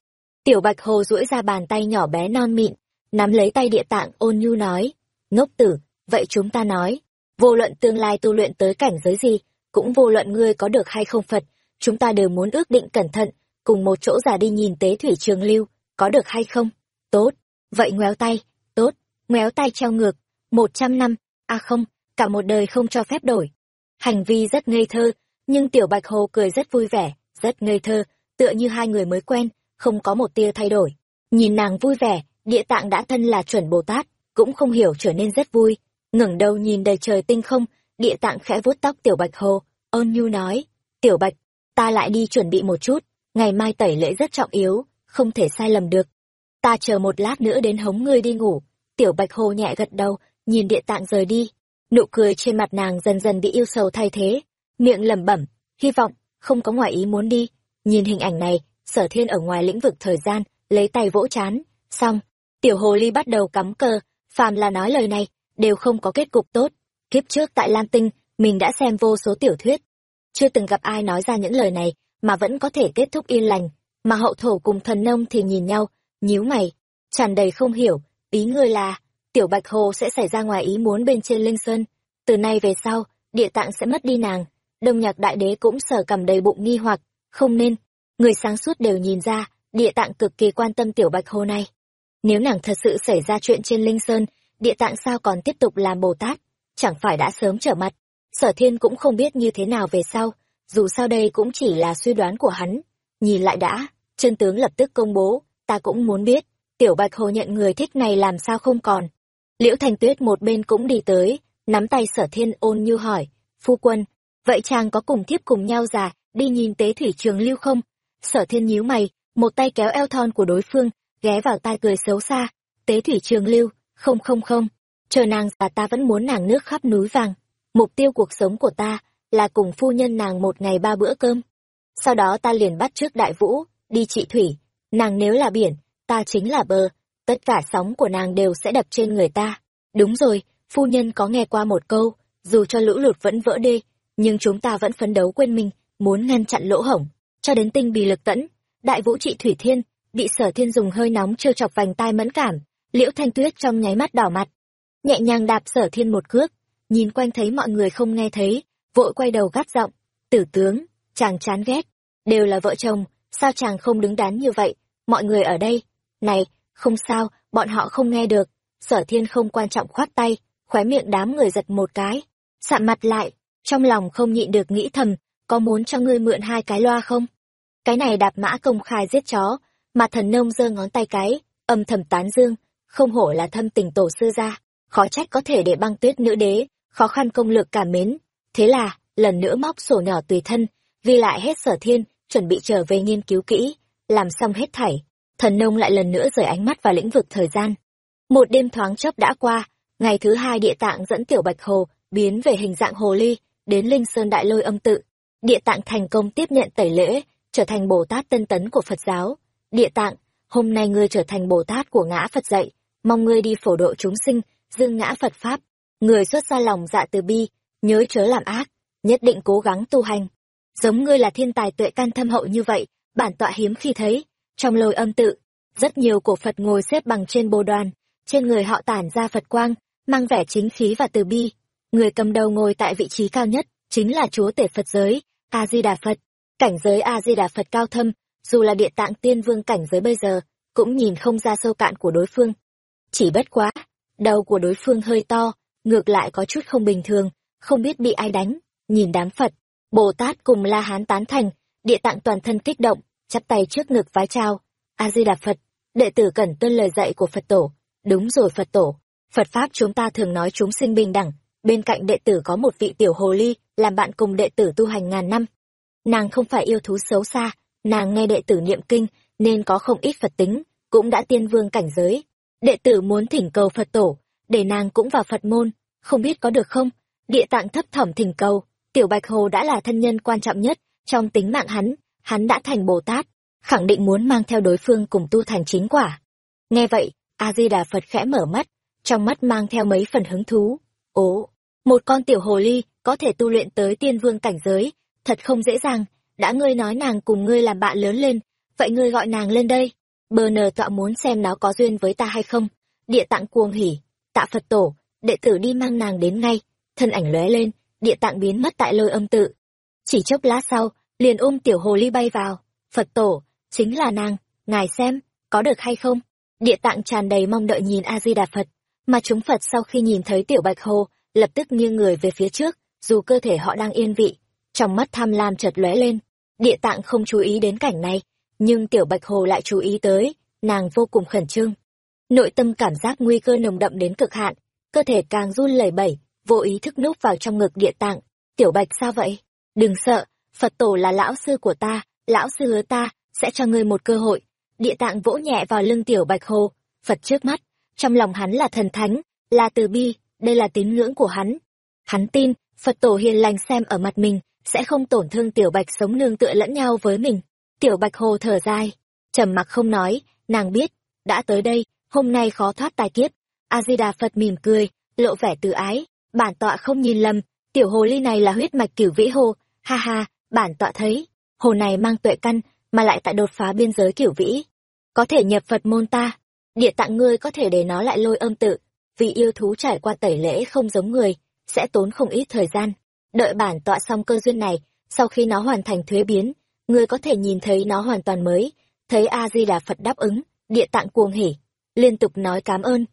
Tiểu Bạch Hồ duỗi ra bàn tay nhỏ bé non mịn, nắm lấy tay địa tạng ôn nhu nói, ngốc tử, vậy chúng ta nói, vô luận tương lai tu luyện tới cảnh giới gì, cũng vô luận ngươi có được hay không Phật, chúng ta đều muốn ước định cẩn thận, cùng một chỗ già đi nhìn tế thủy trường lưu, có được hay không? Tốt, vậy ngoéo tay, tốt, ngoéo tay treo ngược, một trăm năm, à không, cả một đời không cho phép đổi. Hành vi rất ngây thơ, nhưng Tiểu Bạch Hồ cười rất vui vẻ, rất ngây thơ, tựa như hai người mới quen, không có một tia thay đổi. Nhìn nàng vui vẻ, địa tạng đã thân là chuẩn Bồ Tát, cũng không hiểu trở nên rất vui ngẩng đầu nhìn đầy trời tinh không, địa tạng khẽ vuốt tóc Tiểu Bạch Hồ, ôn nhu nói, Tiểu Bạch, ta lại đi chuẩn bị một chút, ngày mai tẩy lễ rất trọng yếu, không thể sai lầm được. Ta chờ một lát nữa đến hống ngươi đi ngủ. Tiểu Bạch Hồ nhẹ gật đầu, nhìn địa tạng rời đi. Nụ cười trên mặt nàng dần dần bị yêu sầu thay thế, miệng lẩm bẩm, hy vọng, không có ngoại ý muốn đi. Nhìn hình ảnh này, sở thiên ở ngoài lĩnh vực thời gian, lấy tay vỗ chán, xong, tiểu hồ ly bắt đầu cắm cờ, phàm là nói lời này, đều không có kết cục tốt. Kiếp trước tại Lam Tinh, mình đã xem vô số tiểu thuyết. Chưa từng gặp ai nói ra những lời này, mà vẫn có thể kết thúc yên lành, mà hậu thổ cùng thần nông thì nhìn nhau, nhíu mày, tràn đầy không hiểu, ý ngươi là, tiểu bạch hồ sẽ xảy ra ngoài ý muốn bên trên linh sơn, từ nay về sau, địa tạng sẽ mất đi nàng, đông nhạc đại đế cũng sở cầm đầy bụng nghi hoặc, không nên, người sáng suốt đều nhìn ra, địa tạng cực kỳ quan tâm tiểu bạch hồ này. Nếu nàng thật sự xảy ra chuyện trên linh sơn, địa tạng sao còn tiếp tục làm bồ tát, chẳng phải đã sớm trở mặt, sở thiên cũng không biết như thế nào về sau, dù sao đây cũng chỉ là suy đoán của hắn. Nhìn lại đã, chân tướng lập tức công bố, ta cũng muốn biết, tiểu bạch hồ nhận người thích này làm sao không còn. Liễu Thanh Tuyết một bên cũng đi tới, nắm tay sở thiên ôn như hỏi, phu quân, vậy chàng có cùng thiếp cùng nhau già, đi nhìn tế thủy trường lưu không? Sở thiên nhíu mày, một tay kéo eo thon của đối phương, ghé vào tai cười xấu xa, tế thủy trường lưu, không không không, chờ nàng già ta vẫn muốn nàng nước khắp núi vàng. Mục tiêu cuộc sống của ta là cùng phu nhân nàng một ngày ba bữa cơm. Sau đó ta liền bắt trước đại vũ, đi trị thủy, nàng nếu là biển, ta chính là bờ, tất cả sóng của nàng đều sẽ đập trên người ta. Đúng rồi, phu nhân có nghe qua một câu, dù cho lũ lụt vẫn vỡ đê, nhưng chúng ta vẫn phấn đấu quên mình, muốn ngăn chặn lỗ hổng, cho đến tinh bì lực tẫn. Đại vũ trị thủy thiên, bị sở thiên dùng hơi nóng trêu chọc vành tai mẫn cảm, liễu thanh tuyết trong nháy mắt đỏ mặt. Nhẹ nhàng đạp sở thiên một cước, nhìn quanh thấy mọi người không nghe thấy, vội quay đầu gắt giọng, tử tướng, chàng chán ghét, đều là vợ chồng, sao chàng không đứng đắn như vậy, mọi người ở đây, này, không sao, bọn họ không nghe được, sở thiên không quan trọng khoát tay, khóe miệng đám người giật một cái, sạm mặt lại, trong lòng không nhịn được nghĩ thầm, có muốn cho ngươi mượn hai cái loa không? Cái này đạp mã công khai giết chó, mà thần nông giơ ngón tay cái, âm thầm tán dương, không hổ là thâm tình tổ sư gia khó trách có thể để băng tuyết nữ đế, khó khăn công lược cảm mến. Thế là, lần nữa móc sổ nhỏ tùy thân, ghi lại hết sở thiên, chuẩn bị trở về nghiên cứu kỹ, làm xong hết thảy. Thần nông lại lần nữa rời ánh mắt vào lĩnh vực thời gian. Một đêm thoáng chốc đã qua, ngày thứ hai địa tạng dẫn tiểu bạch hồ, biến về hình dạng hồ ly, đến linh sơn đại lôi âm tự. Địa tạng thành công tiếp nhận tẩy lễ, trở thành Bồ Tát tân tấn của Phật giáo. Địa tạng, hôm nay ngươi trở thành Bồ Tát của ngã Phật dạy, mong ngươi đi phổ độ chúng sinh, dương ngã Phật Pháp. Người xuất ra lòng dạ từ bi, nhớ chớ làm ác, nhất định cố gắng tu hành. Giống ngươi là thiên tài tuệ can thâm hậu như vậy, bản tọa hiếm khi thấy. Trong lôi âm tự, rất nhiều cổ Phật ngồi xếp bằng trên bồ đoàn, trên người họ tản ra Phật quang, mang vẻ chính khí và từ bi. Người cầm đầu ngồi tại vị trí cao nhất, chính là chúa tể Phật giới, A-di-đà Phật. Cảnh giới A-di-đà Phật cao thâm, dù là địa tạng tiên vương cảnh giới bây giờ, cũng nhìn không ra sâu cạn của đối phương. Chỉ bất quá, đầu của đối phương hơi to, ngược lại có chút không bình thường, không biết bị ai đánh, nhìn đám Phật, Bồ Tát cùng La Hán tán thành, địa tạng toàn thân kích động, chắp tay trước ngực vái chào. A-di-đà Phật, đệ tử cần tuân lời dạy của Phật tổ. Đúng rồi Phật tổ, Phật Pháp chúng ta thường nói chúng sinh bình đẳng, bên cạnh đệ tử có một vị tiểu hồ ly, làm bạn cùng đệ tử tu hành ngàn năm. Nàng không phải yêu thú xấu xa, nàng nghe đệ tử niệm kinh, nên có không ít Phật tính, cũng đã tiên vương cảnh giới. Đệ tử muốn thỉnh cầu Phật tổ, để nàng cũng vào Phật môn, không biết có được không? Địa tạng thấp thỏm thỉnh cầu, tiểu bạch hồ đã là thân nhân quan trọng nhất trong tính mạng hắn, hắn đã thành Bồ Tát, khẳng định muốn mang theo đối phương cùng tu thành chính quả. Nghe vậy, A-di-đà Phật khẽ mở mắt, trong mắt mang theo mấy phần hứng thú. Ố, một con tiểu hồ ly có thể tu luyện tới tiên vương cảnh giới, thật không dễ dàng, đã ngươi nói nàng cùng ngươi làm bạn lớn lên, vậy ngươi gọi nàng lên đây. Bờ nờ tọa muốn xem nó có duyên với ta hay không. địa tạng cuồng hỉ, tạ phật tổ, đệ tử đi mang nàng đến ngay. Thân ảnh lóe lên, địa tạng biến mất tại lôi âm tự. Chỉ chốc lát sau, liền ôm tiểu hồ ly bay vào. Phật tổ, chính là nàng, ngài xem, có được hay không? Địa tạng tràn đầy mong đợi nhìn a di đà phật, mà chúng phật sau khi nhìn thấy tiểu bạch hồ, lập tức nghiêng người về phía trước, dù cơ thể họ đang yên vị. Trong mắt tham lam chợt lóe lên, địa tạng không chú ý đến cảnh này nhưng tiểu bạch hồ lại chú ý tới, nàng vô cùng khẩn trương. Nội tâm cảm giác nguy cơ nồng đậm đến cực hạn, cơ thể càng run lẩy bẩy, vô ý thức núp vào trong ngực địa tạng. Tiểu bạch, sao vậy? Đừng sợ, phật tổ là lão sư của ta, lão sư hứa ta sẽ cho ngươi một cơ hội. Địa tạng vỗ nhẹ vào lưng tiểu bạch hồ. Phật trước mắt, trong lòng hắn là thần thánh, là từ bi, đây là tín ngưỡng của hắn. Hắn tin, phật tổ hiền lành xem ở mặt mình, sẽ không tổn thương tiểu bạch sống nương tựa lẫn nhau với mình tiểu bạch hồ thở dài, trầm mặc không nói, nàng biết, đã tới đây, hôm nay khó thoát tai kiếp. A di đà phật mỉm cười, lộ vẻ từ ái, bản tọa không nhìn lầm, tiểu hồ ly này là huyết mạch cửu vĩ hồ. Ha ha, bản tọa thấy, hồ này mang tuệ căn, mà lại tại đột phá biên giới cửu vĩ. Có thể nhập phật môn ta, địa tạng ngươi có thể để nó lại lôi âm tự. Vì yêu thú trải qua tẩy lễ không giống người, sẽ tốn không ít thời gian. Đợi bản tọa xong cơ duyên này, sau khi nó hoàn thành thuế biến ngươi có thể nhìn thấy nó hoàn toàn mới. Thấy a di đà phật đáp ứng, địa tạng cuồng hỉ, liên tục nói cám ơn.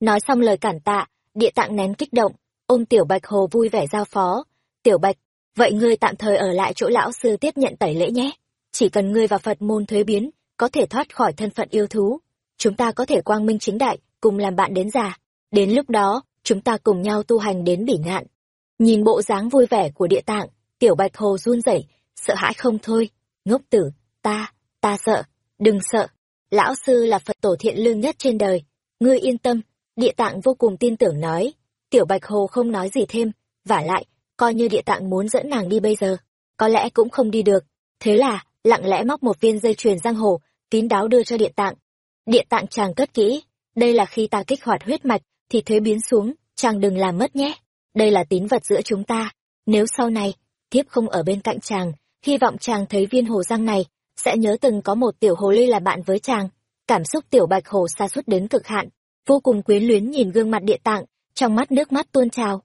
Nói xong lời cản tạ, địa tạng nén kích động. Ôm tiểu bạch hồ vui vẻ giao phó. Tiểu bạch, vậy ngươi tạm thời ở lại chỗ lão sư tiếp nhận tẩy lễ nhé. Chỉ cần ngươi và phật môn thuế biến, có thể thoát khỏi thân phận yêu thú. Chúng ta có thể quang minh chính đại, cùng làm bạn đến già. Đến lúc đó, chúng ta cùng nhau tu hành đến bỉ ngạn. Nhìn bộ dáng vui vẻ của địa tạng, tiểu bạch hồ run rẩy sợ hãi không thôi. Ngốc tử, ta ta sợ, đừng sợ. Lão sư là phật tổ thiện lương nhất trên đời. Ngươi yên tâm, địa tạng vô cùng tin tưởng nói. Tiểu bạch hồ không nói gì thêm, vả lại, coi như địa tạng muốn dẫn nàng đi bây giờ, có lẽ cũng không đi được. Thế là, lặng lẽ móc một viên dây chuyền giang hồ tín đáo đưa cho địa tạng. Địa tạng chàng cất kỹ, đây là khi ta kích hoạt huyết mạch, thì thuế biến xuống, chàng đừng làm mất nhé. Đây là tín vật giữa chúng ta. Nếu sau này thiếp không ở bên cạnh chàng hy vọng chàng thấy viên hồ răng này, sẽ nhớ từng có một tiểu hồ ly là bạn với chàng. Cảm xúc tiểu bạch hồ xa suốt đến cực hạn, vô cùng quyến luyến nhìn gương mặt địa tạng, trong mắt nước mắt tuôn trào.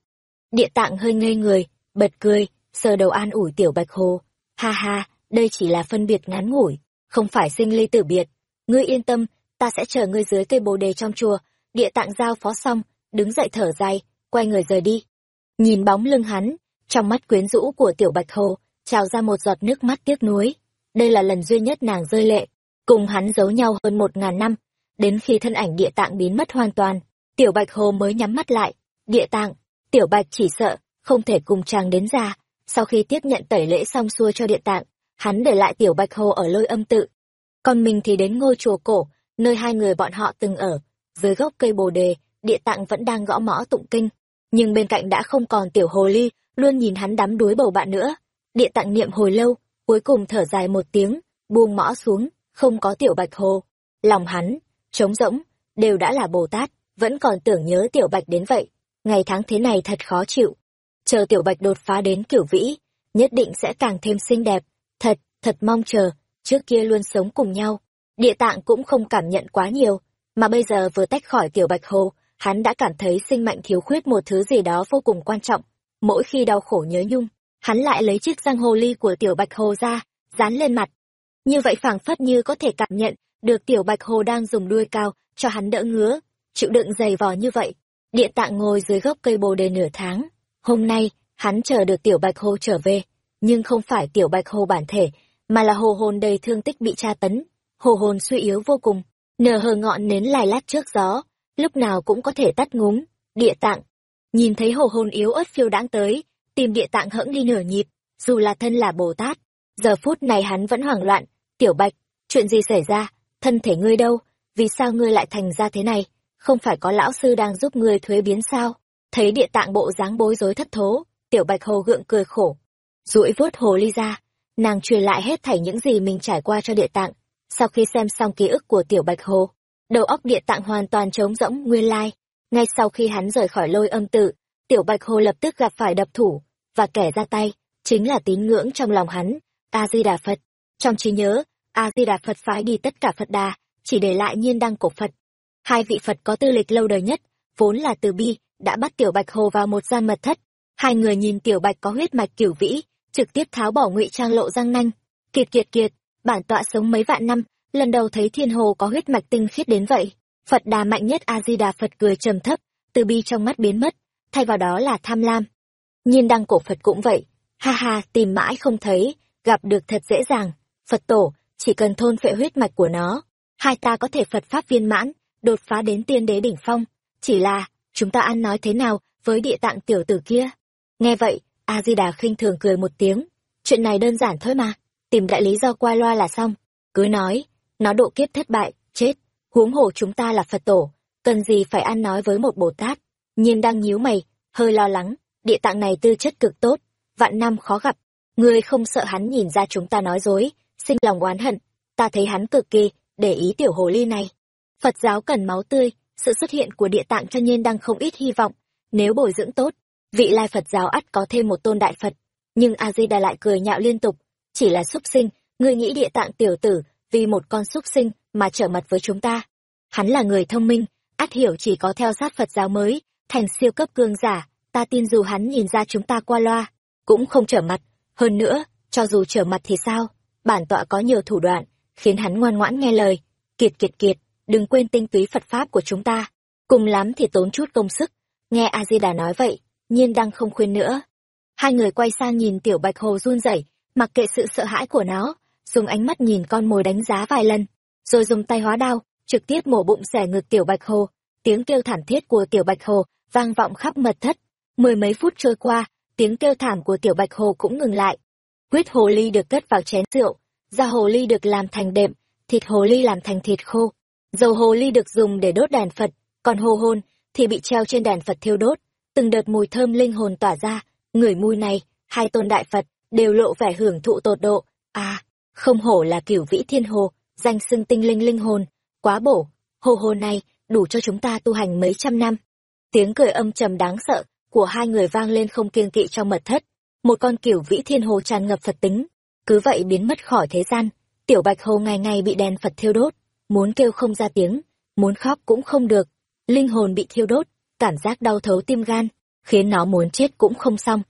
Địa tạng hơi ngây người, bật cười, sờ đầu an ủi tiểu bạch hồ. Ha ha, đây chỉ là phân biệt ngắn ngủi, không phải sinh ly tử biệt. Ngươi yên tâm, ta sẽ chờ ngươi dưới cây bồ đề trong chùa. Địa tạng giao phó xong, đứng dậy thở dài, quay người rời đi. Nhìn bóng lưng hắn, trong mắt quyến rũ của tiểu bạch hồ trào ra một giọt nước mắt tiếc nuối. Đây là lần duy nhất nàng rơi lệ, cùng hắn giấu nhau hơn một ngàn năm. Đến khi thân ảnh địa tạng biến mất hoàn toàn, tiểu bạch hồ mới nhắm mắt lại. Địa tạng, tiểu bạch chỉ sợ, không thể cùng chàng đến già. Sau khi tiếp nhận tẩy lễ xong xuôi cho địa tạng, hắn để lại tiểu bạch hồ ở lôi âm tự. Còn mình thì đến ngôi chùa cổ, nơi hai người bọn họ từng ở. Dưới gốc cây bồ đề, địa tạng vẫn đang gõ mõ tụng kinh. Nhưng bên cạnh đã không còn tiểu hồ ly, luôn nhìn hắn đắm đuối bầu bạn nữa địa tạng niệm hồi lâu, cuối cùng thở dài một tiếng, buông mõ xuống, không có tiểu bạch hồ. Lòng hắn, trống rỗng, đều đã là bồ tát, vẫn còn tưởng nhớ tiểu bạch đến vậy. Ngày tháng thế này thật khó chịu. Chờ tiểu bạch đột phá đến kiểu vĩ, nhất định sẽ càng thêm xinh đẹp. Thật thật mong chờ, trước kia luôn sống cùng nhau. Địa tạng cũng không cảm nhận quá nhiều, mà bây giờ vừa tách khỏi tiểu bạch hồ, hắn đã cảm thấy sinh mệnh thiếu khuyết một thứ gì đó vô cùng quan trọng. Mỗi khi đau khổ nhớ nhung hắn lại lấy chiếc răng hồ ly của tiểu bạch hồ ra, dán lên mặt. Như vậy phảng phất như có thể cảm nhận được tiểu bạch hồ đang dùng đuôi cao cho hắn đỡ ngứa, chịu đựng dày vò như vậy. Địa tạng ngồi dưới gốc cây bồ đề nửa tháng. Hôm nay, hắn chờ được tiểu bạch hồ trở về. Nhưng không phải tiểu bạch hồ bản thể, mà là hồ hồn đầy thương tích bị tra tấn. Hồ hồn suy yếu vô cùng. Nở hờ ngọn nến lài lát trước gió, lúc nào cũng có thể tắt ngúm địa tạng. Nhìn thấy hồ hồn yếu ớt phiêu đãng tới tìm địa tạng hẫng đi nửa nhịp, dù là thân là bồ tát, giờ phút này hắn vẫn hoảng loạn, tiểu bạch, chuyện gì xảy ra? Thân thể ngươi đâu? Vì sao ngươi lại thành ra thế này? Không phải có lão sư đang giúp ngươi thuế biến sao? Thấy địa tạng bộ dáng bối rối thất thố, tiểu bạch hồ gượng cười khổ, duỗi vuốt hồ ly ra, nàng truyền lại hết thảy những gì mình trải qua cho địa tạng. Sau khi xem xong ký ức của tiểu bạch hồ, đầu óc địa tạng hoàn toàn trống rỗng, nguyên lai, ngay sau khi hắn rời khỏi lôi âm tự, tiểu bạch hồ lập tức gặp phải đập thủ và kẻ ra tay chính là tín ngưỡng trong lòng hắn a di đà phật trong trí nhớ a di đà phật phái đi tất cả phật đà chỉ để lại nhiên đăng cổ phật hai vị Phật có tư lịch lâu đời nhất, vốn là từ bi, đã bắt Tiểu Bạch Hồ vào một gian mật thất. Hai người nhìn Tiểu Bạch có huyết mạch cửu vĩ, trực tiếp tháo bỏ ngụy trang lộ răng nanh. Kiệt kiệt kiệt, bản tọa sống mấy vạn năm, lần đầu thấy thiên hồ có huyết mạch tinh khiết đến vậy. Phật đà mạnh nhất A-di-đà Phật cười trầm thấp, từ bi trong mắt biến mất, thay vào đó là tham lam. Nhiên đăng cổ Phật cũng vậy, ha ha, tìm mãi không thấy, gặp được thật dễ dàng. Phật tổ, chỉ cần thôn phệ huyết mạch của nó, hai ta có thể Phật Pháp viên mãn, đột phá đến tiên đế đỉnh phong. Chỉ là, chúng ta ăn nói thế nào với địa tạng tiểu tử kia? Nghe vậy, A-di-đà khinh thường cười một tiếng. Chuyện này đơn giản thôi mà, tìm đại lý do qua loa là xong. Cứ nói, nó độ kiếp thất bại, chết. Huống hồ chúng ta là Phật tổ, cần gì phải ăn nói với một Bồ Tát. Nhiên đang nhíu mày, hơi lo lắng, địa tạng này tư chất cực tốt, vạn năm khó gặp. Ngươi không sợ hắn nhìn ra chúng ta nói dối, sinh lòng oán hận. Ta thấy hắn cực kỳ, để ý tiểu hồ ly này. Phật giáo cần máu tươi, sự xuất hiện của địa tạng cho nhiên đang không ít hy vọng. Nếu bồi dưỡng tốt, vị lai Phật giáo ắt có thêm một tôn đại Phật. Nhưng a di đà lại cười nhạo liên tục, chỉ là súc sinh, ngươi nghĩ địa tạng tiểu tử, vì một con súc sinh mà trở mặt với chúng ta. Hắn là người thông minh, ắt hiểu chỉ có theo sát Phật giáo mới, thành siêu cấp cương giả, ta tin dù hắn nhìn ra chúng ta qua loa, cũng không trở mặt. Hơn nữa, cho dù trở mặt thì sao, bản tọa có nhiều thủ đoạn, khiến hắn ngoan ngoãn nghe lời. Kiệt kiệt kiệt, đừng quên tinh túy Phật Pháp của chúng ta. Cùng lắm thì tốn chút công sức. Nghe A-di-đà nói vậy, nhiên đang không khuyên nữa. Hai người quay sang nhìn tiểu bạch hồ run rẩy, mặc kệ sự sợ hãi của nó, dùng ánh mắt nhìn con mồi đánh giá vài lần, rồi dùng tay hóa đao, trực tiếp mổ bụng xẻ ngực tiểu bạch hồ. Tiếng kêu thảm thiết của tiểu bạch hồ vang vọng khắp mật thất. Mười mấy phút trôi qua, tiếng kêu thảm của tiểu bạch hồ cũng ngừng lại. Huyết hồ ly được cất vào chén rượu, da hồ ly được làm thành đệm, thịt hồ ly làm thành thịt khô. Dầu hồ ly được dùng để đốt đèn Phật, còn hồ hôn thì bị treo trên đèn Phật thiêu đốt. Từng đợt mùi thơm linh hồn tỏa ra, người mùi này, hai tôn đại Phật đều lộ vẻ hưởng thụ tột độ. À, không hổ là cửu vĩ thiên hồ, danh xưng tinh linh linh hồn, quá bổ, hồ hồ này đủ cho chúng ta tu hành mấy trăm năm. Tiếng cười âm trầm đáng sợ của hai người vang lên không kiêng kỵ trong mật thất. Một con kiểu vĩ thiên hồ tràn ngập Phật tính, cứ vậy biến mất khỏi thế gian. Tiểu bạch hồ ngày ngày bị đèn Phật thiêu đốt, muốn kêu không ra tiếng, muốn khóc cũng không được. Linh hồn bị thiêu đốt, cảm giác đau thấu tim gan, khiến nó muốn chết cũng không xong.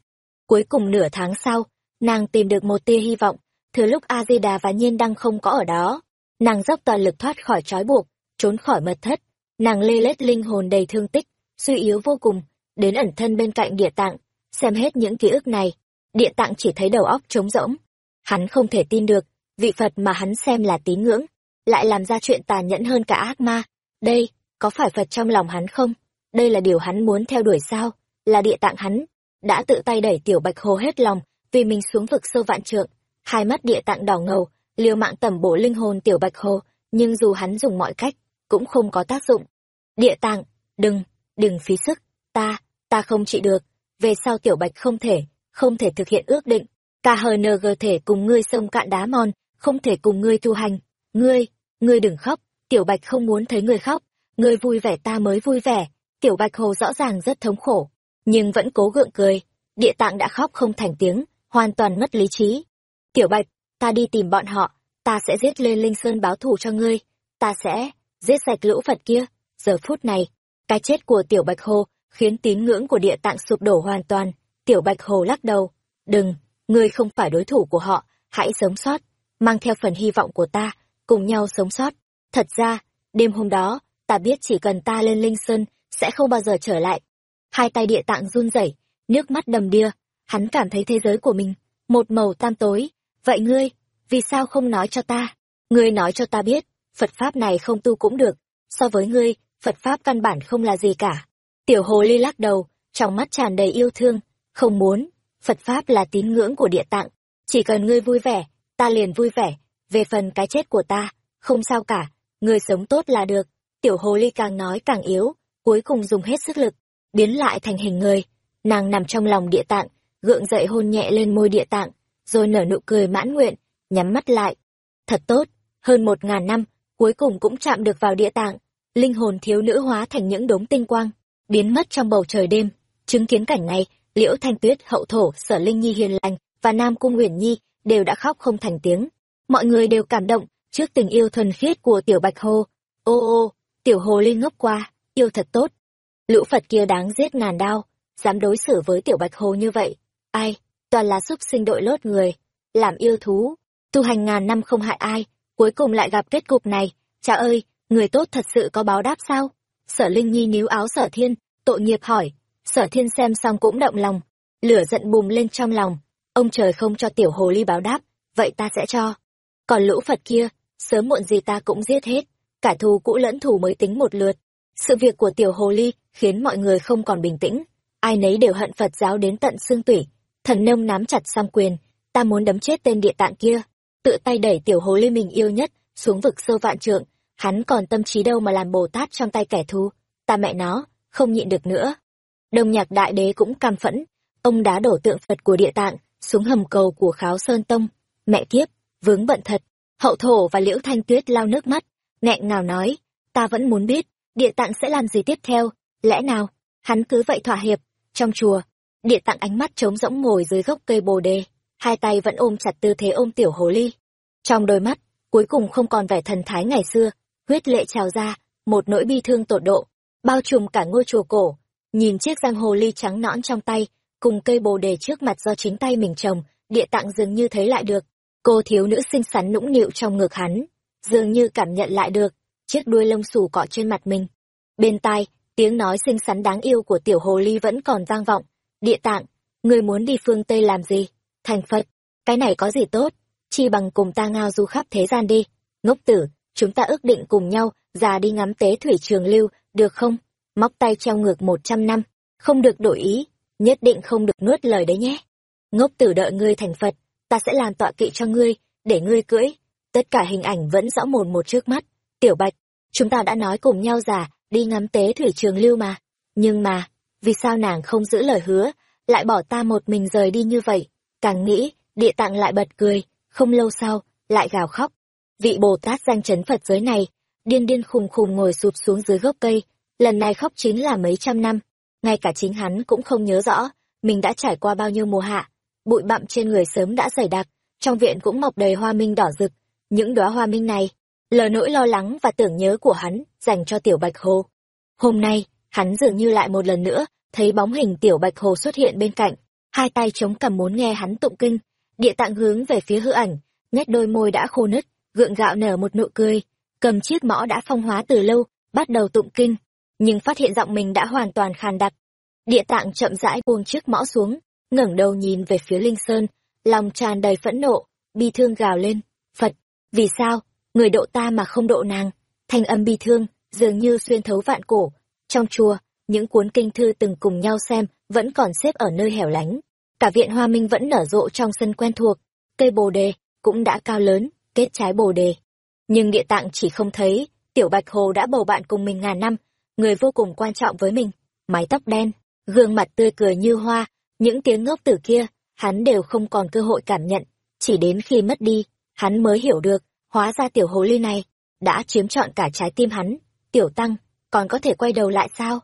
Cuối cùng nửa tháng sau, nàng tìm được một tia hy vọng, thừa lúc a di đà và nhiên đăng không có ở đó nàng dốc toàn lực thoát khỏi trói buộc trốn khỏi mật thất nàng lê lết linh hồn đầy thương tích suy yếu vô cùng đến ẩn thân bên cạnh địa tạng, xem hết những ký ức này, địa tạng chỉ thấy đầu óc trống rỗng. Hắn không thể tin được, vị phật mà hắn xem là tín ngưỡng, lại làm ra chuyện tàn nhẫn hơn cả ác ma. Đây, có phải phật trong lòng hắn không? Đây là điều hắn muốn theo đuổi sao? Là địa tạng hắn, đã tự tay đẩy tiểu bạch hồ hết lòng, vì mình xuống vực sâu vạn trượng. Hai mắt địa tạng đỏ ngầu, liều mạng tẩm bổ linh hồn tiểu bạch hồ, nhưng dù hắn dùng mọi cách, cũng không có tác dụng. Địa tạng, đừng đừng phí sức ta ta không trị được. Về sau tiểu bạch không thể không thể thực hiện ước định. Khng thể cùng ngươi sông cạn đá mòn không thể cùng ngươi tu hành. Ngươi ngươi đừng khóc. Tiểu bạch không muốn thấy ngươi khóc. Ngươi vui vẻ ta mới vui vẻ. Tiểu bạch hồ rõ ràng rất thống khổ nhưng vẫn cố gượng cười. Địa tạng đã khóc không thành tiếng hoàn toàn mất lý trí. Tiểu Bạch, ta đi tìm bọn họ, ta sẽ giết lên Linh Sơn báo thù cho ngươi, ta sẽ giết sạch lũ Phật kia. Giờ phút này, cái chết của Tiểu Bạch Hồ khiến tín ngưỡng của địa tạng sụp đổ hoàn toàn. Tiểu Bạch Hồ lắc đầu, đừng, ngươi không phải đối thủ của họ, hãy sống sót, mang theo phần hy vọng của ta, cùng nhau sống sót. Thật ra, đêm hôm đó, ta biết chỉ cần ta lên Linh Sơn, sẽ không bao giờ trở lại. Hai tay địa tạng run rẩy, nước mắt đầm đìa, hắn cảm thấy thế giới của mình, một màu tam tối, Vậy ngươi, vì sao không nói cho ta? Ngươi nói cho ta biết, Phật Pháp này không tu cũng được, so với ngươi, Phật Pháp căn bản không là gì cả. Tiểu hồ ly lắc đầu, trong mắt tràn đầy yêu thương, không muốn, Phật Pháp là tín ngưỡng của địa tạng, chỉ cần ngươi vui vẻ, ta liền vui vẻ, về phần cái chết của ta, không sao cả, ngươi sống tốt là được. Tiểu hồ ly càng nói càng yếu, cuối cùng dùng hết sức lực, biến lại thành hình người, nàng nằm trong lòng địa tạng, gượng dậy hôn nhẹ lên môi địa tạng, rồi nở nụ cười mãn nguyện, nhắm mắt lại. Thật tốt, hơn một ngàn năm, cuối cùng cũng chạm được vào địa tạng, linh hồn thiếu nữ hóa thành những đống tinh quang, biến mất trong bầu trời đêm. Chứng kiến cảnh này, Liễu Thanh Tuyết, Hậu Thổ, Sở Linh Nhi hiền lành và Nam Cung Huyền Nhi đều đã khóc không thành tiếng. Mọi người đều cảm động trước tình yêu thuần khiết của Tiểu Bạch Hồ. Ô ô, Tiểu hồ lên ngốc qua yêu thật tốt lũ phật kia đáng giết ngàn đao dám đối xử với tiểu bạch hồ như vậy ai toàn là súc sinh đội lốt người làm yêu thú tu hành ngàn năm không hại ai cuối cùng lại gặp kết cục này cha ơi người tốt thật sự có báo đáp sao sở linh nhi níu áo sở thiên, tội nghiệp hỏi. Sở thiên xem xong cũng động lòng. Lửa giận bùng lên trong lòng. Ông trời không cho tiểu hồ ly báo đáp, vậy ta sẽ cho. Còn lũ phật kia, sớm muộn gì ta cũng giết hết. Cả thù cũ lẫn thù mới tính một lượt. Sự việc của tiểu hồ ly khiến mọi người không còn bình tĩnh. Ai nấy đều hận phật giáo đến tận xương tủy. Thần nông nắm chặt song quyền, ta muốn đấm chết tên địa tạng kia. Tự tay đẩy tiểu hồ ly mình yêu nhất xuống vực sâu vạn trượng hắn còn tâm trí đâu mà làm bồ tát trong tay kẻ thù? Ta mẹ nó, không nhịn được nữa. Đông nhạc đại đế cũng cam phẫn. Ông đá đổ tượng phật của địa tạng xuống hầm cầu của kháo sơn tông. Mẹ kiếp, vướng bận thật. Hậu thổ và liễu thanh tuyết lau nước mắt, nghẹn ngào nói, ta vẫn muốn biết, địa tạng sẽ làm gì tiếp theo? Lẽ nào, hắn cứ vậy thỏa hiệp, trong chùa? Địa tạng ánh mắt trống rỗng ngồi dưới gốc cây bồ đề, hai tay vẫn ôm chặt tư thế ôm tiểu hồ ly. Trong đôi mắt, cuối cùng không còn vẻ thần thái ngày xưa huyết lệ trào ra, một nỗi bi thương tột độ, bao trùm cả ngôi chùa cổ. Nhìn chiếc giang hồ ly trắng nõn trong tay, cùng cây bồ đề trước mặt do chính tay mình trồng, địa tạng dường như thấy lại được. Cô thiếu nữ xinh xắn nũng nịu trong ngực hắn, dường như cảm nhận lại được chiếc đuôi lông xù cọ trên mặt mình. Bên tai, tiếng nói xinh xắn đáng yêu của tiểu hồ ly vẫn còn vang vọng. Địa tạng, người muốn đi phương tây làm gì? Thành phật, cái này có gì tốt? Chi bằng cùng ta ngao du khắp thế gian đi. Ngốc tử chúng ta ước định cùng nhau già đi ngắm tế thủy trường lưu, được không? Móc tay treo ngược một trăm năm. Không được đổi ý, nhất định không được nuốt lời đấy nhé. Ngốc tử đợi ngươi thành phật, ta sẽ làm tọa kỵ cho ngươi, để ngươi cưỡi. Tất cả hình ảnh vẫn rõ mồn một trước mắt. Tiểu bạch, chúng ta đã nói cùng nhau già, đi ngắm tế thủy trường lưu mà. Nhưng mà, vì sao nàng không giữ lời hứa, lại bỏ ta một mình rời đi như vậy? Càng nghĩ, địa tạng lại bật cười, không lâu sau, lại gào khóc vị bồ tát danh chấn phật giới này, điên điên khùng khùng ngồi sụp xuống dưới gốc cây, lần này khóc chính là mấy trăm năm. Ngay cả chính hắn cũng không nhớ rõ, mình đã trải qua bao nhiêu mùa hạ. Bụi bặm trên người sớm đã dày đặc, trong viện cũng mọc đầy hoa minh đỏ rực. Những đóa hoa minh này, lờ nỗi lo lắng và tưởng nhớ của hắn dành cho tiểu bạch hồ. Hôm nay, hắn dường như lại một lần nữa thấy bóng hình tiểu bạch hồ xuất hiện bên cạnh. Hai tay chống cầm muốn nghe hắn tụng kinh, địa tạng hướng về phía hư ảnh nhét đôi môi đã khô nứt gượng gạo nở một nụ cười, cầm chiếc mõ đã phong hóa từ lâu, bắt đầu tụng kinh, nhưng phát hiện giọng mình đã hoàn toàn khàn đặc. Địa tạng chậm rãi buông chiếc mõ xuống, ngẩng đầu nhìn về phía linh sơn, lòng tràn đầy phẫn nộ, bi thương gào lên, phật, vì sao? Người độ ta mà không độ nàng. Thanh âm bi thương dường như xuyên thấu vạn cổ. Trong chùa, những cuốn kinh thư từng cùng nhau xem vẫn còn xếp ở nơi hẻo lánh. Cả viện hoa minh vẫn nở rộ trong sân quen thuộc, cây bồ đề cũng đã cao lớn kết trái bồ đề. Nhưng địa tạng chỉ không thấy, tiểu bạch hồ đã bầu bạn cùng mình ngàn năm, người vô cùng quan trọng với mình, mái tóc đen, gương mặt tươi cười như hoa, những tiếng ngốc tử kia, hắn đều không còn cơ hội cảm nhận. Chỉ đến khi mất đi, hắn mới hiểu được, hóa ra tiểu hồ ly này đã chiếm trọn cả trái tim hắn. Tiểu tăng, còn có thể quay đầu lại sao?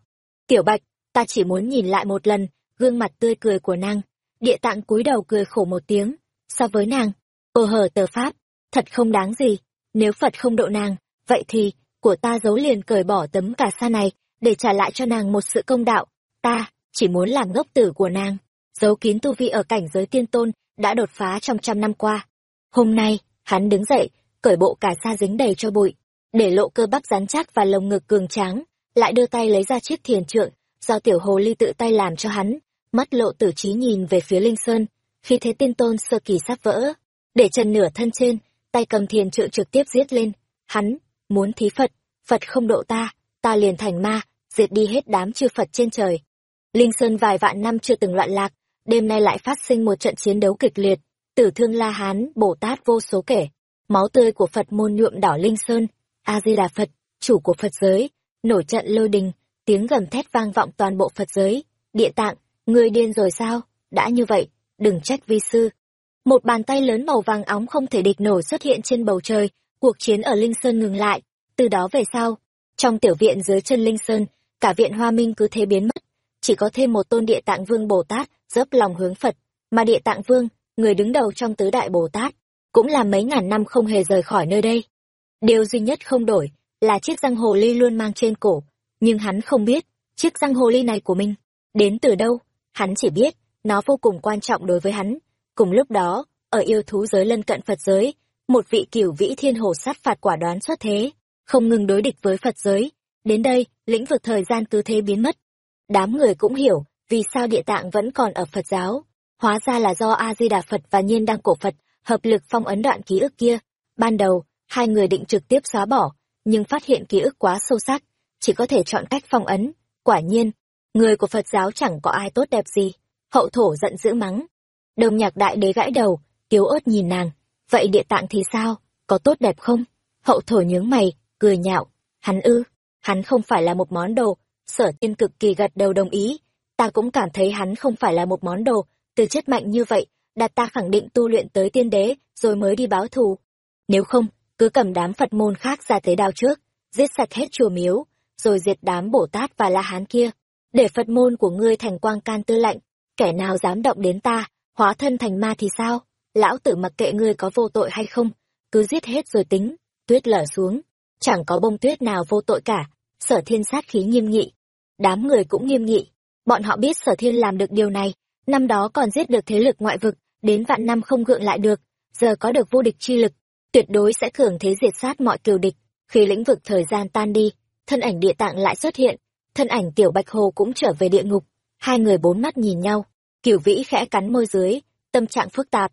Tiểu bạch, ta chỉ muốn nhìn lại một lần, gương mặt tươi cười của nàng. Địa tạng cúi đầu cười khổ một tiếng, so với nàng, ô hờ tờ pháp thật không đáng gì. Nếu phật không độ nàng, vậy thì của ta giấu liền cởi bỏ tấm cà sa này, để trả lại cho nàng một sự công đạo. Ta chỉ muốn làm ngốc tử của nàng. Giấu kín tu vi ở cảnh giới tiên tôn đã đột phá trong trăm năm qua. Hôm nay, hắn đứng dậy, cởi bộ cà sa dính đầy cho bụi, để lộ cơ bắp rắn chắc và lồng ngực cường tráng, lại đưa tay lấy ra chiếc thiền trượng do tiểu hồ ly tự tay làm cho hắn, mắt lộ tử trí nhìn về phía linh sơn. Khi thế tiên tôn sơ kỳ sắp vỡ, để trần nửa thân trên tay cầm thiền trượng trực tiếp giết lên. Hắn, muốn thí phật. Phật không độ ta ta liền thành ma, diệt đi hết đám chư phật trên trời. Linh sơn vài vạn năm chưa từng loạn lạc, đêm nay lại phát sinh một trận chiến đấu kịch liệt. Tử thương la hán, bồ tát vô số kể. Máu tươi của phật môn nhuộm đỏ linh sơn a di đà phật, chủ của phật giới. Nổi trận lôi đình, tiếng gầm thét vang vọng toàn bộ phật giới. Địa tạng, ngươi điên rồi sao? Đã như vậy, đừng trách vi sư một bàn tay lớn màu vàng óng không thể địch nổi xuất hiện trên bầu trời cuộc chiến ở linh sơn ngừng lại. Từ đó về sau trong tiểu viện dưới chân linh sơn cả viện hoa minh cứ thế biến mất. Chỉ có thêm một tôn địa tạng vương bồ tát dốc lòng hướng phật mà địa tạng vương người đứng đầu trong tứ đại bồ tát cũng là mấy ngàn năm không hề rời khỏi nơi đây. Điều duy nhất không đổi là chiếc răng hồ ly luôn mang trên cổ, nhưng hắn không biết, chiếc răng hồ ly này của mình, đến từ đâu, hắn chỉ biết, nó vô cùng quan trọng đối với hắn. Cùng lúc đó, ở yêu thú giới lân cận Phật giới, một vị cửu vĩ thiên hồ sát phạt quả đoán xuất thế, không ngừng đối địch với Phật giới. Đến đây, lĩnh vực thời gian cứ thế biến mất. Đám người cũng hiểu, vì sao địa tạng vẫn còn ở Phật giáo. Hóa ra là do A-di-đà Phật và nhiên đăng cổ Phật hợp lực phong ấn đoạn ký ức kia. Ban đầu, hai người định trực tiếp xóa bỏ, nhưng phát hiện ký ức quá sâu sắc, chỉ có thể chọn cách phong ấn. Quả nhiên, người của Phật giáo chẳng có ai tốt đẹp gì. Hậu thổ giận dữ mắng. Đồng nhạc đại đế gãi đầu, kiếu ớt nhìn nàng. Vậy địa tạng thì sao? Có tốt đẹp không? Hậu thổ nhướng mày, cười nhạo. Hắn ư, hắn không phải là một món đồ. Sở tiên cực kỳ gật đầu đồng ý. Ta cũng cảm thấy hắn không phải là một món đồ, từ chất mạnh như vậy, đặt ta khẳng định tu luyện tới tiên đế, rồi mới đi báo thù. Nếu không, cứ cầm đám Phật môn khác ra tế đao trước, giết sạch hết chùa miếu, rồi diệt đám Bồ Tát và La Hán kia, để Phật môn của ngươi thành quang can tư lạnh, kẻ nào dám động đến ta, hóa thân thành ma thì sao? Lão tử mặc kệ ngươi có vô tội hay không, cứ giết hết rồi tính, tuyết lở xuống, chẳng có bông tuyết nào vô tội cả, sở thiên sát khí nghiêm nghị. Đám người cũng nghiêm nghị, bọn họ biết sở thiên làm được điều này, năm đó còn giết được thế lực ngoại vực, đến vạn năm không gượng lại được, giờ có được vô địch chi lực, tuyệt đối sẽ cường thế diệt sát mọi kiều địch. Khi lĩnh vực thời gian tan đi, thân ảnh địa tạng lại xuất hiện, thân ảnh tiểu bạch hồ cũng trở về địa ngục, hai người bốn mắt nhìn nhau, cửu vĩ khẽ cắn môi dưới, tâm trạng phức tạp.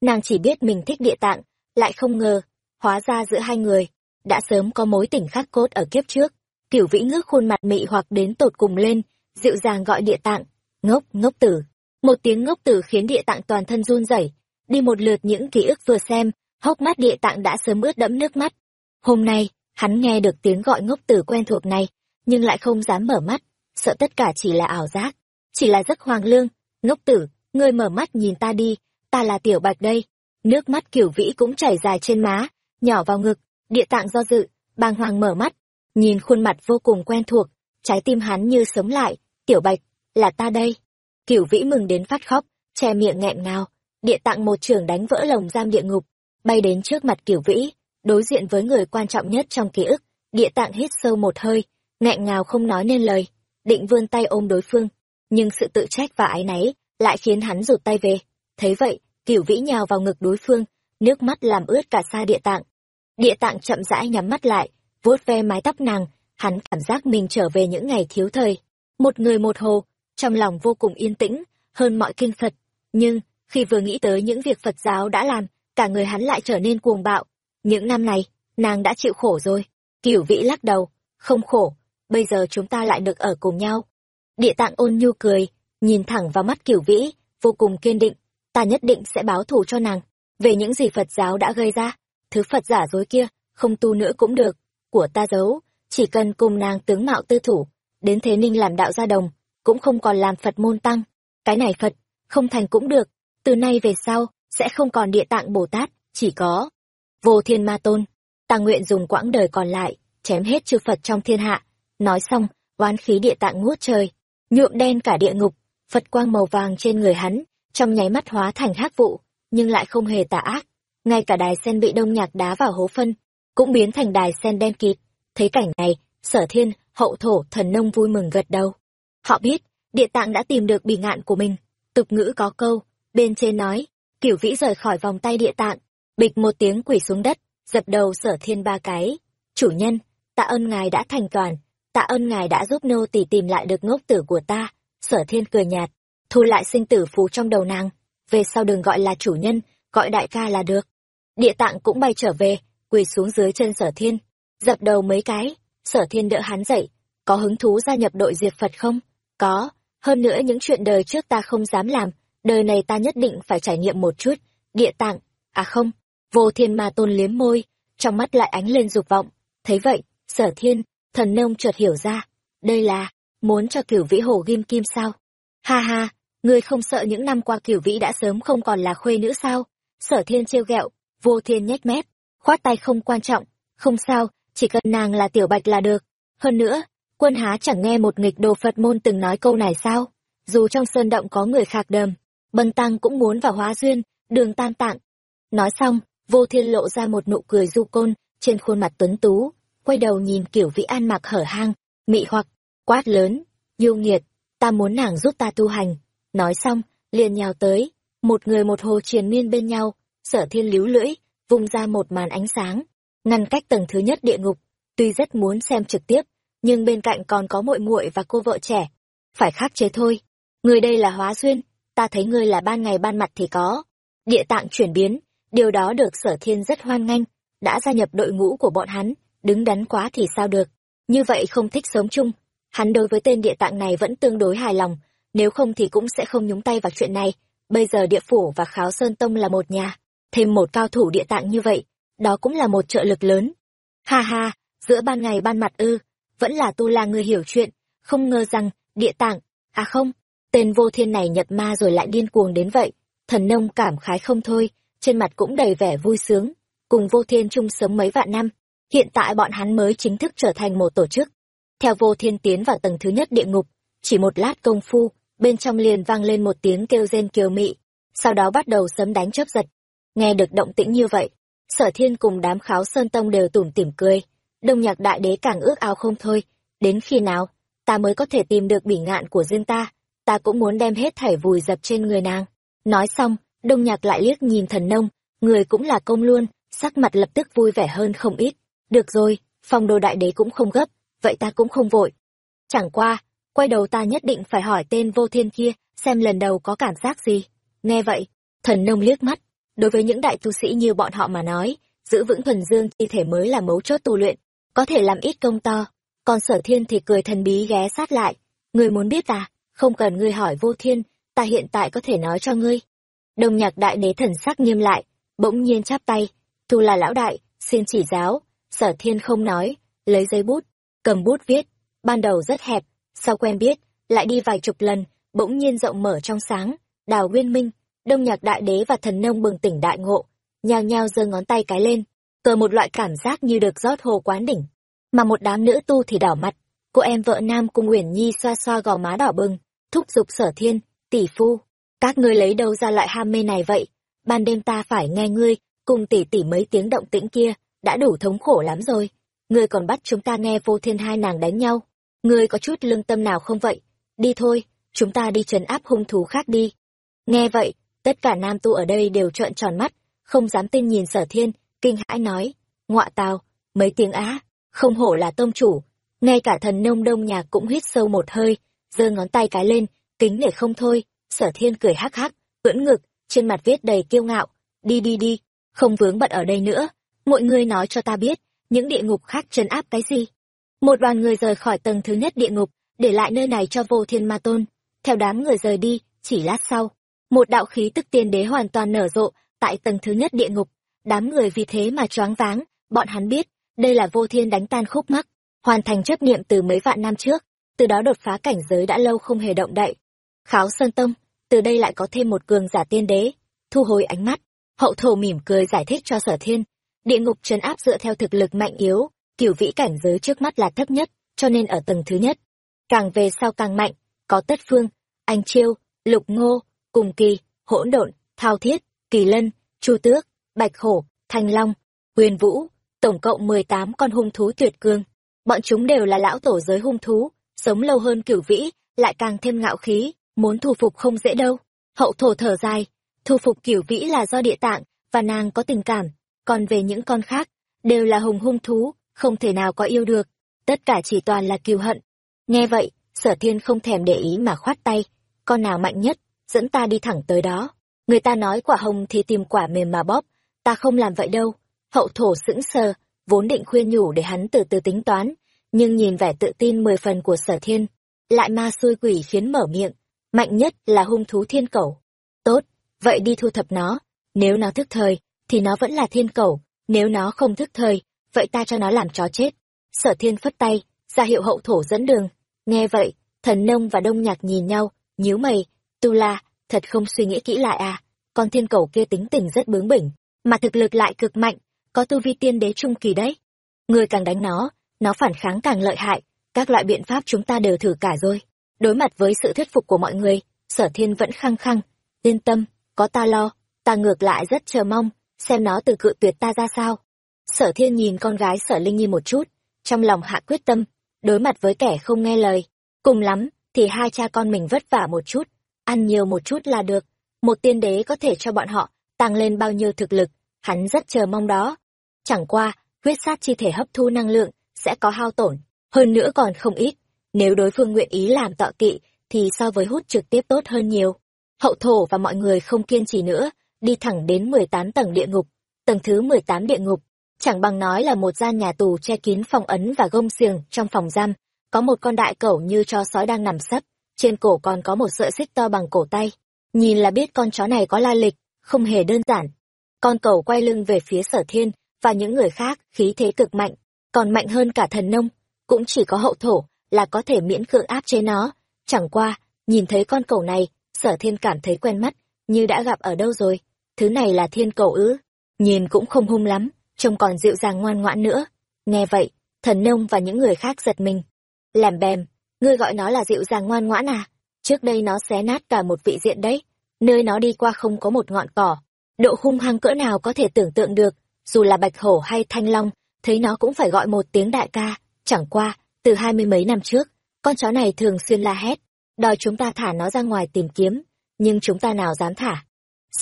Nàng chỉ biết mình thích địa tạng, lại không ngờ, hóa ra giữa hai người, đã sớm có mối tình khắc cốt ở kiếp trước. Cửu vĩ ngước khuôn mặt mị hoặc đến tột cùng lên, dịu dàng gọi địa tạng, ngốc, ngốc tử. Một tiếng ngốc tử khiến địa tạng toàn thân run rẩy, đi một lượt những ký ức vừa xem, hốc mắt địa tạng đã sớm ướt đẫm nước mắt. Hôm nay, hắn nghe được tiếng gọi ngốc tử quen thuộc này, nhưng lại không dám mở mắt, sợ tất cả chỉ là ảo giác, chỉ là giấc hoàng lương. Ngốc tử, ngươi mở mắt nhìn ta đi, ta là tiểu bạch đây. Nước mắt kiểu vĩ cũng chảy dài trên má, nhỏ vào ngực, địa tạng do dự, bàng hoàng mở mắt, nhìn khuôn mặt vô cùng quen thuộc, trái tim hắn như sống lại, tiểu bạch, là ta đây. Kiểu vĩ mừng đến phát khóc, che miệng nghẹn ngào, địa tạng một trường đánh vỡ lồng giam địa ngục, bay đến trước mặt kiểu vĩ, đối diện với người quan trọng nhất trong ký ức, địa tạng hít sâu một hơi, nghẹn ngào không nói nên lời, định vươn tay ôm đối phương, nhưng sự tự trách và ái náy lại khiến hắn rụt tay về. Thấy vậy, kiểu vĩ nhào vào ngực đối phương, nước mắt làm ướt cả xa địa tạng. Địa tạng chậm rãi nhắm mắt lại, vuốt ve mái tóc nàng, hắn cảm giác mình trở về những ngày thiếu thời. Một người một hồ, trong lòng vô cùng yên tĩnh, hơn mọi kinh Phật. Nhưng, khi vừa nghĩ tới những việc Phật giáo đã làm, cả người hắn lại trở nên cuồng bạo. Những năm này, nàng đã chịu khổ rồi. Cửu vĩ lắc đầu, không khổ, bây giờ chúng ta lại được ở cùng nhau. Địa tạng ôn nhu cười, nhìn thẳng vào mắt cửu vĩ, vô cùng kiên định, ta nhất định sẽ báo thù cho nàng, về những gì Phật giáo đã gây ra, thứ Phật giả dối kia, không tu nữa cũng được, của ta giấu, chỉ cần cùng nàng tướng mạo tư thủ, đến thế ninh làm đạo gia đồng, cũng không còn làm Phật môn tăng, cái này Phật, không thành cũng được, từ nay về sau, sẽ không còn địa tạng Bồ Tát, chỉ có vô thiên ma tôn, ta nguyện dùng quãng đời còn lại, chém hết chư Phật trong thiên hạ, nói xong, oán khí địa tạng ngút trời, nhuộm đen cả địa ngục, Phật quang màu vàng trên người hắn, trong nháy mắt hóa thành hắc vụ, nhưng lại không hề tà ác. Ngay cả đài sen bị đông nhạc đá vào hố phân, cũng biến thành đài sen đen kịt. Thấy cảnh này, sở thiên, hậu thổ, thần nông vui mừng gật đầu. Họ biết, địa tạng đã tìm được bì ngạn của mình. Tục ngữ có câu, bên trên nói, cửu vĩ rời khỏi vòng tay địa tạng, bịch một tiếng quỷ xuống đất, dập đầu sở thiên ba cái. Chủ nhân, tạ ơn ngài đã thành toàn, tạ ơn ngài đã giúp nô tỳ tìm lại được ngốc tử của ta. Sở thiên cười nhạt, thu lại sinh tử phù trong đầu nàng, về sau đừng gọi là chủ nhân, gọi đại ca là được. Địa tạng cũng bay trở về, quỳ xuống dưới chân sở thiên, dập đầu mấy cái, sở thiên đỡ hắn dậy, có hứng thú gia nhập đội diệt Phật không? Có, hơn nữa những chuyện đời trước ta không dám làm, đời này ta nhất định phải trải nghiệm một chút, địa tạng, à không, vô thiên ma tôn liếm môi, trong mắt lại ánh lên dục vọng, thấy vậy, sở thiên, thần nông chợt hiểu ra, đây là, muốn cho cửu vĩ hồ ghim kim sao? Ha ha, ngươi không sợ những năm qua cửu vĩ đã sớm không còn là khuê nữ sao? Sở thiên trêu ghẹo, vô thiên nhếch mép, khoát tay không quan trọng, không sao, chỉ cần nàng là tiểu bạch là được. Hơn nữa, quân há chẳng nghe một nghịch đồ Phật môn từng nói câu này sao? Dù trong sơn động có người khạc đờm, bần tăng cũng muốn vào hóa duyên, đường tam tạng. Nói xong, vô thiên lộ ra một nụ cười du côn trên khuôn mặt tuấn tú quay đầu nhìn kiểu vĩ an mặc hở hang, mị hoặc, quát lớn, yêu nghiệt, ta muốn nàng giúp ta tu hành. Nói xong, liền nhào tới, một người một hồ triền miên bên nhau, sở thiên líu lưỡi, vung ra một màn ánh sáng, ngăn cách tầng thứ nhất địa ngục. Tuy rất muốn xem trực tiếp, nhưng bên cạnh còn có muội muội và cô vợ trẻ. Phải khắc chế thôi. Người đây là hóa duyên, ta thấy ngươi là ban ngày ban mặt thì có. Địa tạng chuyển biến, điều đó được sở thiên rất hoan nghênh, đã gia nhập đội ngũ của bọn hắn, đứng đắn quá thì sao được. Như vậy không thích sống chung, hắn đối với tên địa tạng này vẫn tương đối hài lòng, nếu không thì cũng sẽ không nhúng tay vào chuyện này. Bây giờ địa phủ và kháo sơn tông là một nhà, thêm một cao thủ địa tạng như vậy, đó cũng là một trợ lực lớn. Ha ha, giữa ban ngày ban mặt ư, vẫn là tu la người hiểu chuyện, không ngờ rằng, địa tạng, à không, tên vô thiên này nhập ma rồi lại điên cuồng đến vậy. Thần nông cảm khái không thôi, trên mặt cũng đầy vẻ vui sướng, cùng vô thiên chung sống mấy vạn năm, hiện tại bọn hắn mới chính thức trở thành một tổ chức. Theo vô thiên tiến vào tầng thứ nhất địa ngục, chỉ một lát công phu, bên trong liền vang lên một tiếng kêu rên kiều mị, sau đó bắt đầu sấm đánh chớp giật. Nghe được động tĩnh như vậy, sở thiên cùng đám kháo sơn tông đều tủm tỉm cười, đông nhạc đại đế càng ước ao không thôi, đến khi nào, ta mới có thể tìm được bỉ ngạn của riêng ta, ta cũng muốn đem hết thảy vùi dập trên người nàng. Nói xong, đông nhạc lại liếc nhìn thần nông, người cũng là công luôn, sắc mặt lập tức vui vẻ hơn không ít. Được rồi, phong đô đại đế cũng không gấp, vậy ta cũng không vội. Chẳng qua, quay đầu ta nhất định phải hỏi tên vô thiên kia, xem lần đầu có cảm giác gì. Nghe vậy, thần nông liếc mắt, đối với những đại tu sĩ như bọn họ mà nói, giữ vững thuần dương chi thể mới là mấu chốt tu luyện, có thể làm ít công to. Còn sở thiên thì cười thần bí ghé sát lại, người muốn biết à, không cần ngươi hỏi vô thiên, ta hiện tại có thể nói cho ngươi. Đông nhạc đại đế thần sắc nghiêm lại, bỗng nhiên chắp tay, tu là lão đại, xin chỉ giáo, sở thiên không nói, lấy giấy bút, cầm bút viết, ban đầu rất hẹp, sau quen biết, lại đi vài chục lần, bỗng nhiên rộng mở trong sáng, đào nguyên minh, đông nhạc đại đế và thần nông bừng tỉnh đại ngộ, nhao nhao giơ ngón tay cái lên, cờ một loại cảm giác như được rót hồ quán đỉnh. Mà một đám nữ tu thì đỏ mặt, cô em vợ nam cung Uyển Nhi xoa xoa gò má đỏ bừng, thúc giục sở thiên, tỷ phu, các ngươi lấy đâu ra loại ham mê này vậy? Ban đêm ta phải nghe ngươi, cùng tỷ tỷ mấy tiếng động tĩnh kia, đã đủ thống khổ lắm rồi. Ngươi còn bắt chúng ta nghe vô thiên hai nàng đánh nhau. Ngươi có chút lương tâm nào không vậy? Đi thôi, chúng ta đi trấn áp hung thú khác đi. Nghe vậy, tất cả nam tu ở đây đều trợn tròn mắt, không dám tin nhìn sở thiên, kinh hãi nói, ngọa tào, mấy tiếng á, không hổ là tông chủ. Ngay cả thần nông đông nhạc cũng hít sâu một hơi, giơ ngón tay cái lên, kính để không thôi, sở thiên cười hắc hắc, ưỡn ngực, trên mặt viết đầy kiêu ngạo, đi đi đi, không vướng bận ở đây nữa, mọi người nói cho ta biết, những địa ngục khác trấn áp cái gì. Một đoàn người rời khỏi tầng thứ nhất địa ngục, để lại nơi này cho vô thiên ma tôn, theo đám người rời đi, chỉ lát sau, một đạo khí tức tiên đế hoàn toàn nở rộ, tại tầng thứ nhất địa ngục, đám người vì thế mà choáng váng, bọn hắn biết, đây là vô thiên đánh tan khúc mắc, hoàn thành chấp niệm từ mấy vạn năm trước, từ đó đột phá cảnh giới đã lâu không hề động đậy. Kháo Sơn Tông, từ đây lại có thêm một cường giả tiên đế, thu hồi ánh mắt, hậu thổ mỉm cười giải thích cho sở thiên. Địa ngục trấn áp dựa theo thực lực mạnh yếu, kiểu vĩ cảnh giới trước mắt là thấp nhất, cho nên ở tầng thứ nhất. Càng về sau càng mạnh, có tất phương, anh chiêu, lục ngô, cùng kỳ, hỗn độn, thao thiết, kỳ lân, chu tước, bạch hổ, thanh long, huyền vũ, tổng cộng 18 con hung thú tuyệt cương. Bọn chúng đều là lão tổ giới hung thú, sống lâu hơn cửu vĩ, lại càng thêm ngạo khí, muốn thu phục không dễ đâu. Hậu thổ thở dài, thu phục cửu vĩ là do địa tạng, và nàng có tình cảm, còn về những con khác, đều là hùng hung thú, không thể nào có yêu được, tất cả chỉ toàn là kiêu hận. Nghe vậy, sở thiên không thèm để ý mà khoát tay, con nào mạnh nhất, dẫn ta đi thẳng tới đó. Người ta nói quả hồng thì tìm quả mềm mà bóp, ta không làm vậy đâu. Hậu thổ sững sờ, vốn định khuyên nhủ để hắn từ từ tính toán, nhưng nhìn vẻ tự tin mười phần của sở thiên, lại ma xui quỷ khiến mở miệng, mạnh nhất là hung thú thiên cẩu. Tốt, vậy đi thu thập nó, nếu nó thức thời, thì nó vẫn là thiên cẩu, nếu nó không thức thời, vậy ta cho nó làm chó chết. Sở thiên phất tay, ra hiệu hậu thổ dẫn đường. Nghe vậy, thần nông và đông nhạc nhìn nhau, nhíu mày, tu la, thật không suy nghĩ kỹ lại à, con thiên cầu kia tính tình rất bướng bỉnh, mà thực lực lại cực mạnh, có tu vi tiên đế trung kỳ đấy. Người càng đánh nó, nó phản kháng càng lợi hại, các loại biện pháp chúng ta đều thử cả rồi. Đối mặt với sự thuyết phục của mọi người, sở thiên vẫn khăng khăng, yên tâm, có ta lo, ta ngược lại rất chờ mong, xem nó từ cự tuyệt ta ra sao. Sở thiên nhìn con gái sở Linh Nhi một chút, trong lòng hạ quyết tâm, đối mặt với kẻ không nghe lời. Cùng lắm, thì hai cha con mình vất vả một chút, ăn nhiều một chút là được. Một tiên đế có thể cho bọn họ tăng lên bao nhiêu thực lực, hắn rất chờ mong đó. Chẳng qua, huyết sát chi thể hấp thu năng lượng, sẽ có hao tổn, hơn nữa còn không ít. Nếu đối phương nguyện ý làm tọa kỵ, thì so với hút trực tiếp tốt hơn nhiều. Hậu thổ và mọi người không kiên trì nữa, đi thẳng đến 18 tầng địa ngục. Tầng thứ 18 địa ngục, chẳng bằng nói là một gian nhà tù che kín phòng ấn và gông xiềng trong phòng giam. Có một con đại cẩu như chó sói đang nằm sấp, trên cổ còn có một sợi xích to bằng cổ tay. Nhìn là biết con chó này có la lịch, không hề đơn giản. Con cẩu quay lưng về phía sở thiên, và những người khác, khí thế cực mạnh, còn mạnh hơn cả thần nông. Cũng chỉ có hậu thổ, là có thể miễn cưỡng áp chế nó. Chẳng qua, nhìn thấy con cẩu này, sở thiên cảm thấy quen mắt, như đã gặp ở đâu rồi. Thứ này là thiên cầu ư. Nhìn cũng không hung lắm, trông còn dịu dàng ngoan ngoãn nữa. Nghe vậy, thần nông và những người khác giật mình. Làm bèm, ngươi gọi nó là dịu dàng ngoan ngoãn à? Trước đây nó xé nát cả một vị diện đấy. Nơi nó đi qua không có một ngọn cỏ. Độ hung hăng cỡ nào có thể tưởng tượng được, dù là bạch hổ hay thanh long, thấy nó cũng phải gọi một tiếng đại ca. Chẳng qua, từ hai mươi mấy năm trước, con chó này thường xuyên la hét, đòi chúng ta thả nó ra ngoài tìm kiếm, nhưng chúng ta nào dám thả.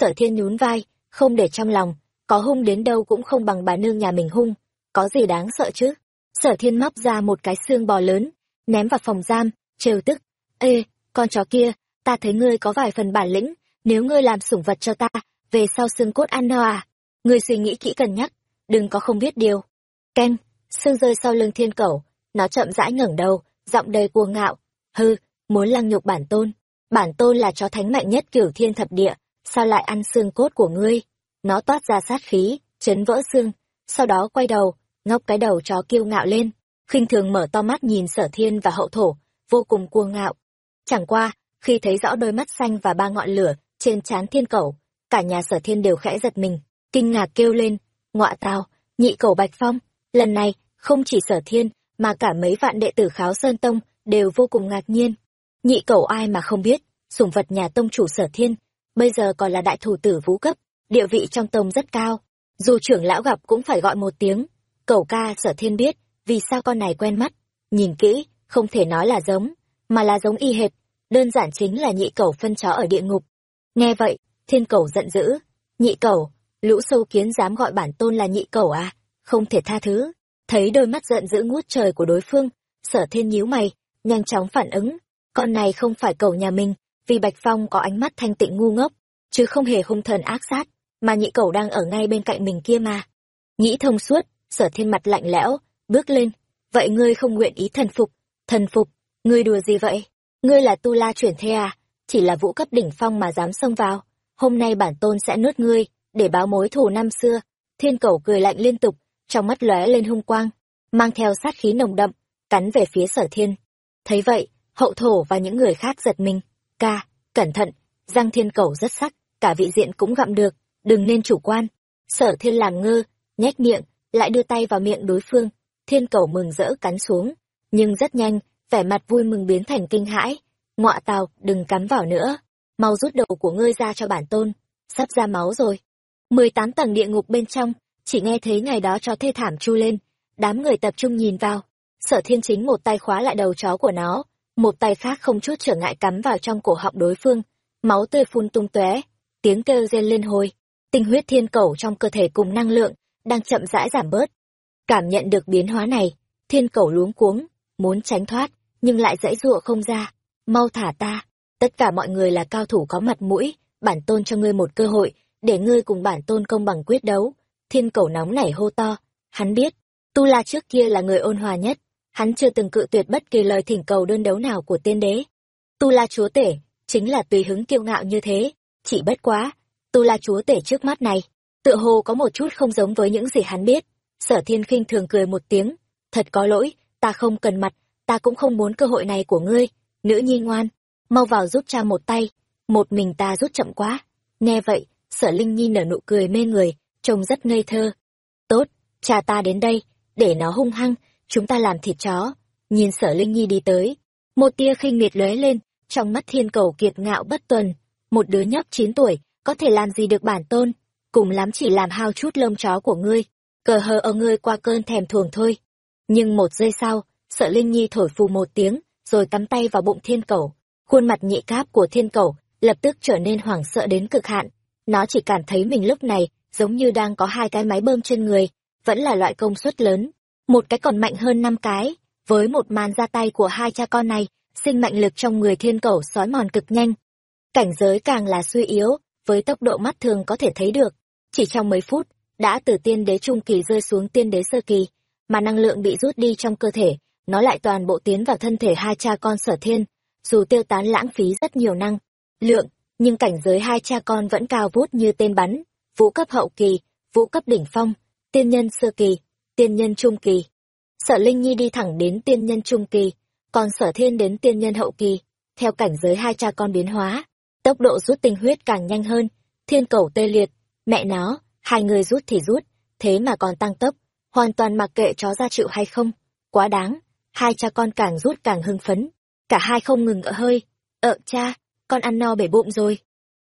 Sở thiên nhún vai, không để trong lòng, có hung đến đâu cũng không bằng bà nương nhà mình hung, có gì đáng sợ chứ. Sở thiên móc ra một cái xương bò lớn, ném vào phòng giam, trêu tức. Ê, con chó kia, ta thấy ngươi có vài phần bản lĩnh, nếu ngươi làm sủng vật cho ta, về sau xương cốt ăn no à? Ngươi suy nghĩ kỹ cân nhắc, đừng có không biết điều. Ken, xương rơi sau lưng thiên cẩu, nó chậm rãi ngẩng đầu, giọng đầy cuồng ngạo. Hư, muốn lăng nhục bản tôn. Bản tôn là chó thánh mạnh nhất cửu thiên thập địa, sao lại ăn xương cốt của ngươi? Nó toát ra sát khí, chấn vỡ xương, sau đó quay đầu, ngóc cái đầu chó kiêu ngạo lên, khinh thường mở to mắt nhìn sở thiên và hậu thổ, vô cùng cuồng ngạo. Chẳng qua, khi thấy rõ đôi mắt xanh và ba ngọn lửa trên trán thiên cẩu, cả nhà sở thiên đều khẽ giật mình, kinh ngạc kêu lên, ngọa tào, nhị cẩu bạch phong, lần này, không chỉ sở thiên, mà cả mấy vạn đệ tử kháo sơn tông đều vô cùng ngạc nhiên. Nhị cẩu ai mà không biết, sủng vật nhà tông chủ sở thiên, bây giờ còn là đại thủ tử vũ cấp, địa vị trong tông rất cao. Dù trưởng lão gặp cũng phải gọi một tiếng, cẩu ca sở thiên biết, vì sao con này quen mắt. Nhìn kỹ, không thể nói là giống, mà là giống y hệt, đơn giản chính là nhị cẩu phân chó ở địa ngục. Nghe vậy, thiên cẩu giận dữ, nhị cẩu, lũ sâu kiến dám gọi bản tôn là nhị cẩu à, không thể tha thứ. Thấy đôi mắt giận dữ ngút trời của đối phương, sở thiên nhíu mày, nhanh chóng phản ứng, con này không phải cẩu nhà mình, vì Bạch Phong có ánh mắt thanh tịnh ngu ngốc, chứ không hề hung thần ác sát, mà nhị cẩu đang ở ngay bên cạnh mình kia mà. Nghĩ thông suốt, sở thiên mặt lạnh lẽo, bước lên, vậy ngươi không nguyện ý thần phục, thần phục, ngươi đùa gì vậy? Ngươi là tu la chuyển thế à? Chỉ là vũ cấp đỉnh phong mà dám xông vào, hôm nay bản tôn sẽ nuốt ngươi, để báo mối thù năm xưa. Thiên cẩu cười lạnh liên tục, trong mắt lóe lên hung quang, mang theo sát khí nồng đậm, cắn về phía sở thiên. Thấy vậy, hậu thổ và những người khác giật mình. Ca, cẩn thận, giang thiên cẩu rất sắc, cả vị diện cũng gặm được, đừng nên chủ quan. Sở thiên làm ngơ, nhếch miệng, lại đưa tay vào miệng đối phương. Thiên cẩu mừng rỡ cắn xuống, nhưng rất nhanh, vẻ mặt vui mừng biến thành kinh hãi. Ngọa tào, đừng cắn vào nữa. Mau rút đầu của ngươi ra cho bản tôn. Sắp ra máu rồi. mười tám tầng địa ngục bên trong, chỉ nghe thấy ngày đó chó thê thảm chu lên. Đám người tập trung nhìn vào. Sở thiên chính một tay khóa lại đầu chó của nó, một tay khác không chút trở ngại cắm vào trong cổ họng đối phương. Máu tươi phun tung tóe, tiếng kêu rên lên hồi. Tinh huyết thiên cầu trong cơ thể cùng năng lượng, đang chậm rãi giảm bớt. Cảm nhận được biến hóa này, thiên cầu luống cuống, muốn tránh thoát, nhưng lại dãy giụa không ra. Mau thả ta, tất cả mọi người là cao thủ có mặt mũi, bản tôn cho ngươi một cơ hội, để ngươi cùng bản tôn công bằng quyết đấu. Thiên cầu nóng nảy hô to, hắn biết, Tu La trước kia là người ôn hòa nhất, hắn chưa từng cự tuyệt bất kỳ lời thỉnh cầu đơn đấu nào của tiên đế. Tu La chúa tể, chính là tùy hứng kiêu ngạo như thế, chỉ bất quá, Tu La chúa tể trước mắt này, tựa hồ có một chút không giống với những gì hắn biết. Sở Thiên khinh thường cười một tiếng, thật có lỗi, ta không cần mặt, ta cũng không muốn cơ hội này của ngươi, nữ nhi ngoan, mau vào giúp cha một tay, một mình ta rút chậm quá. Nghe vậy, sở Linh Nhi nở nụ cười mê người, trông rất ngây thơ. Tốt, cha ta đến đây, để nó hung hăng, chúng ta làm thịt chó. Nhìn sở Linh Nhi đi tới, một tia khinh miệt lóe lên, trong mắt thiên cầu kiệt ngạo bất tuần. Một đứa nhóc chín tuổi, có thể làm gì được bản tôn, cùng lắm chỉ làm hao chút lông chó của ngươi, cờ hờ ở ngươi qua cơn thèm thuồng thôi. Nhưng một giây sau, sợ Linh Nhi thổi phù một tiếng, rồi cắm tay vào bụng thiên cầu Khuôn mặt nhị cáp của thiên cầu lập tức trở nên hoảng sợ đến cực hạn. Nó chỉ cảm thấy mình lúc này giống như đang có hai cái máy bơm trên người, vẫn là loại công suất lớn. Một cái còn mạnh hơn năm cái, với một màn ra tay của hai cha con này, sinh mệnh lực trong người thiên cẩu sói mòn cực nhanh. Cảnh giới càng là suy yếu, với tốc độ mắt thường có thể thấy được. Chỉ trong mấy phút, đã từ tiên đế trung kỳ rơi xuống tiên đế sơ kỳ, mà năng lượng bị rút đi trong cơ thể, nó lại toàn bộ tiến vào thân thể hai cha con sở thiên, dù tiêu tán lãng phí rất nhiều năng lượng, nhưng cảnh giới hai cha con vẫn cao vút như tên bắn, vũ cấp hậu kỳ, vũ cấp đỉnh phong, tiên nhân sơ kỳ, tiên nhân trung kỳ. Sở Linh Nhi đi thẳng đến tiên nhân trung kỳ, còn sở thiên đến tiên nhân hậu kỳ, theo cảnh giới hai cha con biến hóa, tốc độ rút tinh huyết càng nhanh hơn, thiên cầu tê liệt, mẹ nó, hai người rút thì rút, thế mà còn tăng tốc, hoàn toàn mặc kệ chó ra chịu hay không, quá đáng, hai cha con càng rút càng hưng phấn, cả hai không ngừng ở hơi, ợ cha, con ăn no bể bụng rồi,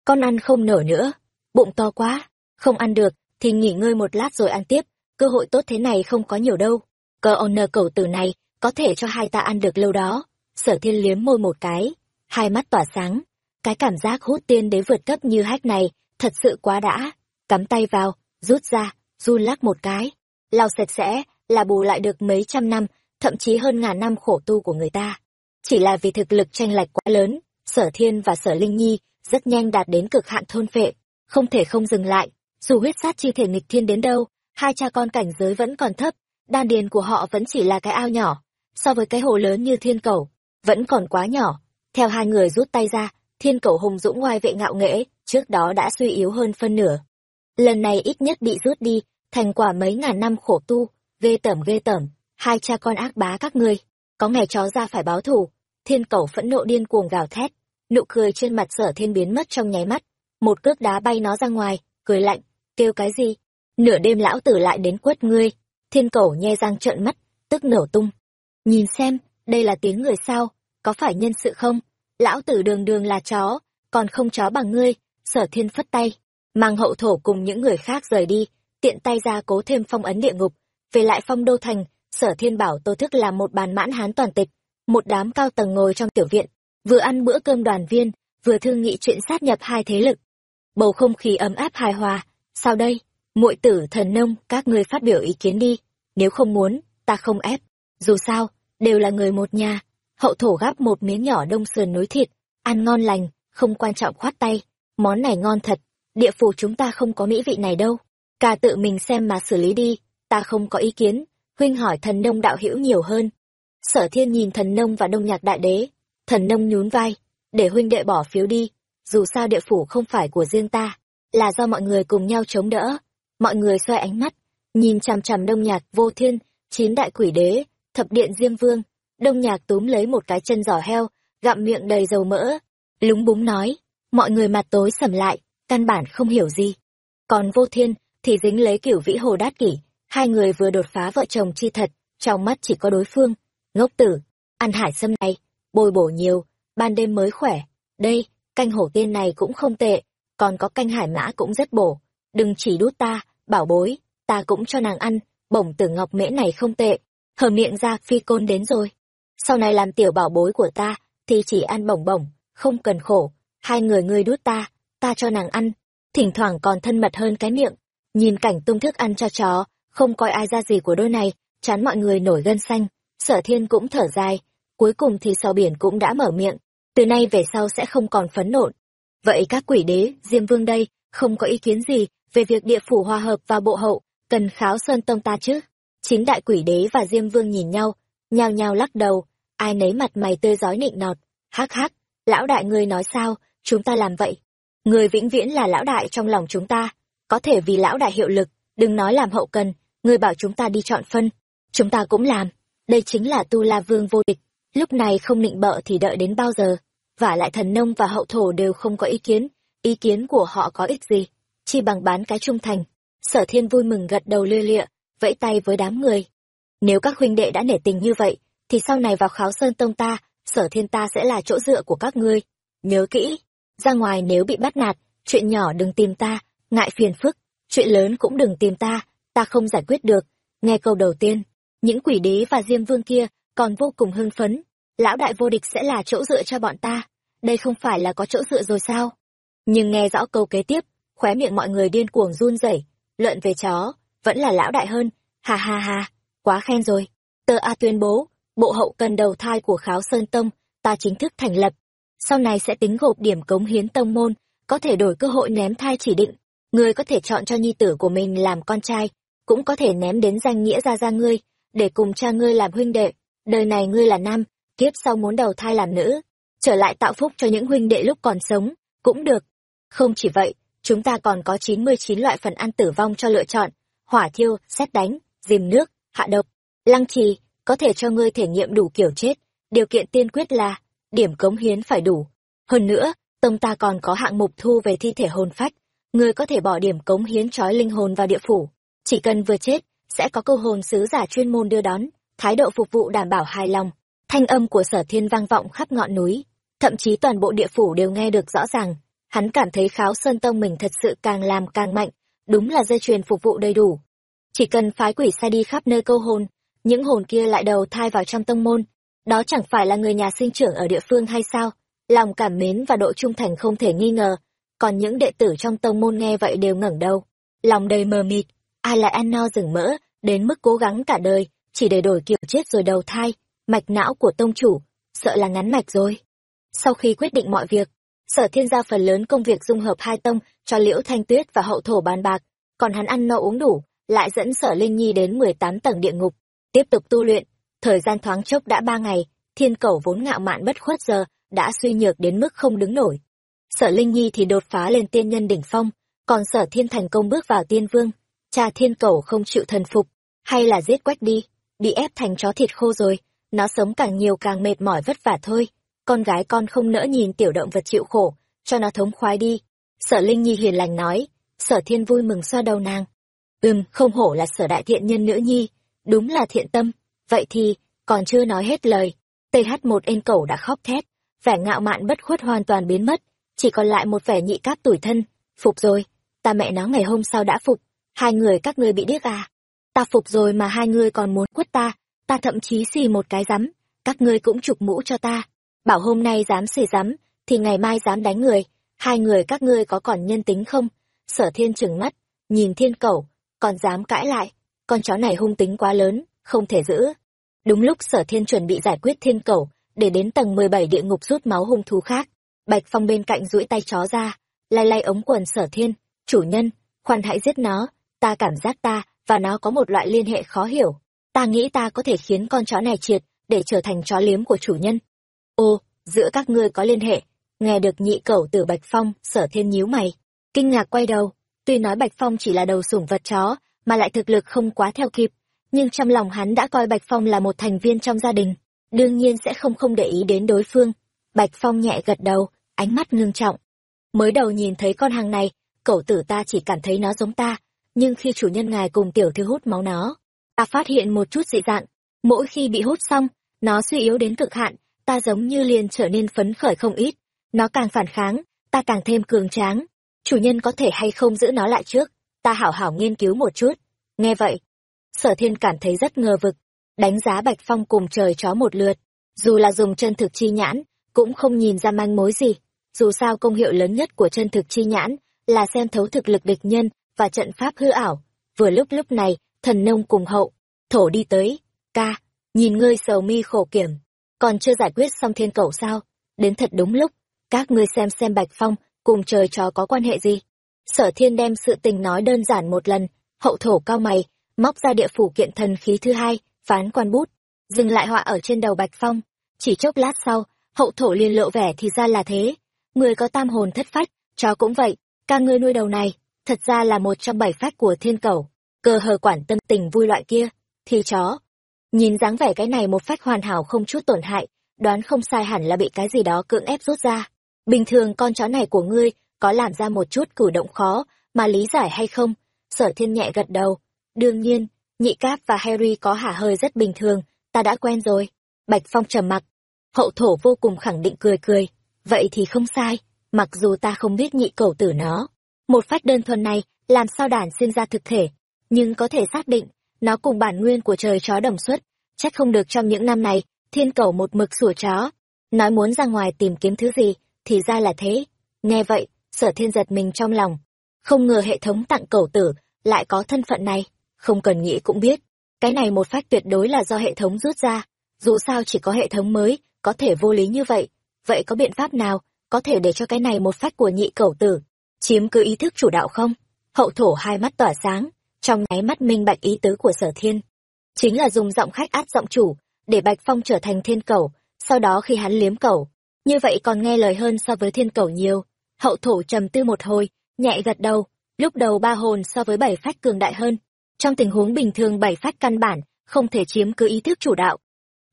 con ăn không nở nữa, bụng to quá, không ăn được, thì nghỉ ngơi một lát rồi ăn tiếp, cơ hội tốt thế này không có nhiều đâu, cơ honor cầu tử này, có thể cho hai ta ăn được lâu đó, sở thiên liếm môi một cái, hai mắt tỏa sáng, cái cảm giác hút tiên đế vượt cấp như hách này, thật sự quá đã, cắm tay vào, rút ra, run lắc một cái, lau sạch sẽ, là bù lại được mấy trăm năm, thậm chí hơn ngàn năm khổ tu của người ta. Chỉ là vì thực lực tranh lệch quá lớn, sở thiên và sở linh nhi rất nhanh đạt đến cực hạn thôn phệ, không thể không dừng lại, dù huyết sát chi thể nghịch thiên đến đâu, hai cha con cảnh giới vẫn còn thấp, đan điền của họ vẫn chỉ là cái ao nhỏ, so với cái hồ lớn như thiên cầu, vẫn còn quá nhỏ. Theo hai người rút tay ra, thiên cầu hùng dũng ngoài vệ ngạo nghễ, trước đó đã suy yếu hơn phân nửa. Lần này ít nhất bị rút đi, thành quả mấy ngàn năm khổ tu, ghê tởm ghê tởm, hai cha con ác bá các ngươi, có ngày chó ra phải báo thù. Thiên cầu phẫn nộ điên cuồng gào thét, nụ cười trên mặt sở thiên biến mất trong nháy mắt, một cước đá bay nó ra ngoài, cười lạnh, kêu cái gì? Nửa đêm lão tử lại đến quất ngươi, thiên cầu nhe răng trợn mắt, tức nổ tung. Nhìn xem, đây là tiếng người sao, có phải nhân sự không? Lão tử đường đường là chó, còn không chó bằng ngươi, sở thiên phất tay, mang hậu thổ cùng những người khác rời đi, tiện tay ra cố thêm phong ấn địa ngục, về lại phong đô thành, sở thiên bảo tô thức là một bàn mãn hán toàn tịch, một đám cao tầng ngồi trong tiểu viện, vừa ăn bữa cơm đoàn viên, vừa thương nghị chuyện sát nhập hai thế lực. Bầu không khí ấm áp hài hòa, sau đây, muội tử thần nông, các ngươi phát biểu ý kiến đi, nếu không muốn, ta không ép. Dù sao, đều là người một nhà. Hậu thổ gắp một miếng nhỏ đông sườn núi thịt, ăn ngon lành, không quan trọng khoát tay. Món này ngon thật, địa phủ chúng ta không có mỹ vị này đâu. Cả tự mình xem mà xử lý đi, ta không có ý kiến. Huynh hỏi thần nông đạo hữu nhiều hơn. Sở thiên nhìn thần nông và đông nhạc đại đế. Thần nông nhún vai, để huynh đệ bỏ phiếu đi. Dù sao địa phủ không phải của riêng ta, là do mọi người cùng nhau chống đỡ. Mọi người xoay ánh mắt, nhìn chằm chằm đông nhạc vô thiên, chín đại quỷ đế, thập điện diêm vương. Đông nhạc túm lấy một cái chân giỏ heo gặm miệng đầy dầu mỡ lúng búng nói mọi người mặt tối sầm lại căn bản không hiểu gì. Còn vô thiên thì dính lấy kiểu vĩ hồ đát kỷ hai người vừa đột phá vợ chồng chi thật trong mắt chỉ có đối phương. Ngốc tử ăn hải sâm này bồi bổ nhiều ban đêm mới khỏe đây canh hổ tiên này cũng không tệ còn có canh hải mã cũng rất bổ đừng chỉ đút ta bảo bối, ta cũng cho nàng ăn, bổng tử ngọc mễ này không tệ, hở miệng ra phi côn đến rồi. Sau này làm tiểu bảo bối của ta, thì chỉ ăn bổng bổng, không cần khổ, hai người ngươi đút ta ta cho nàng ăn. Thỉnh thoảng còn thân mật hơn cái miệng, nhìn cảnh tung thức ăn cho chó, không coi ai ra gì của đôi này, chán mọi người nổi gân xanh, sở thiên cũng thở dài, cuối cùng thì sò biển cũng đã mở miệng, từ nay về sau sẽ không còn phấn nộn. Vậy các quỷ đế, diêm vương đây không có ý kiến gì về việc địa phủ hòa hợp và bộ hậu, cần kháo sơn tông ta chứ. Chín đại quỷ đế và diêm vương nhìn nhau, nhao nhao lắc đầu, ai nấy mặt mày tươi rói nịnh nọt. Hắc hắc, lão đại ngươi nói sao, chúng ta làm vậy? Người vĩnh viễn là lão đại trong lòng chúng ta, có thể vì lão đại hiệu lực, đừng nói làm hậu cần, ngươi bảo chúng ta đi chọn phân. Chúng ta cũng làm, đây chính là tu la vương vô địch, lúc này không nịnh bợ thì đợi đến bao giờ. Vả lại thần nông và hậu thổ đều không có ý kiến ý kiến của họ có ích gì chi bằng bán cái trung thành sở thiên vui mừng gật đầu lia lịa vẫy tay với đám người. Nếu các huynh đệ đã nể tình như vậy, thì sau này vào kháo sơn tông ta, sở thiên ta sẽ là chỗ dựa của các ngươi. Nhớ kỹ, ra ngoài nếu bị bắt nạt, chuyện nhỏ đừng tìm ta, ngại phiền phức, chuyện lớn cũng đừng tìm ta, ta không giải quyết được. Nghe câu đầu tiên, những quỷ đế và diêm vương kia còn vô cùng hưng phấn lão đại vô địch sẽ là chỗ dựa cho bọn ta đây không phải là có chỗ dựa rồi sao nhưng nghe rõ câu kế tiếp, khóe miệng mọi người điên cuồng run rẩy, luận về chó, vẫn là lão đại hơn. Ha ha ha, quá khen rồi. Tơ a tuyên bố, bộ hậu cần đầu thai của kháo sơn tông, ta chính thức thành lập. Sau này sẽ tính gộp điểm cống hiến tông môn, có thể đổi cơ hội ném thai chỉ định. Ngươi có thể chọn cho nhi tử của mình làm con trai, cũng có thể ném đến danh nghĩa ra ra ngươi, để cùng cha ngươi làm huynh đệ. Đời này ngươi là nam, kiếp sau muốn đầu thai làm nữ. Trở lại tạo phúc cho những huynh đệ lúc còn sống, cũng được không chỉ vậy, chúng ta còn có chín mươi chín loại phần ăn tử vong cho lựa chọn. Hỏa thiêu, xét đánh, dìm nước, hạ độc. Lăng trì, có thể cho ngươi thể nghiệm đủ kiểu chết. Điều kiện tiên quyết là, điểm cống hiến phải đủ. Hơn nữa, tông ta còn có hạng mục thu về thi thể hồn phách. Ngươi có thể bỏ điểm cống hiến trói linh hồn vào địa phủ. Chỉ cần vừa chết, sẽ có câu hồn sứ giả chuyên môn đưa đón. Thái độ phục vụ đảm bảo hài lòng. Thanh âm của sở thiên vang vọng khắp ngọn núi. Thậm chí toàn bộ địa phủ đều nghe được rõ ràng hắn cảm thấy kháo sơn tông mình thật sự càng làm càng mạnh, đúng là dây chuyền phục vụ đầy đủ. Chỉ cần phái quỷ sai đi khắp nơi câu hồn, những hồn kia lại đầu thai vào trong tông môn, đó chẳng phải là người nhà sinh trưởng ở địa phương hay sao? Lòng cảm mến và độ trung thành không thể nghi ngờ, còn những đệ tử trong tông môn nghe vậy đều ngẩng đầu, lòng đầy mờ mịt, ai lại ăn no rừng mỡ, đến mức cố gắng cả đời, chỉ để đổi kiểu chết rồi đầu thai, mạch não của tông chủ, sợ là ngắn mạch rồi. Sau khi quyết định mọi việc sở thiên gia phần lớn công việc dung hợp hai tông, cho liễu thanh tuyết và hậu thổ bàn bạc, còn hắn ăn no uống đủ, lại dẫn sở linh nhi đến mười tám tầng địa ngục, tiếp tục tu luyện. Thời gian thoáng chốc đã ba ngày, thiên cầu vốn ngạo mạn bất khuất giờ, đã suy nhược đến mức không đứng nổi. Sở linh nhi thì đột phá lên tiên nhân đỉnh phong, còn sở thiên thành công bước vào tiên vương. Cha thiên cầu không chịu thần phục, hay là giết quách đi, bị ép thành chó thịt khô rồi, nó sống càng nhiều càng mệt mỏi vất vả thôi con gái con không nỡ nhìn tiểu động vật chịu khổ, cho nó thống khoái đi. Sở linh nhi hiền lành nói. Sở thiên vui mừng xoa đầu nàng. Ừm, không hổ là sở đại thiện nhân nữ nhi. Đúng là thiện tâm. Vậy thì, còn chưa nói hết lời. Th một ên cẩu đã khóc thét. Vẻ ngạo mạn bất khuất hoàn toàn biến mất. Chỉ còn lại một vẻ nhị cáp tủi thân. Phục rồi. Ta mẹ nó ngày hôm sau đã phục. Hai người các ngươi bị điếc à? Ta phục rồi mà hai ngươi còn muốn quất ta. Ta thậm chí xì một cái rắm. Các ngươi cũng chụp mũ cho ta bảo hôm nay dám xì dám thì ngày mai dám đánh người. Hai người các ngươi có còn nhân tính không? Sở thiên trừng mắt, nhìn thiên cẩu còn dám cãi lại. Con chó này hung tính quá lớn, không thể giữ. Đúng lúc sở thiên chuẩn bị giải quyết thiên cẩu để đến tầng mười bảy địa ngục rút máu hung thú khác. Bạch phong bên cạnh duỗi tay chó ra, lay lay ống quần sở thiên. Chủ nhân, khoan hãy giết nó. Ta cảm giác ta và nó có một loại liên hệ khó hiểu. Ta nghĩ ta có thể khiến con chó này triệt, để trở thành chó liếm của chủ nhân ô, giữa các ngươi có liên hệ. Nghe được nhị cẩu từ bạch phong sở thiên nhíu mày. Kinh ngạc quay đầu. Tuy nói bạch phong chỉ là đầu sủng vật chó, mà lại thực lực không quá theo kịp. Nhưng trong lòng hắn đã coi bạch phong là một thành viên trong gia đình. Đương nhiên sẽ không không để ý đến đối phương. Bạch phong nhẹ gật đầu, ánh mắt ngưng trọng. Mới đầu nhìn thấy con hàng này, cậu tử ta chỉ cảm thấy nó giống ta. Nhưng khi chủ nhân ngài cùng tiểu thư hút máu nó, ta phát hiện một chút dị dạng. Mỗi khi bị hút xong, nó suy yếu đến cực hạn ta giống như liền trở nên phấn khởi không ít. Nó càng phản kháng, ta càng thêm cường tráng. Chủ nhân có thể hay không giữ nó lại trước? Ta hảo hảo nghiên cứu một chút. Nghe vậy, sở thiên cảm thấy rất ngờ vực. Đánh giá bạch phong cùng trời chó một lượt. Dù là dùng chân thực chi nhãn, cũng không nhìn ra manh mối gì. Dù sao công hiệu lớn nhất của chân thực chi nhãn là xem thấu thực lực địch nhân và trận pháp hư ảo. Vừa lúc lúc này, thần nông cùng hậu, thổ đi tới. Ca, nhìn ngươi sầu mi khổ kiểm còn chưa giải quyết xong thiên cầu sao? Đến thật đúng lúc. Các ngươi xem xem bạch phong, cùng trời chó có quan hệ gì? Sở thiên đem sự tình nói đơn giản một lần. Hậu thổ cao mày, móc ra địa phủ kiện thần khí thứ hai, phán quan bút. Dừng lại họa ở trên đầu bạch phong. Chỉ chốc lát sau, hậu thổ liền lộ vẻ thì ra là thế. Người có tam hồn thất phách, chó cũng vậy. Ca ngươi nuôi đầu này, thật ra là một trong bảy phách của thiên cầu. Cơ hờ quản tâm tình vui loại kia, thì chó nhìn dáng vẻ cái này một phách hoàn hảo không chút tổn hại, đoán không sai hẳn là bị cái gì đó cưỡng ép rút ra. Bình thường con chó này của ngươi có làm ra một chút cử động khó, mà lý giải hay không? Sở thiên nhẹ gật đầu. Đương nhiên, nhị cáp và harry có hả hơi rất bình thường, ta đã quen rồi. Bạch phong trầm mặc. Hậu thổ vô cùng khẳng định cười cười. Vậy thì không sai, mặc dù ta không biết nhị cầu tử nó. Một phát đơn thuần này, làm sao đản sinh ra thực thể? Nhưng có thể xác định nó cùng bản nguyên của trời chó đồng xuất chắc không được trong những năm này, thiên cầu một mực sủa chó. Nói muốn ra ngoài tìm kiếm thứ gì, thì ra là thế. Nghe vậy, sở thiên giật mình trong lòng. Không ngờ hệ thống tặng cầu tử lại có thân phận này. Không cần nghĩ cũng biết, cái này một phách tuyệt đối là do hệ thống rút ra. Dù sao chỉ có hệ thống mới, có thể vô lý như vậy. Vậy có biện pháp nào có thể để cho cái này một phách của nhị cầu tử chiếm cứ ý thức chủ đạo không? Hậu thổ hai mắt tỏa sáng trong nháy mắt minh bạch ý tứ của sở thiên. Chính là dùng giọng khách át giọng chủ, để bạch phong trở thành thiên cẩu sau đó khi hắn liếm cẩu như vậy còn nghe lời hơn so với thiên cẩu nhiều. Hậu thổ trầm tư một hồi, nhẹ gật đầu. Lúc đầu ba hồn so với bảy phách cường đại hơn. Trong tình huống bình thường bảy phách căn bản, không thể chiếm cứ ý thức chủ đạo.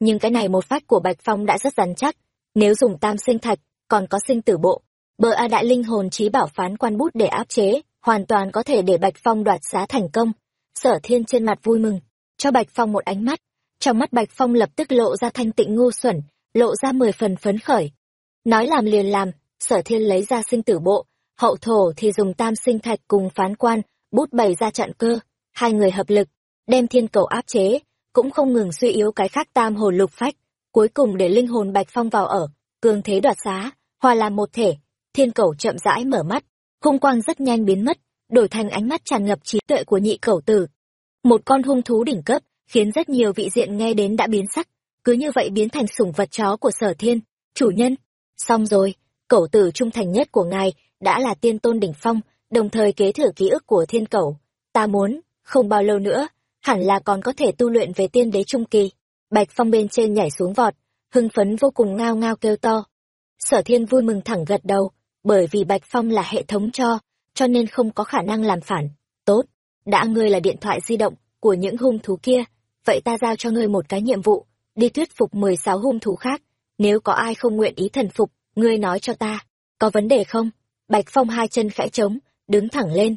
Nhưng cái này một phách của bạch phong đã rất rắn chắc. Nếu dùng tam sinh thạch, còn có sinh tử bộ. Bờ a đại linh hồn trí bảo phán quan bút để áp chế hoàn toàn có thể để bạch phong đoạt giá thành công. Sở thiên trên mặt vui mừng, cho bạch phong một ánh mắt. Trong mắt bạch phong lập tức lộ ra thanh tịnh ngu xuẩn, lộ ra mười phần phấn khởi. Nói làm liền làm, sở thiên lấy ra sinh tử bộ, hậu thổ thì dùng tam sinh thạch cùng phán quan, bút bày ra trận cơ. Hai người hợp lực, đem thiên cầu áp chế, cũng không ngừng suy yếu cái khác tam hồn lục phách. Cuối cùng để linh hồn bạch phong vào ở, cường thế đoạt xá, hòa làm một thể, thiên cầu chậm rãi mở mắt hung quang rất nhanh biến mất, đổi thành ánh mắt tràn ngập trí tuệ của nhị cẩu tử. Một con hung thú đỉnh cấp, khiến rất nhiều vị diện nghe đến đã biến sắc, cứ như vậy biến thành sủng vật chó của sở thiên. Chủ nhân, xong rồi, cẩu tử trung thành nhất của ngài đã là tiên tôn đỉnh phong, đồng thời kế thừa ký ức của thiên cẩu. Ta muốn, không bao lâu nữa, hẳn là còn có thể tu luyện về tiên đế trung kỳ. Bạch phong bên trên nhảy xuống vọt, hưng phấn vô cùng ngao ngao kêu to. Sở thiên vui mừng thẳng gật đầu bởi vì bạch phong là hệ thống cho cho nên không có khả năng làm phản. Tốt, đã ngươi là điện thoại di động của những hung thú kia, vậy ta giao cho ngươi một cái nhiệm vụ, đi thuyết phục mười sáu hung thú khác. Nếu có ai không nguyện ý thần phục, ngươi nói cho ta, có vấn đề không? Bạch phong hai chân khẽ trống, đứng thẳng lên.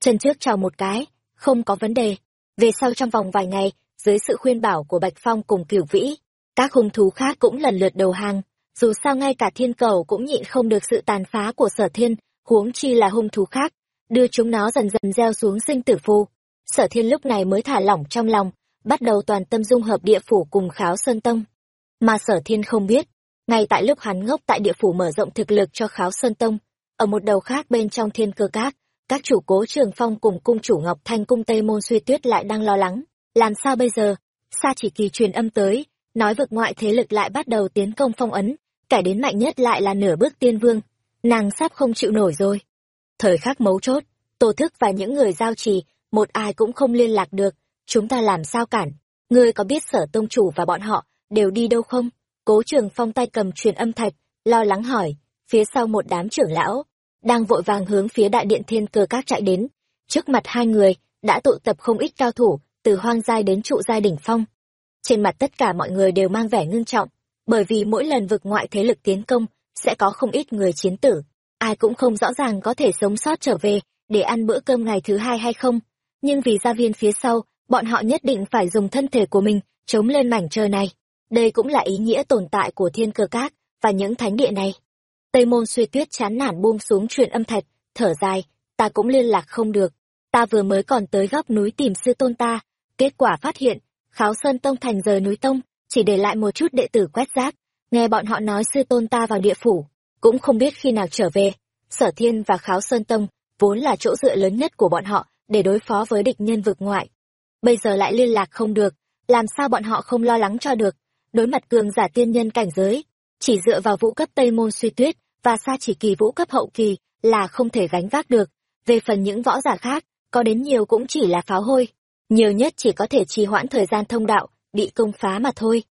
Chân trước chào một cái, không có vấn đề. Về sau trong vòng vài ngày, dưới sự khuyên bảo của bạch phong cùng cửu vĩ, các hung thú khác cũng lần lượt đầu hàng dù sao ngay cả thiên cầu cũng nhịn không được sự tàn phá của sở thiên, huống chi là hung thú khác, đưa chúng nó dần dần gieo xuống sinh tử phù. Sở thiên lúc này mới thả lỏng trong lòng, bắt đầu toàn tâm dung hợp địa phủ cùng kháo sơn tông. Mà sở thiên không biết, ngay tại lúc hắn ngốc tại địa phủ mở rộng thực lực cho kháo sơn tông, ở một đầu khác bên trong thiên cơ các các chủ cố trường phong cùng cung chủ ngọc thanh cung tây môn suy tuyết lại đang lo lắng. Làm sao bây giờ? Sa chỉ kỳ truyền âm tới, nói vực ngoại thế lực lại bắt đầu tiến công phong ấn kẻ đến mạnh nhất lại là nửa bước tiên vương. Nàng sắp không chịu nổi rồi. Thời khắc mấu chốt tổ thức và những người giao trì, một ai cũng không liên lạc được. Chúng ta làm sao cản? Ngươi có biết sở tông chủ và bọn họ đều đi đâu không? Cố trường phong tay cầm truyền âm thạch, lo lắng hỏi, phía sau một đám trưởng lão, đang vội vàng hướng phía đại điện thiên cơ các chạy đến. Trước mặt hai người, đã tụ tập không ít cao thủ, từ hoang giai đến trụ giai đỉnh phong. Trên mặt tất cả mọi người đều mang vẻ ngưng trọng bởi vì mỗi lần vực ngoại thế lực tiến công, sẽ có không ít người chiến tử. Ai cũng không rõ ràng có thể sống sót trở về để ăn bữa cơm ngày thứ hai hay không. Nhưng vì gia viên phía sau, bọn họ nhất định phải dùng thân thể của mình chống lên mảnh trời này. Đây cũng là ý nghĩa tồn tại của thiên cơ các và những thánh địa này. Tây môn suy tuyết chán nản buông xuống truyền âm thạch, thở dài, ta cũng liên lạc không được. Ta vừa mới còn tới góc núi tìm sư tôn ta, kết quả phát hiện, kháo sơn tông thành rời núi tông chỉ để lại một chút đệ tử quét rác. Nghe bọn họ nói sư tôn ta vào địa phủ, cũng không biết khi nào trở về. Sở thiên và kháo sơn tông vốn là chỗ dựa lớn nhất của bọn họ để đối phó với địch nhân vực ngoại. Bây giờ lại liên lạc không được, làm sao bọn họ không lo lắng cho được? Đối mặt cường giả tiên nhân cảnh giới, chỉ dựa vào vũ cấp tây môn suy tuyết và xa chỉ kỳ vũ cấp hậu kỳ là không thể gánh vác được. Về phần những võ giả khác, có đến nhiều cũng chỉ là pháo hôi. Nhiều nhất chỉ có thể trì hoãn thời gian thông đạo bị công phá mà thôi.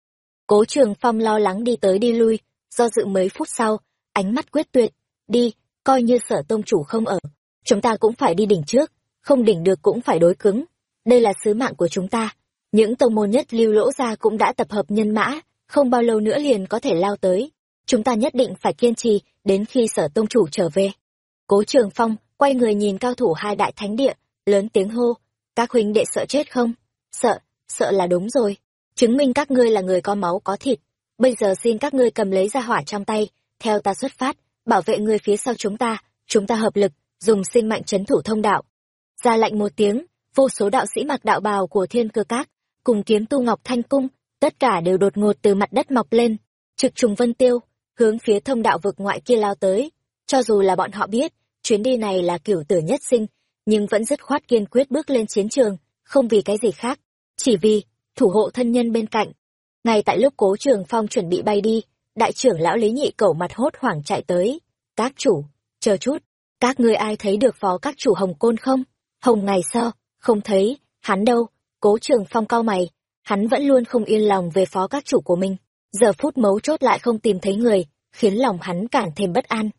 Cố trường phong lo lắng đi tới đi lui, do dự mấy phút sau, ánh mắt quyết tuyệt, đi, coi như sở tông chủ không ở, chúng ta cũng phải đi đỉnh trước, không đỉnh được cũng phải đối cứng, đây là sứ mạng của chúng ta. Những tông môn nhất lưu lỗ ra cũng đã tập hợp nhân mã, không bao lâu nữa liền có thể lao tới, chúng ta nhất định phải kiên trì đến khi sở tông chủ trở về. Cố trường phong quay người nhìn cao thủ hai đại thánh địa, lớn tiếng hô, các huynh đệ sợ chết không? Sợ sợ là đúng rồi chứng minh các ngươi là người có máu có thịt bây giờ xin các ngươi cầm lấy ra hỏa trong tay theo ta xuất phát bảo vệ người phía sau chúng ta chúng ta hợp lực dùng sinh mạnh chấn thủ thông đạo ra lệnh một tiếng vô số đạo sĩ mặc đạo bào của thiên cơ các, cùng kiếm tu ngọc thanh cung, tất cả đều đột ngột từ mặt đất mọc lên, trực trùng vân tiêu, hướng phía thông đạo vực ngoại kia lao tới. Cho dù là bọn họ biết, chuyến đi này là cửu tử nhất sinh, nhưng vẫn dứt khoát kiên quyết bước lên chiến trường, không vì cái gì khác, chỉ vì thủ hộ thân nhân bên cạnh. Ngay tại lúc Cố Trường Phong chuẩn bị bay đi, đại trưởng lão Lý Nhị Cẩu mặt hốt hoảng chạy tới. "Các chủ, chờ chút, các ngươi ai thấy được phó các chủ Hồng Côn không?" "Hồng ngày sao? Không thấy, hắn đâu?" Cố Trường Phong cao mày, hắn vẫn luôn không yên lòng về phó các chủ của mình, giờ phút mấu chốt lại không tìm thấy người, khiến lòng hắn càng thêm bất an.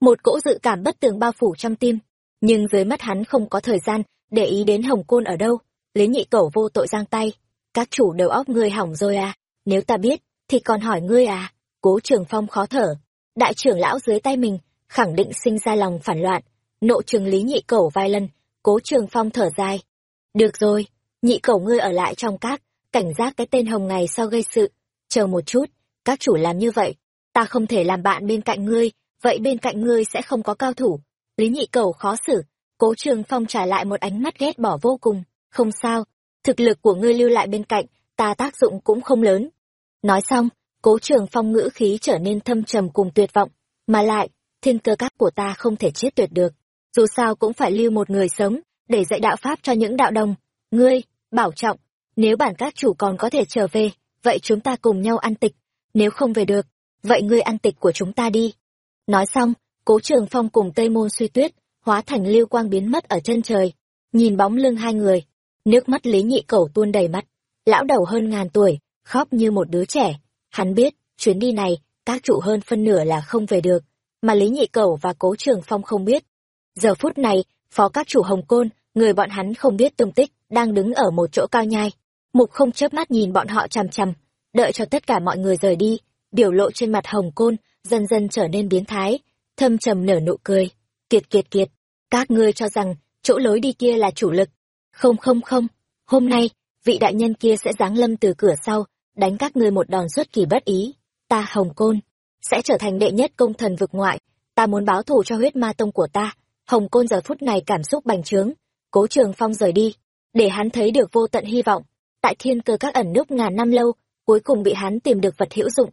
Một cỗ dự cảm bất tường bao phủ trong tim, nhưng dưới mắt hắn không có thời gian để ý đến Hồng Côn ở đâu. Lý Nhị Cẩu vô tội giang tay, các chủ đầu óc ngươi hỏng rồi à, nếu ta biết, thì còn hỏi ngươi à, cố trường phong khó thở, đại trưởng lão dưới tay mình, khẳng định sinh ra lòng phản loạn, nộ trường Lý Nhị Cẩu vài lần, cố trường phong thở dài. Được rồi, nhị cẩu ngươi ở lại trong các, cảnh giác cái tên hồng ngày sau gây sự, chờ một chút, các chủ làm như vậy, ta không thể làm bạn bên cạnh ngươi, vậy bên cạnh ngươi sẽ không có cao thủ. Lý nhị cẩu khó xử, cố trường phong trả lại một ánh mắt ghét bỏ vô cùng, không sao, thực lực của ngươi lưu lại bên cạnh, ta tác dụng cũng không lớn. Nói xong, cố trường phong ngữ khí trở nên thâm trầm cùng tuyệt vọng, mà lại, thiên cơ các của ta không thể chết tuyệt được, dù sao cũng phải lưu một người sống, để dạy đạo pháp cho những đạo đồng. Ngươi, bảo trọng, nếu bản các chủ còn có thể trở về, vậy chúng ta cùng nhau ăn tịch, nếu không về được, vậy ngươi ăn tịch của chúng ta đi. Nói xong, cố trường phong cùng Tây Môn suy tuyết, hóa thành lưu quang biến mất ở chân trời. Nhìn bóng lưng hai người, nước mắt Lý Nhị Cẩu tuôn đầy mắt. Lão đầu hơn ngàn tuổi, khóc như một đứa trẻ. Hắn biết, chuyến đi này, các trụ hơn phân nửa là không về được, mà Lý Nhị Cẩu và Cố Trường Phong không biết. Giờ phút này, phó các chủ Hồng Côn, người bọn hắn không biết tung tích, đang đứng ở một chỗ cao nhai. Mục không chớp mắt nhìn bọn họ chằm chằm, đợi cho tất cả mọi người rời đi, biểu lộ trên mặt Hồng Côn dần dần trở nên biến thái, thâm trầm nở nụ cười. Kiệt kiệt kiệt, các ngươi cho rằng chỗ lối đi kia là chủ lực. Không không không, hôm nay, vị đại nhân kia sẽ giáng lâm từ cửa sau, đánh các ngươi một đòn xuất kỳ bất ý. Ta Hồng Côn, sẽ trở thành đệ nhất công thần vực ngoại, ta muốn báo thù cho huyết ma tông của ta. Hồng Côn giờ phút này cảm xúc bành trướng, cố trường phong rời đi, để hắn thấy được vô tận hy vọng. Tại thiên cơ các ẩn núp ngàn năm lâu, cuối cùng bị hắn tìm được vật hữu dụng.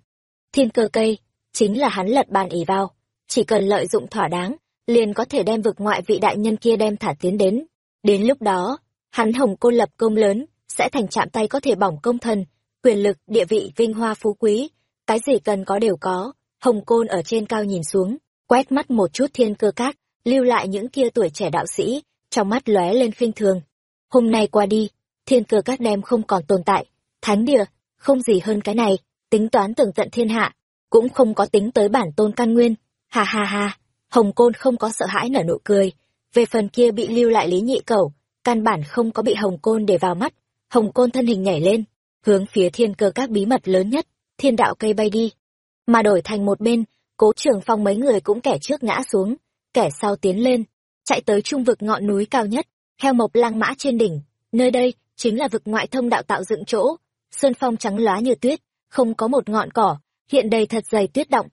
Thiên cơ cây, chính là hắn lật bàn ỉ vào, chỉ cần lợi dụng thỏa đáng, liền có thể đem vực ngoại vị đại nhân kia đem thả tiến đến. Đến lúc đó, hắn hồng côn lập công lớn, sẽ thành chạm tay có thể bỏng công thần, quyền lực, địa vị, vinh hoa phú quý, cái gì cần có đều có. Hồng côn ở trên cao nhìn xuống, quét mắt một chút thiên cơ các, lưu lại những kia tuổi trẻ đạo sĩ, trong mắt lóe lên khinh thường. Hôm nay qua đi, thiên cơ các đem không còn tồn tại, thánh địa, không gì hơn cái này, tính toán tường tận thiên hạ, cũng không có tính tới bản tôn căn nguyên. Ha ha ha, Hồng Côn không có sợ hãi nở nụ cười. Về phần kia bị lưu lại lý nhị cẩu, căn bản không có bị Hồng Côn để vào mắt. Hồng Côn thân hình nhảy lên, hướng phía thiên cơ các bí mật lớn nhất, thiên đạo cây bay đi. Mà đổi thành một bên, cố trường phong mấy người cũng kẻ trước ngã xuống, kẻ sau tiến lên, chạy tới trung vực ngọn núi cao nhất, heo mộc lang mã trên đỉnh. Nơi đây, chính là vực ngoại thông đạo tạo dựng chỗ. Sơn phong trắng lóa như tuyết, không có một ngọn cỏ, hiện đầy thật dày tuyết động.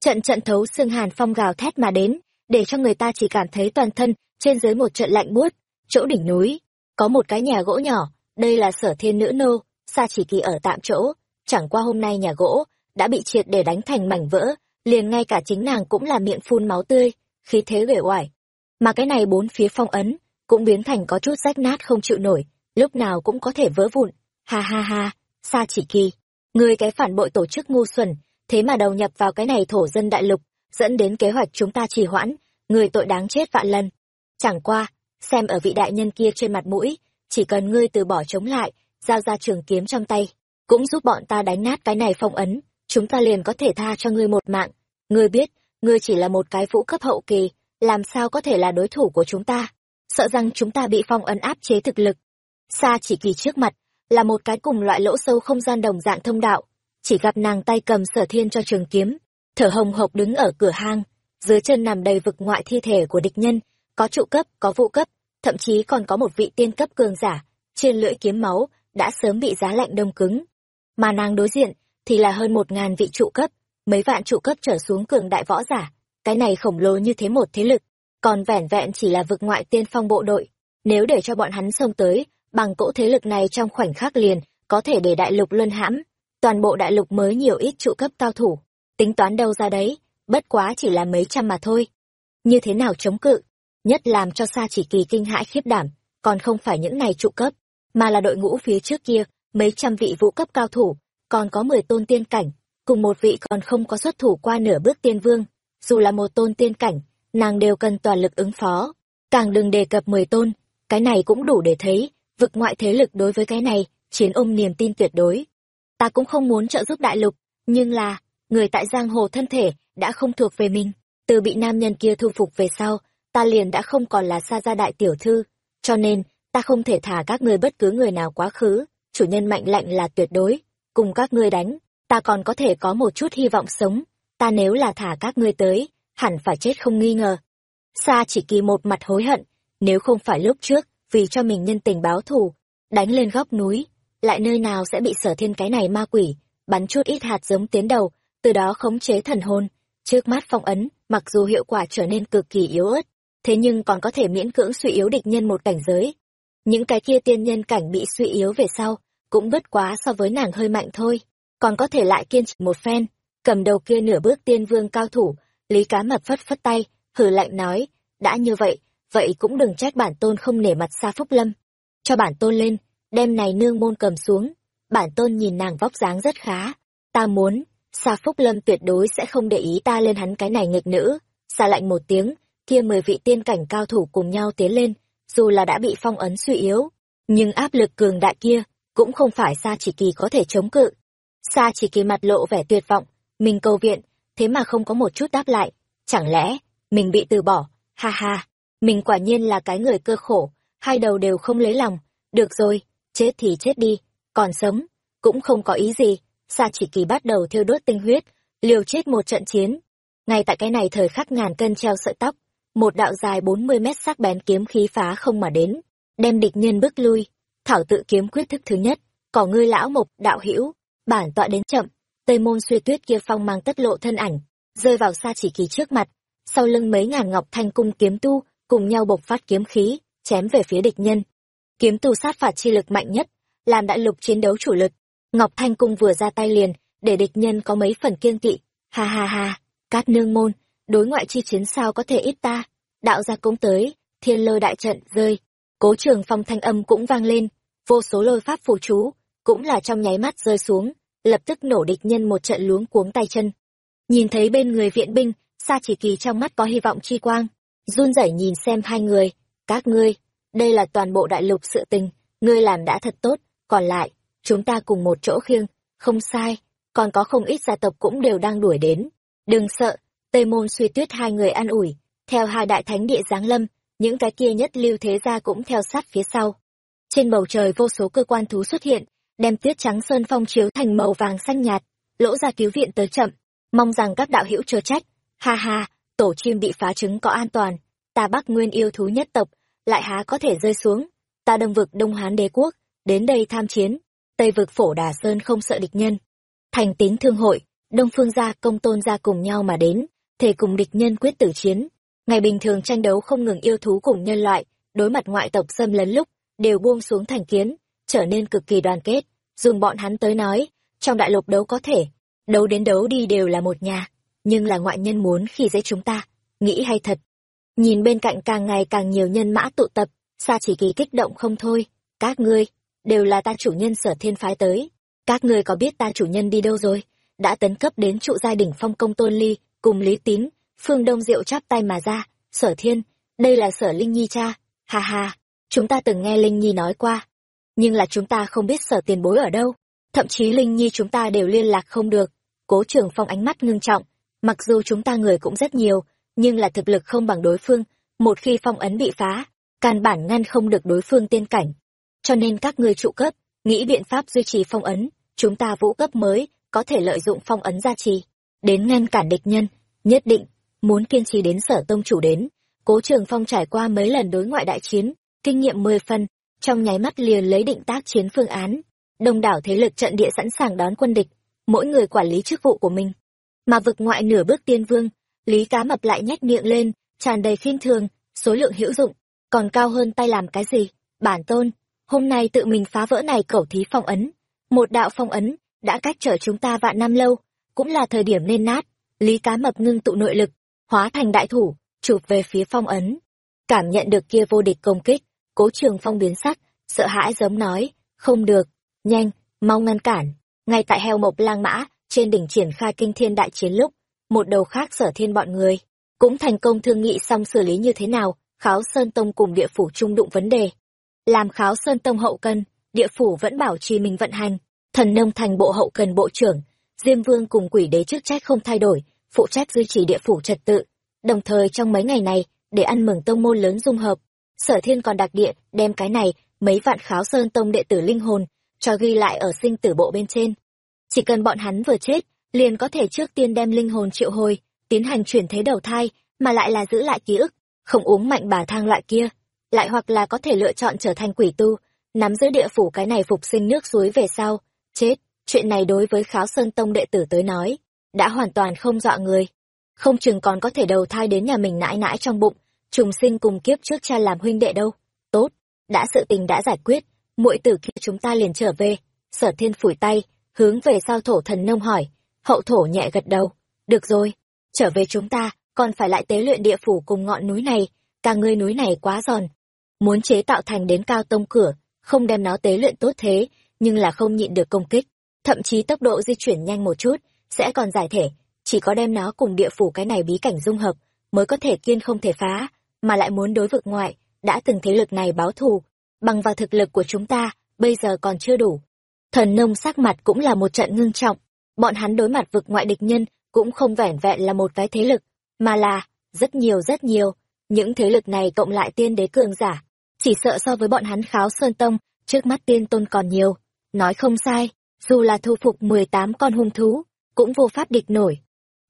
Trận trận thấu xương hàn phong gào thét mà đến, để cho người ta chỉ cảm thấy toàn thân, trên dưới một trận lạnh buốt. Chỗ đỉnh núi, có một cái nhà gỗ nhỏ, đây là sở thiên nữ nô, xa chỉ kỳ ở tạm chỗ. Chẳng qua hôm nay nhà gỗ, đã bị triệt để đánh thành mảnh vỡ, liền ngay cả chính nàng cũng là miệng phun máu tươi, khí thế uể oải. Mà cái này bốn phía phong ấn, cũng biến thành có chút rách nát không chịu nổi, lúc nào cũng có thể vỡ vụn. Ha ha ha, xa chỉ kỳ, Người cái phản bội tổ chức ngu xuẩn, thế mà đầu nhập vào cái này thổ dân đại lục, dẫn đến kế hoạch chúng ta trì hoãn, người tội đáng chết vạn lần. Chẳng qua, xem ở vị đại nhân kia trên mặt mũi, chỉ cần ngươi từ bỏ chống lại, giao ra trường kiếm trong tay, cũng giúp bọn ta đánh nát cái này phong ấn, chúng ta liền có thể tha cho ngươi một mạng. Ngươi biết, ngươi chỉ là một cái vũ cấp hậu kỳ, làm sao có thể là đối thủ của chúng ta? Sợ rằng chúng ta bị phong ấn áp chế thực lực. xa chỉ kỳ trước mặt, là một cái cùng loại lỗ sâu không gian đồng dạng thông đạo chỉ gặp nàng tay cầm sở thiên cho trường kiếm thở hồng hộc đứng ở cửa hang dưới chân nằm đầy vực ngoại thi thể của địch nhân có trụ cấp, có vụ cấp, thậm chí còn có một vị tiên cấp cường giả, trên lưỡi kiếm máu, đã sớm bị giá lạnh đông cứng. Mà nàng đối diện, thì là hơn một ngàn vị trụ cấp, mấy vạn trụ cấp trở xuống cường đại võ giả. Cái này khổng lồ như thế một thế lực, còn vẻn vẹn chỉ là vực ngoại tiên phong bộ đội. Nếu để cho bọn hắn xông tới, bằng cỗ thế lực này trong khoảnh khắc liền, có thể để đại lục luân hãm. Toàn bộ đại lục mới nhiều ít trụ cấp cao thủ, tính toán đâu ra đấy, bất quá chỉ là mấy trăm mà thôi. Như thế nào chống cự? Nhất làm cho xa chỉ kỳ kinh hãi khiếp đảm, còn không phải những này trụ cấp, mà là đội ngũ phía trước kia, mấy trăm vị vũ cấp cao thủ, còn có mười tôn tiên cảnh, cùng một vị còn không có xuất thủ qua nửa bước tiên vương. Dù là một tôn tiên cảnh, nàng đều cần toàn lực ứng phó, càng đừng đề cập mười tôn, cái này cũng đủ để thấy, vực ngoại thế lực đối với cái này, chiến ôm niềm tin tuyệt đối. Ta cũng không muốn trợ giúp đại lục, nhưng là, người tại giang hồ thân thể đã không thuộc về mình, từ bị nam nhân kia thu phục về sau ta liền đã không còn là xa gia đại tiểu thư, cho nên ta không thể thả các ngươi bất cứ người nào quá khứ. Chủ nhân mạnh lạnh là tuyệt đối, cùng các ngươi đánh, ta còn có thể có một chút hy vọng sống. Ta nếu là thả các ngươi tới, hẳn phải chết không nghi ngờ. Sa chỉ kỳ một mặt hối hận, nếu không phải lúc trước, vì cho mình nhân tình báo thù, đánh lên góc núi, lại nơi nào sẽ bị sở thiên cái này ma quỷ, bắn chút ít hạt giống tiến đầu, từ đó khống chế thần hồn. Trước mắt phong ấn, mặc dù hiệu quả trở nên cực kỳ yếu ớt thế nhưng còn có thể miễn cưỡng suy yếu địch nhân một cảnh giới. Những cái kia tiên nhân cảnh bị suy yếu về sau, cũng bất quá so với nàng hơi mạnh thôi. Còn có thể lại kiên trì một phen, cầm đầu kia nửa bước tiên vương cao thủ, lý cá mập phất phất tay hử lạnh nói, đã như vậy vậy cũng đừng trách bản tôn không nể mặt xa phúc lâm. Cho bản tôn lên, đem này nương môn cầm xuống. Bản tôn nhìn nàng vóc dáng rất khá. Ta muốn xa phúc lâm tuyệt đối sẽ không để ý ta lên hắn cái này nghịch nữ. Xa lạnh một tiếng kia mười vị tiên cảnh cao thủ cùng nhau tiến lên, dù là đã bị phong ấn suy yếu, nhưng áp lực cường đại kia cũng không phải xa chỉ kỳ có thể chống cự. Xa chỉ kỳ mặt lộ vẻ tuyệt vọng, mình cầu viện, thế mà không có một chút đáp lại. Chẳng lẽ, mình bị từ bỏ? Ha ha, mình quả nhiên là cái người cơ khổ, hai đầu đều không lấy lòng. Được rồi, chết thì chết đi, còn sống cũng không có ý gì. Xa chỉ kỳ bắt đầu thiêu đốt tinh huyết, liều chết một trận chiến. Ngay tại cái này thời khắc ngàn cân treo sợi tóc một đạo dài bốn mươi mét sắc bén kiếm khí phá không mà đến, đem địch nhân bước lui. Thảo tự kiếm quyết thức thứ nhất, cỏ ngươi lão mục đạo hữu, bản tọa đến chậm. Tây môn suy tuyết kia phong mang tất lộ thân ảnh, rơi vào xa chỉ kỳ trước mặt. Sau lưng mấy ngàn ngọc thanh cung kiếm tu, cùng nhau bộc phát kiếm khí, chém về phía địch nhân. Kiếm tu sát phạt chi lực mạnh nhất, làm đại lục chiến đấu chủ lực. Ngọc thanh cung vừa ra tay liền, để địch nhân có mấy phần kiêng kỵ. Ha ha ha, cát nương môn đối ngoại chi chiến sao có thể ít ta. Đạo gia cũng tới, thiên lôi đại trận rơi, cố trường phong thanh âm cũng vang lên, vô số lôi pháp phù chú, cũng là trong nháy mắt rơi xuống, lập tức nổ địch nhân một trận luống cuống tay chân. Nhìn thấy bên người viện binh, sa chỉ kỳ trong mắt có hy vọng chi quang, run rẩy nhìn xem hai người. Các ngươi, đây là toàn bộ đại lục sự tình, ngươi làm đã thật tốt, còn lại, chúng ta cùng một chỗ khiêng, không sai, còn có không ít gia tộc cũng đều đang đuổi đến. Đừng sợ tây môn suy tuyết hai người an ủi, theo hai đại thánh địa giáng lâm, những cái kia nhất lưu thế gia cũng theo sát phía sau. Trên bầu trời vô số cơ quan thú xuất hiện, đem tuyết trắng sơn phong chiếu thành màu vàng xanh nhạt, lỗ ra cứu viện tới chậm. Mong rằng các đạo hữu chớ trách. Ha ha, tổ chim bị phá trứng có an toàn. Ta bắc nguyên yêu thú nhất tộc, lại há có thể rơi xuống. Ta đông vực đông hán đế quốc, đến đây tham chiến. Tây vực phổ đà sơn không sợ địch nhân. Thành tín thương hội, đông phương gia, công tôn gia cùng nhau mà đến thể cùng địch nhân quyết tử chiến. Ngày bình thường tranh đấu không ngừng yêu thú cùng nhân loại, đối mặt ngoại tộc xâm lấn lúc, đều buông xuống thành kiến, trở nên cực kỳ đoàn kết. Dùng bọn hắn tới nói, trong đại lục đấu có thể, đấu đến đấu đi đều là một nhà. Nhưng là ngoại nhân muốn khi dễ chúng ta, nghĩ hay thật. Nhìn bên cạnh càng ngày càng nhiều nhân mã tụ tập xa chỉ kỳ kích động không thôi. Các ngươi, đều là ta chủ nhân sở thiên phái tới. Các ngươi có biết ta chủ nhân đi đâu rồi? Đã tấn cấp đến trụ giai đỉnh phong công tôn ly cùng lý tín, phương đông diệu chắp tay mà ra, sở thiên, đây là sở linh nhi cha, ha ha, chúng ta từng nghe linh nhi nói qua, nhưng là chúng ta không biết sở tiền bối ở đâu, thậm chí linh nhi chúng ta đều liên lạc không được. Cố trưởng phong ánh mắt ngưng trọng, mặc dù chúng ta người cũng rất nhiều, nhưng là thực lực không bằng đối phương, một khi phong ấn bị phá, căn bản ngăn không được đối phương tiên cảnh. Cho nên các ngươi trụ cấp, nghĩ biện pháp duy trì phong ấn, chúng ta vũ cấp mới, có thể lợi dụng phong ấn gia trì đến ngăn cản địch nhân nhất định muốn kiên trì đến sở tông chủ đến cố trường phong trải qua mấy lần đối ngoại đại chiến kinh nghiệm mười phần trong nháy mắt liền lấy định tác chiến phương án đông đảo thế lực trận địa sẵn sàng đón quân địch mỗi người quản lý chức vụ của mình mà vực ngoại nửa bước tiên vương lý cá mập lại nhếch miệng lên tràn đầy khinh thường số lượng hữu dụng còn cao hơn tay làm cái gì? Bản tôn, hôm nay tự mình phá vỡ này cẩu thí phong ấn. Một đạo phong ấn, đã cách trở chúng ta vạn năm lâu, cũng là thời điểm nên nát. Lý cá mập ngưng tụ nội lực, hóa thành đại thủ, chụp về phía phong ấn. Cảm nhận được kia vô địch công kích, cố trường phong biến sắc, sợ hãi giống nói, không được, nhanh, mau ngăn cản. Ngay tại heo mộc lang mã, trên đỉnh triển khai kinh thiên đại chiến lúc, một đầu khác sở thiên bọn người, cũng thành công thương nghị xong xử lý như thế nào, kháo Sơn Tông cùng địa phủ chung đụng vấn đề. Làm kháo Sơn Tông hậu cân, địa phủ vẫn bảo trì mình vận hành, thần nông thành bộ hậu cần bộ trưởng, Diêm Vương cùng quỷ đế chức trách không thay đổi, phụ trách duy trì địa phủ trật tự. Đồng thời trong mấy ngày này, để ăn mừng tông môn lớn dung hợp, sở thiên còn đặc địa đem cái này, mấy vạn kháo Sơn Tông đệ tử linh hồn, cho ghi lại ở sinh tử bộ bên trên. Chỉ cần bọn hắn vừa chết, liền có thể trước tiên đem linh hồn triệu hồi, tiến hành chuyển thế đầu thai, mà lại là giữ lại ký ức, không uống mạnh bà thang loại kia, lại hoặc là có thể lựa chọn trở thành quỷ tu, nắm giữ địa phủ cái này phục sinh nước suối về sau, chết, chuyện này đối với Kháo Sơn Tông đệ tử tới nói, đã hoàn toàn không dọa người. Không chừng còn có thể đầu thai đến nhà mình nãi nãi trong bụng, trùng sinh cùng kiếp trước cha làm huynh đệ đâu. Tốt, đã sự tình đã giải quyết, muội tử kia chúng ta liền trở về. Sở thiên phủi tay, hướng về sao thổ thần nông hỏi, hậu thổ nhẹ gật đầu. Được rồi, trở về chúng ta, còn phải lại tế luyện địa phủ cùng ngọn núi này, cả ngươi núi này quá giòn. Muốn chế tạo thành đến cao tông cửa, không đem nó tế luyện tốt thế, nhưng là không nhịn được công kích. Thậm chí tốc độ di chuyển nhanh một chút, sẽ còn giải thể, chỉ có đem nó cùng địa phủ cái này bí cảnh dung hợp, mới có thể kiên không thể phá, mà lại muốn đối vực ngoại, đã từng thế lực này báo thù, bằng vào thực lực của chúng ta, bây giờ còn chưa đủ. Thần nông sắc mặt cũng là một trận ngưng trọng, bọn hắn đối mặt vực ngoại địch nhân, cũng không vẻn vẹn là một cái thế lực, mà là, rất nhiều rất nhiều, những thế lực này cộng lại tiên đế cường giả, chỉ sợ so với bọn hắn kháo sơn tông, trước mắt tiên tôn còn nhiều. Nói không sai, dù là thu phục 18 con hung thú, cũng vô pháp địch nổi.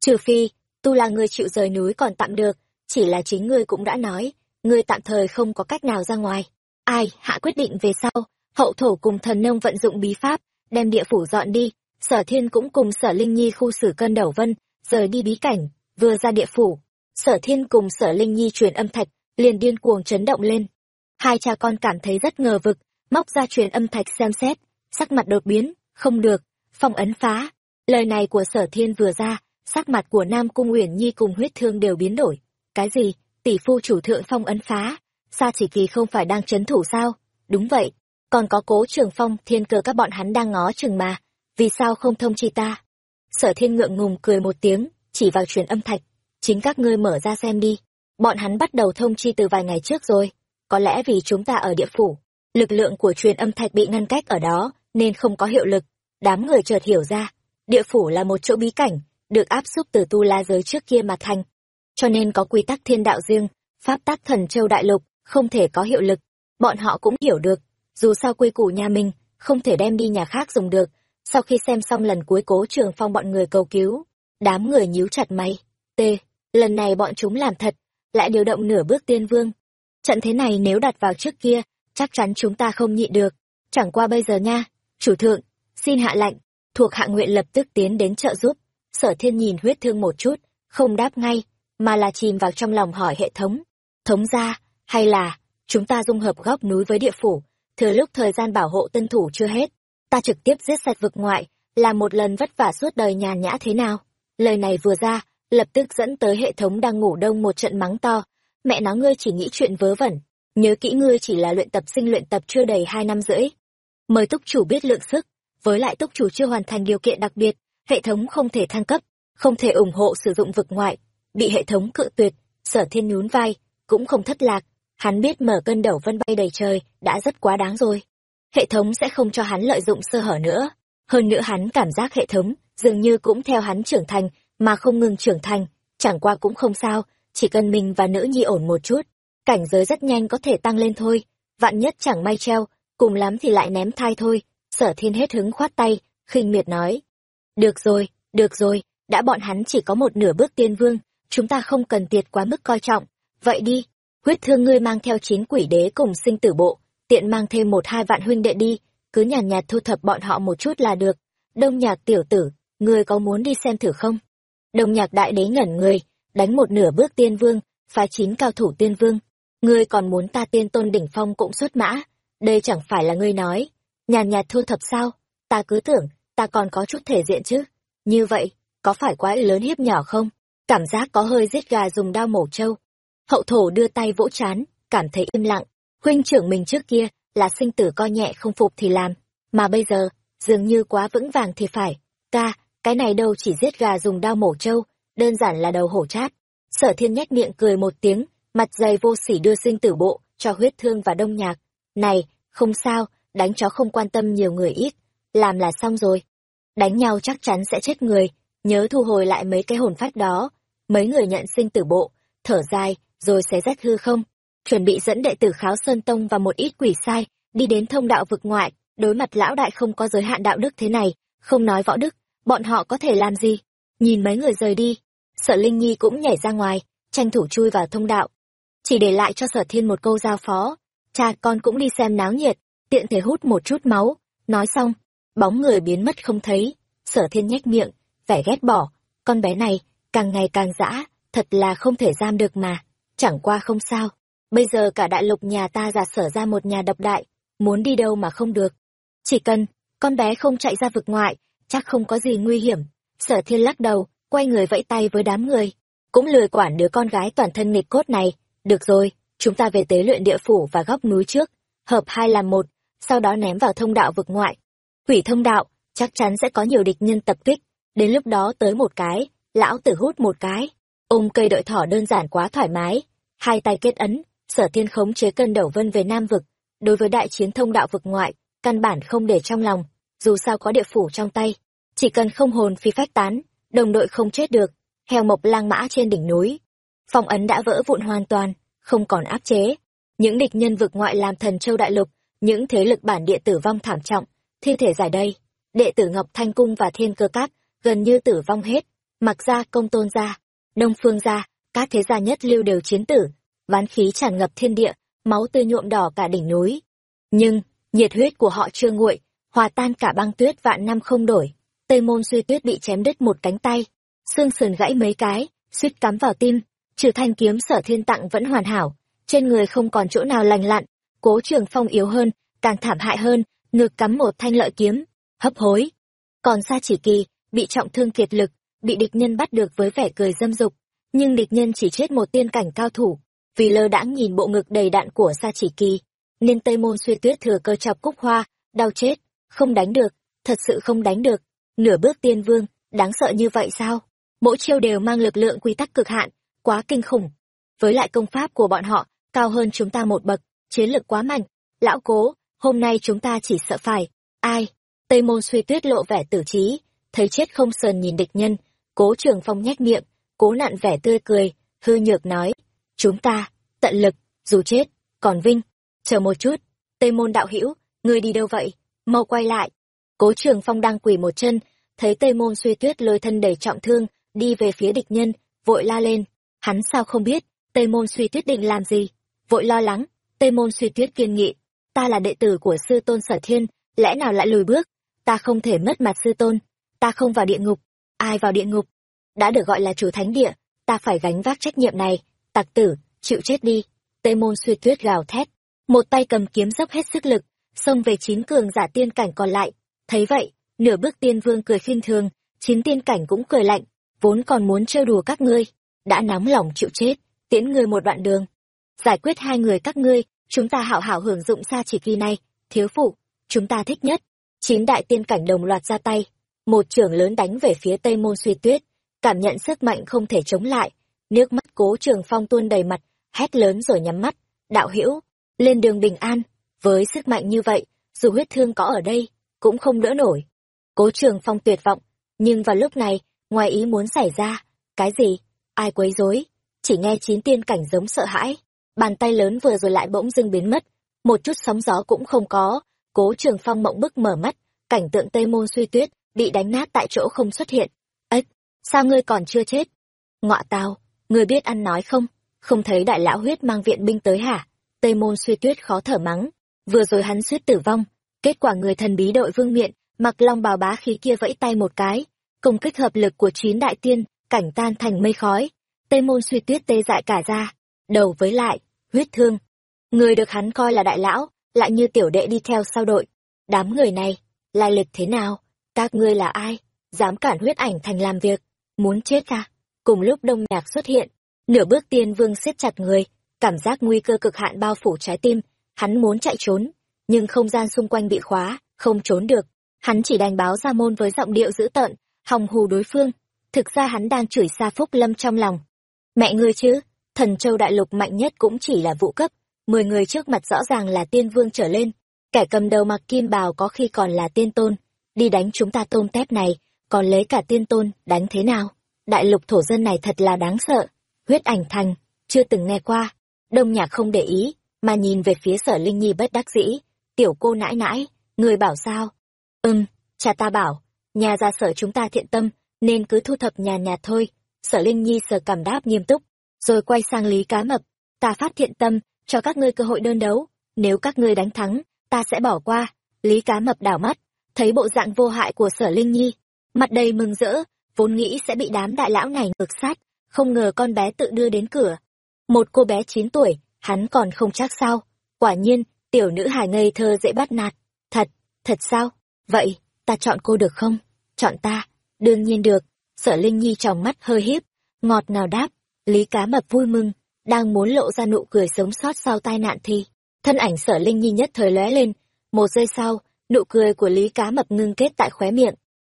Trừ phi, tu là người chịu rời núi còn tạm được, chỉ là chính ngươi cũng đã nói, ngươi tạm thời không có cách nào ra ngoài. Ai, hạ quyết định về sau, hậu thổ cùng thần nông vận dụng bí pháp, đem địa phủ dọn đi, sở thiên cũng cùng sở linh nhi khu xử cân đầu vân, rời đi bí cảnh, vừa ra địa phủ. Sở thiên cùng sở linh nhi truyền âm thạch, liền điên cuồng chấn động lên. Hai cha con cảm thấy rất ngờ vực, móc ra truyền âm thạch xem xét, sắc mặt đột biến, không được, phong ấn phá. Lời này của sở thiên vừa ra, sắc mặt của Nam Cung Uyển Nhi cùng huyết thương đều biến đổi. Cái gì? Tỷ phu chủ thượng phong ấn phá? Sa chỉ kỳ không phải đang chấn thủ sao? Đúng vậy. Còn có cố trường phong, thiên cơ các bọn hắn đang ngó chừng mà. Vì sao không thông chi ta? Sở thiên ngượng ngùng cười một tiếng, chỉ vào truyền âm thạch. Chính các ngươi mở ra xem đi. Bọn hắn bắt đầu thông chi từ vài ngày trước rồi. Có lẽ vì chúng ta ở địa phủ, lực lượng của truyền âm thạch bị ngăn cách ở đó, nên không có hiệu lực. Đám người chợt hiểu ra, địa phủ là một chỗ bí cảnh, được áp xúc từ tu la giới trước kia mà thành. Cho nên có quy tắc thiên đạo riêng, pháp tắc thần châu đại lục, không thể có hiệu lực. Bọn họ cũng hiểu được, dù sao quy củ nhà mình, không thể đem đi nhà khác dùng được. Sau khi xem xong lần cuối cố trường phong bọn người cầu cứu, đám người nhíu chặt mày. T, lần này bọn chúng làm thật, lại điều động nửa bước tiên vương. Trận thế này nếu đặt vào trước kia, chắc chắn chúng ta không nhịn được. Chẳng qua bây giờ nha, chủ thượng, xin hạ lệnh, thuộc hạ nguyện lập tức tiến đến trợ giúp. Sở thiên nhìn huyết thương một chút, không đáp ngay, mà là chìm vào trong lòng hỏi hệ thống. Thống ra, hay là, chúng ta dung hợp góc núi với địa phủ, thừa lúc thời gian bảo hộ tân thủ chưa hết, ta trực tiếp giết sạch vực ngoại, là một lần vất vả suốt đời nhàn nhã thế nào? Lời này vừa ra, lập tức dẫn tới hệ thống đang ngủ đông một trận mắng to. Mẹ nó ngươi chỉ nghĩ chuyện vớ vẩn, nhớ kỹ ngươi chỉ là luyện tập sinh luyện tập chưa đầy hai năm rưỡi. Mời túc chủ biết lượng sức, với lại túc chủ chưa hoàn thành điều kiện đặc biệt, hệ thống không thể thăng cấp, không thể ủng hộ sử dụng vực ngoại, bị hệ thống cự tuyệt, sở thiên nhún vai, cũng không thất lạc, hắn biết mở cân đầu vân bay đầy trời, đã rất quá đáng rồi. Hệ thống sẽ không cho hắn lợi dụng sơ hở nữa. Hơn nữa hắn cảm giác hệ thống, dường như cũng theo hắn trưởng thành, mà không ngừng trưởng thành, chẳng qua cũng không sao, chỉ cần mình và nữ nhi ổn một chút, cảnh giới rất nhanh có thể tăng lên thôi, vạn nhất chẳng may treo, cùng lắm thì lại ném thai thôi, sở thiên hết hứng khoát tay, khinh miệt nói. Được rồi, được rồi, đã bọn hắn chỉ có một nửa bước tiên vương, chúng ta không cần tiệt quá mức coi trọng, vậy đi, huyết thương ngươi mang theo chín quỷ đế cùng sinh tử bộ, tiện mang thêm một hai vạn huynh đệ đi, cứ nhàn nhạt, thu thập bọn họ một chút là được. Đông nhạc tiểu tử, ngươi có muốn đi xem thử không? Đông nhạc đại đế ngẩn người, đánh một nửa bước tiên vương, phá chín cao thủ tiên vương. ngươi còn muốn ta tiên tôn đỉnh phong cũng xuất mã, đây chẳng phải là ngươi nói, nhàn nhạt thu thập sao, ta cứ tưởng, ta còn có chút thể diện chứ, như vậy, có phải quá lớn hiếp nhỏ không? Cảm giác có hơi giết gà dùng đao mổ trâu. Hậu thổ đưa tay vỗ chán, cảm thấy im lặng, huynh trưởng mình trước kia là sinh tử coi nhẹ không phục thì làm, mà bây giờ, dường như quá vững vàng thì phải. Ca, cái này đâu chỉ giết gà dùng đao mổ trâu, đơn giản là đầu hổ chát. Sở thiên nhếch miệng cười một tiếng, mặt dày vô sỉ đưa sinh tử bộ, cho huyết thương và đông nhạc. Này, không sao, đánh chó không quan tâm nhiều người ít, làm là xong rồi. Đánh nhau chắc chắn sẽ chết người, nhớ thu hồi lại mấy cái hồn phách đó. Mấy người nhận sinh tử bộ, thở dài, rồi xé rách hư không. Chuẩn bị dẫn đệ tử kháo Sơn Tông và một ít quỷ sai, đi đến thông đạo vực ngoại, đối mặt lão đại không có giới hạn đạo đức thế này, không nói võ đức, bọn họ có thể làm gì? Nhìn mấy người rời đi, sợ Linh Nhi cũng nhảy ra ngoài, tranh thủ chui vào thông đạo. Chỉ để lại cho sở thiên một câu giao phó, cha con cũng đi xem náo nhiệt, tiện thể hút một chút máu. Nói xong, bóng người biến mất không thấy, sở thiên nhếch miệng, vẻ ghét bỏ, con bé này, càng ngày càng dã, thật là không thể giam được mà, chẳng qua không sao. Bây giờ cả đại lục nhà ta giả sở ra một nhà độc đại, muốn đi đâu mà không được. Chỉ cần, con bé không chạy ra vực ngoại, chắc không có gì nguy hiểm. Sở thiên lắc đầu, quay người vẫy tay với đám người. Cũng lười quản đứa con gái toàn thân nghịch cốt này. Được rồi, chúng ta về tế luyện địa phủ và góc núi trước. Hợp hai làm một, sau đó ném vào thông đạo vực ngoại. Hủy thông đạo, chắc chắn sẽ có nhiều địch nhân tập kích. Đến lúc đó tới một cái, lão tử hút một cái. Ôm cây đợi thỏ đơn giản quá thoải mái. Hai tay kết ấn, sở thiên khống chế cân đầu vân về nam vực. Đối với đại chiến thông đạo vực ngoại, căn bản không để trong lòng, dù sao có địa phủ trong tay. Chỉ cần không hồn phi phách tán, đồng đội không chết được, heo mộc lang mã trên đỉnh núi. Phong ấn đã vỡ vụn hoàn toàn, không còn áp chế. Những địch nhân vực ngoại làm thần châu đại lục, những thế lực bản địa tử vong thảm trọng, thi thể giải đây. Đệ tử Ngọc Thanh Cung và Thiên Cơ Cát gần như tử vong hết, mặc ra công tôn gia, đông phương gia, các thế gia nhất lưu đều chiến tử, ván khí tràn ngập thiên địa, máu tươi nhuộm đỏ cả đỉnh núi. Nhưng, nhiệt huyết của họ chưa nguội, hòa tan cả băng tuyết vạn năm không đổi. Tây môn suy tuyết bị chém đứt một cánh tay, xương sườn gãy mấy cái, suýt cắm vào tim, trừ thanh kiếm sở thiên tặng vẫn hoàn hảo, trên người không còn chỗ nào lành lặn, cố trường phong yếu hơn, càng thảm hại hơn, ngược cắm một thanh lợi kiếm, hấp hối. Còn xa Chỉ Kỳ, bị trọng thương kiệt lực, bị địch nhân bắt được với vẻ cười dâm dục, nhưng địch nhân chỉ chết một tiên cảnh cao thủ, vì lơ đãng nhìn bộ ngực đầy đạn của xa Chỉ Kỳ, nên Tây Môn Suy Tuyết thừa cơ chọc Cúc Hoa, đau chết, không đánh được, thật sự không đánh được. Nửa bước tiên vương, đáng sợ như vậy sao? Mỗi chiêu đều mang lực lượng quy tắc cực hạn, quá kinh khủng. Với lại công pháp của bọn họ, cao hơn chúng ta một bậc, chiến lực quá mạnh. Lão cố, hôm nay chúng ta chỉ sợ phải. Ai? Tây Môn Suy Tuyết lộ vẻ tử trí, thấy chết không sờn nhìn địch nhân, cố trường phong nhếch miệng, cố nặn vẻ tươi cười, hư nhược nói, chúng ta, tận lực, dù chết, còn vinh, chờ một chút, tây môn đạo hữu ngươi đi đâu vậy, mau quay lại. Cố trường phong đang quỳ một chân, thấy tây môn suy tuyết lôi thân đầy trọng thương, đi về phía địch nhân, vội la lên, hắn sao không biết, tây môn suy tuyết định làm gì, vội lo lắng, tây môn suy tuyết kiên nghị, ta là đệ tử của sư tôn sở thiên, lẽ nào lại lùi bước, ta không thể mất mặt sư tôn, ta không vào địa ngục, ai vào địa ngục, đã được gọi là chủ thánh địa, ta phải gánh vác trách nhiệm này, tặc tử, chịu chết đi, tây môn suy tuyết gào thét, một tay cầm kiếm dốc hết sức lực, xông về chín cường giả tiên cảnh còn lại. Thấy vậy, nửa bước tiên vương cười khinh thường, chín tiên cảnh cũng cười lạnh, vốn còn muốn trêu đùa các ngươi, đã nóng lòng chịu chết, tiễn ngươi một đoạn đường. Giải quyết hai người các ngươi, chúng ta hảo hảo hưởng dụng xa chỉ kỳ này, thiếu phụ, chúng ta thích nhất. Chín đại tiên cảnh đồng loạt ra tay, một trưởng lớn đánh về phía tây môn suy tuyết, cảm nhận sức mạnh không thể chống lại, nước mắt cố trường phong tuôn đầy mặt, hét lớn rồi nhắm mắt, đạo hữu lên đường bình an, với sức mạnh như vậy, dù huyết thương có ở đây, cũng không đỡ nổi. Cố trường phong tuyệt vọng, nhưng vào lúc này, ngoài ý muốn xảy ra, cái gì, ai quấy rối, chỉ nghe chín tiên cảnh giống sợ hãi, bàn tay lớn vừa rồi lại bỗng dưng biến mất, một chút sóng gió cũng không có, cố trường phong mộng bức mở mắt, cảnh tượng tây môn suy tuyết, bị đánh nát tại chỗ không xuất hiện. Ếch, sao ngươi còn chưa chết? Ngọa tao, ngươi biết ăn nói không? Không thấy đại lão huyết mang viện binh tới hả? Tây môn suy tuyết khó thở mắng, vừa rồi hắn suýt tử vong, kết quả người thần bí đội vương miện, mặc long bào bá khí kia vẫy tay một cái, công kích hợp lực của chín đại tiên, cảnh tan thành mây khói. tê môn suy tuyết tê dại cả ra, đầu với lại, huyết thương. Người được hắn coi là đại lão, lại như tiểu đệ đi theo sau đội. Đám người này, lai lịch thế nào? Các ngươi là ai? Dám cản huyết ảnh thành làm việc? Muốn chết à? Cùng lúc đông nhạc xuất hiện, nửa bước tiên vương siết chặt người, cảm giác nguy cơ cực hạn bao phủ trái tim, hắn muốn chạy trốn, nhưng không gian xung quanh bị khóa, không trốn được. Hắn chỉ đành báo ra môn với giọng điệu dữ tợn, hòng hù đối phương. Thực ra hắn đang chửi xa Phúc Lâm trong lòng. Mẹ ngươi chứ, thần châu đại lục mạnh nhất cũng chỉ là vụ cấp, mười người trước mặt rõ ràng là tiên vương trở lên. Kẻ cầm đầu mặc kim bào có khi còn là tiên tôn, đi đánh chúng ta tôm tép này, còn lấy cả tiên tôn, đánh thế nào? Đại lục thổ dân này thật là đáng sợ. Huyết ảnh thành, chưa từng nghe qua. Đông nhạc không để ý, mà nhìn về phía sở Linh Nhi bất đắc dĩ. Tiểu cô nãi nãi, người bảo sao? Ừm, cha ta bảo, nhà gia sở chúng ta thiện tâm, nên cứ thu thập nhà nhà thôi. Sở Linh Nhi Sở cảm đáp nghiêm túc, rồi quay sang Lý Cá Mập. Ta phát thiện tâm, cho các ngươi cơ hội đơn đấu. Nếu các ngươi đánh thắng, ta sẽ bỏ qua. Lý Cá Mập đảo mắt, thấy bộ dạng vô hại của sở Linh Nhi. Mặt đầy mừng rỡ, vốn nghĩ sẽ bị đám đại lão này ngược sát, không ngờ con bé tự đưa đến cửa. Một cô bé 9 tuổi, hắn còn không chắc sao. Quả nhiên, tiểu nữ hài ngây thơ dễ bắt nạt. Thật, thật sao? Vậy, ta chọn cô được không? Chọn ta? Đương nhiên được. Sở Linh Nhi trong mắt hơi hiếp, ngọt ngào đáp. Lý cá mập vui mừng, đang muốn lộ ra nụ cười sống sót sau tai nạn thì. Thân ảnh sở Linh Nhi nhất thời lóe lên. Một giây sau, nụ cười của Lý cá mập ngưng kết tại khóe miệng.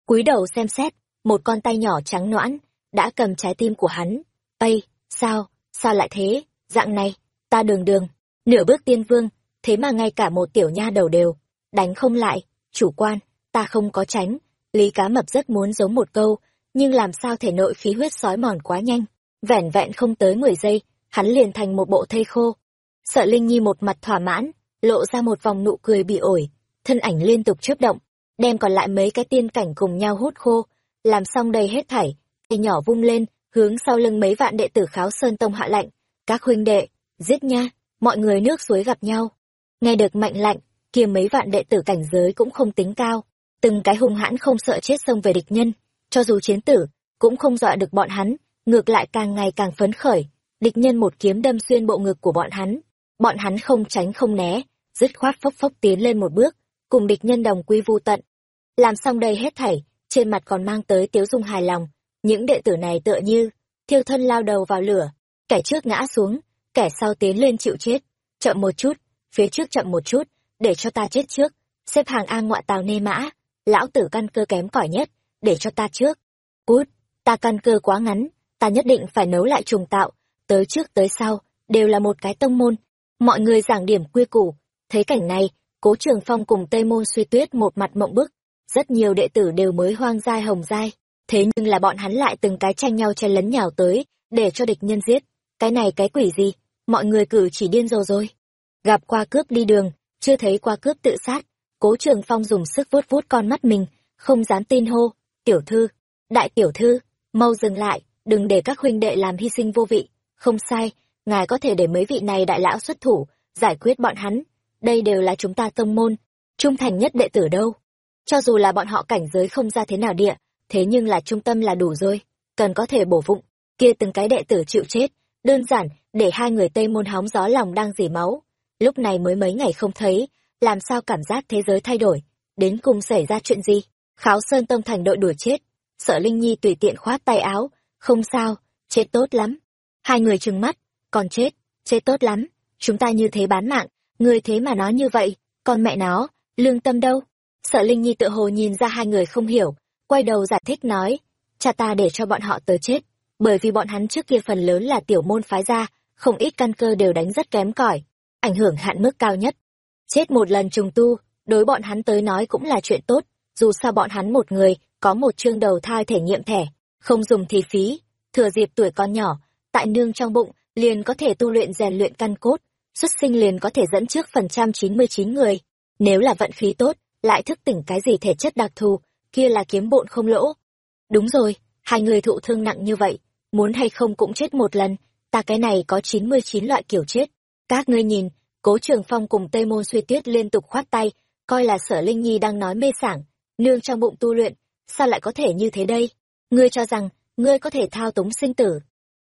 cúi đầu xem xét, một con tay nhỏ trắng noãn, đã cầm trái tim của hắn. Ây, sao, sao lại thế, dạng này, ta đường đường, nửa bước tiên vương, thế mà ngay cả một tiểu nha đầu đều, đánh không lại, chủ quan, ta không có tránh. Lý cá mập rất muốn giống một câu, nhưng làm sao thể nội khí huyết sói mòn quá nhanh, vẻn vẹn không tới mười giây, hắn liền thành một bộ thây khô. Sợ Linh Nhi một mặt thỏa mãn, lộ ra một vòng nụ cười bị ổi, thân ảnh liên tục chớp động, đem còn lại mấy cái tiên cảnh cùng nhau hút khô, làm xong đây hết thảy, tay nhỏ vung lên, hướng sau lưng mấy vạn đệ tử kháo sơn tông hạ lạnh, các huynh đệ, giết nha, mọi người nước suối gặp nhau. Nghe được mạnh lạnh, kia mấy vạn đệ tử cảnh giới cũng không tính cao, từng cái hung hãn không sợ chết xông về địch nhân, cho dù chiến tử, cũng không dọa được bọn hắn, ngược lại càng ngày càng phấn khởi, địch nhân một kiếm đâm xuyên bộ ngực của bọn hắn, bọn hắn không tránh không né, dứt khoát phốc phốc tiến lên một bước, cùng địch nhân đồng quy vu tận. Làm xong đây hết thảy, trên mặt còn mang tới tiếu dung hài lòng, những đệ tử này tựa như, thiêu thân lao đầu vào lửa, kẻ trước ngã xuống, kẻ sau tiến lên chịu chết, chậm một chút, phía trước chậm một chút, để cho ta chết trước, xếp hàng A ngọa tào nê mã, lão tử căn cơ kém cỏi nhất, để cho ta trước. Cút, ta căn cơ quá ngắn, ta nhất định phải nấu lại trùng tạo, tới trước tới sau, đều là một cái tông môn. Mọi người giảng điểm quy củ, thấy cảnh này, cố trường phong cùng tây môn suy tuyết một mặt mộng bức, rất nhiều đệ tử đều mới hoang dai hồng giai, thế nhưng là bọn hắn lại từng cái tranh nhau chen lấn nhào tới, để cho địch nhân giết. Cái này cái quỷ gì, mọi người cử chỉ điên rồ rồi. Gặp qua cướp đi đường, chưa thấy qua cướp tự sát, cố trường phong dùng sức vuốt vuốt con mắt mình, không dám tin hô, tiểu thư, đại tiểu thư, mau dừng lại, đừng để các huynh đệ làm hy sinh vô vị, không sai, ngài có thể để mấy vị này đại lão xuất thủ, giải quyết bọn hắn, đây đều là chúng ta tông môn, trung thành nhất đệ tử đâu. Cho dù là bọn họ cảnh giới không ra thế nào địa, thế nhưng là trung tâm là đủ rồi, cần có thể bổ vụng, kia từng cái đệ tử chịu chết, đơn giản, để hai người Tây môn hóng gió lòng đang dỉ máu. Lúc này mới mấy ngày không thấy, làm sao cảm giác thế giới thay đổi, đến cùng xảy ra chuyện gì? Kháo Sơn Tông thành đội đuổi chết, sợ Linh Nhi tùy tiện khoát tay áo, không sao, chết tốt lắm. Hai người trừng mắt, còn chết, chết tốt lắm, chúng ta như thế bán mạng, người thế mà nói như vậy, con mẹ nó, lương tâm đâu? Sợ Linh Nhi tự hồ nhìn ra hai người không hiểu, quay đầu giải thích nói, cha ta để cho bọn họ tới chết, bởi vì bọn hắn trước kia phần lớn là tiểu môn phái ra, không ít căn cơ đều đánh rất kém cỏi, ảnh hưởng hạn mức cao nhất. Chết một lần trùng tu, đối bọn hắn tới nói cũng là chuyện tốt, dù sao bọn hắn một người, có một chương đầu thai thể nghiệm thẻ, không dùng thì phí, thừa dịp tuổi con nhỏ, tại nương trong bụng, liền có thể tu luyện rèn luyện căn cốt, xuất sinh liền có thể dẫn trước phần trăm chín mươi chín người. Nếu là vận khí tốt, lại thức tỉnh cái gì thể chất đặc thù, kia là kiếm bộn không lỗ. Đúng rồi, hai người thụ thương nặng như vậy, muốn hay không cũng chết một lần, ta cái này có chín mươi chín loại kiểu chết. Các ngươi nhìn, cố trường phong cùng Tây Môn suy tuyết liên tục khoát tay, coi là sở Linh Nhi đang nói mê sảng, nương trong bụng tu luyện, sao lại có thể như thế đây? Ngươi cho rằng, ngươi có thể thao túng sinh tử.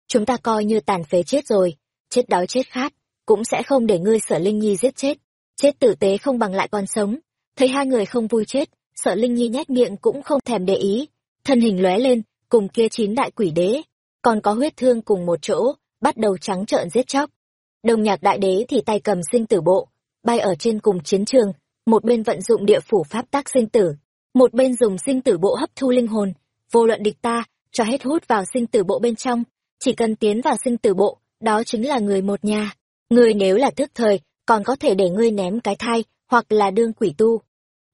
Chúng ta coi như tàn phế chết rồi, chết đói chết khát, cũng sẽ không để ngươi sở linh nhi giết chết chết tử tế không bằng lại còn sống thấy hai người không vui chết sở linh nhi nhét miệng cũng không thèm để ý thân hình lóe lên cùng kia chín đại quỷ đế còn có huyết thương cùng một chỗ bắt đầu trắng trợn giết chóc đồng nhạc đại đế thì tay cầm sinh tử bộ, bay ở trên cùng chiến trường, một bên vận dụng địa phủ pháp tác sinh tử, một bên dùng sinh tử bộ hấp thu linh hồn. Vô luận địch ta, cho hết hút vào sinh tử bộ bên trong, chỉ cần tiến vào sinh tử bộ, đó chính là người một nhà. Ngươi nếu là thức thời, còn có thể để ngươi ném cái thai, hoặc là đương quỷ tu.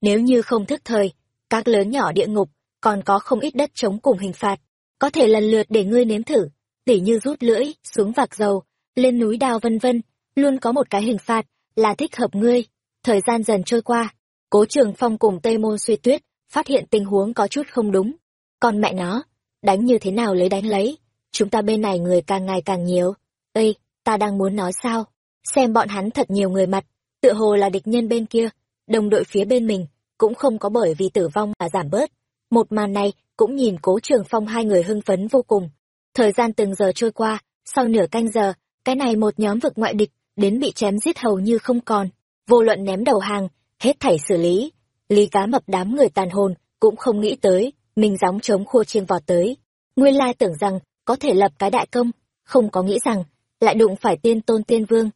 Nếu như không thức thời, các lớn nhỏ địa ngục, còn có không ít đất chống cùng hình phạt, có thể lần lượt để ngươi nếm thử, tỉ như rút lưỡi xuống vạc dầu lên núi đào vân vân, luôn có một cái hình phạt là thích hợp ngươi. Thời gian dần trôi qua, cố trường phong cùng tây môn suy tuyết phát hiện tình huống có chút không đúng. Còn mẹ nó, đánh như thế nào lấy đánh lấy? Chúng ta bên này người càng ngày càng nhiều. Ây ta đang muốn nói sao? Xem bọn hắn thật nhiều người mặt, tựa hồ là địch nhân bên kia. Đồng đội phía bên mình cũng không có bởi vì tử vong mà giảm bớt. Một màn này cũng nhìn cố trường phong hai người hưng phấn vô cùng. Thời gian từng giờ trôi qua, sau nửa canh giờ cái này một nhóm vực ngoại địch, đến bị chém giết hầu như không còn. Vô luận ném đầu hàng, hết thảy xử lý. Lý cá mập đám người tàn hồn cũng không nghĩ tới, mình gióng chống khua chiêng vò tới. Nguyên lai tưởng rằng có thể lập cái đại công, không có nghĩ rằng lại đụng phải tiên tôn tiên vương.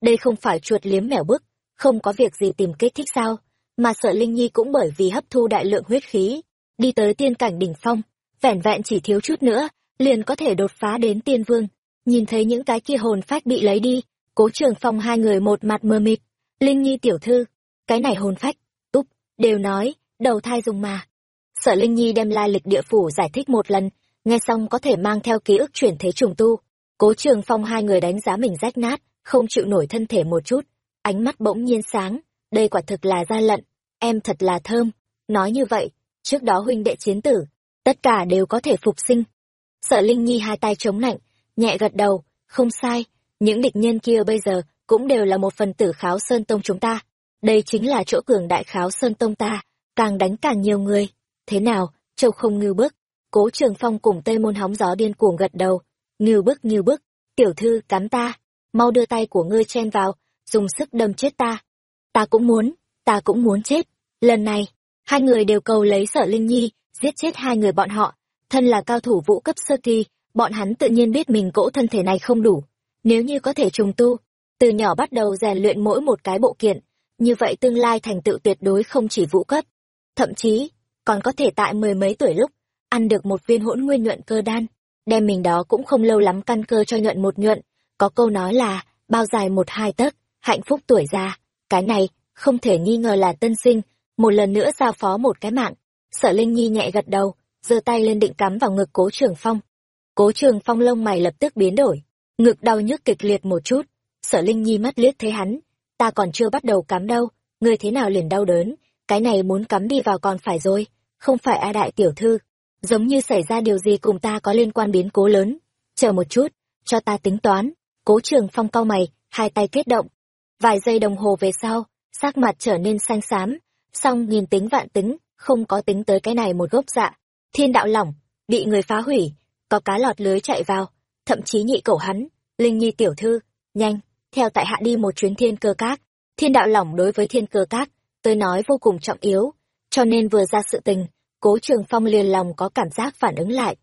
Đây không phải chuột liếm mèo bức, không có việc gì tìm kích thích sao, mà sợ linh nhi cũng bởi vì hấp thu đại lượng huyết khí, đi tới tiên cảnh đỉnh phong, vẻn vẹn chỉ thiếu chút nữa, liền có thể đột phá đến tiên vương nhìn thấy những cái kia hồn phách bị lấy đi, cố trường phong hai người một mặt mờ mịt. Linh nhi tiểu thư, cái này hồn phách, úp, đều nói, đầu thai dùng mà. Sở linh nhi đem lai lịch địa phủ giải thích một lần, nghe xong có thể mang theo ký ức chuyển thế trùng tu. Cố trường phong hai người đánh giá mình rách nát, không chịu nổi thân thể một chút, ánh mắt bỗng nhiên sáng, đây quả thực là gia lận, em thật là thơm. Nói như vậy, trước đó huynh đệ chiến tử, tất cả đều có thể phục sinh. Sợ linh nhi hai tay chống lạnh nhẹ gật đầu, không sai, những địch nhân kia bây giờ cũng đều là một phần tử kháo sơn tông chúng ta. Đây chính là chỗ cường đại kháo sơn tông ta, càng đánh càng nhiều người. Thế nào, châu không ngưu bức cố trường phong cùng tây môn hóng gió điên cuồng gật đầu ngưu bức ngưu bức tiểu thư cắn ta, mau đưa tay của ngươi chen vào, dùng sức đâm chết ta. Ta cũng muốn, ta cũng muốn chết. Lần này, hai người đều cầu lấy sở linh nhi, giết chết hai người bọn họ. Thân là cao thủ vũ cấp sơ kỳ bọn hắn tự nhiên biết mình cỗ thân thể này không đủ. Nếu như có thể trùng tu, từ nhỏ bắt đầu rèn luyện mỗi một cái bộ kiện, như vậy tương lai thành tựu tuyệt đối không chỉ vũ cấp. Thậm chí, còn có thể tại mười mấy tuổi lúc, ăn được một viên hỗn nguyên nhuận cơ đan. Đem mình đó cũng không lâu lắm căn cơ cho nhuận một nhuận. Có câu nói là, bao dài một hai tấc, hạnh phúc tuổi già. Cái này, không thể nghi ngờ là tân sinh, một lần nữa giao phó một cái mạng. Sở linh nhi nhẹ gật đầu, giơ tay lên định cắm vào ngực cố trưởng phong cố trường phong lông mày lập tức biến đổi, ngực đau nhức kịch liệt một chút sở linh nhi mắt liếc thấy hắn, ta còn chưa bắt đầu cắm đâu, ngươi thế nào liền đau đớn, cái này muốn cắm đi vào còn phải rồi, không phải a đại tiểu thư, giống như xảy ra điều gì cùng ta có liên quan biến cố lớn, chờ một chút, cho ta tính toán, cố trường phong cau mày, hai tay kết động, vài giây đồng hồ về sau, sắc mặt trở nên xanh xám xong nghìn tính vạn tính, không có tính tới cái này một gốc dạ thiên đạo lỏng, bị người phá hủy có cá lọt lưới chạy vào, thậm chí nhị cẩu hắn, linh nhi tiểu thư, nhanh, theo tại hạ đi một chuyến thiên cơ cát thiên đạo lỏng đối với thiên cơ cát tôi nói vô cùng trọng yếu, cho nên vừa ra sự tình, cố trường phong liền lòng có cảm giác phản ứng lại.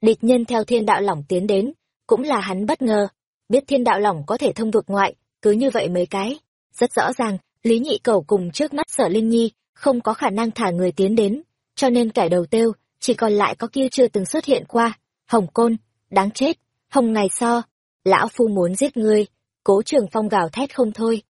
Địch nhân theo thiên đạo lỏng tiến đến, cũng là hắn bất ngờ, biết thiên đạo lỏng có thể thông vực ngoại, cứ như vậy mấy cái. Rất rõ ràng, lý nhị cầu cùng trước mắt sở linh nhi, không có khả năng thả người tiến đến, cho nên kẻ đầu têu chỉ còn lại có kia chưa từng xuất hiện qua hồng côn, đáng chết, hồng ngày so, lão phu muốn giết ngươi, cố trường phong gào thét không thôi.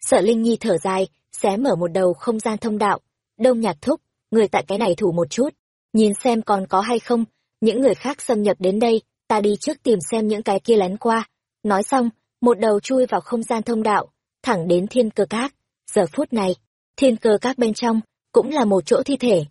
Sở linh nhi thở dài, xé mở một đầu không gian thông đạo. Đông nhạc thúc, người tại cái này thủ một chút, nhìn xem còn có hay không, những người khác xâm nhập đến đây, ta đi trước tìm xem những cái kia lén qua. Nói xong, một đầu chui vào không gian thông đạo, thẳng đến thiên cơ các. Giờ phút này, thiên cơ các bên trong cũng là một chỗ thi thể.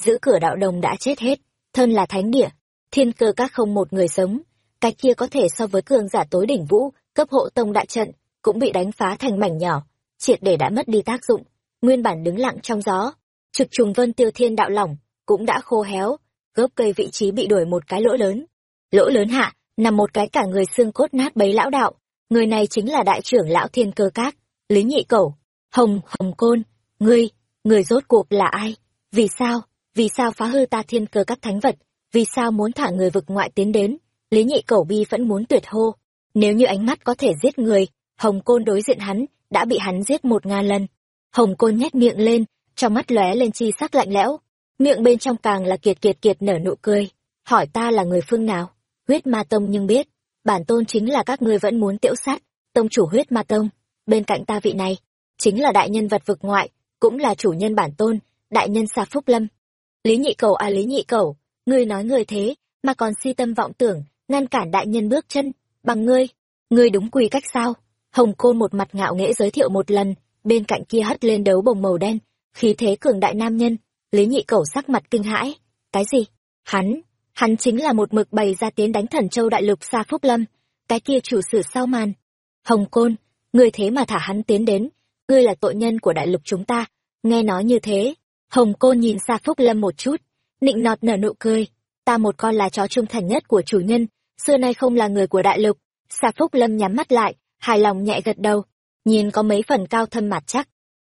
Giữ cửa đạo đồng đã chết hết, thân là thánh địa thiên cơ các không một người sống cái kia có thể so với cường giả tối đỉnh vũ cấp hộ tông đại trận cũng bị đánh phá thành mảnh nhỏ triệt để đã mất đi tác dụng nguyên bản đứng lặng trong gió trực trùng vân tiêu thiên đạo lỏng cũng đã khô héo gốc cây vị trí bị đuổi một cái lỗ lớn lỗ lớn hạ nằm một cái cả người xương cốt nát bấy lão đạo người này chính là đại trưởng lão thiên cơ các, Lý Nhị Cẩu. Hồng, Hồng Côn, ngươi, người rốt cuộc là ai? Vì sao? Vì sao phá hư ta thiên cơ các thánh vật? Vì sao muốn thả người vực ngoại tiến đến? Lý Nhị Cẩu bi vẫn muốn tuyệt hô. Nếu như ánh mắt có thể giết người, Hồng Côn đối diện hắn, đã bị hắn giết một ngàn lần. Hồng Côn nhét miệng lên, trong mắt lóe lên chi sắc lạnh lẽo. Miệng bên trong càng là kiệt kiệt kiệt nở nụ cười. Hỏi ta là người phương nào? Huyết ma tông nhưng biết, bản tôn chính là các ngươi vẫn muốn tiễu sát, tông chủ huyết ma tông. Bên cạnh ta vị này, chính là đại nhân vật vực ngoại, cũng là chủ nhân bản tôn, đại nhân xa phúc lâm. Lý nhị cầu à lý nhị cầu, ngươi nói người thế, mà còn si tâm vọng tưởng, ngăn cản đại nhân bước chân, bằng ngươi, ngươi đúng quy cách sao? Hồng Côn một mặt ngạo nghễ giới thiệu một lần, bên cạnh kia hất lên đấu bồng màu đen, khí thế cường đại nam nhân, Lý Nhị Cẩu sắc mặt kinh hãi, cái gì? Hắn, hắn chính là một mực bày ra tiến đánh Thần Châu đại lục xa Phúc Lâm, cái kia chủ sử sau màn. Hồng Côn, ngươi thế mà thả hắn tiến đến, ngươi là tội nhân của đại lục chúng ta. Nghe nói như thế, Hồng Côn nhìn xa Phúc Lâm một chút, nịnh nọt nở nụ cười, ta một con là chó trung thành nhất của chủ nhân, xưa nay không là người của đại lục. xà Phúc Lâm nhắm mắt lại, hài lòng nhẹ gật đầu, nhìn có mấy phần cao thâm mặt chắc.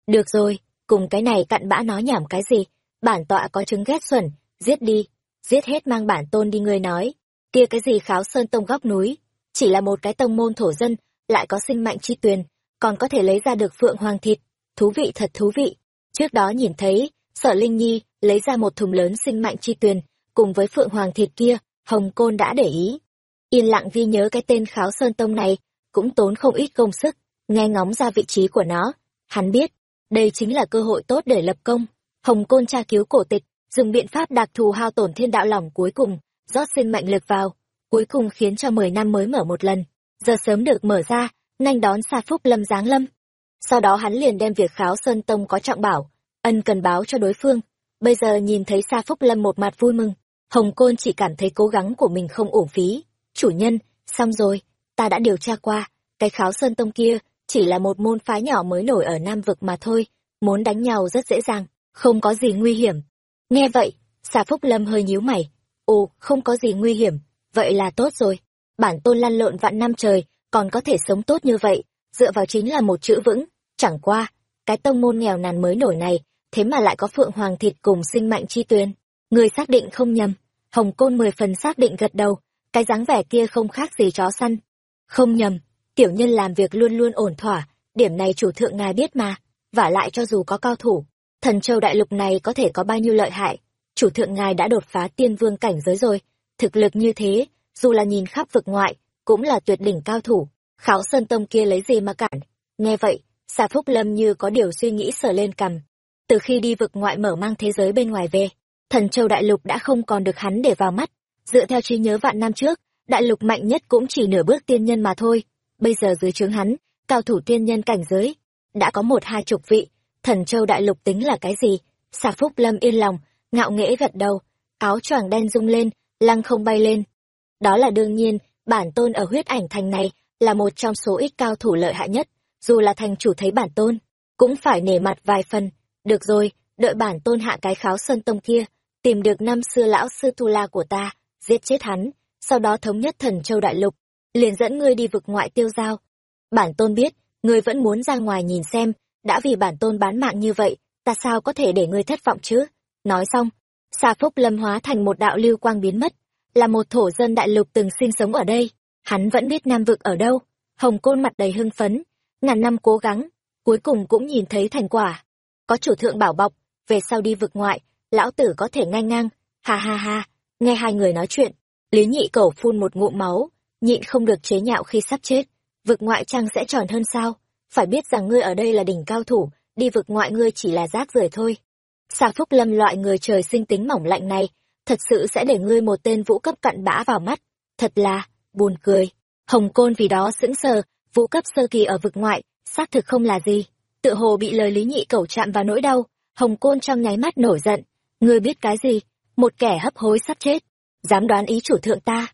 Được rồi, cùng cái này cặn bã nói nhảm cái gì, bản tọa có chứng ghét xuẩn, giết đi, giết hết mang bản tôn đi người nói. Kia cái gì kháo sơn tông góc núi, chỉ là một cái tông môn thổ dân, lại có sinh mạnh chi tuyền, còn có thể lấy ra được phượng hoàng thịt, thú vị thật thú vị. Trước đó nhìn thấy, sở Linh Nhi lấy ra một thùng lớn sinh mạnh chi tuyền, cùng với phượng hoàng thịt kia, Hồng Côn đã để ý. Yên lặng ghi nhớ cái tên kháo sơn tông này, cũng tốn không ít công sức, nghe ngóng ra vị trí của nó. Hắn biết, đây chính là cơ hội tốt để lập công. Hồng Côn tra cứu cổ tịch, dùng biện pháp đặc thù hao tổn thiên đạo lỏng cuối cùng, rót sinh mạnh lực vào, cuối cùng khiến cho mười năm mới mở một lần. Giờ sớm được mở ra, nhanh đón xa phúc lâm giáng lâm. Sau đó hắn liền đem việc kháo Sơn Tông có trọng bảo, ân cần báo cho đối phương. Bây giờ nhìn thấy xa phúc lâm một mặt vui mừng, Hồng Côn chỉ cảm thấy cố gắng của mình không uổng phí. Chủ nhân, xong rồi, ta đã điều tra qua, cái kháo Sơn Tông kia chỉ là một môn phái nhỏ mới nổi ở Nam Vực mà thôi, muốn đánh nhau rất dễ dàng, không có gì nguy hiểm. Nghe vậy, xà phúc lâm hơi nhíu mày. Ồ, không có gì nguy hiểm, vậy là tốt rồi. Bản tôn lăn lộn vạn năm trời, còn có thể sống tốt như vậy, dựa vào chính là một chữ vững. Chẳng qua, cái tông môn nghèo nàn mới nổi này, thế mà lại có phượng hoàng thịt cùng sinh mạnh chi tuyền Người xác định không nhầm, hồng côn mười phần xác định gật đầu, cái dáng vẻ kia không khác gì chó săn. Không nhầm, tiểu nhân làm việc luôn luôn ổn thỏa, điểm này chủ thượng ngài biết mà, vả lại cho dù có cao thủ, thần châu đại lục này có thể có bao nhiêu lợi hại, chủ thượng ngài đã đột phá tiên vương cảnh giới rồi, thực lực như thế, dù là nhìn khắp vực ngoại, cũng là tuyệt đỉnh cao thủ, kháo sơn tông kia lấy gì mà cản. Nghe vậy, xà phúc lâm như có điều suy nghĩ sờ lên cằm. Từ khi đi vực ngoại mở mang thế giới bên ngoài về, thần châu đại lục đã không còn được hắn để vào mắt, dựa theo trí nhớ vạn năm trước, đại lục mạnh nhất cũng chỉ nửa bước tiên nhân mà thôi bây giờ dưới trướng hắn, cao thủ tiên nhân cảnh giới, đã có một hai chục vị, thần châu đại lục tính là cái gì? Xà Phúc Lâm yên lòng, ngạo nghễ gật đầu, áo choàng đen rung lên, lăng không bay lên. Đó là đương nhiên, bản tôn ở huyết ảnh thành này là một trong số ít cao thủ lợi hại nhất, dù là thành chủ thấy bản tôn, cũng phải nể mặt vài phần. Được rồi, đợi bản tôn hạ cái kháo sơn tông kia, tìm được năm xưa lão sư tu la của ta, giết chết hắn, sau đó thống nhất thần châu đại lục, liền dẫn ngươi đi vực ngoại tiêu giao. Bản tôn biết, ngươi vẫn muốn ra ngoài nhìn xem, đã vì bản tôn bán mạng như vậy, ta sao có thể để ngươi thất vọng chứ? Nói xong, xa Phúc Lâm hóa thành một đạo lưu quang biến mất, là một thổ dân đại lục từng sinh sống ở đây, hắn vẫn biết Nam vực ở đâu. Hồng Côn mặt đầy hưng phấn, ngàn năm cố gắng, cuối cùng cũng nhìn thấy thành quả. Có chủ thượng bảo bọc, về sau đi vực ngoại, lão tử có thể ngang ngang, ha ha ha, nghe hai người nói chuyện, Lý Nhị Cẩu phun một ngụm máu, nhịn không được chế nhạo khi sắp chết. Vực ngoại chăng sẽ tròn hơn sao? Phải biết rằng ngươi ở đây là đỉnh cao thủ đi vực ngoại ngươi chỉ là rác rưởi thôi. Xà phúc lâm loại người trời sinh tính mỏng lạnh này thật sự sẽ để ngươi một tên vũ cấp cặn bã vào mắt. Thật là buồn cười. Hồng côn vì đó sững sờ vũ cấp sơ kỳ ở vực ngoại xác thực không là gì tự hồ bị lời lý nhị cẩu chạm vào nỗi đau hồng côn trong nháy mắt nổi giận. Ngươi biết cái gì? Một kẻ hấp hối sắp chết. Dám đoán ý chủ thượng ta.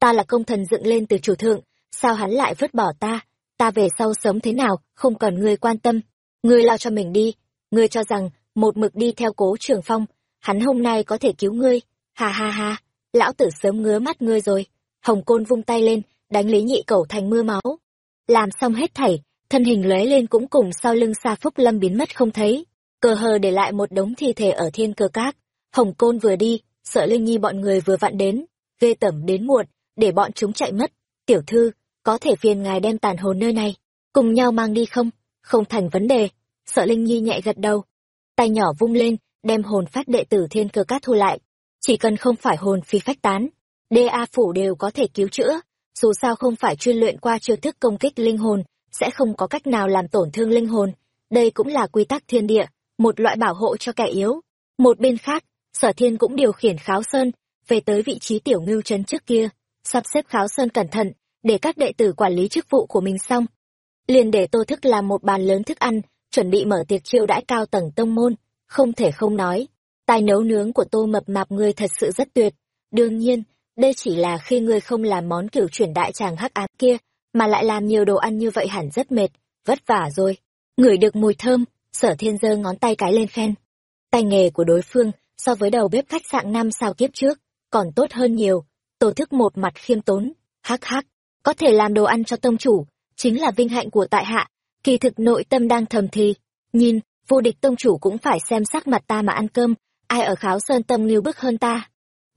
Ta là công thần dựng lên từ chủ thượng, sao hắn lại vứt bỏ ta, ta về sau sống thế nào, không cần ngươi quan tâm. Ngươi lo cho mình đi, ngươi cho rằng, một mực đi theo cố trường phong, hắn hôm nay có thể cứu ngươi, ha ha ha, lão tử sớm ngứa mắt ngươi rồi. Hồng Côn vung tay lên, đánh Lý Nhị Cẩu thành mưa máu. làm xong hết thảy thân hình lóe lên cũng cùng sau lưng xa phúc lâm biến mất không thấy, cờ hờ để lại một đống thi thể ở thiên cơ các. Hồng côn vừa đi, sợ linh nhi bọn người vừa vặn đến, ghê tẩm đến muộn, để bọn chúng chạy mất. Tiểu thư, có thể phiền ngài đem tàn hồn nơi này, cùng nhau mang đi không? Không thành vấn đề, sợ linh nhi nhẹ gật đầu. Tay nhỏ vung lên, đem hồn phách đệ tử thiên cơ cát thu lại. Chỉ cần không phải hồn phi phách tán đa phủ đều có thể cứu chữa. Dù sao không phải chuyên luyện qua chiêu thức công kích linh hồn sẽ không có cách nào làm tổn thương linh hồn. Đây cũng là quy tắc thiên địa, một loại bảo hộ cho kẻ yếu. Một bên khác, sở thiên cũng điều khiển kháo sơn, về tới vị trí tiểu ngưu trấn trước kia, sắp xếp kháo sơn cẩn thận, để các đệ tử quản lý chức vụ của mình xong. Liền để tô thức làm một bàn lớn thức ăn, chuẩn bị mở tiệc chiêu đãi cao tầng tông môn, không thể không nói, tài nấu nướng của tô mập mạp ngươi thật sự rất tuyệt. Đương nhiên, đây chỉ là khi ngươi không làm món kiểu chuyển đại tràng hắc ám kia mà lại làm nhiều đồ ăn như vậy hẳn rất mệt, vất vả rồi. Ngửi được mùi thơm, sở thiên giơ ngón tay cái lên khen. Tay nghề của đối phương so với đầu bếp khách sạn năm sao kiếp trước, còn tốt hơn nhiều. Tổ thức một mặt khiêm tốn, hắc hắc, có thể làm đồ ăn cho tông chủ, chính là vinh hạnh của tại hạ. Kỳ thực nội tâm đang thầm thì, nhìn, vô địch tông chủ cũng phải xem sắc mặt ta mà ăn cơm, ai ở kháo sơn tâm nghiêu bức hơn ta.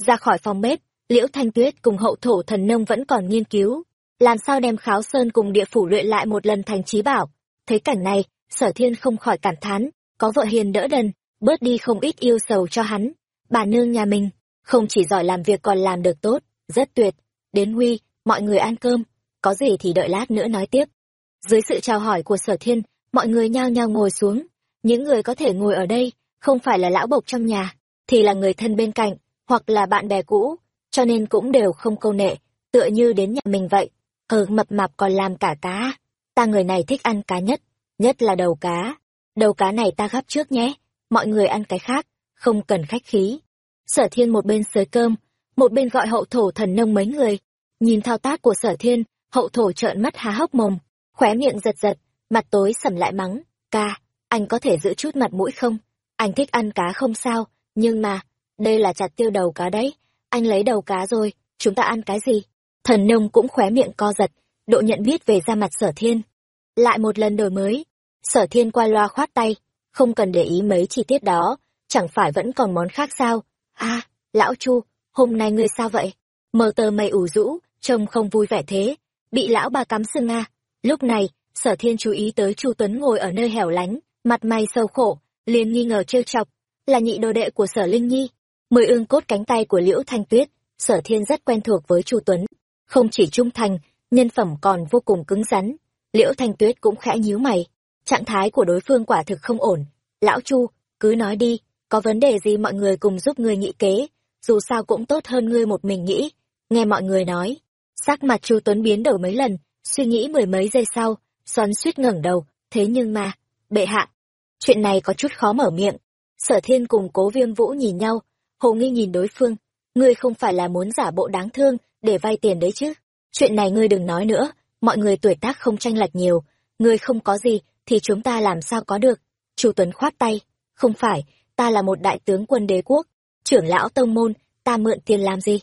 Ra khỏi phòng bếp, liễu thanh tuyết cùng hậu thổ thần nông vẫn còn nghiên cứu làm sao đem kháo sơn cùng địa phủ luyện lại một lần thành trí bảo? Thấy cảnh này, sở thiên không khỏi cảm thán, có vợ hiền đỡ đần, bớt đi không ít yêu sầu cho hắn. Bà nương nhà mình, không chỉ giỏi làm việc còn làm được tốt, rất tuyệt. Đến huy, mọi người ăn cơm, có gì thì đợi lát nữa nói tiếp. Dưới sự chào hỏi của sở thiên, mọi người nhao nhao ngồi xuống. Những người có thể ngồi ở đây, không phải là lão bộc trong nhà, thì là người thân bên cạnh, hoặc là bạn bè cũ, cho nên cũng đều không câu nệ, tựa như đến nhà mình vậy. Ừ, mập mạp còn làm cả cá. Ta người này thích ăn cá nhất nhất là đầu cá. Đầu cá này ta gắp trước nhé. Mọi người ăn cái khác không cần khách khí. Sở thiên một bên sới cơm một bên gọi hậu thổ thần nông mấy người. Nhìn thao tác của sở thiên hậu thổ trợn mắt há hốc mồm khóe miệng giật giật mặt tối sầm lại mắng ca anh có thể giữ chút mặt mũi không? Anh thích ăn cá không sao nhưng mà đây là chặt tiêu đầu cá đấy. Anh lấy đầu cá rồi chúng ta ăn cái gì? Thần nông cũng khóe miệng co giật, độ nhận biết về ra mặt sở thiên. Lại một lần đổi mới, sở thiên qua loa khoát tay, không cần để ý mấy chi tiết đó, chẳng phải vẫn còn món khác sao? A lão chu, hôm nay ngươi sao vậy? Mờ tờ mày ủ rũ, trông không vui vẻ thế. Bị lão bà cắm sưng a à? lúc này, sở thiên chú ý tới chu tuấn ngồi ở nơi hẻo lánh, mặt mày sâu khổ, liền nghi ngờ trêu chọc. Là nhị đồ đệ của sở linh nhi. Mười ương cốt cánh tay của liễu thanh tuyết, sở thiên rất quen thuộc với chu tuấn không chỉ trung thành, nhân phẩm còn vô cùng cứng rắn. Liễu thanh tuyết cũng khẽ nhíu mày. Trạng thái của đối phương quả thực không ổn. Lão chu, cứ nói đi, có vấn đề gì mọi người cùng giúp ngươi nghĩ kế. Dù sao cũng tốt hơn ngươi một mình nghĩ. Nghe mọi người nói, sắc mặt chu tuấn biến đổi mấy lần, suy nghĩ mười mấy giây sau, xoắn suýt ngẩng đầu. Thế nhưng mà, bệ hạ, chuyện này có chút khó mở miệng. Sở thiên cùng cố viêm vũ nhìn nhau, hồ nghi nhìn đối phương. Ngươi không phải là muốn giả bộ đáng thương để vay tiền đấy chứ. Chuyện này ngươi đừng nói nữa, mọi người tuổi tác không tranh lệch nhiều, ngươi không có gì thì chúng ta làm sao có được. Chu tuấn khoát tay, không phải, ta là một đại tướng quân đế quốc, trưởng lão tông môn, ta mượn tiền làm gì?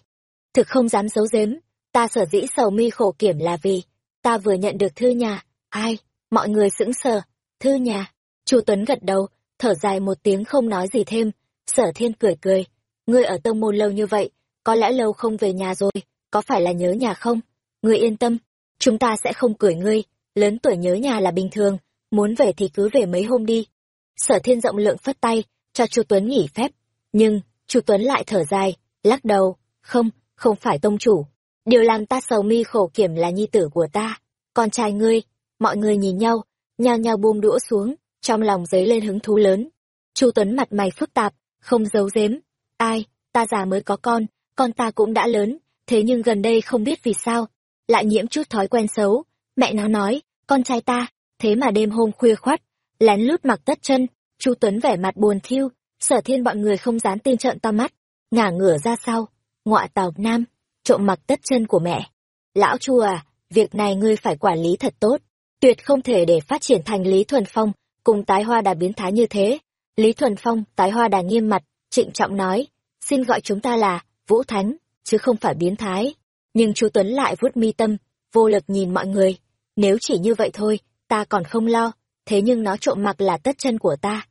Thực không dám giấu giếm, ta sở dĩ sầu mi khổ kiểm là vì ta vừa nhận được thư nhà. Ai, mọi người sững sờ, thư nhà. Chu tuấn gật đầu, thở dài một tiếng không nói gì thêm, sở thiên cười cười. Ngươi ở tông môn lâu như vậy, có lẽ lâu không về nhà rồi có phải là nhớ nhà không? Ngươi yên tâm, chúng ta sẽ không cười ngươi, lớn tuổi nhớ nhà là bình thường, muốn về thì cứ về mấy hôm đi. Sở thiên rộng lượng phất tay, cho chu tuấn nghỉ phép, nhưng chu tuấn lại thở dài, lắc đầu, không không phải tông chủ. Điều làm ta sầu mi khổ kiểm là nhi tử của ta, con trai ngươi, mọi người nhìn nhau, nhao nhao buông đũa xuống, trong lòng dấy lên hứng thú lớn. Chu tuấn mặt mày phức tạp, không giấu giếm, ai, ta già mới có con con ta cũng đã lớn thế nhưng gần đây không biết vì sao, lại nhiễm chút thói quen xấu. Mẹ nó nói, con trai ta. Thế mà đêm hôm khuya khoắt, lén lút mặc tất chân, chu tuấn vẻ mặt buồn thiêu sở thiên bọn người không dán tin trợn to mắt, ngả ngửa ra sau, ngọa tàu nam, trộm mặc tất chân của mẹ. Lão chu à việc này ngươi phải quản lý thật tốt, tuyệt không thể để phát triển thành lý thuần phong cùng tái hoa đà biến thái như thế. Lý thuần phong, tái hoa đà nghiêm mặt, trịnh trọng nói, xin gọi chúng ta là vũ thánh chứ không phải biến thái nhưng chu tuấn lại vuốt mi tâm vô lực nhìn mọi người nếu chỉ như vậy thôi, ta còn không lo, thế nhưng nó trộm mặc là tất chân của ta.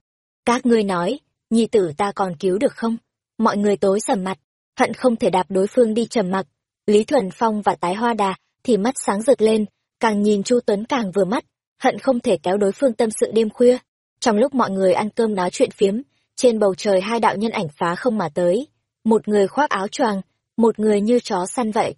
Các ngươi nói, nhi tử ta còn cứu được không? Mọi người tối sầm mặt, hận không thể đạp đối phương đi trầm mặc. Lý Thuần Phong và Tái Hoa Đà thì mắt sáng rực lên, càng nhìn Chu Tuấn càng vừa mắt, hận không thể kéo đối phương tâm sự đêm khuya. Trong lúc mọi người ăn cơm nói chuyện phiếm, trên bầu trời hai đạo nhân ảnh phá không mà tới. Một người khoác áo choàng, một người như chó săn vậy.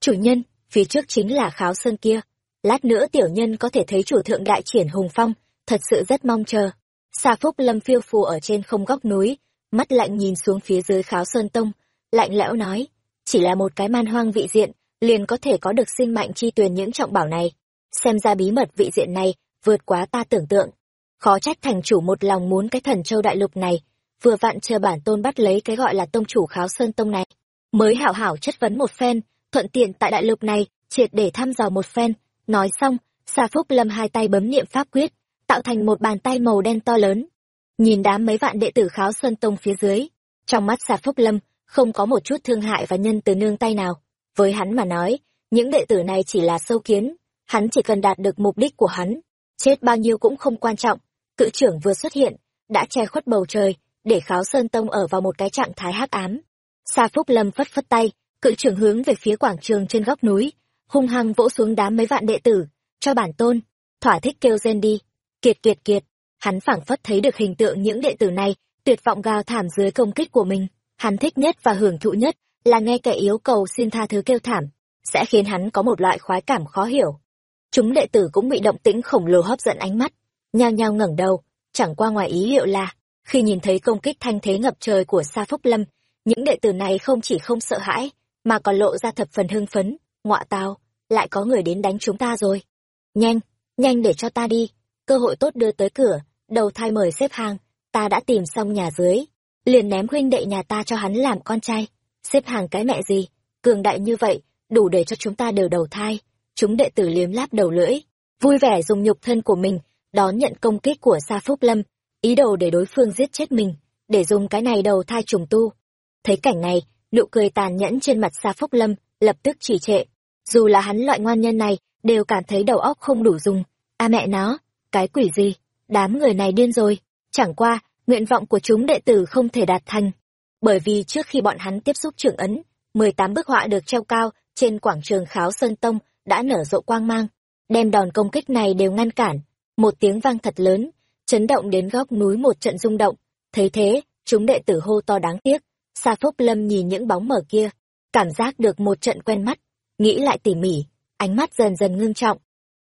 Chủ nhân, phía trước chính là kháo sơn kia. Lát nữa tiểu nhân có thể thấy chủ thượng đại triển hùng phong, thật sự rất mong chờ. xa Phúc Lâm phiêu phù ở trên không góc núi, mắt lạnh nhìn xuống phía dưới kháo sơn tông, lạnh lẽo nói, chỉ là một cái man hoang vị diện, liền có thể có được sinh mạnh chi tuyền những trọng bảo này. Xem ra bí mật vị diện này, vượt quá ta tưởng tượng. Khó trách thành chủ một lòng muốn cái thần châu đại lục này, vừa vặn chờ bản tôn bắt lấy cái gọi là tông chủ kháo sơn tông này. Mới hảo hảo chất vấn một phen, thuận tiện tại đại lục này, triệt để thăm dò một phen. Nói xong, xà Phúc Lâm hai tay bấm niệm pháp quyết, tạo thành một bàn tay màu đen to lớn. Nhìn đám mấy vạn đệ tử kháo sơn tông phía dưới, trong mắt xà Phúc Lâm không có một chút thương hại và nhân từ nương tay nào. Với hắn mà nói, những đệ tử này chỉ là sâu kiến, hắn chỉ cần đạt được mục đích của hắn, chết bao nhiêu cũng không quan trọng. Cự trưởng vừa xuất hiện, đã che khuất bầu trời, để kháo sơn tông ở vào một cái trạng thái hắc ám. Sa Phúc Lâm phất phất tay, cự trưởng hướng về phía quảng trường trên góc núi, hung hăng vỗ xuống đám mấy vạn đệ tử, cho bản tôn, thỏa thích kêu gen đi. Kiệt kiệt kiệt, hắn phảng phất thấy được hình tượng những đệ tử này, tuyệt vọng gào thảm dưới công kích của mình. Hắn thích nhất và hưởng thụ nhất là nghe kẻ yếu cầu xin tha thứ kêu thảm, sẽ khiến hắn có một loại khoái cảm khó hiểu. Chúng đệ tử cũng bị động tĩnh khổng lồ hấp dẫn ánh mắt, nhao nhao ngẩng đầu, chẳng qua ngoài ý liệu là, khi nhìn thấy công kích thanh thế ngập trời của Sa Phúc Lâm, những đệ tử này không chỉ không sợ hãi, mà còn lộ ra thập phần hưng phấn, ngọa tào lại có người đến đánh chúng ta rồi. Nhanh, nhanh để cho ta đi, cơ hội tốt đưa tới cửa, đầu thai mời xếp hàng, ta đã tìm xong nhà dưới, liền ném huynh đệ nhà ta cho hắn làm con trai, xếp hàng cái mẹ gì, cường đại như vậy, đủ để cho chúng ta đều đầu thai. Chúng đệ tử liếm láp đầu lưỡi, vui vẻ dùng nhục thân của mình, đón nhận công kích của Sa Phúc Lâm, ý đồ để đối phương giết chết mình, để dùng cái này đầu thai trùng tu. Thấy cảnh này, nụ cười tàn nhẫn trên mặt Sa Phúc Lâm lập tức chỉ trệ. Dù là hắn loại ngoan nhân này, đều cảm thấy đầu óc không đủ dùng. A mẹ nó, cái quỷ gì, đám người này điên rồi. Chẳng qua, nguyện vọng của chúng đệ tử không thể đạt thành. Bởi vì trước khi bọn hắn tiếp xúc trưởng ấn, 18 bức họa được treo cao trên quảng trường Kháo Sơn Tông đã nở rộ quang mang, đem đòn công kích này đều ngăn cản. Một tiếng vang thật lớn, chấn động đến góc núi một trận rung động. Thấy thế, chúng đệ tử hô to đáng tiếc. Sa Phúc Lâm nhìn những bóng mở kia, cảm giác được một trận quen mắt, nghĩ lại tỉ mỉ, ánh mắt dần dần ngưng trọng.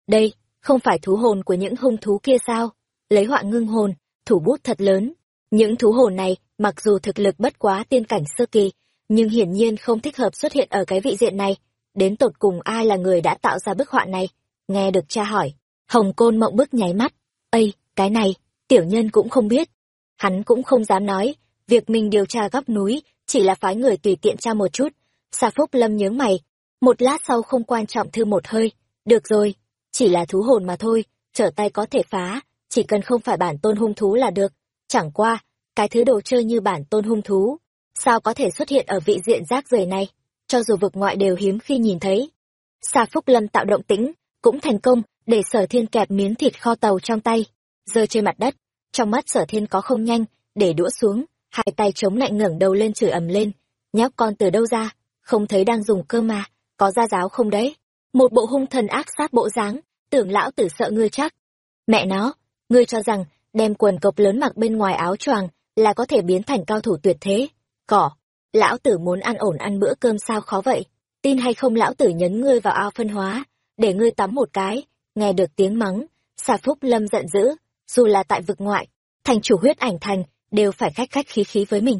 Đây, không phải thú hồn của những hung thú kia sao? Lấy họa ngưng hồn, thủ bút thật lớn. Những thú hồn này, mặc dù thực lực bất quá tiên cảnh sơ kỳ, nhưng hiển nhiên không thích hợp xuất hiện ở cái vị diện này. Đến tột cùng ai là người đã tạo ra bức họa này? Nghe được cha hỏi, Hồng Côn mộng bức nháy mắt. Ây, cái này, tiểu nhân cũng không biết. Hắn cũng không dám nói, việc mình điều tra góc núi, chỉ là phái người tùy tiện tra một chút. xa Phúc Lâm nhướng mày, một lát sau không quan trọng thư một hơi. Được rồi, chỉ là thú hồn mà thôi, trở tay có thể phá, chỉ cần không phải bản tôn hung thú là được. Chẳng qua, cái thứ đồ chơi như bản tôn hung thú, sao có thể xuất hiện ở vị diện rác rưởi này, cho dù vực ngoại đều hiếm khi nhìn thấy. xa Phúc Lâm tạo động tĩnh, cũng thành công, để sở thiên kẹp miếng thịt kho tàu trong tay, rơi trên mặt đất. Trong mắt sở thiên có không nhanh, để đũa xuống, hai tay chống lạnh ngẩng đầu lên chửi ầm lên. Nhóc con từ đâu ra, không thấy đang dùng cơm mà, có ra giáo không đấy? Một bộ hung thần ác sát bộ dáng, tưởng lão tử sợ ngươi chắc. Mẹ nó, ngươi cho rằng, đem quần cộc lớn mặc bên ngoài áo choàng là có thể biến thành cao thủ tuyệt thế. Cỏ, lão tử muốn ăn ổn ăn bữa cơm sao khó vậy? Tin hay không lão tử nhấn ngươi vào ao phân hóa, để ngươi tắm một cái, nghe được tiếng mắng, xà phúc lâm giận dữ, dù là tại vực ngoại, thành chủ huyết ảnh thành, đều phải khách khách khí khí với mình.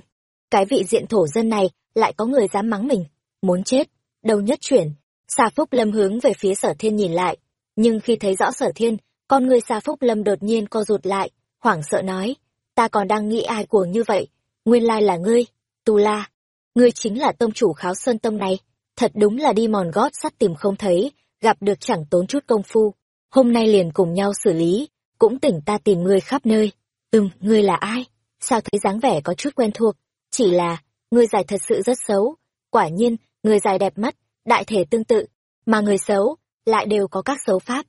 Cái vị diện thổ dân này, lại có người dám mắng mình, muốn chết, đầu nhất chuyển. Xà phúc lâm hướng về phía sở thiên nhìn lại, nhưng khi thấy rõ sở thiên, con người xà phúc lâm đột nhiên co rụt lại, hoảng sợ nói, ta còn đang nghĩ ai cuồng như vậy, nguyên lai là ngươi, tu la. Ngươi chính là tông chủ kháo sơn tông này, thật đúng là đi mòn gót sắt tìm không thấy, gặp được chẳng tốn chút công phu. Hôm nay liền cùng nhau xử lý, cũng tỉnh ta tìm ngươi khắp nơi. Ừm, ngươi là ai? Sao thấy dáng vẻ có chút quen thuộc? Chỉ là, người dài thật sự rất xấu. Quả nhiên, người dài đẹp mắt, đại thể tương tự, mà người xấu, lại đều có các xấu pháp.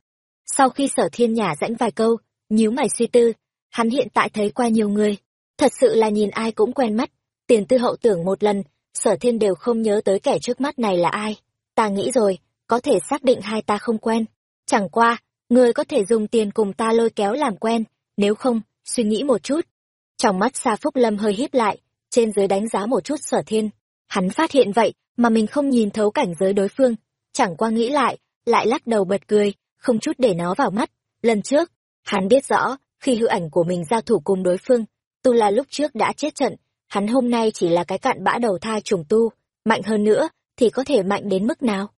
Sau khi sở thiên nhả rãnh vài câu, nhíu mày suy tư, hắn hiện tại thấy qua nhiều người. Thật sự là nhìn ai cũng quen mắt, tiền tư hậu tưởng một lần, sở thiên đều không nhớ tới kẻ trước mắt này là ai. Ta nghĩ rồi, có thể xác định hai ta không quen. Chẳng qua, người có thể dùng tiền cùng ta lôi kéo làm quen, nếu không, suy nghĩ một chút. Trong mắt Sa Phúc Lâm hơi híp lại, trên dưới đánh giá một chút sở thiên. Hắn phát hiện vậy, mà mình không nhìn thấu cảnh giới đối phương. Chẳng qua nghĩ lại, lại lắc đầu bật cười, không chút để nó vào mắt. Lần trước, hắn biết rõ, khi hư ảnh của mình giao thủ cùng đối phương, tu là lúc trước đã chết trận, hắn hôm nay chỉ là cái cạn bã đầu thai trùng tu, mạnh hơn nữa, thì có thể mạnh đến mức nào?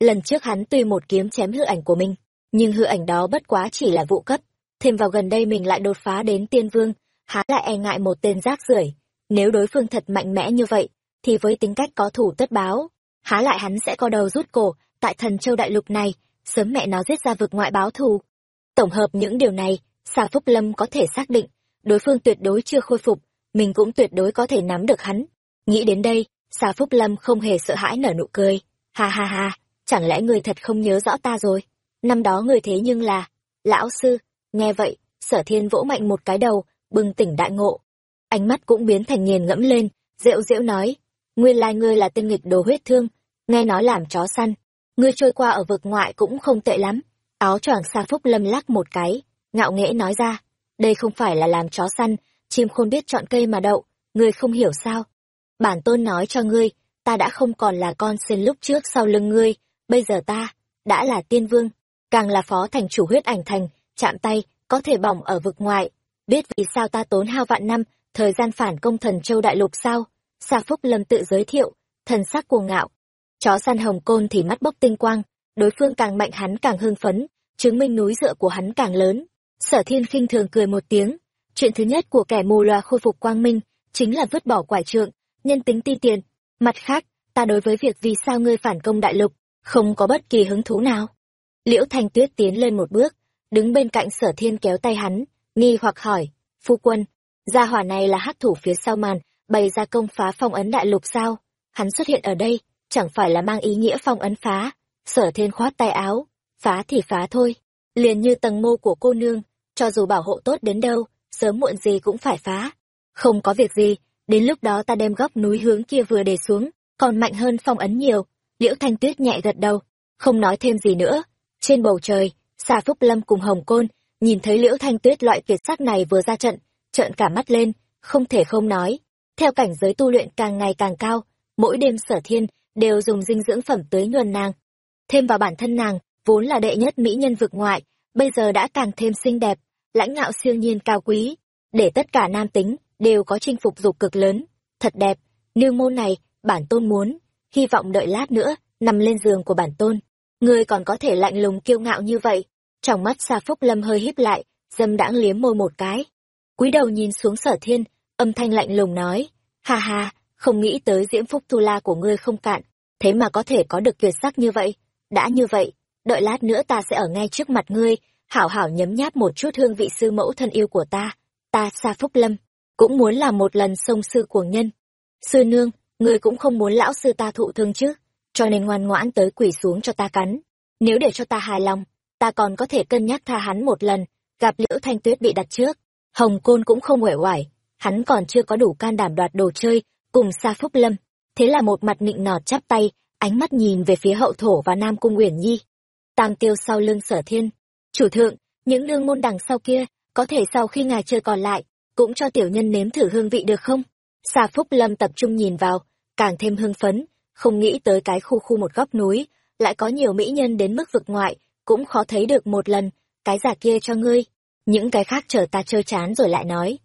Lần trước hắn tuy một kiếm chém hư ảnh của mình, nhưng hư ảnh đó bất quá chỉ là vụ cấp, thêm vào gần đây mình lại đột phá đến tiên vương, há lại e ngại một tên rác rưởi. Nếu đối phương thật mạnh mẽ như vậy, thì với tính cách có thủ tất báo, há lại hắn sẽ co đầu rút cổ tại thần châu đại lục này, sớm mẹ nó giết ra vực ngoại báo thù. Tổng hợp những điều này, Xà Phúc Lâm có thể xác định, đối phương tuyệt đối chưa khôi phục, mình cũng tuyệt đối có thể nắm được hắn. Nghĩ đến đây, Xà Phúc Lâm không hề sợ hãi nở nụ cười. Ha ha ha, chẳng lẽ người thật không nhớ rõ ta rồi? Năm đó người thế nhưng là... Lão sư, nghe vậy, sở thiên vỗ mạnh một cái đầu, bừng tỉnh đại ngộ. Ánh mắt cũng biến thành nghiền ngẫm lên, rượu rượu nói. Nguyên lai ngươi là tên nghịch đồ huyết thương, nghe nói làm chó săn. Ngươi trôi qua ở vực ngoại cũng không tệ lắm. Áo choàng xa phúc lâm lắc một cái, ngạo nghễ nói ra. Đây không phải là làm chó săn, chim không biết chọn cây mà đậu, ngươi không hiểu sao. Bản tôn nói cho ngươi, ta đã không còn là con xin lúc trước sau lưng ngươi, bây giờ ta, đã là tiên vương, càng là phó thành chủ huyết ảnh thành, chạm tay, có thể bỏng ở vực ngoại. Biết vì sao ta tốn hao vạn năm, thời gian phản công thần châu đại lục sao? Sa Phúc Lâm tự giới thiệu, thần sắc cuồng ngạo. Chó săn hồng côn thì mắt bốc tinh quang, đối phương càng mạnh hắn càng hưng phấn, chứng minh núi dựa của hắn càng lớn. Sở thiên khinh thường cười một tiếng, chuyện thứ nhất của kẻ mù loà khôi phục quang minh, chính là vứt bỏ quải trượng, nhân tính ti tiền. Mặt khác, ta đối với việc vì sao ngươi phản công đại lục, không có bất kỳ hứng thú nào. Liễu Thanh Tuyết tiến lên một bước, đứng bên cạnh sở thiên kéo tay hắn, nghi hoặc hỏi, phu quân, gia hỏa này là hắc thủ phía sau màn, bày ra công phá phong ấn đại lục sao? Hắn xuất hiện ở đây, chẳng phải là mang ý nghĩa phong ấn phá. Sở thiên khoát tay áo, phá thì phá thôi. Liền như tầng mô của cô nương, cho dù bảo hộ tốt đến đâu, sớm muộn gì cũng phải phá. Không có việc gì, đến lúc đó ta đem góc núi hướng kia vừa để xuống, còn mạnh hơn phong ấn nhiều. Liễu Thanh Tuyết nhẹ gật đầu, không nói thêm gì nữa. Trên bầu trời, Sa Phúc Lâm cùng Hồng Côn, nhìn thấy Liễu Thanh Tuyết loại tuyệt sắc này vừa ra trận, trợn cả mắt lên, không thể không nói. Theo cảnh giới tu luyện càng ngày càng cao, mỗi đêm sở thiên đều dùng dinh dưỡng phẩm tới nhuần nàng. Thêm vào bản thân nàng, vốn là đệ nhất mỹ nhân vực ngoại, bây giờ đã càng thêm xinh đẹp, lãnh ngạo siêu nhiên cao quý, để tất cả nam tính đều có chinh phục dục cực lớn. Thật đẹp, nương môn này, bản tôn muốn, hy vọng đợi lát nữa, nằm lên giường của bản tôn. Ngươi còn có thể lạnh lùng kiêu ngạo như vậy. Trong mắt xa Phúc Lâm hơi híp lại, dâm đãng liếm môi một cái. cúi đầu nhìn xuống sở thiên, âm thanh lạnh lùng nói, ha ha, không nghĩ tới diễm phúc tu la của ngươi không cạn, thế mà có thể có được tuyệt sắc như vậy. Đã như vậy, đợi lát nữa ta sẽ ở ngay trước mặt ngươi, hảo hảo nhấm nháp một chút hương vị sư mẫu thân yêu của ta. Ta xa Phúc Lâm, cũng muốn làm một lần sông sư cuồng nhân. Sư nương, ngươi cũng không muốn lão sư ta thụ thương chứ, cho nên ngoan ngoãn tới quỳ xuống cho ta cắn. Nếu để cho ta hài lòng, ta còn có thể cân nhắc tha hắn một lần, gặp Liễu Thanh Tuyết bị đặt trước. Hồng Côn cũng không uể oải, hắn còn chưa có đủ can đảm đoạt đồ chơi, cùng Sa Phúc Lâm. Thế là một mặt nịnh nọt chắp tay, ánh mắt nhìn về phía hậu thổ và Nam Cung Uyển Nhi. Tam tiêu sau lưng sở thiên. Chủ thượng, những đương môn đằng sau kia, có thể sau khi ngài chơi còn lại, cũng cho tiểu nhân nếm thử hương vị được không? Sa Phúc Lâm tập trung nhìn vào, càng thêm hưng phấn, không nghĩ tới cái khu khu một góc núi, lại có nhiều mỹ nhân đến mức vực ngoại, cũng khó thấy được một lần, cái giả kia cho ngươi. Những cái khác chờ ta chơi chán rồi lại nói.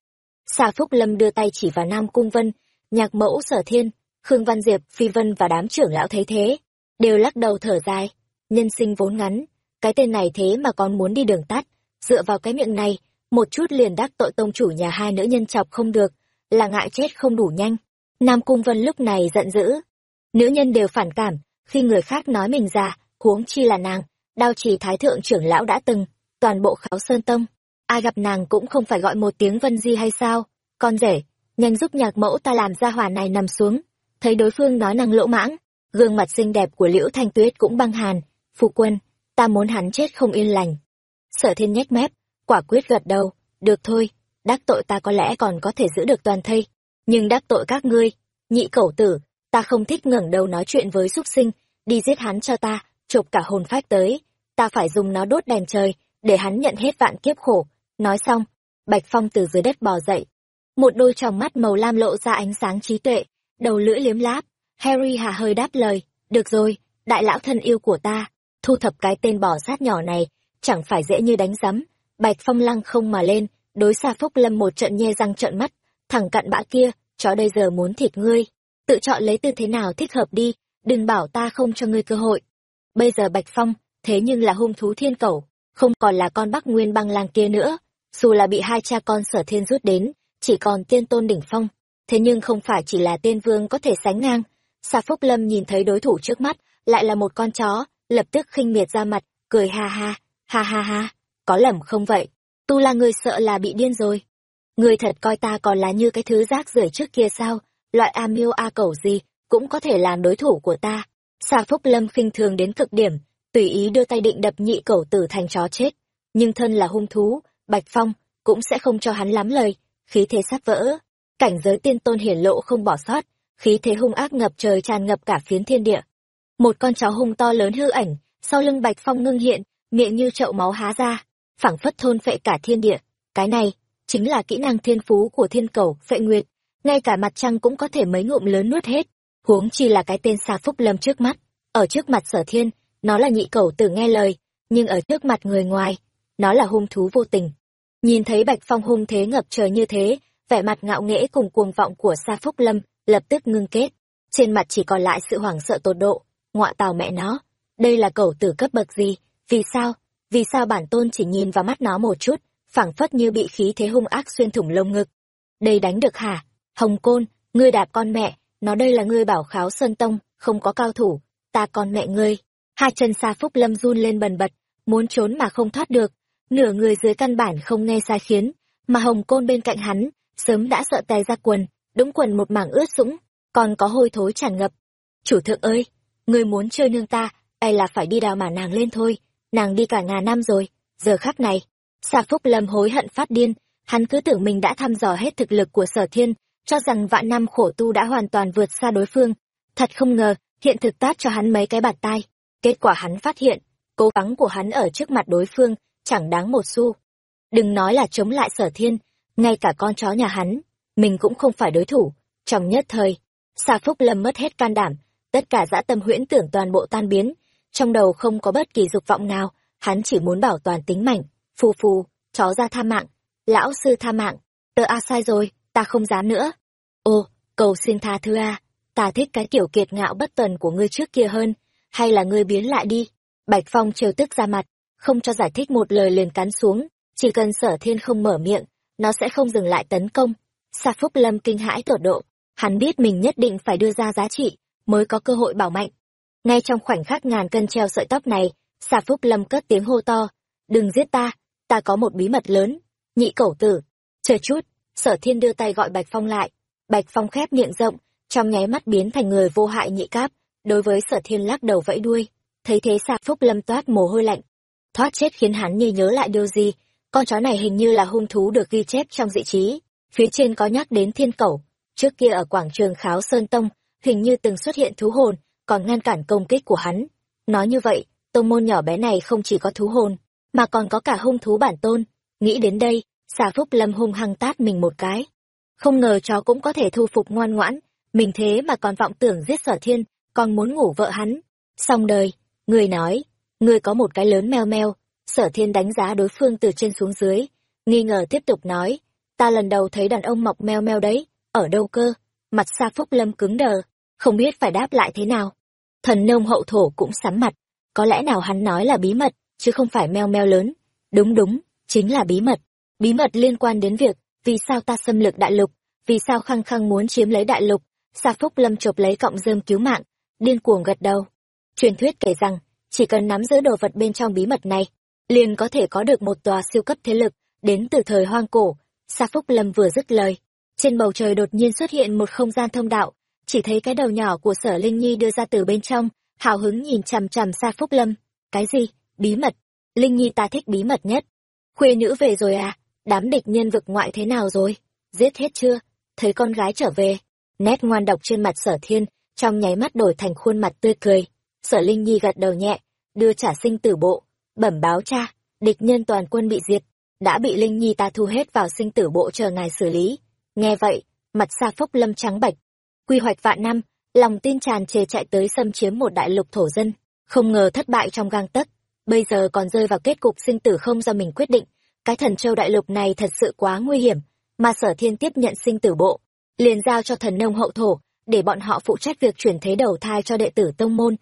Xà Phúc Lâm đưa tay chỉ vào Nam Cung Vân, nhạc mẫu sở thiên, Khương Văn Diệp, Phi Vân và đám trưởng lão thấy thế, đều lắc đầu thở dài. Nhân sinh vốn ngắn, cái tên này thế mà còn muốn đi đường tắt, dựa vào cái miệng này, một chút liền đắc tội tông chủ nhà hai nữ nhân chọc không được, là ngại chết không đủ nhanh. Nam Cung Vân lúc này giận dữ. Nữ nhân đều phản cảm, khi người khác nói mình già, huống chi là nàng, đao trì thái thượng trưởng lão đã từng, toàn bộ kháo sơn tông. Ai gặp nàng cũng không phải gọi một tiếng Vân Di hay sao? Con rể, nhanh giúp nhạc mẫu ta làm ra hỏa này nằm xuống. Thấy đối phương nói năng lỗ mãng, gương mặt xinh đẹp của Liễu Thanh Tuyết cũng băng hàn. Phụ quân, ta muốn hắn chết không yên lành. Sở thiên nhếch mép, quả quyết gật đầu, được thôi, đắc tội ta có lẽ còn có thể giữ được toàn thây. Nhưng đắc tội các ngươi, nhị cẩu tử, ta không thích ngẩng đầu nói chuyện với súc sinh, đi giết hắn cho ta, chụp cả hồn phách tới, ta phải dùng nó đốt đèn trời, để hắn nhận hết vạn kiếp khổ. Nói xong, Bạch Phong từ dưới đất bò dậy. Một đôi tròng mắt màu lam lộ ra ánh sáng trí tuệ, đầu lưỡi liếm láp. Harry hà hơi đáp lời, được rồi, đại lão thân yêu của ta, thu thập cái tên bò sát nhỏ này, chẳng phải dễ như đánh rắm. Bạch Phong lăng không mà lên, đối xa Phúc Lâm một trận nhe răng trợn mắt, thằng cặn bã kia, chó đây giờ muốn thịt ngươi, tự chọn lấy tư thế nào thích hợp đi, đừng bảo ta không cho ngươi cơ hội. Bây giờ Bạch Phong, thế nhưng là hung thú thiên cẩu, không còn là con Bắc Nguyên băng lang kia nữa, dù là bị hai cha con sở thiên rút đến, chỉ còn tiên tôn đỉnh phong, thế nhưng không phải chỉ là tiên vương có thể sánh ngang. Sa Phúc Lâm nhìn thấy đối thủ trước mắt, lại là một con chó, lập tức khinh miệt ra mặt, cười ha ha, ha ha ha, có lầm không vậy? Tu là người sợ là bị điên rồi. Người thật coi ta còn là như cái thứ rác rưởi trước kia sao, loại a miêu a cẩu gì, cũng có thể làm đối thủ của ta. Sa Phúc Lâm khinh thường đến cực điểm, tùy ý đưa tay định đập nhị cẩu tử thành chó chết. Nhưng thân là hung thú, Bạch Phong cũng sẽ không cho hắn lắm lời, khí thế sắp vỡ. Cảnh giới tiên tôn hiển lộ không bỏ sót, khí thế hung ác ngập trời tràn ngập cả phiến thiên địa. Một con chó hung to lớn hư ảnh, sau lưng Bạch Phong ngưng hiện, miệng như chậu máu há ra, phảng phất thôn phệ cả thiên địa. Cái này, chính là kỹ năng thiên phú của thiên cầu, phệ nguyệt. Ngay cả mặt trăng cũng có thể mấy ngụm lớn nuốt hết. Huống chi là cái tên xa phúc lâm trước mắt. Ở trước mặt sở thiên, nó là nhị cẩu tử nghe lời, nhưng ở trước mặt người ngoài, nó là hung thú vô tình. Nhìn thấy Bạch Phong hung thế ngập trời như thế, vẻ mặt ngạo nghễ cùng cuồng vọng của Sa Phúc Lâm lập tức ngưng kết. Trên mặt chỉ còn lại sự hoảng sợ tột độ, ngọa tào mẹ nó. Đây là cẩu tử cấp bậc gì? Vì sao? Vì sao bản tôn chỉ nhìn vào mắt nó một chút, phảng phất như bị khí thế hung ác xuyên thủng lông ngực. Đây đánh được hả? Hồng Côn, ngươi đạp con mẹ, nó đây là ngươi bảo kháo Sơn Tông, không có cao thủ, ta con mẹ ngươi. Hai chân xa Phúc Lâm run lên bần bật, muốn trốn mà không thoát được, nửa người dưới căn bản không nghe sai khiến, mà hồng côn bên cạnh hắn, sớm đã sợ tè ra quần, đúng quần một mảng ướt sũng, còn có hôi thối tràn ngập. Chủ thượng ơi, người muốn chơi nương ta, hay là phải đi đào mà nàng lên thôi, nàng đi cả ngàn năm rồi, giờ khắc này. Xà Phúc Lâm hối hận phát điên, hắn cứ tưởng mình đã thăm dò hết thực lực của sở thiên, cho rằng vạn năm khổ tu đã hoàn toàn vượt xa đối phương. Thật không ngờ, hiện thực tát cho hắn mấy cái bạt tai. Kết quả hắn phát hiện, cố gắng của hắn ở trước mặt đối phương chẳng đáng một xu. Đừng nói là chống lại sở thiên, ngay cả con chó nhà hắn, mình cũng không phải đối thủ. Trong nhất thời, xà phúc lâm mất hết can đảm, tất cả dã tâm huyễn tưởng toàn bộ tan biến, trong đầu không có bất kỳ dục vọng nào, hắn chỉ muốn bảo toàn tính mạnh. Phù phù, chó ra tha mạng, lão sư tha mạng, tớ a sai rồi, ta không dám nữa. Ô, cầu xin tha thứ a, ta thích cái kiểu kiệt ngạo bất tuần của ngươi trước kia hơn, hay là ngươi biến lại đi. Bạch Phong trêu tức ra mặt, không cho giải thích một lời liền cắn xuống, chỉ cần sở thiên không mở miệng, nó sẽ không dừng lại tấn công. Sa Phúc Lâm kinh hãi tột độ, hắn biết mình nhất định phải đưa ra giá trị, mới có cơ hội bảo mạnh. Ngay trong khoảnh khắc ngàn cân treo sợi tóc này, Sa Phúc Lâm cất tiếng hô to, đừng giết ta, ta có một bí mật lớn, nhị cẩu tử. Chờ chút, sở thiên đưa tay gọi Bạch Phong lại, Bạch Phong khép miệng rộng, trong nháy mắt biến thành người vô hại nhị cáp, đối với sở thiên lắc đầu vẫy đuôi. Thấy thế xà Phúc Lâm toát mồ hôi lạnh, thoát chết khiến hắn như nhớ lại điều gì? Con chó này hình như là hung thú được ghi chép trong dị trí. Phía trên có nhắc đến thiên cẩu trước kia ở quảng trường kháo sơn tông hình như từng xuất hiện thú hồn còn ngăn cản công kích của hắn. Nói như vậy tông môn nhỏ bé này không chỉ có thú hồn mà còn có cả hung thú bản tôn. Nghĩ đến đây xà phúc lâm hung hăng tát mình một cái. Không ngờ chó cũng có thể thu phục ngoan ngoãn mình thế mà còn vọng tưởng giết sở thiên còn muốn ngủ vợ hắn. Xong đời, người nói ngươi có một cái lớn meo meo. Sở thiên đánh giá đối phương từ trên xuống dưới, nghi ngờ tiếp tục nói, ta lần đầu thấy đàn ông mọc meo meo đấy, ở đâu cơ? Mặt xa phúc lâm cứng đờ, không biết phải đáp lại thế nào. Thần nông hậu thổ cũng sắm mặt, có lẽ nào hắn nói là bí mật, chứ không phải meo meo lớn. Đúng đúng, chính là bí mật. Bí mật liên quan đến việc, vì sao ta xâm lược đại lục, vì sao khăng khăng muốn chiếm lấy đại lục? Xa phúc lâm chộp lấy cọng rơm cứu mạng điên cuồng gật đầu truyền thuyết kể rằng chỉ cần nắm giữ đồ vật bên trong bí mật này, liền có thể có được một tòa siêu cấp thế lực, đến từ thời hoang cổ. Sa Phúc Lâm vừa dứt lời, trên bầu trời đột nhiên xuất hiện một không gian thông đạo, chỉ thấy cái đầu nhỏ của Sở Linh Nhi đưa ra từ bên trong, hào hứng nhìn chằm chằm Sa Phúc Lâm. Cái gì? Bí mật? linh nhi ta thích bí mật nhất khuê nữ về rồi à đám địch nhân vực ngoại thế nào rồi giết hết chưa thấy con gái trở về nét ngoan độc trên mặt sở thiên trong nháy mắt đổi thành khuôn mặt tươi cười. Sở linh nhi gật đầu nhẹ, đưa trả sinh tử bộ, bẩm báo cha, địch nhân toàn quân bị diệt, đã bị linh nhi ta thu hết vào sinh tử bộ chờ ngài xử lý. Nghe vậy, mặt xa phốc lâm trắng bạch. Quy hoạch vạn năm, lòng tin tràn trề chạy tới xâm chiếm một đại lục thổ dân, không ngờ thất bại trong gang tấc. Bây giờ còn rơi vào kết cục sinh tử không do mình quyết định. Cái thần châu đại lục này thật sự quá nguy hiểm, mà sở thiên tiếp nhận sinh tử bộ, liền giao cho thần nông hậu thổ để bọn họ phụ trách việc chuyển thế đầu thai cho đệ tử tông môn.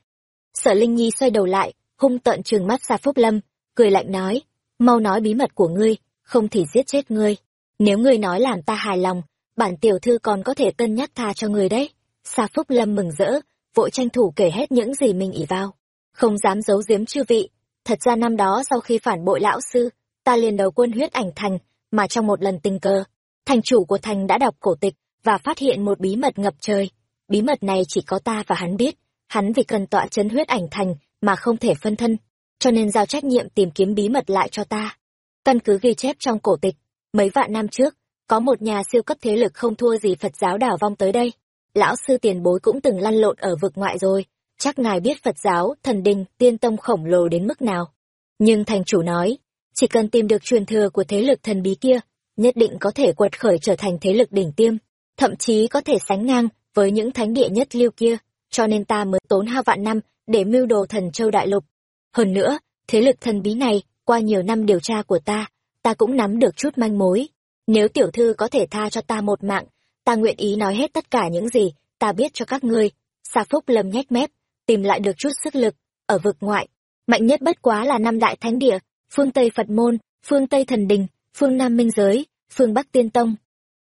Sở linh nhi xoay đầu lại, hung tợn trừng mắt ra phúc lâm, cười lạnh nói, mau nói bí mật của ngươi, không thì giết chết ngươi. Nếu ngươi nói làm ta hài lòng, bản tiểu thư còn có thể cân nhắc tha cho người đấy. Sa phúc lâm mừng rỡ, vội tranh thủ kể hết những gì mình ỉ vào. Không dám giấu giếm chư vị. Thật ra năm đó sau khi phản bội lão sư, ta liền đầu quân huyết ảnh thành, mà trong một lần tình cờ, thành chủ của thành đã đọc cổ tịch và phát hiện một bí mật ngập trời bí mật này chỉ có ta và hắn biết. Hắn vì cần tọa chấn huyết ảnh thành mà không thể phân thân, cho nên giao trách nhiệm tìm kiếm bí mật lại cho ta. Căn cứ ghi chép trong cổ tịch, mấy vạn năm trước, có một nhà siêu cấp thế lực không thua gì phật giáo đảo vong tới đây. Lão sư tiền bối cũng từng lăn lộn ở vực ngoại rồi, chắc ngài biết phật giáo, thần đình, tiên tông khổng lồ đến mức nào. Nhưng thành chủ nói, chỉ cần tìm được truyền thừa của thế lực thần bí kia, nhất định có thể quật khởi trở thành thế lực đỉnh tiêm, thậm chí có thể sánh ngang với những thánh địa nhất lưu kia, cho nên ta mới tốn hao vạn năm để mưu đồ thần châu đại lục. Hơn nữa, thế lực thần bí này, qua nhiều năm điều tra của ta ta cũng nắm được chút manh mối. Nếu tiểu thư có thể tha cho ta một mạng, ta nguyện ý nói hết tất cả những gì ta biết cho các ngươi. Sa phúc lầm nhếch mép, tìm lại được chút sức lực ở vực ngoại. Mạnh nhất bất quá là năm đại thánh địa, phương tây phật môn, phương tây thần đình, phương nam minh giới, phương bắc tiên tông,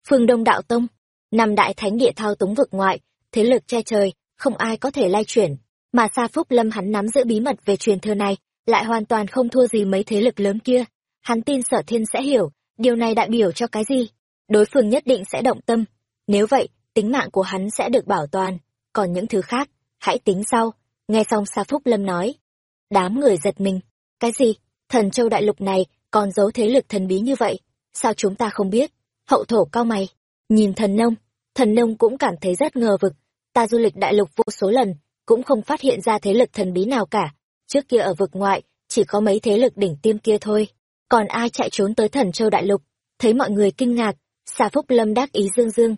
phương đông đạo tông năm đại thánh địa thao túng vực ngoại, thế lực che trời, không ai có thể lai chuyển. Mà sa phúc lâm hắn nắm giữ bí mật về truyền thừa này, lại hoàn toàn không thua gì mấy thế lực lớn kia. Hắn tin sở thiên sẽ hiểu, điều này đại biểu cho cái gì? Đối phương nhất định sẽ động tâm. Nếu vậy, tính mạng của hắn sẽ được bảo toàn. Còn những thứ khác, hãy tính sau. Nghe xong sa phúc lâm nói, đám người giật mình. Cái gì? Thần châu đại lục này còn giấu thế lực thần bí như vậy? Sao chúng ta không biết? Hậu thổ cao mày. Nhìn thần nông thần nông cũng cảm thấy rất ngờ vực. Ta du lịch đại lục vô số lần, cũng không phát hiện ra thế lực thần bí nào cả. Trước kia ở vực ngoại, chỉ có mấy thế lực đỉnh tiêm kia thôi. Còn ai chạy trốn tới thần châu đại lục? Thấy mọi người kinh ngạc, xà phúc lâm đắc ý dương dương.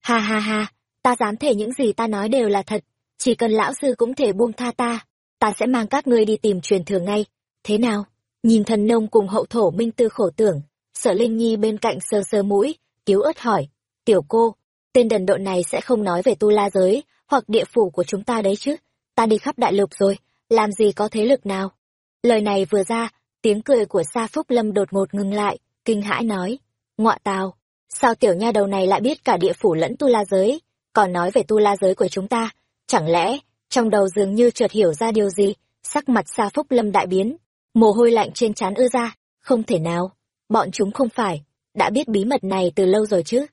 Ha ha ha, ta dám thể những gì ta nói đều là thật. Chỉ cần lão sư cũng thể buông tha ta ta sẽ mang các ngươi đi tìm truyền thừa ngay. Thế nào? Nhìn thần nông cùng hậu thổ minh tư khổ tưởng, sở linh nhi bên cạnh sơ sơ mũi cứu ớt hỏi, tiểu cô tên đần độn này sẽ không nói về tu la giới, hoặc địa phủ của chúng ta đấy chứ. Ta đi khắp đại lục rồi, làm gì có thế lực nào? Lời này vừa ra, tiếng cười của sa phúc lâm đột ngột ngừng lại, kinh hãi nói, ngọa tào, sao tiểu nha đầu này lại biết cả địa phủ lẫn tu la giới? Còn nói về tu la giới của chúng ta, chẳng lẽ trong đầu dường như chợt hiểu ra điều gì? Sắc mặt sa phúc lâm đại biến, mồ hôi lạnh trên trán ưa ra, không thể nào, bọn chúng không phải, đã biết bí mật này từ lâu rồi chứ?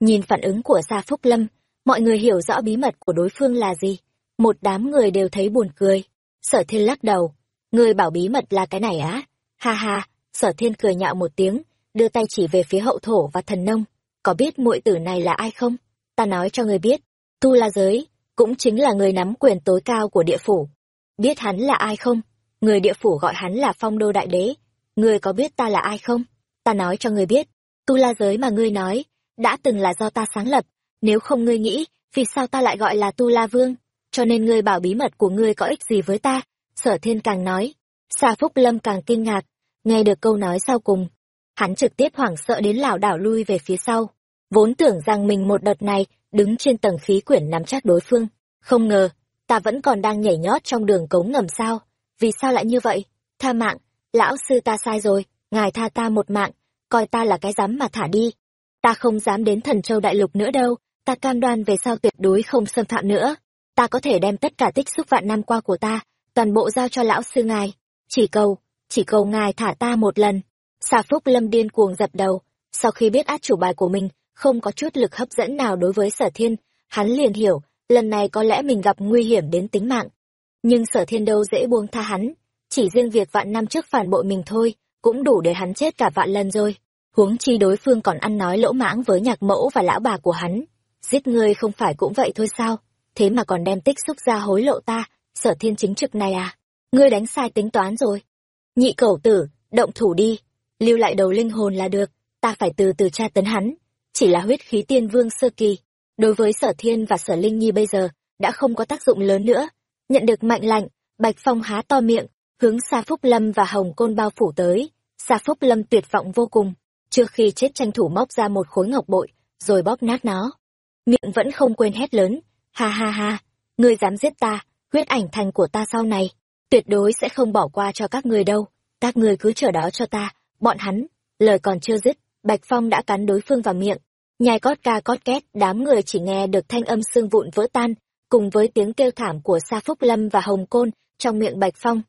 Nhìn phản ứng của sa phúc lâm, mọi người hiểu rõ bí mật của đối phương là gì. Một đám người đều thấy buồn cười. Sở thiên lắc đầu. Người bảo bí mật là cái này á? Ha ha, sở thiên cười nhạo một tiếng, đưa tay chỉ về phía hậu thổ và thần nông. Có biết muội tử này là ai không? Ta nói cho người biết. Tu la giới cũng chính là người nắm quyền tối cao của địa phủ. Biết hắn là ai không? Người địa phủ gọi hắn là phong đô đại đế. Người có biết ta là ai không? Ta nói cho người biết. Tu la giới mà ngươi nói đã từng là do ta sáng lập. Nếu không ngươi nghĩ, vì sao ta lại gọi là tu la vương? Cho nên ngươi bảo bí mật của ngươi có ích gì với ta? Sở thiên càng nói. Xà phúc lâm càng kinh ngạc, nghe được câu nói sau cùng. Hắn trực tiếp hoảng sợ đến lảo đảo lui về phía sau. Vốn tưởng rằng mình một đợt này, đứng trên tầng khí quyển nắm chắc đối phương. Không ngờ, ta vẫn còn đang nhảy nhót trong đường cống ngầm sao? Vì sao lại như vậy? Tha mạng, lão sư ta sai rồi, ngài tha ta một mạng, coi ta là cái dám mà thả đi ta không dám đến thần châu đại lục nữa đâu ta cam đoan về sau tuyệt đối không xâm phạm nữa. Ta có thể đem tất cả tích xúc vạn năm qua của ta toàn bộ giao cho lão sư ngài. Chỉ cầu chỉ cầu ngài thả ta một lần. Xà phúc lâm điên cuồng dập đầu. Sau khi biết át chủ bài của mình không có chút lực hấp dẫn nào đối với sở thiên hắn liền hiểu lần này có lẽ mình gặp nguy hiểm đến tính mạng. Nhưng sở thiên đâu dễ buông tha hắn chỉ riêng việc vạn năm trước phản bội mình thôi, cũng đủ để hắn chết cả vạn lần rồi. Huống chi đối phương còn ăn nói lỗ mãng với nhạc mẫu và lão bà của hắn. Giết ngươi không phải cũng vậy thôi sao? Thế mà còn đem tích xúc ra hối lộ ta, sở thiên chính trực này à? Ngươi đánh sai tính toán rồi. Nhị cẩu tử, động thủ đi. Lưu lại đầu linh hồn là được, ta phải từ từ tra tấn hắn. Chỉ là huyết khí tiên vương sơ kỳ. Đối với sở thiên và sở linh nhi bây giờ, đã không có tác dụng lớn nữa. Nhận được mạnh lạnh, Bạch Phong há to miệng, hướng xa Phúc Lâm và Hồng Côn bao phủ tới. xa Phúc Lâm tuyệt vọng vô cùng, trước khi chết tranh thủ móc ra một khối ngọc bội, rồi bóp nát nó. Miệng vẫn không quên hét lớn, ha ha ha, ngươi dám giết ta, huyết ảnh thành của ta sau này, tuyệt đối sẽ không bỏ qua cho các ngươi đâu, các ngươi cứ chờ đó cho ta, bọn hắn, lời còn chưa dứt, Bạch Phong đã cắn đối phương vào miệng, nhai cót ca cót két, đám người chỉ nghe được thanh âm xương vụn vỡ tan, cùng với tiếng kêu thảm của Sa Phúc Lâm và Hồng Côn trong miệng Bạch Phong.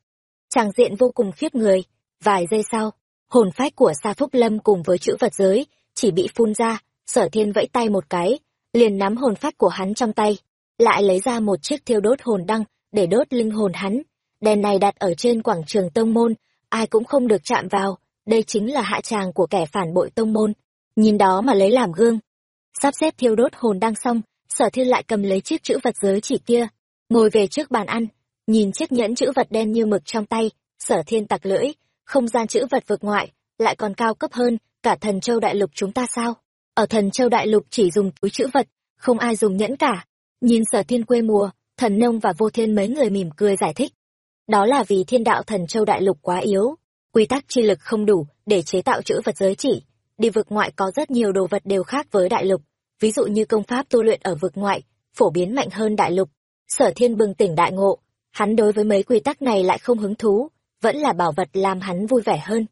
Tràng diện vô cùng khiếp người, vài giây sau, hồn phách của Sa Phúc Lâm cùng với chữ vật giới chỉ bị phun ra, Sở Thiên vẫy tay một cái, liền nắm hồn phách của hắn trong tay, lại lấy ra một chiếc thiêu đốt hồn đăng để đốt linh hồn hắn. Đèn này đặt ở trên quảng trường tông môn, ai cũng không được chạm vào, đây chính là hạ tràng của kẻ phản bội tông môn. Nhìn đó mà lấy làm gương. Sắp xếp thiêu đốt hồn đăng xong, Sở Thiên lại cầm lấy chiếc chữ vật giới chỉ kia, ngồi về trước bàn ăn, nhìn chiếc nhẫn chữ vật đen như mực trong tay, Sở Thiên tặc lưỡi, không gian chữ vật vực ngoại lại còn cao cấp hơn cả thần châu đại lục chúng ta sao? Ở thần châu đại lục chỉ dùng túi chữ vật, không ai dùng nhẫn cả. Nhìn sở thiên quê mùa, thần nông và vô thiên mấy người mỉm cười giải thích. Đó là vì thiên đạo thần châu đại lục quá yếu, quy tắc chi lực không đủ để chế tạo chữ vật giới chỉ. Đi vực ngoại có rất nhiều đồ vật đều khác với đại lục. Ví dụ như công pháp tu luyện ở vực ngoại, phổ biến mạnh hơn đại lục. Sở thiên bừng tỉnh đại ngộ, hắn đối với mấy quy tắc này lại không hứng thú vẫn là bảo vật làm hắn vui vẻ hơn.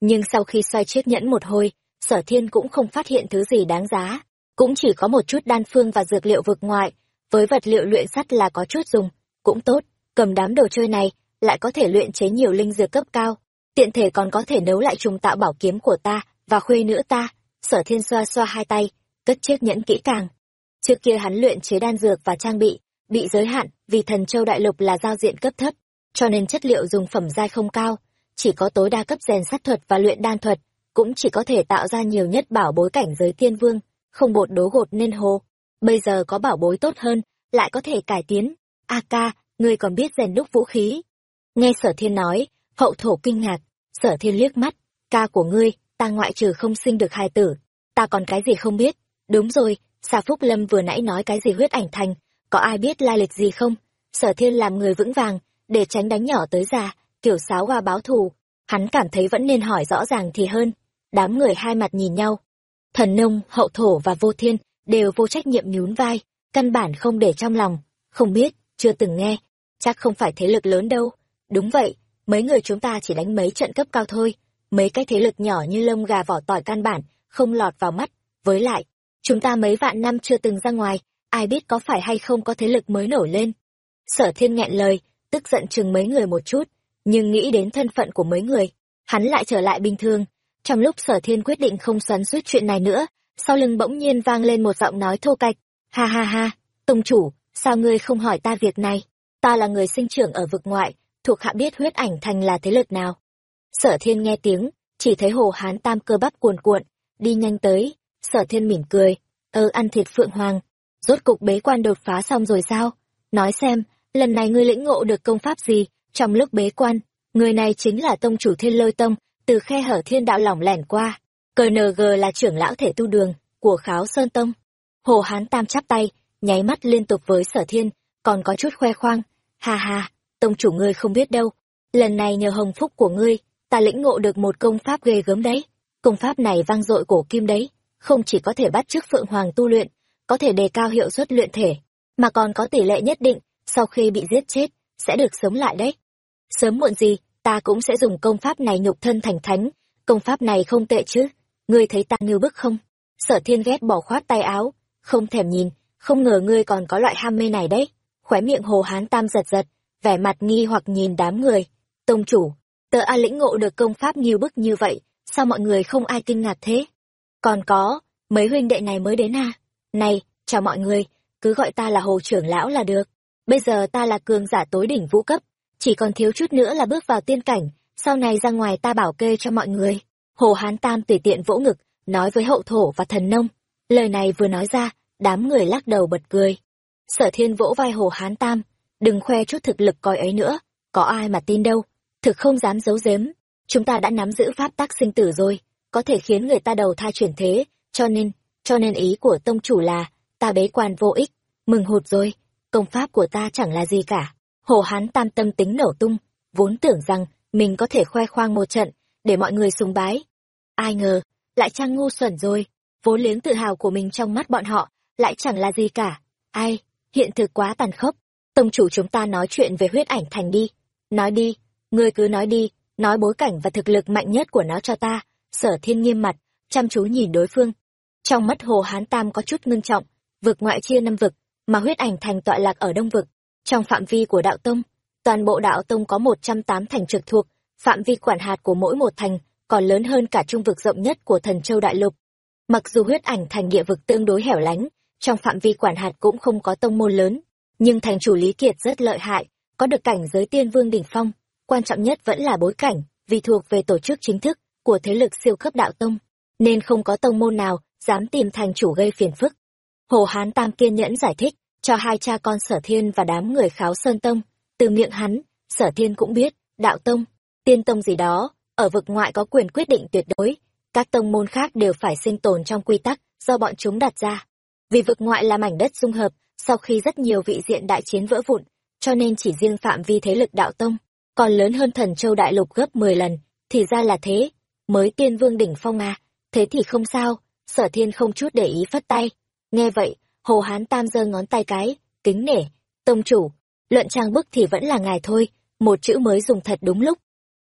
Nhưng sau khi xoay chiếc nhẫn một hồi, sở thiên cũng không phát hiện thứ gì đáng giá. Cũng chỉ có một chút đan phương và dược liệu vực ngoại, với vật liệu luyện sắt là có chút dùng, cũng tốt, cầm đám đồ chơi này, lại có thể luyện chế nhiều linh dược cấp cao. Tiện thể còn có thể nấu lại trùng tạo bảo kiếm của ta, và khuê nữ ta. Sở thiên xoa xoa hai tay, cất chiếc nhẫn kỹ càng. Trước kia hắn luyện chế đan dược và trang bị, bị giới hạn vì thần châu đại lục là giao diện cấp thấp, cho nên chất liệu dùng phẩm giai không cao, chỉ có tối đa cấp rèn sát thuật và luyện đan thuật, cũng chỉ có thể tạo ra nhiều nhất bảo bối cảnh giới tiên vương, không bột đố gột nên hồ. Bây giờ có bảo bối tốt hơn, lại có thể cải tiến. A ca, ngươi còn biết rèn đúc vũ khí. Nghe sở thiên nói, hậu thổ kinh ngạc, sở thiên liếc mắt, ca của ngươi, ta ngoại trừ không sinh được hài tử, ta còn cái gì không biết. Đúng rồi, xà phúc lâm vừa nãy nói cái gì huyết ảnh thành, có ai biết lai lịch gì không? Sở thiên làm người vững vàng, để tránh đánh nhỏ tới già, kiểu sáo hoa báo thù, hắn cảm thấy vẫn nên hỏi rõ ràng thì hơn. Đám người hai mặt nhìn nhau. Thần nông, hậu thổ và vô thiên đều vô trách nhiệm nhún vai, căn bản không để trong lòng, không biết, chưa từng nghe, chắc không phải thế lực lớn đâu. Đúng vậy, mấy người chúng ta chỉ đánh mấy trận cấp cao thôi, mấy cái thế lực nhỏ như lông gà vỏ tỏi căn bản, không lọt vào mắt. Với lại, chúng ta mấy vạn năm chưa từng ra ngoài, ai biết có phải hay không có thế lực mới nổi lên. Sở thiên nghẹn lời, tức giận chừng mấy người một chút, nhưng nghĩ đến thân phận của mấy người, hắn lại trở lại bình thường. Trong lúc sở thiên quyết định không xoắn suýt chuyện này nữa, sau lưng bỗng nhiên vang lên một giọng nói thô cạch. Ha ha ha, tông chủ, sao ngươi không hỏi ta việc này? Ta là người sinh trưởng ở vực ngoại, thuộc hạ biết huyết ảnh thành là thế lực nào. Sở thiên nghe tiếng, chỉ thấy hồ hán tam cơ bắp cuồn cuộn, đi nhanh tới, sở thiên mỉm cười, ơ ăn thịt phượng hoàng, rốt cục bế quan đột phá xong rồi sao? Nói xem, lần này ngươi lĩnh ngộ được công pháp gì? Trong lúc bế quan, người này chính là tông chủ thiên lôi tông, từ khe hở thiên đạo lỏng lẻn qua. Cờ ng là trưởng lão thể tu đường của kháo sơn tông. Hồ hán tam chắp tay, nháy mắt liên tục với sở thiên, còn có chút khoe khoang. Ha ha, tông chủ ngươi không biết đâu. Lần này nhờ hồng phúc của ngươi, ta lĩnh ngộ được một công pháp ghê gớm đấy. Công pháp này vang dội cổ kim đấy, không chỉ có thể bắt chước phượng hoàng tu luyện, có thể đề cao hiệu suất luyện thể, mà còn có tỷ lệ nhất định sau khi bị giết chết, sẽ được sống lại đấy. Sớm muộn gì, ta cũng sẽ dùng công pháp này nhục thân thành thánh, công pháp này không tệ chứ, ngươi thấy ta ngưu bức không? Sở thiên ghét bỏ khoát tay áo, không thèm nhìn, không ngờ ngươi còn có loại ham mê này đấy. Khóe miệng hồ hán tam giật giật, vẻ mặt nghi hoặc nhìn đám người. Tông chủ, tớ A lĩnh ngộ được công pháp ngưu bức như vậy, sao mọi người không ai kinh ngạc thế? Còn có, mấy huynh đệ này mới đến à? Này, chào mọi người, cứ gọi ta là hồ trưởng lão là được. Bây giờ ta là cường giả tối đỉnh vũ cấp, chỉ còn thiếu chút nữa là bước vào tiên cảnh, sau này ra ngoài ta bảo kê cho mọi người. Hồ Hán Tam tùy tiện vỗ ngực, nói với hậu thổ và thần nông. Lời này vừa nói ra, đám người lắc đầu bật cười. Sở thiên vỗ vai Hồ Hán Tam, đừng khoe chút thực lực coi ấy nữa, có ai mà tin đâu, thực không dám giấu giếm. Chúng ta đã nắm giữ pháp tắc sinh tử rồi, có thể khiến người ta đầu thai chuyển thế, cho nên, cho nên ý của tông chủ là, ta bế quan vô ích, mừng hụt rồi, công pháp của ta chẳng là gì cả. Hồ Hán Tam tâm tính nổ tung, vốn tưởng rằng mình có thể khoe khoang một trận, để mọi người sùng bái. Ai ngờ, lại trang ngu xuẩn rồi, vốn liếng tự hào của mình trong mắt bọn họ, lại chẳng là gì cả. Ai, hiện thực quá tàn khốc. Tông chủ chúng ta nói chuyện về huyết ảnh thành đi. Nói đi, ngươi cứ nói đi, nói bối cảnh và thực lực mạnh nhất của nó cho ta. Sở thiên nghiêm mặt, chăm chú nhìn đối phương. Trong mắt Hồ Hán Tam có chút ngưng trọng, vực ngoại chia năm vực, mà huyết ảnh thành tọa lạc ở đông vực. Trong phạm vi của đạo tông, toàn bộ đạo tông có một trăm tám thành trực thuộc, phạm vi quản hạt của mỗi một thành còn lớn hơn cả trung vực rộng nhất của thần châu đại lục. Mặc dù huyết ảnh thành địa vực tương đối hẻo lánh, trong phạm vi quản hạt cũng không có tông môn lớn, nhưng thành chủ Lý Kiệt rất lợi hại, có được cảnh giới tiên vương đỉnh phong, quan trọng nhất vẫn là bối cảnh, vì thuộc về tổ chức chính thức của thế lực siêu cấp đạo tông, nên không có tông môn nào dám tìm thành chủ gây phiền phức. Hồ Hán Tam kiên nhẫn giải thích cho hai cha con Sở Thiên và đám người Kháo Sơn Tông, từ miệng hắn, Sở Thiên cũng biết, đạo tông, tiên tông gì đó, ở vực ngoại có quyền quyết định tuyệt đối, các tông môn khác đều phải sinh tồn trong quy tắc do bọn chúng đặt ra. Vì vực ngoại là mảnh đất dung hợp, sau khi rất nhiều vị diện đại chiến vỡ vụn, cho nên chỉ riêng phạm vi thế lực đạo tông, còn lớn hơn thần châu đại lục gấp 10 lần, thì ra là thế, mới tiên vương đỉnh phong à, thế thì không sao, sở thiên không chút để ý phất tay. Nghe vậy, hồ hán tam giơ ngón tay cái, kính nể, tông chủ, luận trang bức thì vẫn là ngài thôi, một chữ mới dùng thật đúng lúc.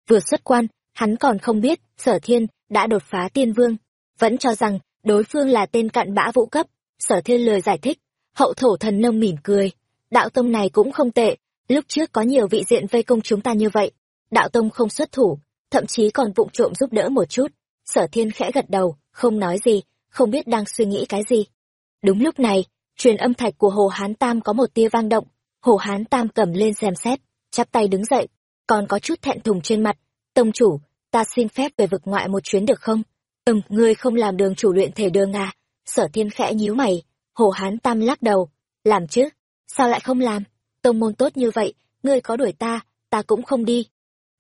Vừa xuất quan, hắn còn không biết, sở thiên đã đột phá tiên vương, vẫn cho rằng đối phương là tên cặn bã vũ cấp, sở thiên lời giải thích, hậu thổ thần nông mỉm cười, đạo tông này cũng không tệ, lúc trước có nhiều vị diện vây công chúng ta như vậy, đạo tông không xuất thủ, thậm chí còn vụng trộm giúp đỡ một chút, sở thiên khẽ gật đầu, không nói gì, không biết đang suy nghĩ cái gì. Đúng lúc này, truyền âm thạch của Hồ Hán Tam có một tia vang động, Hồ Hán Tam cầm lên xem xét, chắp tay đứng dậy, còn có chút thẹn thùng trên mặt, tông chủ, ta xin phép về vực ngoại một chuyến được không? Ừm, ngươi không làm đường chủ luyện thể đường à? Sở thiên khẽ nhíu mày, hồ hán tam lắc đầu. Làm chứ? Sao lại không làm? Tông môn tốt như vậy, ngươi có đuổi ta, ta cũng không đi.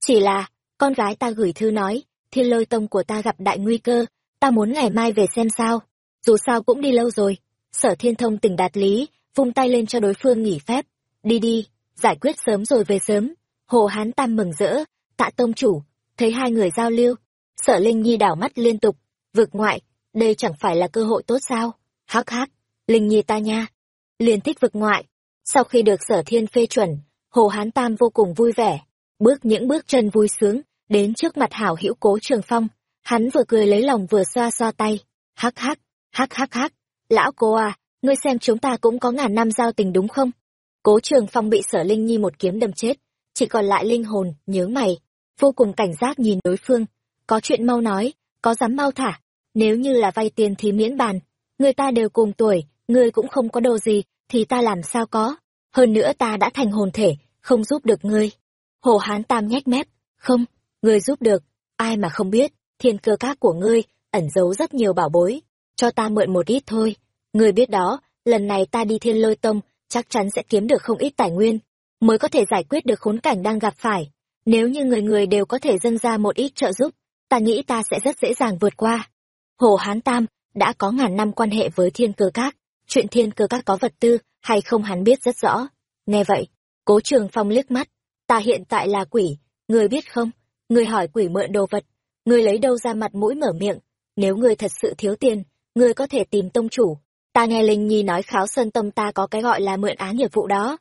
Chỉ là, con gái ta gửi thư nói, thiên lôi tông của ta gặp đại nguy cơ, ta muốn ngày mai về xem sao. Dù sao cũng đi lâu rồi. Sở thiên thông tỉnh đạt lý, vung tay lên cho đối phương nghỉ phép. Đi đi, giải quyết sớm rồi về sớm. Hồ Hán Tam mừng rỡ, tạ tông chủ, thấy hai người giao lưu. Sở linh nhi đảo mắt liên tục. Vực ngoại đây chẳng phải là cơ hội tốt sao? Hắc hắc linh nhi ta nha. Liền thích vực ngoại. Sau khi được sở thiên phê chuẩn hồ hán tam vô cùng vui vẻ. Bước những bước chân vui sướng đến trước mặt hảo hữu cố trường phong. Hắn vừa cười lấy lòng vừa xoa xoa tay. Hắc hắc hắc hắc hắc lão cô à ngươi xem chúng ta cũng có ngàn năm giao tình đúng không? Cố trường phong bị sở linh nhi một kiếm đâm chết, chỉ còn lại linh hồn, nhớ mày. Vô cùng cảnh giác nhìn đối phương. Có chuyện mau nói, có dám mau thả. Nếu như là vay tiền thì miễn bàn. Người ta đều cùng tuổi, ngươi cũng không có đồ gì, thì ta làm sao có? Hơn nữa ta đã thành hồn thể, không giúp được ngươi. Hồ hán tam nhếch mép, không, ngươi giúp được, ai mà không biết, thiên cơ các của ngươi, ẩn giấu rất nhiều bảo bối cho ta mượn một ít thôi người biết đó lần này ta đi thiên lôi tông chắc chắn sẽ kiếm được không ít tài nguyên mới có thể giải quyết được khốn cảnh đang gặp phải nếu như người người đều có thể dâng ra một ít trợ giúp, ta nghĩ ta sẽ rất dễ dàng vượt qua. Hồ Hán Tam đã có ngàn năm quan hệ với thiên cơ các, chuyện thiên cơ các có vật tư hay không hắn biết rất rõ. Nghe vậy, cố trường phong liếc mắt, ta hiện tại là quỷ, người biết không? Người hỏi quỷ mượn đồ vật, người lấy đâu ra mặt mũi mở miệng, nếu người thật sự thiếu tiền, người có thể tìm tông chủ. Ta nghe Linh Nhi nói kháo sơn tông ta có cái gọi là mượn án nghiệp vụ đó.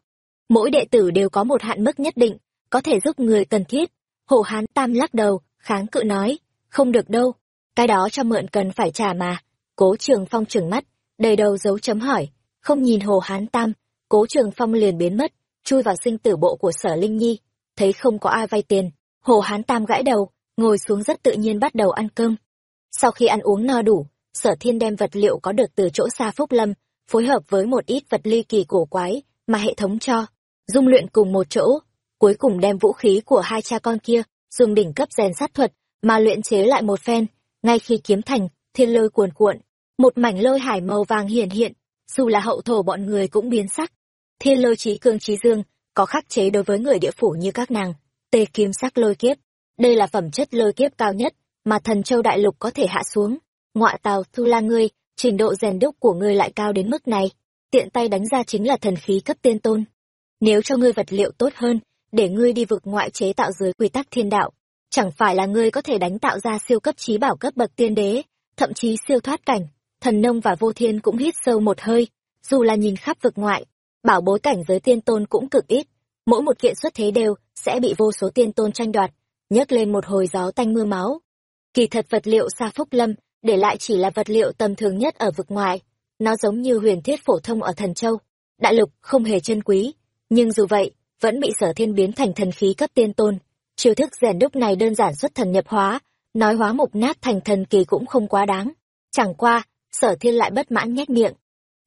Mỗi đệ tử đều có một hạn mức nhất định, có thể giúp người cần thiết. Hồ Hán Tam lắc đầu, kháng cự nói, không được đâu, cái đó cho mượn cần phải trả mà. Cố Trường Phong trừng mắt, đầy đầu dấu chấm hỏi, không nhìn Hồ Hán Tam, Cố Trường Phong liền biến mất, chui vào sinh tử bộ của Sở Linh Nhi, thấy không có ai vay tiền, Hồ Hán Tam gãi đầu, ngồi xuống rất tự nhiên bắt đầu ăn cơm. Sau khi ăn uống no đủ, Sở Thiên đem vật liệu có được từ chỗ xa Phúc Lâm, phối hợp với một ít vật ly kỳ cổ quái mà hệ thống cho, dung luyện cùng một chỗ, cuối cùng đem vũ khí của hai cha con kia dùng đỉnh cấp rèn sát thuật mà luyện chế lại một phen. Ngay khi kiếm thành thiên lôi cuồn cuộn một mảnh lôi hải màu vàng hiển hiện dù là hậu thổ bọn người cũng biến sắc. Thiên lôi trí cương trí dương có khắc chế đối với người địa phủ như các nàng tê kim sắc lôi kiếp. Đây là phẩm chất lôi kiếp cao nhất mà thần châu đại lục có thể hạ xuống ngọa tào thu la ngươi, trình độ rèn đúc của ngươi lại cao đến mức này, tiện tay đánh ra chính là thần khí cấp tiên tôn. Nếu cho ngươi vật liệu tốt hơn, để ngươi đi vực ngoại chế tạo dưới quy tắc thiên đạo, chẳng phải là ngươi có thể đánh tạo ra siêu cấp trí bảo cấp bậc tiên đế, thậm chí siêu thoát cảnh, thần nông và vô thiên cũng hít sâu một hơi, dù là nhìn khắp vực ngoại, bảo bối cảnh giới tiên tôn cũng cực ít, mỗi một kiện xuất thế đều sẽ bị vô số tiên tôn tranh đoạt, nhấc lên một hồi gió tanh mưa máu. Kỳ thật vật liệu xa phúc lâm để lại chỉ là vật liệu tầm thường nhất ở vực ngoài. Nó giống như huyền thiết phổ thông ở thần châu. Đại lục không hề chân quý, nhưng dù vậy, vẫn bị sở thiên biến thành thần khí cấp tiên tôn. Chiêu thức rèn đúc này đơn giản xuất thần nhập hóa, nói hóa mục nát thành thần kỳ cũng không quá đáng. Chẳng qua, sở thiên lại bất mãn nhếch miệng.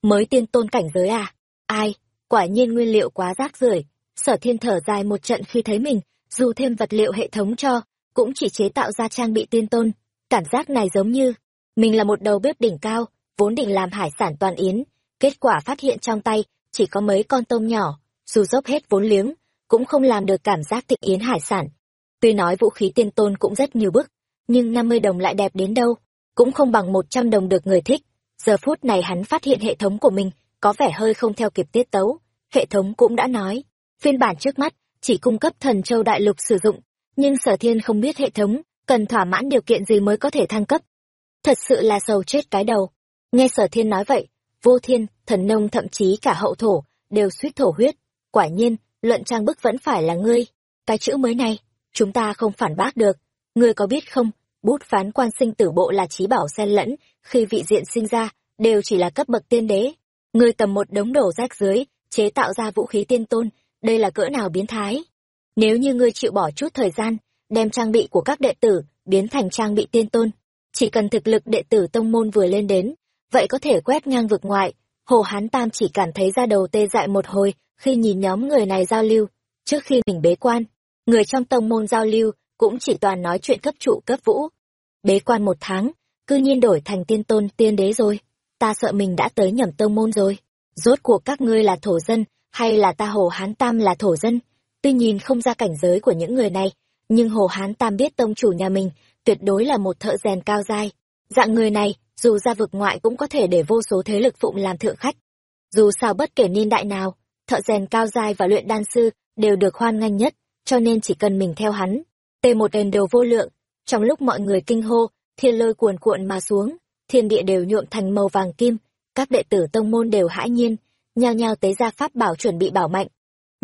Mới tiên tôn cảnh giới à? Ai, quả nhiên nguyên liệu quá rác rưởi. Sở thiên thở dài một trận khi thấy mình, dù thêm vật liệu hệ thống cho, cũng chỉ chế tạo ra trang bị tiên tôn. Cảm giác này giống như mình là một đầu bếp đỉnh cao, vốn định làm hải sản toàn yến. Kết quả phát hiện trong tay chỉ có mấy con tôm nhỏ, dù dốc hết vốn liếng, cũng không làm được cảm giác thịnh yến hải sản. Tuy nói vũ khí tiên tôn cũng rất nhiều bức, nhưng năm mươi đồng lại đẹp đến đâu, cũng không bằng một trăm đồng được người thích. Giờ phút này hắn phát hiện hệ thống của mình có vẻ hơi không theo kịp tiết tấu. Hệ thống cũng đã nói, phiên bản trước mắt chỉ cung cấp thần châu đại lục sử dụng, nhưng sở thiên không biết hệ thống cần thỏa mãn điều kiện gì mới có thể thăng cấp thật sự là sầu chết cái đầu. Nghe sở thiên nói vậy, vô thiên, thần nông thậm chí cả hậu thổ đều suýt thổ huyết. Quả nhiên, luận trang bức vẫn phải là ngươi. Cái chữ mới này, chúng ta không phản bác được. Ngươi có biết không, bút phán quan sinh tử bộ là trí bảo xen lẫn, khi vị diện sinh ra, đều chỉ là cấp bậc tiên đế. Ngươi tầm một đống đổ rác dưới, chế tạo ra vũ khí tiên tôn, đây là cỡ nào biến thái? Nếu như ngươi chịu bỏ chút thời gian, đem trang bị của các đệ tử biến thành trang bị tiên tôn chỉ cần thực lực đệ tử tông môn vừa lên đến, vậy có thể quét ngang vực ngoại. Hồ hán tam chỉ cảm thấy ra đầu tê dại một hồi khi nhìn nhóm người này giao lưu. Trước khi mình bế quan, người trong tông môn giao lưu cũng chỉ toàn nói chuyện cấp trụ cấp vũ. Bế quan một tháng, cư nhiên đổi thành tiên tôn, tiên đế rồi. Ta sợ mình đã tới nhầm tông môn rồi. Rốt cuộc các ngươi là thổ dân hay là ta hồ hán tam là thổ dân? Tuy nhìn không ra cảnh giới của những người này, nhưng hồ hán tam biết tông chủ nhà mình tuyệt đối là một thợ rèn cao dai. Dạng người này, dù ra vực ngoại cũng có thể để vô số thế lực phụng làm thượng khách. Dù sao bất kể niên đại nào, thợ rèn cao dai và luyện đan sư đều được hoan nghênh nhất, cho nên chỉ cần mình theo hắn, t một đền đều vô lượng, trong lúc mọi người kinh hô, thiên lôi cuồn cuộn mà xuống, thiên địa đều nhuộm thành màu vàng kim, các đệ tử tông môn đều hãi nhiên, nhao nhao tế ra pháp bảo chuẩn bị bảo mạnh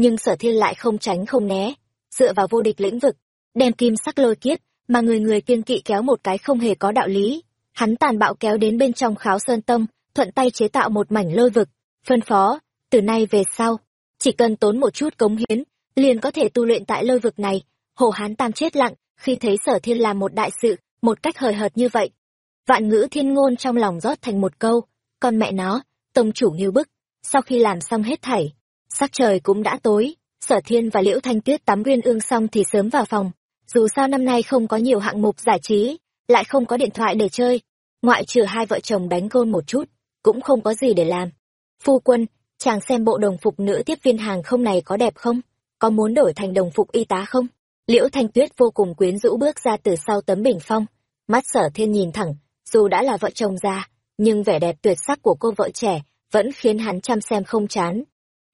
nhưng sở thiên lại không tránh không né, dựa vào vô địch lĩnh vực, đem kim sắc lôi kiếp mà người người kiên kỵ kéo một cái không hề có đạo lý. Hắn tàn bạo kéo đến bên trong kháo sơn tâm, thuận tay chế tạo một mảnh lôi vực phân phó từ nay về sau chỉ cần tốn một chút cống hiến liền có thể tu luyện tại lôi vực này. Hồ hán tam chết lặng khi thấy sở thiên làm một đại sự một cách hời hợt như vậy vạn ngữ thiên ngôn trong lòng rót thành một câu con mẹ nó tông chủ nghiêu bức sau khi làm xong hết thảy sắc trời cũng đã tối sở thiên và liễu thanh tuyết tắm uyên ương xong thì sớm vào phòng dù sao năm nay không có nhiều hạng mục giải trí, lại không có điện thoại để chơi, ngoại trừ hai vợ chồng đánh gôn một chút, cũng không có gì để làm. Phu quân, chàng xem bộ đồng phục nữ tiếp viên hàng không này có đẹp không? Có muốn đổi thành đồng phục y tá không? Liễu thanh tuyết vô cùng quyến rũ bước ra từ sau tấm bình phong, mắt sở thiên nhìn thẳng, dù đã là vợ chồng già, nhưng vẻ đẹp tuyệt sắc của cô vợ trẻ vẫn khiến hắn chăm xem không chán.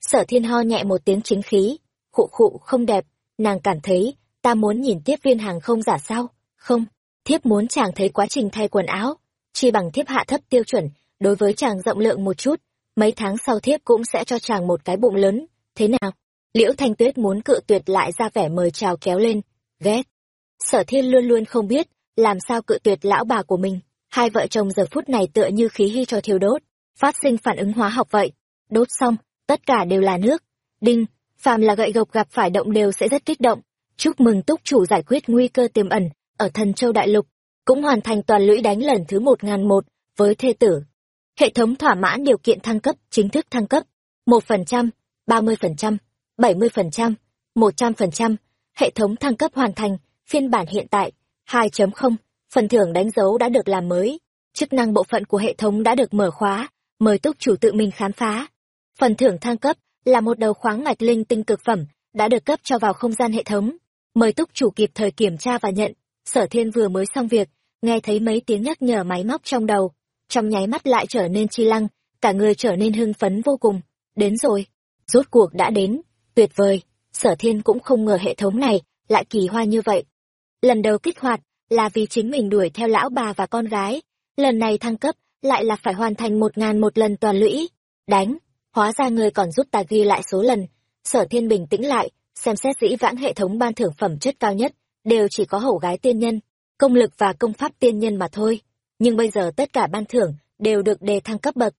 Sở thiên ho nhẹ một tiếng chính khí, khụ khụ không đẹp, nàng cảm thấy ta muốn nhìn tiếp viên hàng không giả sao? Không, thiếp muốn chàng thấy quá trình thay quần áo, chi bằng thiếp hạ thấp tiêu chuẩn, đối với chàng rộng lượng một chút, mấy tháng sau thiếp cũng sẽ cho chàng một cái bụng lớn, thế nào? Liễu thanh tuyết muốn cự tuyệt lại ra vẻ mời chào kéo lên, ghét. Sở thiên luôn luôn không biết, làm sao cự tuyệt lão bà của mình, hai vợ chồng giờ phút này tựa như khí hy cho thiêu đốt, phát sinh phản ứng hóa học vậy. Đốt xong, tất cả đều là nước, đinh, phàm là gậy gộc gặp phải động đều sẽ rất kích động chúc mừng túc chủ giải quyết nguy cơ tiềm ẩn ở thần châu đại lục cũng hoàn thành toàn lũy đánh lần thứ một ngàn một với thê tử. Hệ thống thỏa mãn điều kiện thăng cấp chính thức thăng cấp một phần trăm ba mươi phần trăm bảy mươi phần trăm một trăm phần trăm. Hệ thống thăng cấp hoàn thành phiên bản hiện tại 2.0, phần thưởng đánh dấu đã được làm mới. Chức năng bộ phận của hệ thống đã được mở khóa mời túc chủ tự mình khám phá. Phần thưởng thăng cấp là một đầu khoáng mạch linh tinh cực phẩm đã được cấp cho vào không gian hệ thống mời túc chủ kịp thời kiểm tra và nhận. Sở thiên vừa mới xong việc, nghe thấy mấy tiếng nhắc nhở máy móc trong đầu. Trong nháy mắt lại trở nên chi lăng, cả người trở nên hưng phấn vô cùng. Đến rồi. Rốt cuộc đã đến. Tuyệt vời. Sở thiên cũng không ngờ hệ thống này lại kỳ hoa như vậy. Lần đầu kích hoạt là vì chính mình đuổi theo lão bà và con gái. Lần này thăng cấp lại là phải hoàn thành một ngàn một lần toàn lũy. Đánh. Hóa ra người còn giúp ta ghi lại số lần. Sở thiên bình tĩnh lại xem xét dĩ vãng hệ thống ban thưởng phẩm chất cao nhất, đều chỉ có hậu gái tiên nhân, công lực và công pháp tiên nhân mà thôi. Nhưng bây giờ tất cả ban thưởng đều được đề thăng cấp bậc.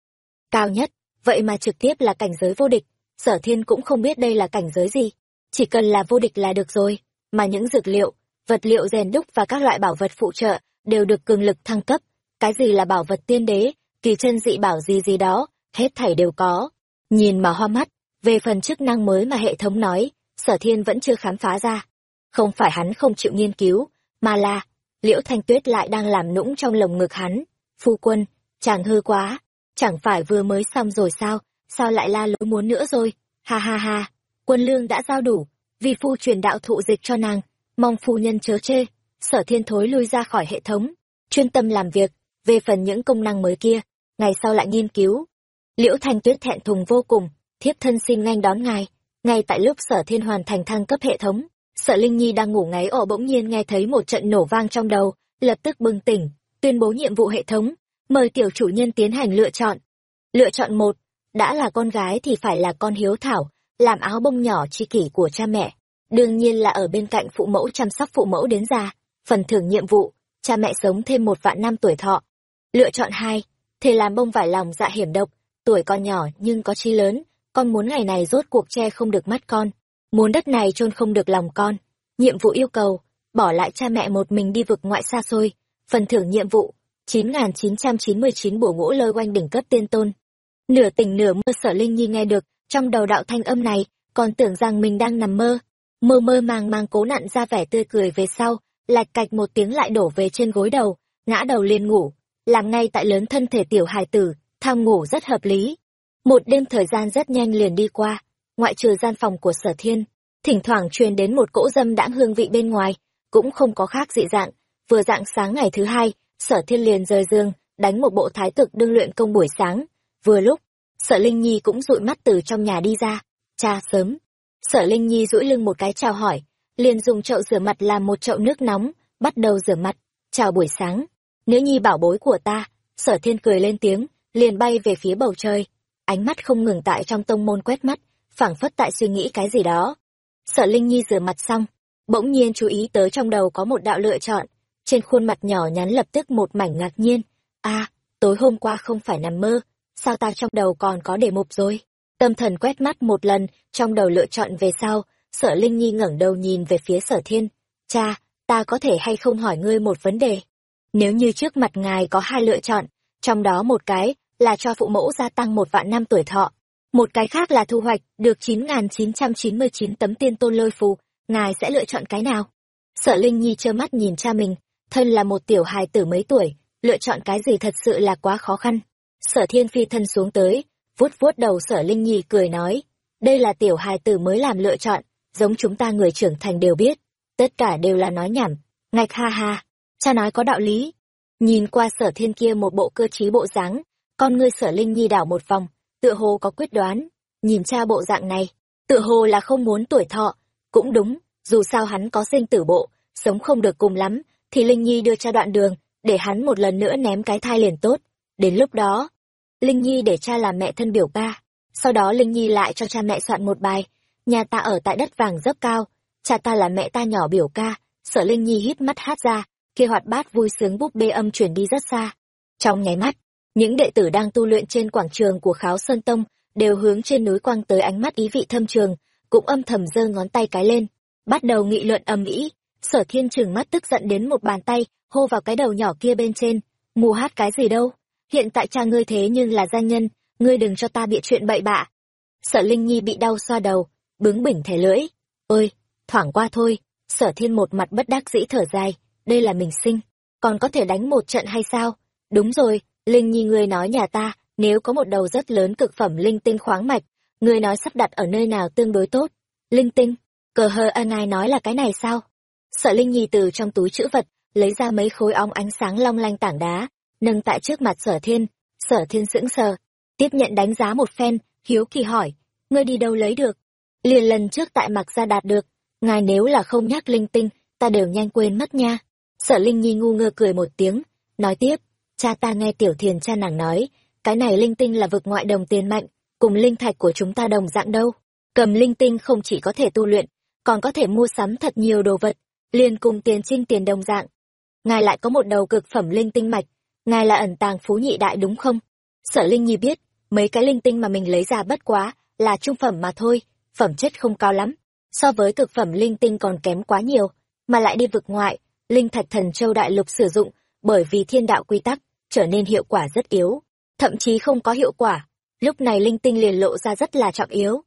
Cao nhất, vậy mà trực tiếp là cảnh giới vô địch, sở thiên cũng không biết đây là cảnh giới gì. Chỉ cần là vô địch là được rồi, mà những dược liệu, vật liệu rèn đúc và các loại bảo vật phụ trợ đều được cường lực thăng cấp. Cái gì là bảo vật tiên đế, kỳ chân dị bảo gì gì đó, hết thảy đều có. Nhìn mà hoa mắt, về phần chức năng mới mà hệ thống nói sở thiên vẫn chưa khám phá ra. Không phải hắn không chịu nghiên cứu, mà là, liễu thanh tuyết lại đang làm nũng trong lồng ngực hắn. Phu quân, chàng hư quá, chẳng phải vừa mới xong rồi sao? Sao lại la lối muốn nữa rồi? Ha ha ha, quân lương đã giao đủ vì phu truyền đạo thụ dịch cho nàng, mong phu nhân chớ chê. Sở thiên thối lui ra khỏi hệ thống, chuyên tâm làm việc về phần những công năng mới kia, ngày sau lại nghiên cứu. Liễu thanh tuyết thẹn thùng vô cùng, thiếp thân xin nhanh đón ngài ngay tại lúc sở thiên hoàn thành thăng cấp hệ thống, sở linh nhi đang ngủ ngáy ổ bỗng nhiên nghe thấy một trận nổ vang trong đầu, lập tức bừng tỉnh, tuyên bố nhiệm vụ hệ thống, mời tiểu chủ nhân tiến hành lựa chọn. Lựa chọn một, đã là con gái thì phải là con hiếu thảo, làm áo bông nhỏ chi kỷ của cha mẹ. Đương nhiên là ở bên cạnh phụ mẫu chăm sóc phụ mẫu đến già, phần thưởng nhiệm vụ, cha mẹ sống thêm một vạn năm tuổi thọ. Lựa chọn hai thì làm bông vải lòng dạ hiểm độc, tuổi còn nhỏ nhưng có chi lớn con muốn ngày này rốt cuộc che không được mắt con. Muốn đất này chôn không được lòng con. Nhiệm vụ yêu cầu, bỏ lại cha mẹ một mình đi vực ngoại xa xôi. Phần thưởng nhiệm vụ, chín nghìn chín trăm chín mươi chín bổ ngũ lôi quanh đỉnh cấp tiên tôn. Nửa tỉnh nửa mơ sở linh nhi nghe được, trong đầu đạo thanh âm này, còn tưởng rằng mình đang nằm mơ. Mơ mơ màng màng cố nặn ra vẻ tươi cười về sau, lạch cạch một tiếng lại đổ về trên gối đầu, ngã đầu liền ngủ. Làm ngay tại lớn thân thể tiểu hài tử, tham ngủ rất hợp lý một đêm thời gian rất nhanh liền đi qua, ngoại trừ gian phòng của sở thiên, thỉnh thoảng truyền đến một cỗ dâm đãng hương vị bên ngoài, cũng không có khác dị dạng. Vừa dạng sáng ngày thứ hai, sở thiên liền rời giường, đánh một bộ thái cực đương luyện công buổi sáng. Vừa lúc, sở linh nhi cũng dụi mắt từ trong nhà đi ra. Cha, sớm. Sở linh nhi duỗi lưng một cái chào hỏi, liền dùng chậu rửa mặt làm một chậu nước nóng, bắt đầu rửa mặt. Chào buổi sáng, nữ nhi bảo bối của ta. Sở thiên cười lên tiếng, liền bay về phía bầu trời ánh mắt không ngừng tại trong tông môn quét mắt, phảng phất tại suy nghĩ cái gì đó. Sở linh nhi rửa mặt xong, bỗng nhiên chú ý tới trong đầu có một đạo lựa chọn. Trên khuôn mặt nhỏ nhắn lập tức một mảnh ngạc nhiên. A, tối hôm qua không phải nằm mơ, sao ta trong đầu còn có đề mục rồi? Tâm thần quét mắt một lần, trong đầu lựa chọn về sau, sở linh nhi ngẩng đầu nhìn về phía sở thiên. Cha, ta có thể hay không hỏi ngươi một vấn đề? Nếu như trước mặt ngài có hai lựa chọn, trong đó một cái là cho phụ mẫu gia tăng một vạn năm tuổi thọ. Một cái khác là thu hoạch được chín nghìn chín trăm chín mươi chín tấm tiên tôn lôi phù. Ngài sẽ lựa chọn cái nào? Sở linh nhi trơ mắt nhìn cha mình, thân là một tiểu hài tử mấy tuổi, lựa chọn cái gì thật sự là quá khó khăn. Sở thiên phi thân xuống tới, vuốt vuốt đầu sở linh nhi cười nói, đây là tiểu hài tử mới làm lựa chọn, giống chúng ta người trưởng thành đều biết, tất cả đều là nói nhảm, ngạch ha ha, cha nói có đạo lý. Nhìn qua sở thiên kia một bộ cơ trí bộ dáng con ngươi sở linh nhi đảo một vòng, tựa hồ có quyết đoán. Nhìn cha bộ dạng này, tựa hồ là không muốn tuổi thọ. Cũng đúng, dù sao hắn có sinh tử bộ, sống không được cùng lắm, thì linh nhi đưa cha đoạn đường, để hắn một lần nữa ném cái thai liền tốt. Đến lúc đó, linh nhi để cha làm mẹ thân biểu ca sau đó linh nhi lại cho cha mẹ soạn một bài, nhà ta ở tại đất vàng dấp cao, cha ta là mẹ ta nhỏ biểu ca. Sở linh nhi hít mắt hát ra, kia hoạt bát vui sướng búp bê âm chuyển đi rất xa. Trong nháy mắt những đệ tử đang tu luyện trên quảng trường của kháo sơn tông đều hướng trên núi quang tới ánh mắt ý vị thâm trường, cũng âm thầm giơ ngón tay cái lên, bắt đầu nghị luận ầm ĩ. Sở thiên trừng mắt tức giận đến một bàn tay, hô vào cái đầu nhỏ kia bên trên, mù hát cái gì đâu? Hiện tại cha ngươi thế nhưng là danh nhân, ngươi đừng cho ta bịa chuyện bậy bạ. Sở linh nhi bị đau xoa đầu, bướng bỉnh thể lưỡi ơi thoảng qua thôi. Sở thiên một mặt bất đắc dĩ thở dài, đây là mình sinh, còn có thể đánh một trận hay sao? Đúng rồi linh nhi ngươi nói nhà ta, nếu có một đầu rất lớn cực phẩm linh tinh khoáng mạch, ngươi nói sắp đặt ở nơi nào tương đối tốt? Linh tinh, cờ hơ ân ai nói là cái này sao? Sợ linh nhi từ trong túi chữ vật, lấy ra mấy khối óng ánh sáng long lanh tảng đá, nâng tại trước mặt sở thiên sở thiên sững sờ, tiếp nhận đánh giá một phen, hiếu kỳ hỏi, ngươi đi đâu lấy được? Liền lần trước tại mặc ra đạt được, ngài nếu là không nhắc linh tinh, ta đều nhanh quên mất nha. Sở linh nhi ngu ngơ cười một tiếng, nói tiếp cha ta nghe tiểu thiền cha nàng nói, cái này linh tinh là vực ngoại đồng tiền mạnh, cùng linh thạch của chúng ta đồng dạng đâu. Cầm linh tinh không chỉ có thể tu luyện, còn có thể mua sắm thật nhiều đồ vật, liền cùng tiền trinh tiền đồng dạng. Ngài lại có một đầu cực phẩm linh tinh mạch, ngài là ẩn tàng phú nhị đại đúng không? Sở linh nhi biết, mấy cái linh tinh mà mình lấy ra bất quá là trung phẩm mà thôi, phẩm chất không cao lắm, so với cực phẩm linh tinh còn kém quá nhiều, mà lại đi vực ngoại, linh thạch thần châu đại lục sử dụng bởi vì thiên đạo quy tắc trở nên hiệu quả rất yếu, thậm chí không có hiệu quả. Lúc này linh tinh liền lộ ra rất là trọng yếu.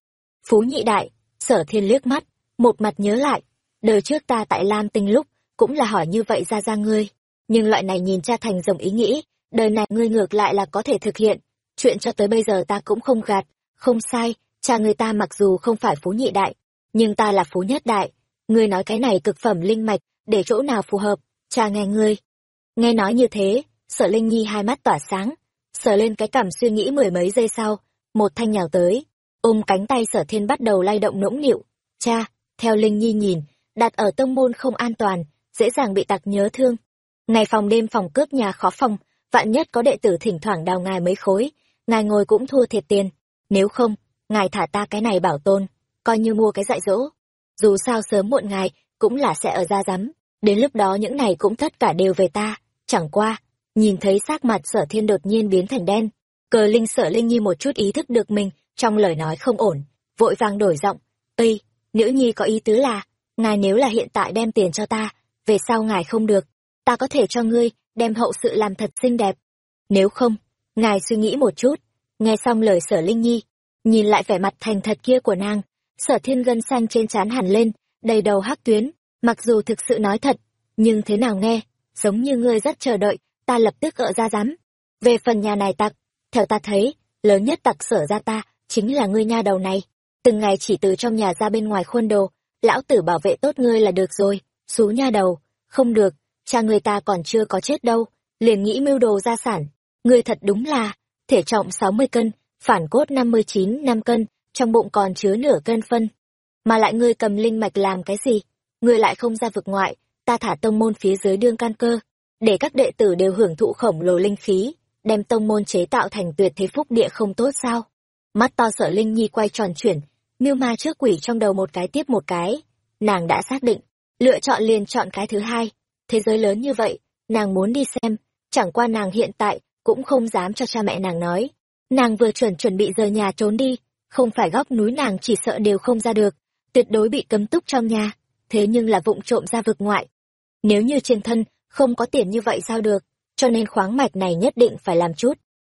Phú nhị đại, sở thiên liếc mắt, một mặt nhớ lại, đời trước ta tại lam tinh lúc cũng là hỏi như vậy ra ra ngươi, nhưng loại này nhìn cha thành dòng ý nghĩ, đời này ngươi ngược lại là có thể thực hiện. Chuyện cho tới bây giờ ta cũng không gạt, không sai, cha người ta mặc dù không phải phú nhị đại, nhưng ta là phú nhất đại. Ngươi nói cái này cực phẩm linh mạch, để chỗ nào phù hợp, cha nghe ngươi. Nghe nói như thế sở linh nhi hai mắt tỏa sáng, sờ lên cái cảm suy nghĩ mười mấy giây sau, một thanh nhào tới, ôm cánh tay sở thiên bắt đầu lay động nũng nịu. Cha, theo linh nhi nhìn, đặt ở tông môn không an toàn, dễ dàng bị tặc nhớ thương. Ngày phòng đêm phòng cướp nhà khó phòng, vạn nhất có đệ tử thỉnh thoảng đào ngài mấy khối, ngài ngồi cũng thua thiệt tiền. Nếu không, ngài thả ta cái này bảo tồn, coi như mua cái dạy dỗ. Dù sao sớm muộn ngài cũng là sẽ ở ra rắm đến lúc đó những này cũng tất cả đều về ta, chẳng qua nhìn thấy sắc mặt sở thiên đột nhiên biến thành đen, cờ linh sở linh nhi một chút ý thức được mình, trong lời nói không ổn, vội vàng đổi giọng ây nữ nhi có ý tứ là, ngài nếu là hiện tại đem tiền cho ta, về sau ngài không được, ta có thể cho ngươi đem hậu sự làm thật xinh đẹp. Nếu không, ngài suy nghĩ một chút, nghe xong lời sở linh nhi, nhìn lại vẻ mặt thành thật kia của nàng, sở thiên gân xanh trên trán hẳn lên, đầy đầu hắc tuyến, mặc dù thực sự nói thật, nhưng thế nào nghe, giống như ngươi rất chờ đợi ta lập tức gỡ ra dám. Về phần nhà này tặc, theo ta thấy, lớn nhất tặc sở ra ta chính là ngươi nha đầu này. Từng ngày chỉ từ trong nhà ra bên ngoài khuôn đồ, lão tử bảo vệ tốt ngươi là được rồi, xú nha đầu, không được, cha người ta còn chưa có chết đâu, liền nghĩ mưu đồ gia sản. Ngươi thật đúng là, thể trọng sáu mươi cân, phản cốt năm mươi chín, năm cân, trong bụng còn chứa nửa cân phân. Mà lại ngươi cầm linh mạch làm cái gì? Ngươi lại không ra vực ngoại, ta thả tông môn phía dưới đương can cơ để các đệ tử đều hưởng thụ khổng lồ linh khí, đem tông môn chế tạo thành tuyệt thế phúc địa không tốt sao? Mắt to sợ Linh Nhi quay tròn chuyển, miêu ma trước quỷ trong đầu một cái tiếp một cái. Nàng đã xác định, lựa chọn liền chọn cái thứ hai. Thế giới lớn như vậy, nàng muốn đi xem, chẳng qua nàng hiện tại cũng không dám cho cha mẹ nàng nói. Nàng vừa chuẩn chuẩn bị rời nhà trốn đi, không phải góc núi nàng chỉ sợ đều không ra được, tuyệt đối bị cấm túc trong nhà, thế nhưng là vụng trộm ra vực ngoại. Nếu như trên thân không có tiền như vậy sao được, cho nên khoáng mạch này nhất định phải làm chút.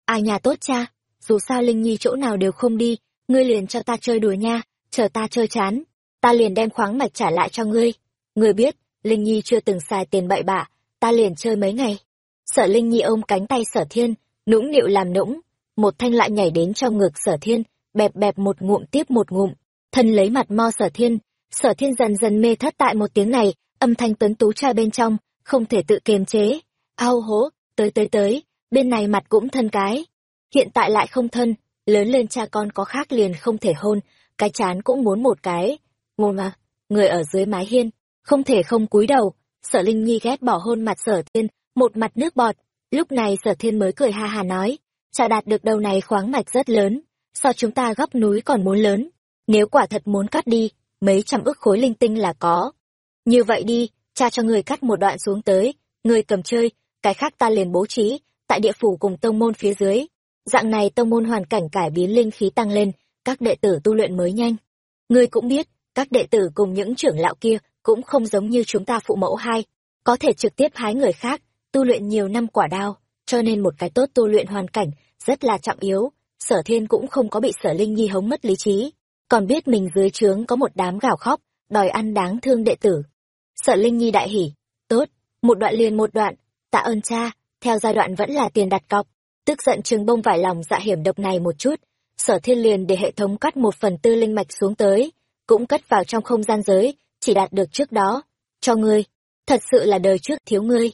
Ai nhà tốt cha, dù sao Linh Nhi chỗ nào đều không đi, ngươi liền cho ta chơi đùa nha, chờ ta chơi chán, ta liền đem khoáng mạch trả lại cho ngươi. Ngươi biết, Linh Nhi chưa từng xài tiền bậy bạ, ta liền chơi mấy ngày. Sở Linh Nhi ôm cánh tay sở thiên, nũng nịu làm nũng, một thanh lại nhảy đến trong ngực sở thiên, bẹp bẹp một ngụm tiếp một ngụm, thân lấy mặt mo sở thiên, sở thiên dần dần mê thất tại một tiếng này, âm thanh tuấn tú trai bên trong, không thể tự kiềm chế. Ao hố, tới tới tới, bên này mặt cũng thân cái. Hiện tại lại không thân, lớn lên cha con có khác liền không thể hôn, cái chán cũng muốn một cái. Ngô mà, người ở dưới mái hiên, không thể không cúi đầu. Sở Linh Nhi ghét bỏ hôn mặt sở thiên, một mặt nước bọt. Lúc này sở thiên mới cười ha hà nói, cha đạt được đầu này khoáng mạch rất lớn, so chúng ta gấp núi còn muốn lớn. Nếu quả thật muốn cắt đi, mấy trăm ức khối linh tinh là có. Như vậy đi, cha cho người cắt một đoạn xuống tới, người cầm chơi, cái khác ta liền bố trí, tại địa phủ cùng tông môn phía dưới. Dạng này tông môn hoàn cảnh cải biến linh khí tăng lên, các đệ tử tu luyện mới nhanh. Ngươi cũng biết, các đệ tử cùng những trưởng lão kia cũng không giống như chúng ta phụ mẫu hai, có thể trực tiếp hái người khác, tu luyện nhiều năm quả đao, cho nên một cái tốt tu luyện hoàn cảnh rất là trọng yếu. Sở thiên cũng không có bị sở linh nhi hống mất lý trí, còn biết mình dưới trướng có một đám gào khóc, đòi ăn đáng thương đệ tử sợ Linh Nhi đại hỉ, tốt, một đoạn liền một đoạn, tạ ơn cha, theo giai đoạn vẫn là tiền đặt cọc. Tức giận trường bông vải lòng dạ hiểm độc này một chút, sở thiên liền để hệ thống cắt một phần tư linh mạch xuống tới, cũng cất vào trong không gian giới, chỉ đạt được trước đó. Cho ngươi, thật sự là đời trước thiếu ngươi.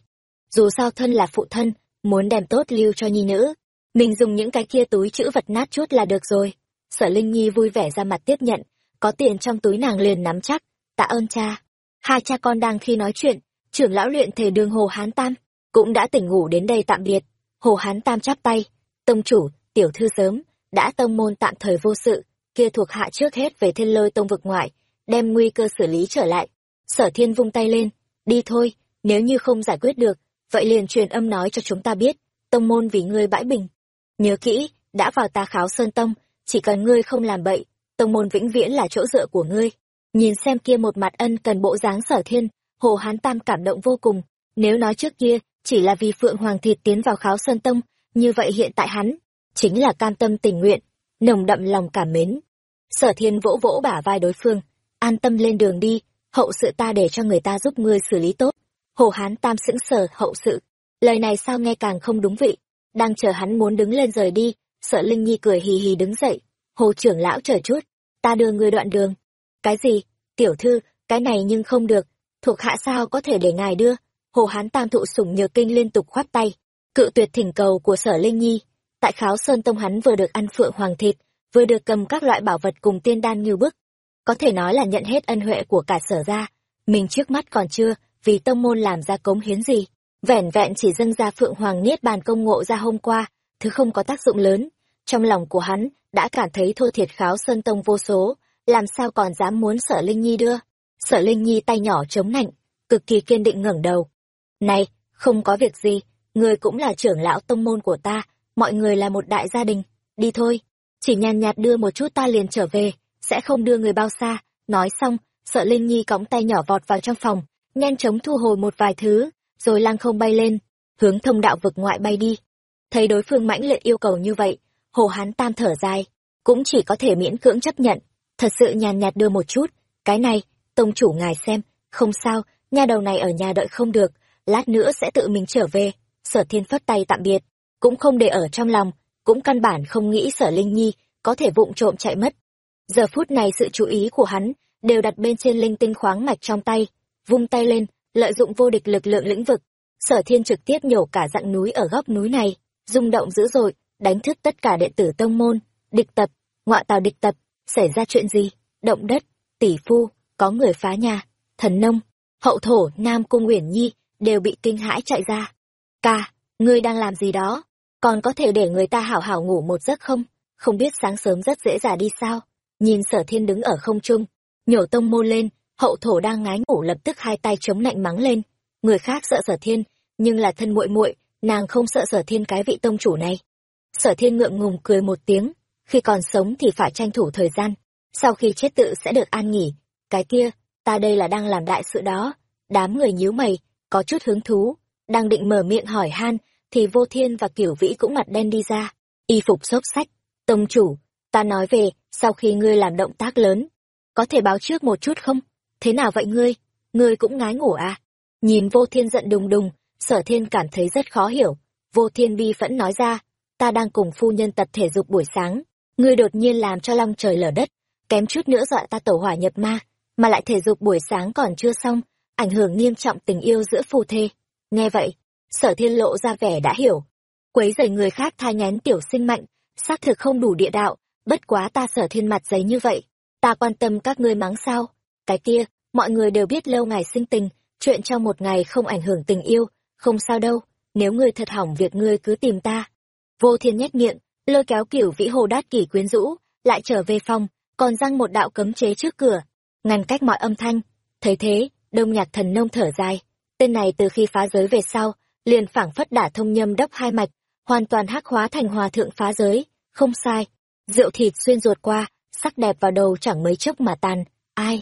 Dù sao thân là phụ thân, muốn đem tốt lưu cho nhi nữ. Mình dùng những cái kia túi chữ vật nát chút là được rồi. Sở Linh Nhi vui vẻ ra mặt tiếp nhận, có tiền trong túi nàng liền nắm chắc, tạ ơn cha. Hai cha con đang khi nói chuyện, trưởng lão luyện thể đường Hồ Hán Tam, cũng đã tỉnh ngủ đến đây tạm biệt. Hồ Hán Tam chắp tay, tông chủ, tiểu thư sớm, đã tông môn tạm thời vô sự, kia thuộc hạ trước hết về thiên lôi tông vực ngoại, đem nguy cơ xử lý trở lại. Sở thiên vung tay lên, đi thôi, nếu như không giải quyết được, vậy liền truyền âm nói cho chúng ta biết, tông môn vì ngươi bãi bình. Nhớ kỹ, đã vào ta kháo sơn tông, chỉ cần ngươi không làm bậy, tông môn vĩnh viễn là chỗ dựa của ngươi. Nhìn xem kia một mặt ân cần bộ dáng sở thiên, hồ hán tam cảm động vô cùng, nếu nói trước kia, chỉ là vì Phượng Hoàng Thịt tiến vào kháo sơn tông, như vậy hiện tại hắn, chính là cam tâm tình nguyện, nồng đậm lòng cảm mến. Sở thiên vỗ vỗ bả vai đối phương, an tâm lên đường đi, hậu sự ta để cho người ta giúp ngươi xử lý tốt. Hồ Hán Tam sững sờ hậu sự. Lời này sao nghe càng không đúng vị. Đang chờ hắn muốn đứng lên rời đi, sợ Linh Nhi cười hì hì đứng dậy. Hồ trưởng lão chờ chút, ta đưa ngươi đoạn đường. Cái gì? Tiểu thư, cái này nhưng không được. Thuộc hạ sao có thể để ngài đưa? Hồ Hán Tam thụ sủng nhược kinh liên tục khoát tay. Cự tuyệt thỉnh cầu của sở Linh Nhi. Tại kháo sơn tông hắn vừa được ăn phượng hoàng thịt, vừa được cầm các loại bảo vật cùng tiên đan như bức. Có thể nói là nhận hết ân huệ của cả sở ra. Mình trước mắt còn chưa, vì tông môn làm ra cống hiến gì. Vẻn vẹn chỉ dâng ra phượng hoàng niết bàn công ngộ ra hôm qua, thứ không có tác dụng lớn. Trong lòng của hắn, đã cảm thấy thua thiệt kháo sơn tông vô số, làm sao còn dám muốn sở Linh Nhi đưa. Sở Linh Nhi tay nhỏ chống nạnh, cực kỳ kiên định ngẩng đầu. Này, không có việc gì, người cũng là trưởng lão tông môn của ta, mọi người là một đại gia đình, đi thôi. Chỉ nhàn nhạt đưa một chút ta liền trở về, sẽ không đưa người bao xa. Nói xong, sợ Linh Nhi cõng tay nhỏ vọt vào trong phòng, nhanh chóng thu hồi một vài thứ, rồi lăng không bay lên, hướng thông đạo vực ngoại bay đi. Thấy đối phương mãnh liệt yêu cầu như vậy, Hồ Hán Tam thở dài, cũng chỉ có thể miễn cưỡng chấp nhận, thật sự nhàn nhạt đưa một chút, cái này, tông chủ ngài xem, không sao, nhà đầu này ở nhà đợi không được, lát nữa sẽ tự mình trở về, sở thiên phất tay tạm biệt, cũng không để ở trong lòng, cũng căn bản không nghĩ sở Linh Nhi có thể vụng trộm chạy mất. Giờ phút này sự chú ý của hắn đều đặt bên trên linh tinh khoáng mạch trong tay, vung tay lên, lợi dụng vô địch lực lượng lĩnh vực. Sở thiên trực tiếp nhổ cả dặn núi ở góc núi này, rung động dữ dội, đánh thức tất cả đệ tử tông môn, địch tập, ngoại tào địch tập, xảy ra chuyện gì, động đất, tỷ phu, có người phá nhà, thần nông, hậu thổ, nam cung uyển nhi, đều bị kinh hãi chạy ra. Ca, ngươi đang làm gì đó? Còn có thể để người ta hảo hảo ngủ một giấc không? Không biết sáng sớm rất dễ dàng đi sao? Nhìn sở thiên đứng ở không trung, nhổ tông môn lên, hậu thổ đang ngái ngủ lập tức hai tay chống lạnh mắng lên. Người khác sợ sở thiên, nhưng là thân muội muội nàng không sợ sở thiên cái vị tông chủ này. Sở thiên ngượng ngùng cười một tiếng, khi còn sống thì phải tranh thủ thời gian, sau khi chết tự sẽ được an nghỉ. Cái kia, ta đây là đang làm đại sự đó. Đám người nhíu mày, có chút hứng thú, đang định mở miệng hỏi han, thì vô thiên và kiểu vĩ cũng mặt đen đi ra, y phục xốc sách. Tông chủ, ta nói về, sau khi ngươi làm động tác lớn, có thể báo trước một chút không? Thế nào vậy ngươi? Ngươi cũng ngái ngủ à? Nhìn vô thiên giận đùng đùng, sở thiên cảm thấy rất khó hiểu. Vô thiên bi phẫn nói ra, ta đang cùng phu nhân tập thể dục buổi sáng, ngươi đột nhiên làm cho long trời lở đất, kém chút nữa dọa ta tổ hỏa nhập ma, mà lại thể dục buổi sáng còn chưa xong, ảnh hưởng nghiêm trọng tình yêu giữa phù thê. Nghe vậy, sở thiên lộ ra vẻ đã hiểu. Quấy rầy người khác tha nhén tiểu sinh mạnh, xác thực không đủ địa đạo, bất quá ta sở thiên mặt giấy như vậy. Ta quan tâm các ngươi mắng sao? Cái kia, mọi người đều biết lâu ngày sinh tình, chuyện trong một ngày không ảnh hưởng tình yêu, không sao đâu, nếu ngươi thật hỏng việc ngươi cứ tìm ta. Vô thiên nhét miệng, lôi kéo kiểu vĩ hồ đát kỷ quyến rũ, lại trở về phòng, còn răng một đạo cấm chế trước cửa, ngăn cách mọi âm thanh. Thấy thế, đông nhạc thần nông thở dài, tên này từ khi phá giới về sau, liền phảng phất đả thông nhâm đốc hai mạch, hoàn toàn hắc hóa thành hòa thượng phá giới, không sai. Rượu thịt xuyên ruột qua, sắc đẹp vào đầu chẳng mấy chốc mà tàn, ai?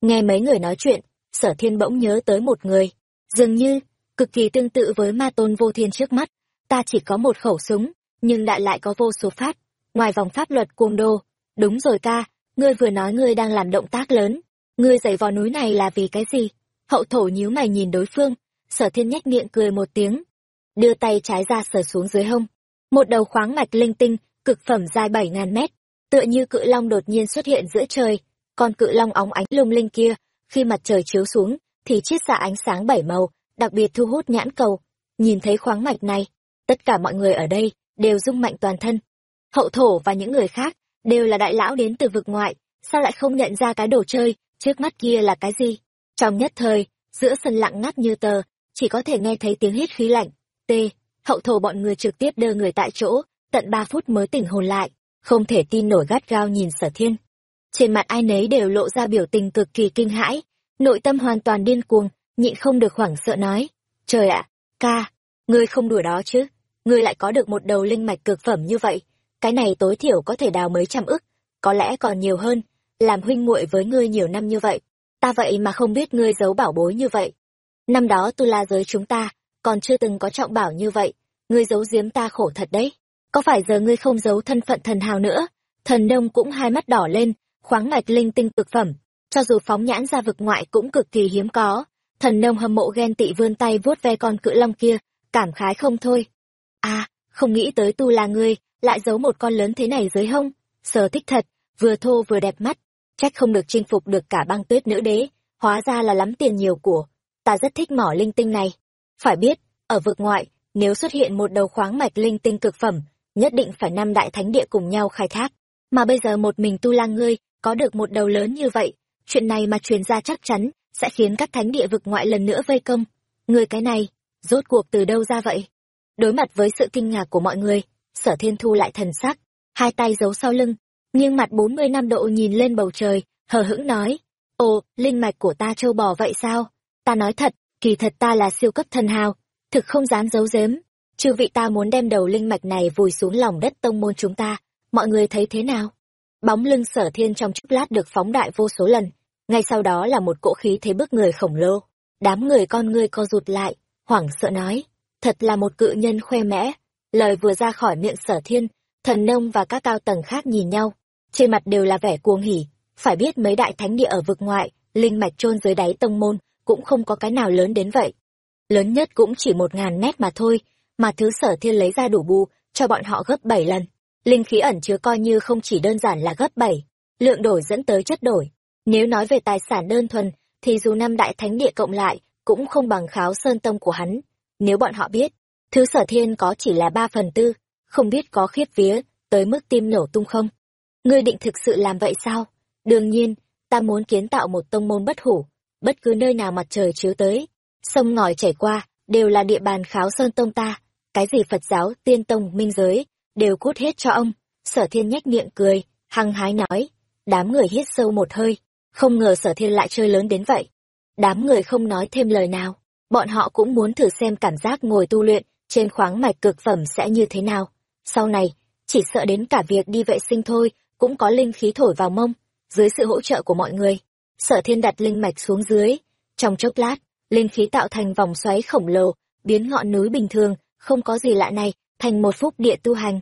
Nghe mấy người nói chuyện, sở thiên bỗng nhớ tới một người, dường như, cực kỳ tương tự với ma tôn vô thiên trước mắt, ta chỉ có một khẩu súng, nhưng đại lại có vô số phát, ngoài vòng pháp luật cuồng đô. Đúng rồi ca, ngươi vừa nói ngươi đang làm động tác lớn, ngươi dậy vào núi này là vì cái gì? Hậu thổ nhíu mày nhìn đối phương sở thiên nhếch miệng cười một tiếng. Đưa tay trái ra sờ xuống dưới hông. Một đầu khoáng mạch linh tinh cực phẩm dài bảy ngàn mét tựa như cự long đột nhiên xuất hiện giữa trời. Con cự long óng ánh lung linh kia khi mặt trời chiếu xuống thì chiết ra ánh sáng bảy màu đặc biệt thu hút nhãn cầu. Nhìn thấy khoáng mạch này tất cả mọi người ở đây đều rung mạnh toàn thân. Hậu thổ và những người khác đều là đại lão đến từ vực ngoại, sao lại không nhận ra cái đồ chơi, trước mắt kia là cái gì? Trong nhất thời, giữa sân lặng ngắt như tờ, chỉ có thể nghe thấy tiếng hít khí lạnh. T, hậu thổ bọn người trực tiếp đưa người tại chỗ, tận ba phút mới tỉnh hồn lại, không thể tin nổi gắt gao nhìn sở thiên. Trên mặt ai nấy đều lộ ra biểu tình cực kỳ kinh hãi, nội tâm hoàn toàn điên cuồng, nhịn không được hoảng sợ nói, trời ạ, ca, ngươi không đùa đó chứ ngươi lại có được một đầu linh mạch cực phẩm như vậy. Cái này tối thiểu có thể đào mấy trăm ức, có lẽ còn nhiều hơn. Làm huynh muội với ngươi nhiều năm như vậy, ta vậy mà không biết ngươi giấu bảo bối như vậy. Năm đó tu la giới chúng ta, còn chưa từng có trọng bảo như vậy. Ngươi giấu giếm ta khổ thật đấy. Có phải giờ ngươi không giấu thân phận thần hào nữa? Thần đông cũng hai mắt đỏ lên, khoáng mạch linh tinh cực phẩm. Cho dù phóng nhãn ra vực ngoại cũng cực kỳ hiếm có. Thần nông hâm mộ ghen tị vươn tay vuốt ve con cự long kia, cảm khái không thôi à không nghĩ tới tu là ngươi, lại giấu một con lớn thế này dưới hông. Sờ thích thật, vừa thô vừa đẹp mắt. Trách không được chinh phục được cả băng tuyết nữ đế, hóa ra là lắm tiền nhiều của. Ta rất thích mỏ linh tinh này. Phải biết, ở vực ngoại, nếu xuất hiện một đầu khoáng mạch linh tinh cực phẩm, nhất định phải năm đại thánh địa cùng nhau khai thác. Mà bây giờ một mình tu lang ngươi, có được một đầu lớn như vậy, chuyện này mà truyền ra chắc chắn, sẽ khiến các thánh địa vực ngoại lần nữa vây công. Người cái này, rốt cuộc từ đâu ra vậy? Đối mặt với sự kinh ngạc của mọi người, sở thiên thu lại thần sắc, hai tay giấu sau lưng nhưng mặt bốn mươi năm độ nhìn lên bầu trời, hờ hững nói, ồ, linh mạch của ta trâu bò vậy sao? Ta nói thật, kỳ thật ta là siêu cấp thần hào, thực không dám giấu giếm. Chư vị ta muốn đem đầu linh mạch này vùi xuống lòng đất tông môn chúng ta, mọi người thấy thế nào? Bóng lưng sở thiên trong chốc lát được phóng đại vô số lần, ngay sau đó là một cỗ khí thế bức người khổng lồ. Đám người con ngươi co rụt lại, hoảng sợ nói thật là một cự nhân khoe mẽ. Lời vừa ra khỏi miệng sở thiên, thần nông và các cao tầng khác nhìn nhau. Trên mặt đều là vẻ cuồng hỉ. Phải biết mấy đại thánh địa ở vực ngoại, linh mạch chôn dưới đáy tông môn, cũng không có cái nào lớn đến vậy. Lớn nhất cũng chỉ một ngàn mét mà thôi, mà thứ sở thiên lấy ra đủ bù, cho bọn họ gấp bảy lần. Linh khí ẩn chứa coi như không chỉ đơn giản là gấp bảy, lượng đổi dẫn tới chất đổi. Nếu nói về tài sản đơn thuần, thì dù năm đại thánh địa cộng lại, cũng không bằng kháo sơn tông của hắn nếu bọn họ biết, thứ sở thiên có chỉ là ba phần tư, không biết có khiếp vía tới mức tim nổ tung không? Ngươi định thực sự làm vậy sao? Đương nhiên, ta muốn kiến tạo một tông môn bất hủ, bất cứ nơi nào mặt trời chiếu tới, sông ngòi chảy qua đều là địa bàn kháo sơn tông ta. Cái gì phật giáo, tiên tông, minh giới đều cút hết cho ông. Sở thiên nhếch miệng cười, hăng hái nói, đám người hít sâu một hơi, không ngờ sở thiên lại chơi lớn đến vậy. Đám người không nói thêm lời nào bọn họ cũng muốn thử xem cảm giác ngồi tu luyện trên khoáng mạch cực phẩm sẽ như thế nào. Sau này, chỉ sợ đến cả việc đi vệ sinh thôi, cũng có linh khí thổi vào mông, dưới sự hỗ trợ của mọi người. Sở thiên đặt linh mạch xuống dưới. Trong chốc lát, linh khí tạo thành vòng xoáy khổng lồ, biến ngọn núi bình thường, không có gì lạ này, thành một phúc địa tu hành.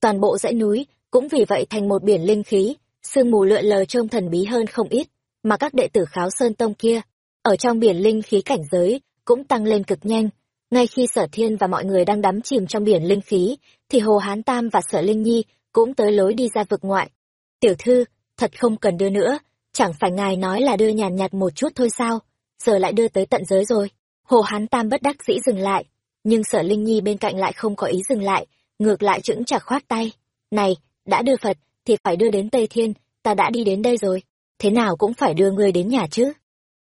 Toàn bộ dãy núi cũng vì vậy thành một biển linh khí, sương mù lượn lờ trông thần bí hơn không ít, mà các đệ tử kháo sơn tông kia, ở trong biển linh khí cảnh giới cũng tăng lên cực nhanh. Ngay khi sở thiên và mọi người đang đắm chìm trong biển linh khí, thì hồ hán tam và sở linh nhi cũng tới lối đi ra vực ngoại. Tiểu thư, thật không cần đưa nữa, chẳng phải ngài nói là đưa nhàn nhạt một chút thôi sao? Giờ lại đưa tới tận giới rồi. Hồ hán tam bất đắc dĩ dừng lại, nhưng sở linh nhi bên cạnh lại không có ý dừng lại, ngược lại chững chả khoát tay. Này, đã đưa phật thì phải đưa đến tây thiên, ta đã đi đến đây rồi, thế nào cũng phải đưa ngươi đến nhà chứ.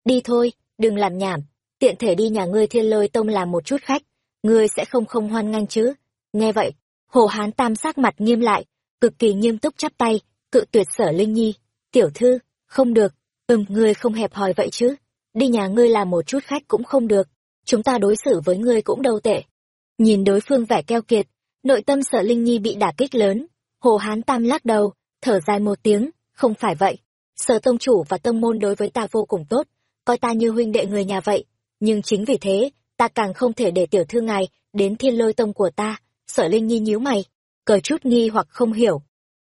Đi thôi, đừng làm nhảm tiện thể đi nhà ngươi thiên lôi tông làm một chút khách, ngươi sẽ không không hoan nghênh chứ. Nghe vậy, hồ hán tam sắc mặt nghiêm lại, cực kỳ nghiêm túc chắp tay, cự tuyệt sở linh nhi. Tiểu thư, không được. Ừm, ngươi không hẹp hòi vậy chứ. Đi nhà ngươi làm một chút khách cũng không được. Chúng ta đối xử với ngươi cũng đâu tệ. Nhìn đối phương vẻ keo kiệt, nội tâm sở linh nhi bị đả kích lớn. Hồ hán tam lắc đầu, thở dài một tiếng, không phải vậy. Sở tông chủ và tông môn đối với ta vô cùng tốt, coi ta như huynh đệ người nhà vậy nhưng chính vì thế ta càng không thể để tiểu thư ngài đến thiên lôi tông của ta sở linh nhi nhíu mày cờ chút nghi hoặc không hiểu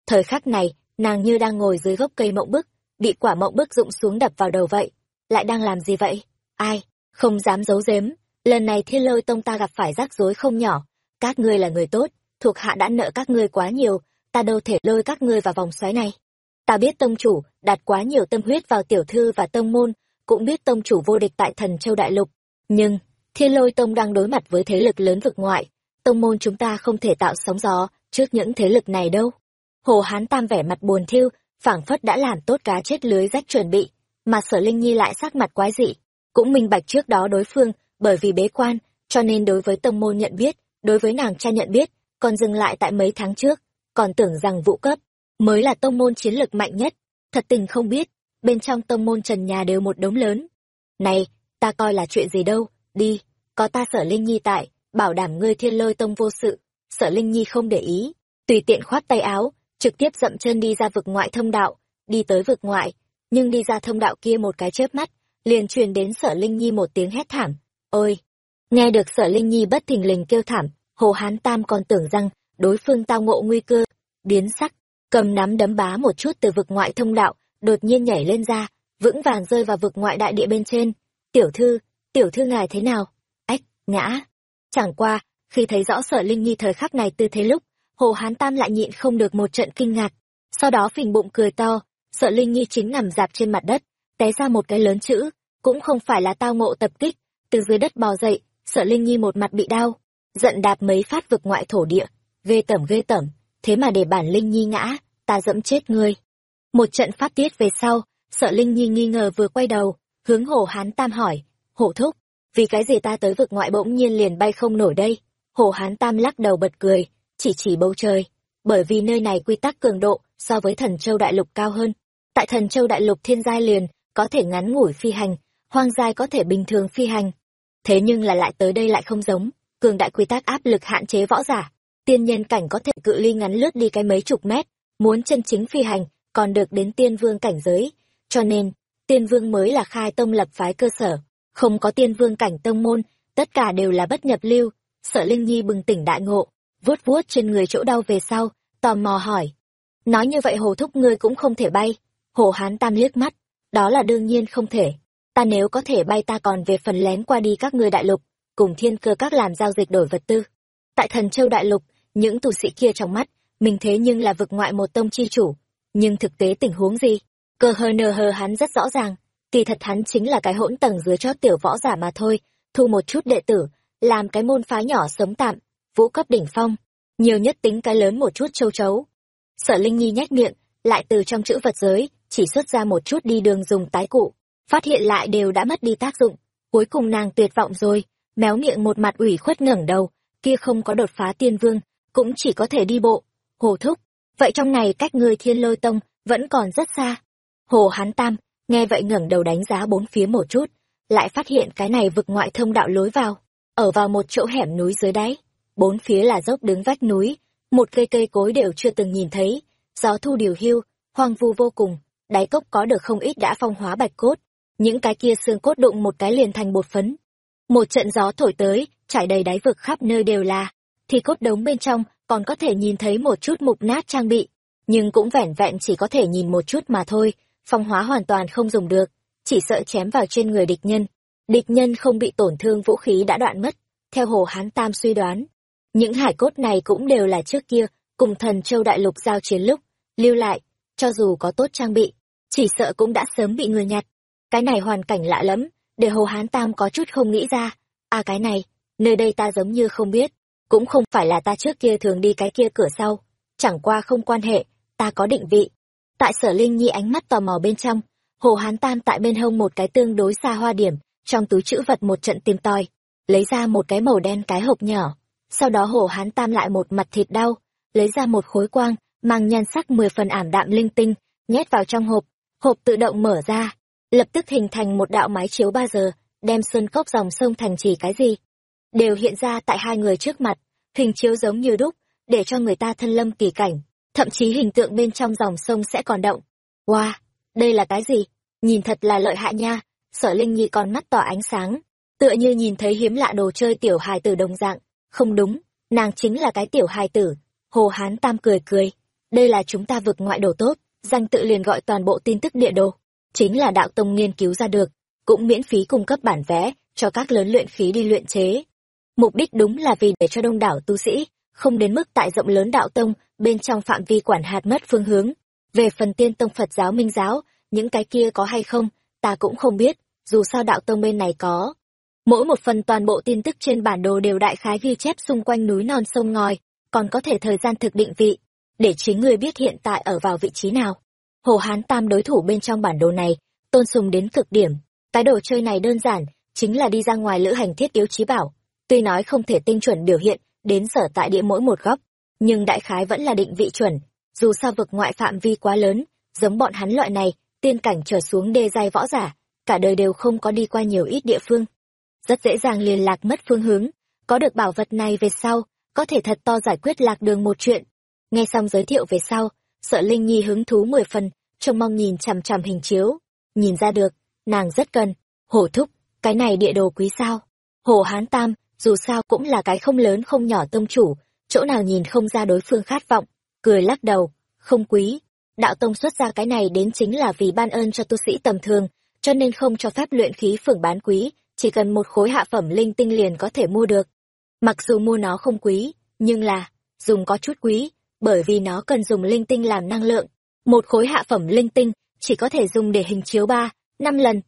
thời khắc này nàng như đang ngồi dưới gốc cây mộng bức bị quả mộng bức rụng xuống đập vào đầu vậy. Lại đang làm gì vậy? Ai? Không dám giấu giếm. Lần này thiên lôi tông ta gặp phải rắc rối không nhỏ. Các ngươi là người tốt, thuộc hạ đã nợ các ngươi quá nhiều, ta đâu thể lôi các ngươi vào vòng xoáy này. Ta biết tông chủ đặt quá nhiều tâm huyết vào tiểu thư và tông môn, cũng biết tông chủ vô địch tại thần châu đại lục. Nhưng, thiên lôi tông đang đối mặt với thế lực lớn vực ngoại. Tông môn chúng ta không thể tạo sóng gió trước những thế lực này đâu. Hồ Hán Tam vẻ mặt buồn thiêu, phảng phất đã làm tốt cá chết lưới rách chuẩn bị, mà sở Linh Nhi lại sắc mặt quái dị. Cũng minh bạch trước đó đối phương, bởi vì bế quan, cho nên đối với tông môn nhận biết, đối với nàng cha nhận biết, còn dừng lại tại mấy tháng trước, còn tưởng rằng vũ cấp, mới là tông môn chiến lực mạnh nhất. Thật tình không biết, bên trong tông môn trần nhà đều một đống lớn. Này, ta coi là chuyện gì đâu, đi, có ta sở Linh Nhi tại, bảo đảm ngươi thiên lôi tông vô sự. Sở Linh Nhi không để ý, tùy tiện khoát tay áo, trực tiếp dậm chân đi ra vực ngoại thông đạo, đi tới vực ngoại, nhưng đi ra thông đạo kia một cái chớp mắt, liền truyền đến sở Linh Nhi một tiếng hét thảm. Ôi! Nghe được sở Linh Nhi bất thình lình kêu thảm, Hồ Hán Tam còn tưởng rằng đối phương tao ngộ nguy cơ, biến sắc, cầm nắm đấm bá một chút từ vực ngoại thông đạo, đột nhiên nhảy lên ra, vững vàng rơi vào vực ngoại đại địa bên trên. Tiểu thư, tiểu thư ngài thế nào? Ách, ngã. Chẳng qua, khi thấy rõ sở Linh Nhi thời khắc này tư thế lúc, Hồ Hán Tam lại nhịn không được một trận kinh ngạc, sau đó phình bụng cười to, sợ Linh Nhi chính nằm dạp trên mặt đất, té ra một cái lớn chữ, cũng không phải là tao ngộ tập kích, từ dưới đất bò dậy, sợ Linh Nhi một mặt bị đau, giận đạp mấy phát vực ngoại thổ địa, ghê tởm ghê tởm, thế mà để bản Linh Nhi ngã, ta dẫm chết ngươi. Một trận phát tiết về sau, sợ Linh Nhi nghi ngờ vừa quay đầu, hướng Hồ Hán Tam hỏi, hổ thúc, vì cái gì ta tới vực ngoại bỗng nhiên liền bay không nổi đây? Hồ Hán Tam lắc đầu bật cười, chỉ chỉ bầu trời, bởi vì nơi này quy tắc cường độ so với thần châu đại lục cao hơn. Tại thần châu đại lục thiên giai liền, có thể ngắn ngủi phi hành, hoang giai có thể bình thường phi hành. Thế nhưng là lại tới đây lại không giống, cường đại quy tắc áp lực hạn chế võ giả. Tiên nhân cảnh có thể cự ly ngắn lướt đi cái mấy chục mét, muốn chân chính phi hành, còn được đến tiên vương cảnh giới. Cho nên, tiên vương mới là khai tông lập phái cơ sở, không có tiên vương cảnh tông môn, tất cả đều là bất nhập lưu. Sợ Linh Nhi bừng tỉnh đại ngộ, vuốt vuốt trên người chỗ đau về sau, tò mò hỏi. Nói như vậy hồ thúc ngươi cũng không thể bay. Hồ hán tam liếc mắt, đó là đương nhiên không thể. Ta nếu có thể bay ta còn về phần lén qua đi các ngươi đại lục, cùng thiên cơ các làm giao dịch đổi vật tư. Tại thần châu đại lục, những tù sĩ kia trong mắt, mình thế nhưng là vực ngoại một tông chi chủ. Nhưng thực tế tình huống gì? Cơ hờ nờ hờ hắn rất rõ ràng, kỳ thật hắn chính là cái hỗn tầng dưới chót tiểu võ giả mà thôi, thu một chút đệ tử, làm cái môn phái nhỏ sống tạm, vũ cấp đỉnh phong, nhiều nhất tính cái lớn một chút châu chấu. Sở Linh Nhi nhếch miệng, lại từ trong chữ vật giới, chỉ xuất ra một chút đi đường dùng tái cụ, phát hiện lại đều đã mất đi tác dụng. Cuối cùng nàng tuyệt vọng rồi, méo miệng một mặt ủy khuất ngẩng đầu, kia không có đột phá tiên vương, cũng chỉ có thể đi bộ. Hồ thúc, vậy trong này cách ngươi thiên lôi tông, vẫn còn rất xa. Hồ hán tam, nghe vậy ngẩng đầu đánh giá bốn phía một chút, lại phát hiện cái này vực ngoại thông đạo lối vào, ở vào một chỗ hẻm núi dưới đáy bốn phía là dốc đứng vách núi, một cây cây cối đều chưa từng nhìn thấy, gió thu điều hưu, hoang vu vô cùng, đáy cốc có được không ít đã phong hóa bạch cốt, những cái kia xương cốt đụng một cái liền thành bột phấn. Một trận gió thổi tới, trải đầy đáy vực khắp nơi đều là, thì cốt đống bên trong còn có thể nhìn thấy một chút mục nát trang bị, nhưng cũng vẻn vẹn chỉ có thể nhìn một chút mà thôi, phong hóa hoàn toàn không dùng được, chỉ sợ chém vào trên người địch nhân. Địch nhân không bị tổn thương vũ khí đã đoạn mất, theo Hồ Hán Tam suy đoán, những hải cốt này cũng đều là trước kia, cùng thần châu đại lục giao chiến lúc, lưu lại, cho dù có tốt trang bị, chỉ sợ cũng đã sớm bị người nhặt. Cái này hoàn cảnh lạ lắm, để Hồ Hán Tam có chút không nghĩ ra. À cái này, nơi đây ta giống như không biết, cũng không phải là ta trước kia thường đi cái kia cửa sau, chẳng qua không quan hệ, ta có định vị. Tại sở Linh Nhi ánh mắt tò mò bên trong, Hồ Hán Tam tại bên hông một cái tương đối xa hoa điểm, trong túi chữ vật một trận tìm tòi, lấy ra một cái màu đen cái hộp nhỏ, sau đó hồ hán tam lại một mặt thịt đau, lấy ra một khối quang, mang nhan sắc mười phần ảm đạm linh tinh, nhét vào trong hộp, hộp tự động mở ra, lập tức hình thành một đạo mái chiếu ba giờ, đem sơn cốc dòng sông thành chỉ cái gì. Đều hiện ra tại hai người trước mặt, hình chiếu giống như đúc, để cho người ta thân lâm kỳ cảnh, thậm chí hình tượng bên trong dòng sông sẽ còn động. Wow, đây là cái gì? Nhìn thật là lợi hại nha, sở linh nhi còn mắt tỏ ánh sáng, tựa như nhìn thấy hiếm lạ đồ chơi tiểu hài tử đồng dạng không đúng, nàng chính là cái tiểu hài tử. Hồ Hán Tam cười cười. Đây là chúng ta vực ngoại đồ tốt, danh tự liền gọi toàn bộ tin tức địa đồ, chính là đạo tông nghiên cứu ra được, cũng miễn phí cung cấp bản vẽ cho các lớn luyện khí đi luyện chế. Mục đích đúng là vì để cho đông đảo tu sĩ, không đến mức tại rộng lớn đạo tông, bên trong phạm vi quản hạt mất phương hướng. Về phần tiên tông Phật giáo Minh giáo, những cái kia có hay không, ta cũng không biết, dù sao đạo tông bên này có. Mỗi một phần toàn bộ tin tức trên bản đồ đều đại khái ghi chép xung quanh núi non sông ngòi, còn có thể thời gian thực định vị, để chính người biết hiện tại ở vào vị trí nào. Hồ Hán Tam đối thủ bên trong bản đồ này, tôn sùng đến cực điểm. Cái đồ chơi này đơn giản, chính là đi ra ngoài lữ hành thiết yếu trí bảo. Tuy nói không thể tinh chuẩn biểu hiện đến sở tại địa mỗi một góc, nhưng đại khái vẫn là định vị chuẩn. Dù sao vực ngoại phạm vi quá lớn, giống bọn hắn loại này, tiên cảnh trở xuống đê giai võ giả, cả đời đều không có đi qua nhiều ít địa phương. Rất dễ dàng liên lạc mất phương hướng, có được bảo vật này về sau, có thể thật to giải quyết lạc đường một chuyện. Nghe xong giới thiệu về sau, sợ Linh Nhi hứng thú mười phần, trông mong nhìn chằm chằm hình chiếu. Nhìn ra được, nàng rất cần. Hổ thúc, cái này địa đồ quý sao? Hồ Hán Tam, dù sao cũng là cái không lớn không nhỏ tông chủ, chỗ nào nhìn không ra đối phương khát vọng, cười lắc đầu, không quý. Đạo tông xuất ra cái này đến chính là vì ban ơn cho tu sĩ tầm thường, cho nên không cho phép luyện khí phường bán quý, chỉ cần một khối hạ phẩm linh tinh liền có thể mua được. Mặc dù mua nó không quý, nhưng là, dùng có chút quý, bởi vì nó cần dùng linh tinh làm năng lượng. Một khối hạ phẩm linh tinh chỉ có thể dùng để hình chiếu ba, năm lần.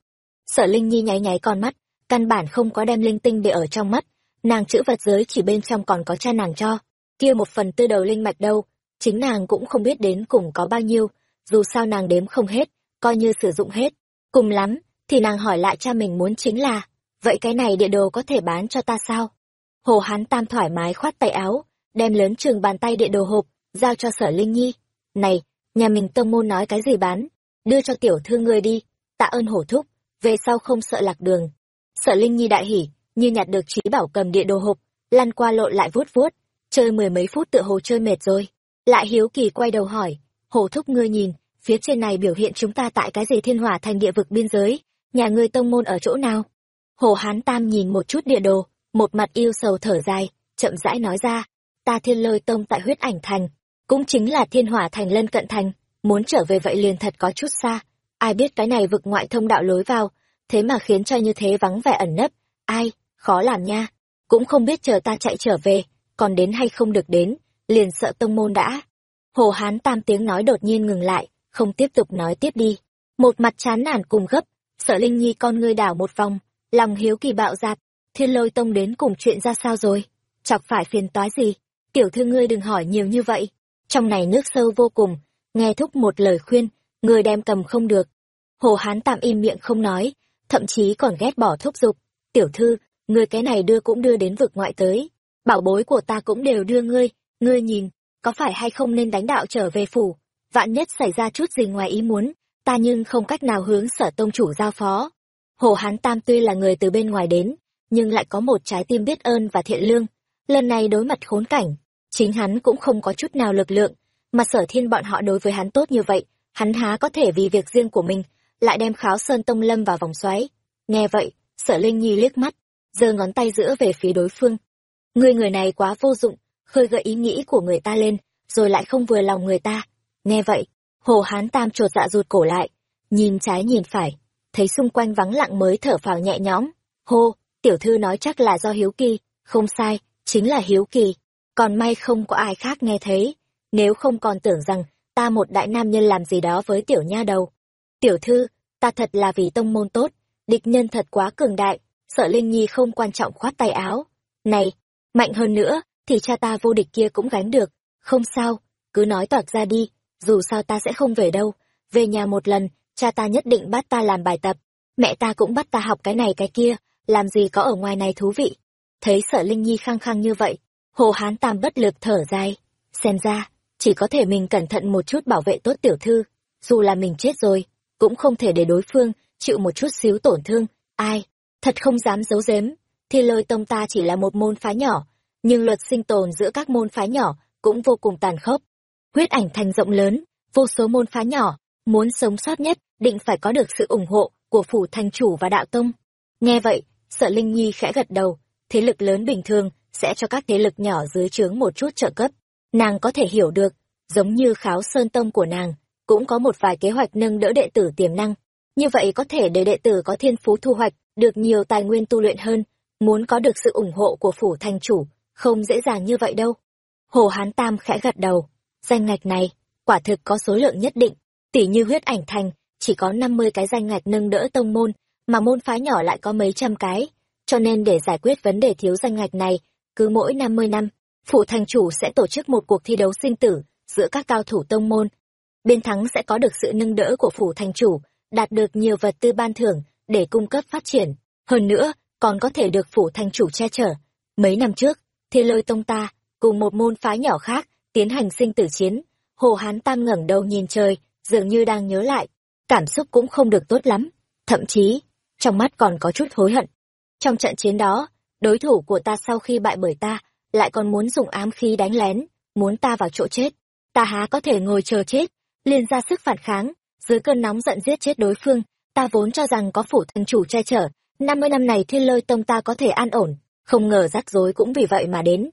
Sở Linh Nhi nháy nháy con mắt, căn bản không có đem linh tinh để ở trong mắt, nàng chữ vật giới chỉ bên trong còn có cha nàng cho, kia một phần tư đầu linh mạch đâu, chính nàng cũng không biết đến cùng có bao nhiêu, dù sao nàng đếm không hết, coi như sử dụng hết. Cùng lắm, thì nàng hỏi lại cha mình muốn chính là, vậy cái này địa đồ có thể bán cho ta sao? Hồ Hán Tam thoải mái khoát tay áo, đem lớn trường bàn tay địa đồ hộp, giao cho sở Linh Nhi. Này, nhà mình tông môn nói cái gì bán? Đưa cho tiểu thư ngươi đi, tạ ơn hổ thúc, về sau không sợ lạc đường. Sở Linh Nhi đại hỉ, như nhặt được trí bảo cầm địa đồ hộp, lăn qua lộn lại vuốt vuốt, chơi mười mấy phút tựa hồ chơi mệt rồi. Lại hiếu kỳ quay đầu hỏi, hồ thúc ngươi nhìn, phía trên này biểu hiện chúng ta tại cái gì thiên hỏa thành địa vực biên giới, nhà ngươi tông môn ở chỗ nào? Hồ Hán Tam nhìn một chút địa đồ, một mặt yêu sầu thở dài, chậm rãi nói ra, ta thiên lôi tông tại huyết ảnh thành, cũng chính là thiên hỏa thành lân cận thành, muốn trở về vậy liền thật có chút xa, ai biết cái này vực ngoại thông đạo lối vào, thế mà khiến cho như thế vắng vẻ ẩn nấp, ai, khó làm nha, cũng không biết chờ ta chạy trở về, còn đến hay không được đến, liền sợ tông môn đã. Hồ Hán Tam tiếng nói đột nhiên ngừng lại, không tiếp tục nói tiếp đi. Một mặt chán nản cùng gấp, sợ Linh Nhi con ngươi đảo một vòng, lòng hiếu kỳ bạo dạt, thiên lôi tông đến cùng chuyện ra sao rồi? Chọc phải phiền toái gì? Tiểu thư ngươi đừng hỏi nhiều như vậy. Trong này nước sâu vô cùng, nghe thúc một lời khuyên, người đem cầm không được. Hồ Hán tạm im miệng không nói, thậm chí còn ghét bỏ thúc giục. Tiểu thư, ngươi cái này đưa cũng đưa đến vực ngoại tới. Bảo bối của ta cũng đều đưa ngươi, ngươi nhìn, có phải hay không nên đánh đạo trở về phủ? Vạn nhất xảy ra chút gì ngoài ý muốn, ta nhưng không cách nào hướng sở tông chủ giao phó. Hồ Hán Tam tuy là người từ bên ngoài đến, nhưng lại có một trái tim biết ơn và thiện lương. Lần này đối mặt khốn cảnh, chính hắn cũng không có chút nào lực lượng, mà sở thiên bọn họ đối với hắn tốt như vậy, hắn há có thể vì việc riêng của mình, lại đem kháo sơn tông lâm vào vòng xoáy. Nghe vậy, sở Linh Nhi liếc mắt, giơ ngón tay giữa về phía đối phương. Người người này quá vô dụng, khơi gợi ý nghĩ của người ta lên, rồi lại không vừa lòng người ta. Nghe vậy, Hồ Hán Tam trột dạ rụt cổ lại, nhìn trái nhìn phải, thấy xung quanh vắng lặng mới thở phào nhẹ nhõm. Hô, tiểu thư nói chắc là do hiếu kỳ, không sai, chính là hiếu kỳ. Còn may không có ai khác nghe thấy, nếu không còn tưởng rằng ta một đại nam nhân làm gì đó với tiểu nha đầu. Tiểu thư, ta thật là vì tông môn tốt, địch nhân thật quá cường đại, sợ Linh Nhi không quan trọng khoát tay áo. Này, mạnh hơn nữa, thì cha ta vô địch kia cũng gánh được, không sao, cứ nói toạc ra đi, dù sao ta sẽ không về đâu, về nhà một lần, cha ta nhất định bắt ta làm bài tập, mẹ ta cũng bắt ta học cái này cái kia, làm gì có ở ngoài này thú vị. Thấy sợ Linh Nhi khăng khăng như vậy, Hồ Hán Tam bất lực thở dài, xem ra, chỉ có thể mình cẩn thận một chút bảo vệ tốt tiểu thư, dù là mình chết rồi, cũng không thể để đối phương chịu một chút xíu tổn thương, ai, thật không dám giấu giếm, thiên lôi tông ta chỉ là một môn phái nhỏ, nhưng luật sinh tồn giữa các môn phái nhỏ cũng vô cùng tàn khốc. Huyết ảnh thành rộng lớn, vô số môn phái nhỏ, muốn sống sót nhất định phải có được sự ủng hộ của phủ thành chủ và đạo tông. Nghe vậy, sợ Linh Nhi khẽ gật đầu, thế lực lớn bình thường sẽ cho các thế lực nhỏ dưới trướng một chút trợ cấp. Nàng có thể hiểu được, giống như kháo sơn tông của nàng, cũng có một vài kế hoạch nâng đỡ đệ tử tiềm năng. Như vậy có thể để đệ tử có thiên phú thu hoạch, được nhiều tài nguyên tu luyện hơn, muốn có được sự ủng hộ của phủ thành chủ, không dễ dàng như vậy đâu. Hồ Hán Tam khẽ gật đầu, danh ngạch này, quả thực có số lượng nhất định, tỉ như huyết ảnh thành, chỉ có 50 cái danh ngạch nâng đỡ tông môn, mà môn phái nhỏ lại có mấy trăm cái, cho nên để giải quyết vấn đề thiếu danh ngạch này, cứ mỗi 50 năm, phủ thành chủ sẽ tổ chức một cuộc thi đấu sinh tử giữa các cao thủ tông môn. Bên thắng sẽ có được sự nâng đỡ của phủ thành chủ, đạt được nhiều vật tư ban thưởng để cung cấp phát triển. Hơn nữa, còn có thể được phủ thành chủ che chở. Mấy năm trước, thiên lôi tông ta, cùng một môn phái nhỏ khác, tiến hành sinh tử chiến. Hồ Hán Tam ngẩng đầu nhìn trời, dường như đang nhớ lại. Cảm xúc cũng không được tốt lắm. Thậm chí, trong mắt còn có chút hối hận. Trong trận chiến đó, đối thủ của ta sau khi bại bởi ta, lại còn muốn dùng ám khí đánh lén, muốn ta vào chỗ chết. Ta há có thể ngồi chờ chết, liền ra sức phản kháng, dưới cơn nóng giận giết chết đối phương, ta vốn cho rằng có phủ thần chủ che chở, năm mươi năm này thiên lôi tông ta có thể an ổn, không ngờ rắc rối cũng vì vậy mà đến.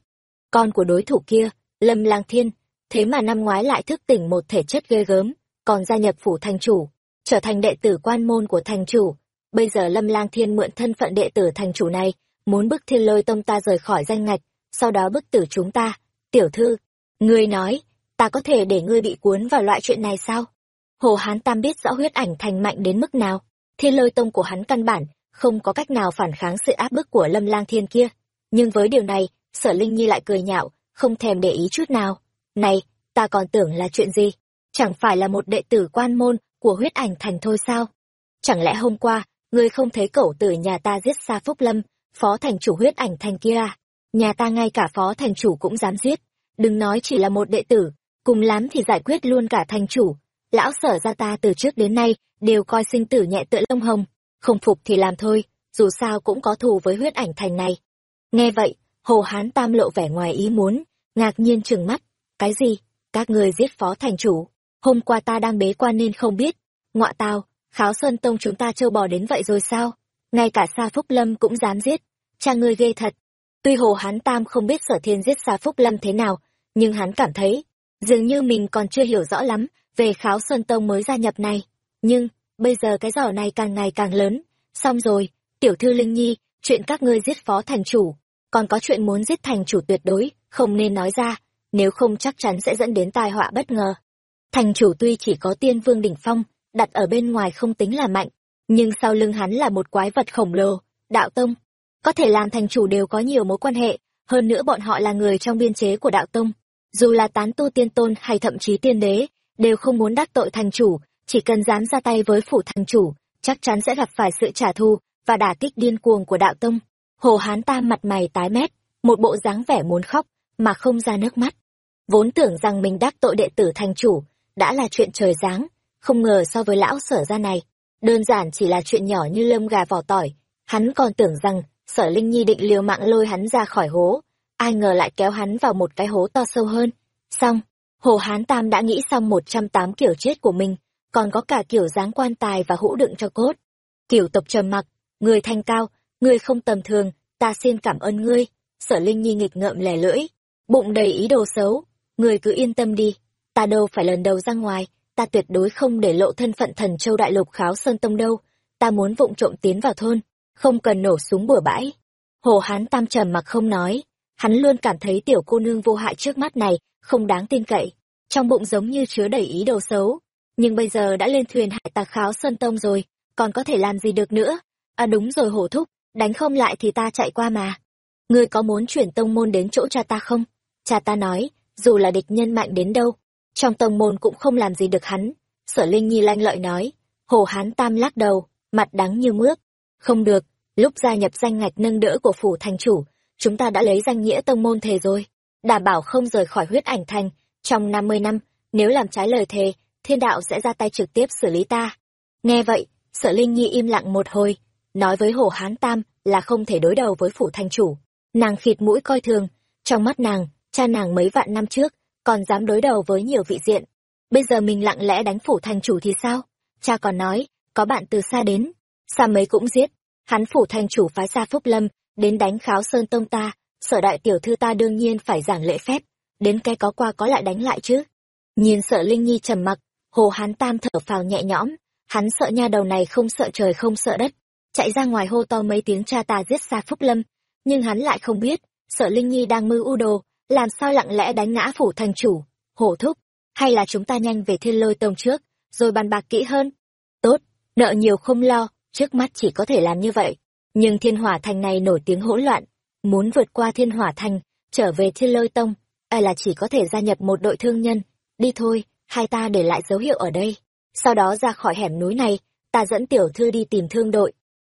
Con của đối thủ kia, Lâm Lang Thiên, thế mà năm ngoái lại thức tỉnh một thể chất ghê gớm, còn gia nhập phủ thành chủ, trở thành đệ tử quan môn của thành chủ. Bây giờ Lâm Lang Thiên mượn thân phận đệ tử thành chủ này, muốn bức thiên lôi tông ta rời khỏi danh ngạch, sau đó bức tử chúng ta. Tiểu thư, ngươi nói, ta có thể để ngươi bị cuốn vào loại chuyện này sao? Hồ Hán Tam biết rõ huyết ảnh thành mạnh đến mức nào, thiên lôi tông của hắn căn bản, không có cách nào phản kháng sự áp bức của lâm lang thiên kia. Nhưng với điều này, sở Linh Nhi lại cười nhạo, không thèm để ý chút nào. Này, ta còn tưởng là chuyện gì? Chẳng phải là một đệ tử quan môn của huyết ảnh thành thôi sao? Chẳng lẽ hôm qua, ngươi không thấy cẩu tử nhà ta giết xa Phúc Lâm, phó thành chủ huyết ảnh thành kia à? Nhà ta ngay cả phó thành chủ cũng dám giết. Đừng nói chỉ là một đệ tử, cùng lắm thì giải quyết luôn cả thành chủ. Lão sở ra ta từ trước đến nay, đều coi sinh tử nhẹ tựa lông hồng. Không phục thì làm thôi, dù sao cũng có thù với huyết ảnh thành này. Nghe vậy, Hồ Hán Tam lộ vẻ ngoài ý muốn, ngạc nhiên trừng mắt. Cái gì? Các người giết phó thành chủ. Hôm qua ta đang bế quan nên không biết. Ngọa tao, kháo sơn tông chúng ta trâu bò đến vậy rồi sao? Ngay cả Sa Phúc Lâm cũng dám giết. Cha ngươi ghê thật. Tuy Hồ Hán Tam không biết sở thiên giết Sa Phúc Lâm thế nào, nhưng hắn cảm thấy, dường như mình còn chưa hiểu rõ lắm về kháo sơn tông mới gia nhập này. Nhưng, bây giờ cái giỏ này càng ngày càng lớn. Xong rồi, tiểu thư Linh Nhi, chuyện các ngươi giết phó thành chủ, còn có chuyện muốn giết thành chủ tuyệt đối, không nên nói ra, nếu không chắc chắn sẽ dẫn đến tai họa bất ngờ. Thành chủ tuy chỉ có tiên vương đỉnh phong, đặt ở bên ngoài không tính là mạnh, nhưng sau lưng hắn là một quái vật khổng lồ, đạo tông. Có thể làm thành chủ đều có nhiều mối quan hệ, hơn nữa bọn họ là người trong biên chế của đạo tông. Dù là tán tu tiên tôn hay thậm chí tiên đế, đều không muốn đắc tội thành chủ, chỉ cần dám ra tay với phủ thành chủ, chắc chắn sẽ gặp phải sự trả thù và đả kích điên cuồng của đạo tông. Hồ Hán Tam mặt mày tái mét, một bộ dáng vẻ muốn khóc, mà không ra nước mắt. Vốn tưởng rằng mình đắc tội đệ tử thành chủ, đã là chuyện trời giáng, không ngờ so với lão sở ra này, đơn giản chỉ là chuyện nhỏ như lơm gà vỏ tỏi. Hắn còn tưởng rằng sở Linh Nhi định liều mạng lôi hắn ra khỏi hố, ai ngờ lại kéo hắn vào một cái hố to sâu hơn. Xong, Hồ Hán Tam đã nghĩ xong một trăm tám kiểu chết của mình, còn có cả kiểu dáng quan tài và hũ đựng cho cốt. Kiểu tộc trầm mặc, người thanh cao, người không tầm thường, ta xin cảm ơn ngươi. Sở Linh Nhi nghịch ngợm lẻ lưỡi, bụng đầy ý đồ xấu, người cứ yên tâm đi, ta đâu phải lần đầu ra ngoài, ta tuyệt đối không để lộ thân phận thần châu đại lục kháo sơn tông đâu, ta muốn vụng trộm tiến vào thôn, không cần nổ súng bừa bãi. Hồ Hán Tam trầm mặc không nói, hắn luôn cảm thấy tiểu cô nương vô hại trước mắt này không đáng tin cậy, trong bụng giống như chứa đầy ý đồ xấu, nhưng bây giờ đã lên thuyền hải tặc kháo sơn tông rồi, còn có thể làm gì được nữa? À đúng rồi hổ thúc, đánh không lại thì ta chạy qua mà. Ngươi có muốn chuyển tông môn đến chỗ cha ta không? Cha ta nói, dù là địch nhân mạnh đến đâu, trong tông môn cũng không làm gì được hắn. Sở Linh Nhi lanh lợi nói, hồ hán tam lắc đầu, mặt đắng như mướp. Không được, lúc gia nhập danh ngạch nâng đỡ của phủ thành chủ, chúng ta đã lấy danh nghĩa tông môn thề rồi. Đảm bảo không rời khỏi huyết ảnh thành, trong năm mươi năm, nếu làm trái lời thề, thiên đạo sẽ ra tay trực tiếp xử lý ta. Nghe vậy, sở Linh Nhi im lặng một hồi, nói với Hồ Hán Tam là không thể đối đầu với phủ thành chủ. Nàng khịt mũi coi thường, trong mắt nàng, cha nàng mấy vạn năm trước, còn dám đối đầu với nhiều vị diện. Bây giờ mình lặng lẽ đánh phủ thành chủ thì sao? Cha còn nói, có bạn từ xa đến, xa mấy cũng giết. Hắn phủ thành chủ phái xa Phúc Lâm, đến đánh kháo sơn tông ta, sở đại tiểu thư ta đương nhiên phải giảng lễ phép, đến cái có qua có lại đánh lại chứ. Nhìn sợ Linh Nhi trầm mặc, Hồ Hán Tam thở phào nhẹ nhõm, hắn sợ nha đầu này không sợ trời không sợ đất, chạy ra ngoài hô to mấy tiếng cha ta giết xa Phúc Lâm, nhưng hắn lại không biết, sợ Linh Nhi đang mưu u đồ, làm sao lặng lẽ đánh ngã phủ thành chủ, hổ thúc, hay là chúng ta nhanh về thiên lôi tông trước, rồi bàn bạc kỹ hơn. Tốt, nợ nhiều không lo, trước mắt chỉ có thể làm như vậy. Nhưng thiên hỏa thành này nổi tiếng hỗn loạn, muốn vượt qua thiên hỏa thành, trở về thiên lôi tông, ai là chỉ có thể gia nhập một đội thương nhân. Đi thôi, hai ta để lại dấu hiệu ở đây. Sau đó ra khỏi hẻm núi này, ta dẫn tiểu thư đi tìm thương đội.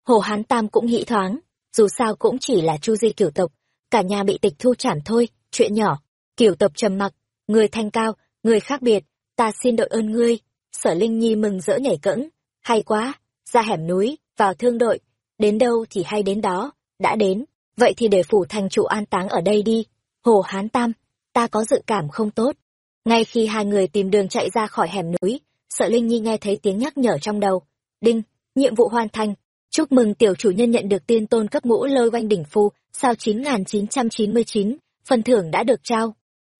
Hồ Hán Tam cũng nghĩ thoáng, dù sao cũng chỉ là chu di kiểu tộc, cả nhà bị tịch thu chản thôi, chuyện nhỏ. Kiểu tộc trầm mặc, người thanh cao, người khác biệt, ta xin đội ơn ngươi. Sở Linh Nhi mừng rỡ nhảy cẫng, hay quá, ra hẻm núi, vào thương đội, đến đâu thì hay đến đó, đã đến, vậy thì để phủ thành chủ an táng ở đây đi. Hồ Hán Tam, ta có dự cảm không tốt. Ngay khi hai người tìm đường chạy ra khỏi hẻm núi, sợ Linh Nhi nghe thấy tiếng nhắc nhở trong đầu. Đinh, nhiệm vụ hoàn thành. Chúc mừng tiểu chủ nhân nhận được tiên tôn cấp ngũ lôi oanh đỉnh phu, sao 9999, phần thưởng đã được trao.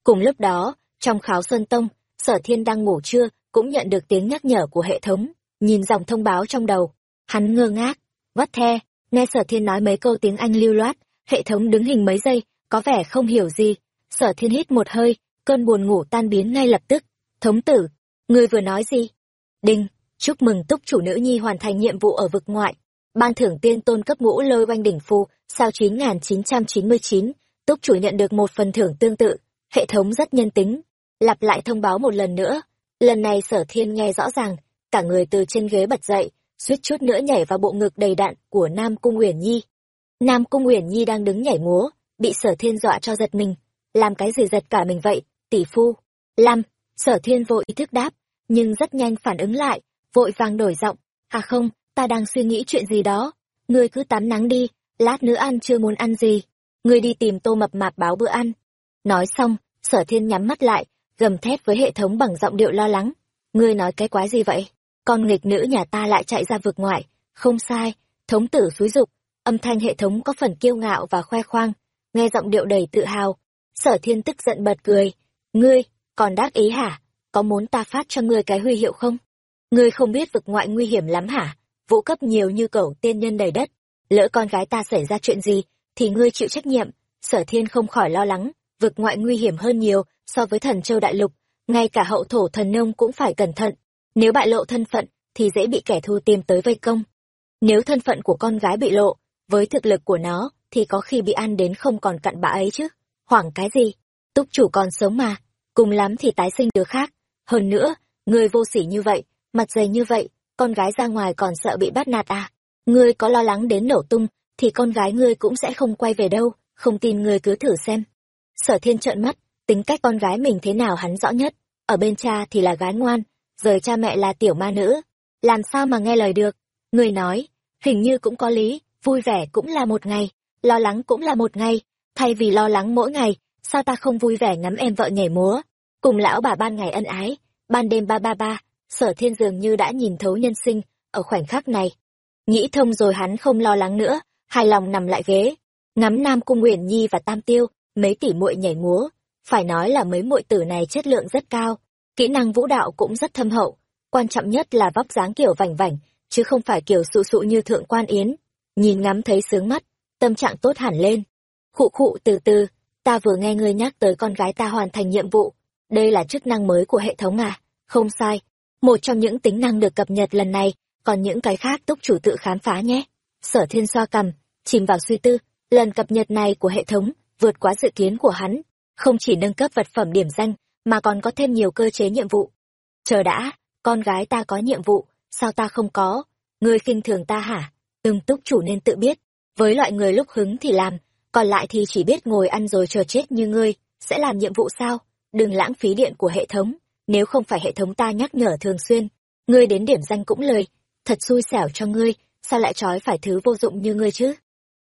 Cùng lúc đó, trong kháo Xuân Tông, sở thiên đang ngủ trưa, cũng nhận được tiếng nhắc nhở của hệ thống, nhìn dòng thông báo trong đầu. Hắn ngơ ngác, vắt the, nghe sở thiên nói mấy câu tiếng Anh lưu loát, hệ thống đứng hình mấy giây, có vẻ không hiểu gì. Sở thiên hít một hơi, cơn buồn ngủ tan biến ngay lập tức. Thống tử, người vừa nói gì? Đinh, chúc mừng túc chủ nữ nhi hoàn thành nhiệm vụ ở vực ngoại. Ban thưởng tiên tôn cấp ngũ lôi oanh đỉnh phu, sao 9999, túc chủ nhận được một phần thưởng tương tự. Hệ thống rất nhân tính. Lặp lại thông báo một lần nữa. Lần này sở thiên nghe rõ ràng, cả người từ trên ghế bật dậy, suýt chút nữa nhảy vào bộ ngực đầy đạn của Nam Cung Uyển Nhi. Nam Cung Uyển Nhi đang đứng nhảy múa, bị sở thiên dọa cho giật mình. Làm cái gì giật cả mình vậy, tỷ phu? Lâm, sở thiên vội ý thức đáp, nhưng rất nhanh phản ứng lại, vội vàng đổi giọng. À không, ta đang suy nghĩ chuyện gì đó. Ngươi cứ tắm nắng đi, lát nữa ăn chưa muốn ăn gì. Ngươi đi tìm tô mập mạp báo bữa ăn. Nói xong, sở thiên nhắm mắt lại, gầm thét với hệ thống bằng giọng điệu lo lắng. Ngươi nói cái quái gì vậy? Con nghịch nữ nhà ta lại chạy ra vực ngoại. Không sai, thống tử xúi dục, âm thanh hệ thống có phần kiêu ngạo và khoe khoang, nghe giọng điệu đầy tự hào. Sở thiên tức giận bật cười. Ngươi, còn đắc ý hả? Có muốn ta phát cho ngươi cái huy hiệu không? Ngươi không biết vực ngoại nguy hiểm lắm hả? Vũ cấp nhiều như cẩu tiên nhân đầy đất. Lỡ con gái ta xảy ra chuyện gì, thì ngươi chịu trách nhiệm. Sở thiên không khỏi lo lắng, vực ngoại nguy hiểm hơn nhiều so với thần châu đại lục. Ngay cả hậu thổ thần nông cũng phải cẩn thận. Nếu bại lộ thân phận, thì dễ bị kẻ thù tìm tới vây công. Nếu thân phận của con gái bị lộ, với thực lực của nó, thì có khi bị ăn đến không còn cặn bã ấy chứ. Hoảng cái gì? Túc chủ còn sống mà, cùng lắm thì tái sinh đứa khác. Hơn nữa, người vô sỉ như vậy, mặt dày như vậy, con gái ra ngoài còn sợ bị bắt nạt à? Ngươi có lo lắng đến nổ tung, thì con gái ngươi cũng sẽ không quay về đâu, không tin ngươi cứ thử xem. Sở thiên trợn mắt, tính cách con gái mình thế nào hắn rõ nhất, ở bên cha thì là gái ngoan, rời cha mẹ là tiểu ma nữ, làm sao mà nghe lời được? Người nói, hình như cũng có lý, vui vẻ cũng là một ngày, lo lắng cũng là một ngày, thay vì lo lắng mỗi ngày, sao ta không vui vẻ ngắm em vợ nhảy múa, cùng lão bà ban ngày ân ái, ban đêm ba ba ba, sở thiên dường như đã nhìn thấu nhân sinh, ở khoảnh khắc này. Nghĩ thông rồi hắn không lo lắng nữa, hài lòng nằm lại ghế, ngắm Nam Cung Uyển Nhi và Tam Tiêu, mấy tỷ muội nhảy múa, phải nói là mấy muội tử này chất lượng rất cao, kỹ năng vũ đạo cũng rất thâm hậu, quan trọng nhất là vóc dáng kiểu vảnh vảnh, chứ không phải kiểu sụ sụ như thượng quan yến. Nhìn ngắm thấy sướng mắt, tâm trạng tốt hẳn lên. Khụ khụ từ từ, ta vừa nghe ngươi nhắc tới con gái ta hoàn thành nhiệm vụ. Đây là chức năng mới của hệ thống à? Không sai. Một trong những tính năng được cập nhật lần này, còn những cái khác túc chủ tự khám phá nhé. Sở thiên xoa cầm, chìm vào suy tư, lần cập nhật này của hệ thống, vượt quá dự kiến của hắn. Không chỉ nâng cấp vật phẩm điểm danh, mà còn có thêm nhiều cơ chế nhiệm vụ. Chờ đã, con gái ta có nhiệm vụ, sao ta không có? Ngươi khinh thường ta hả? Từng túc chủ nên tự biết, với loại người lúc hứng thì làm, còn lại thì chỉ biết ngồi ăn rồi chờ chết như ngươi, sẽ làm nhiệm vụ sao? Đừng lãng phí điện của hệ thống, nếu không phải hệ thống ta nhắc nhở thường xuyên, ngươi đến điểm danh cũng lời, thật xui xẻo cho ngươi, sao lại trói phải thứ vô dụng như ngươi chứ?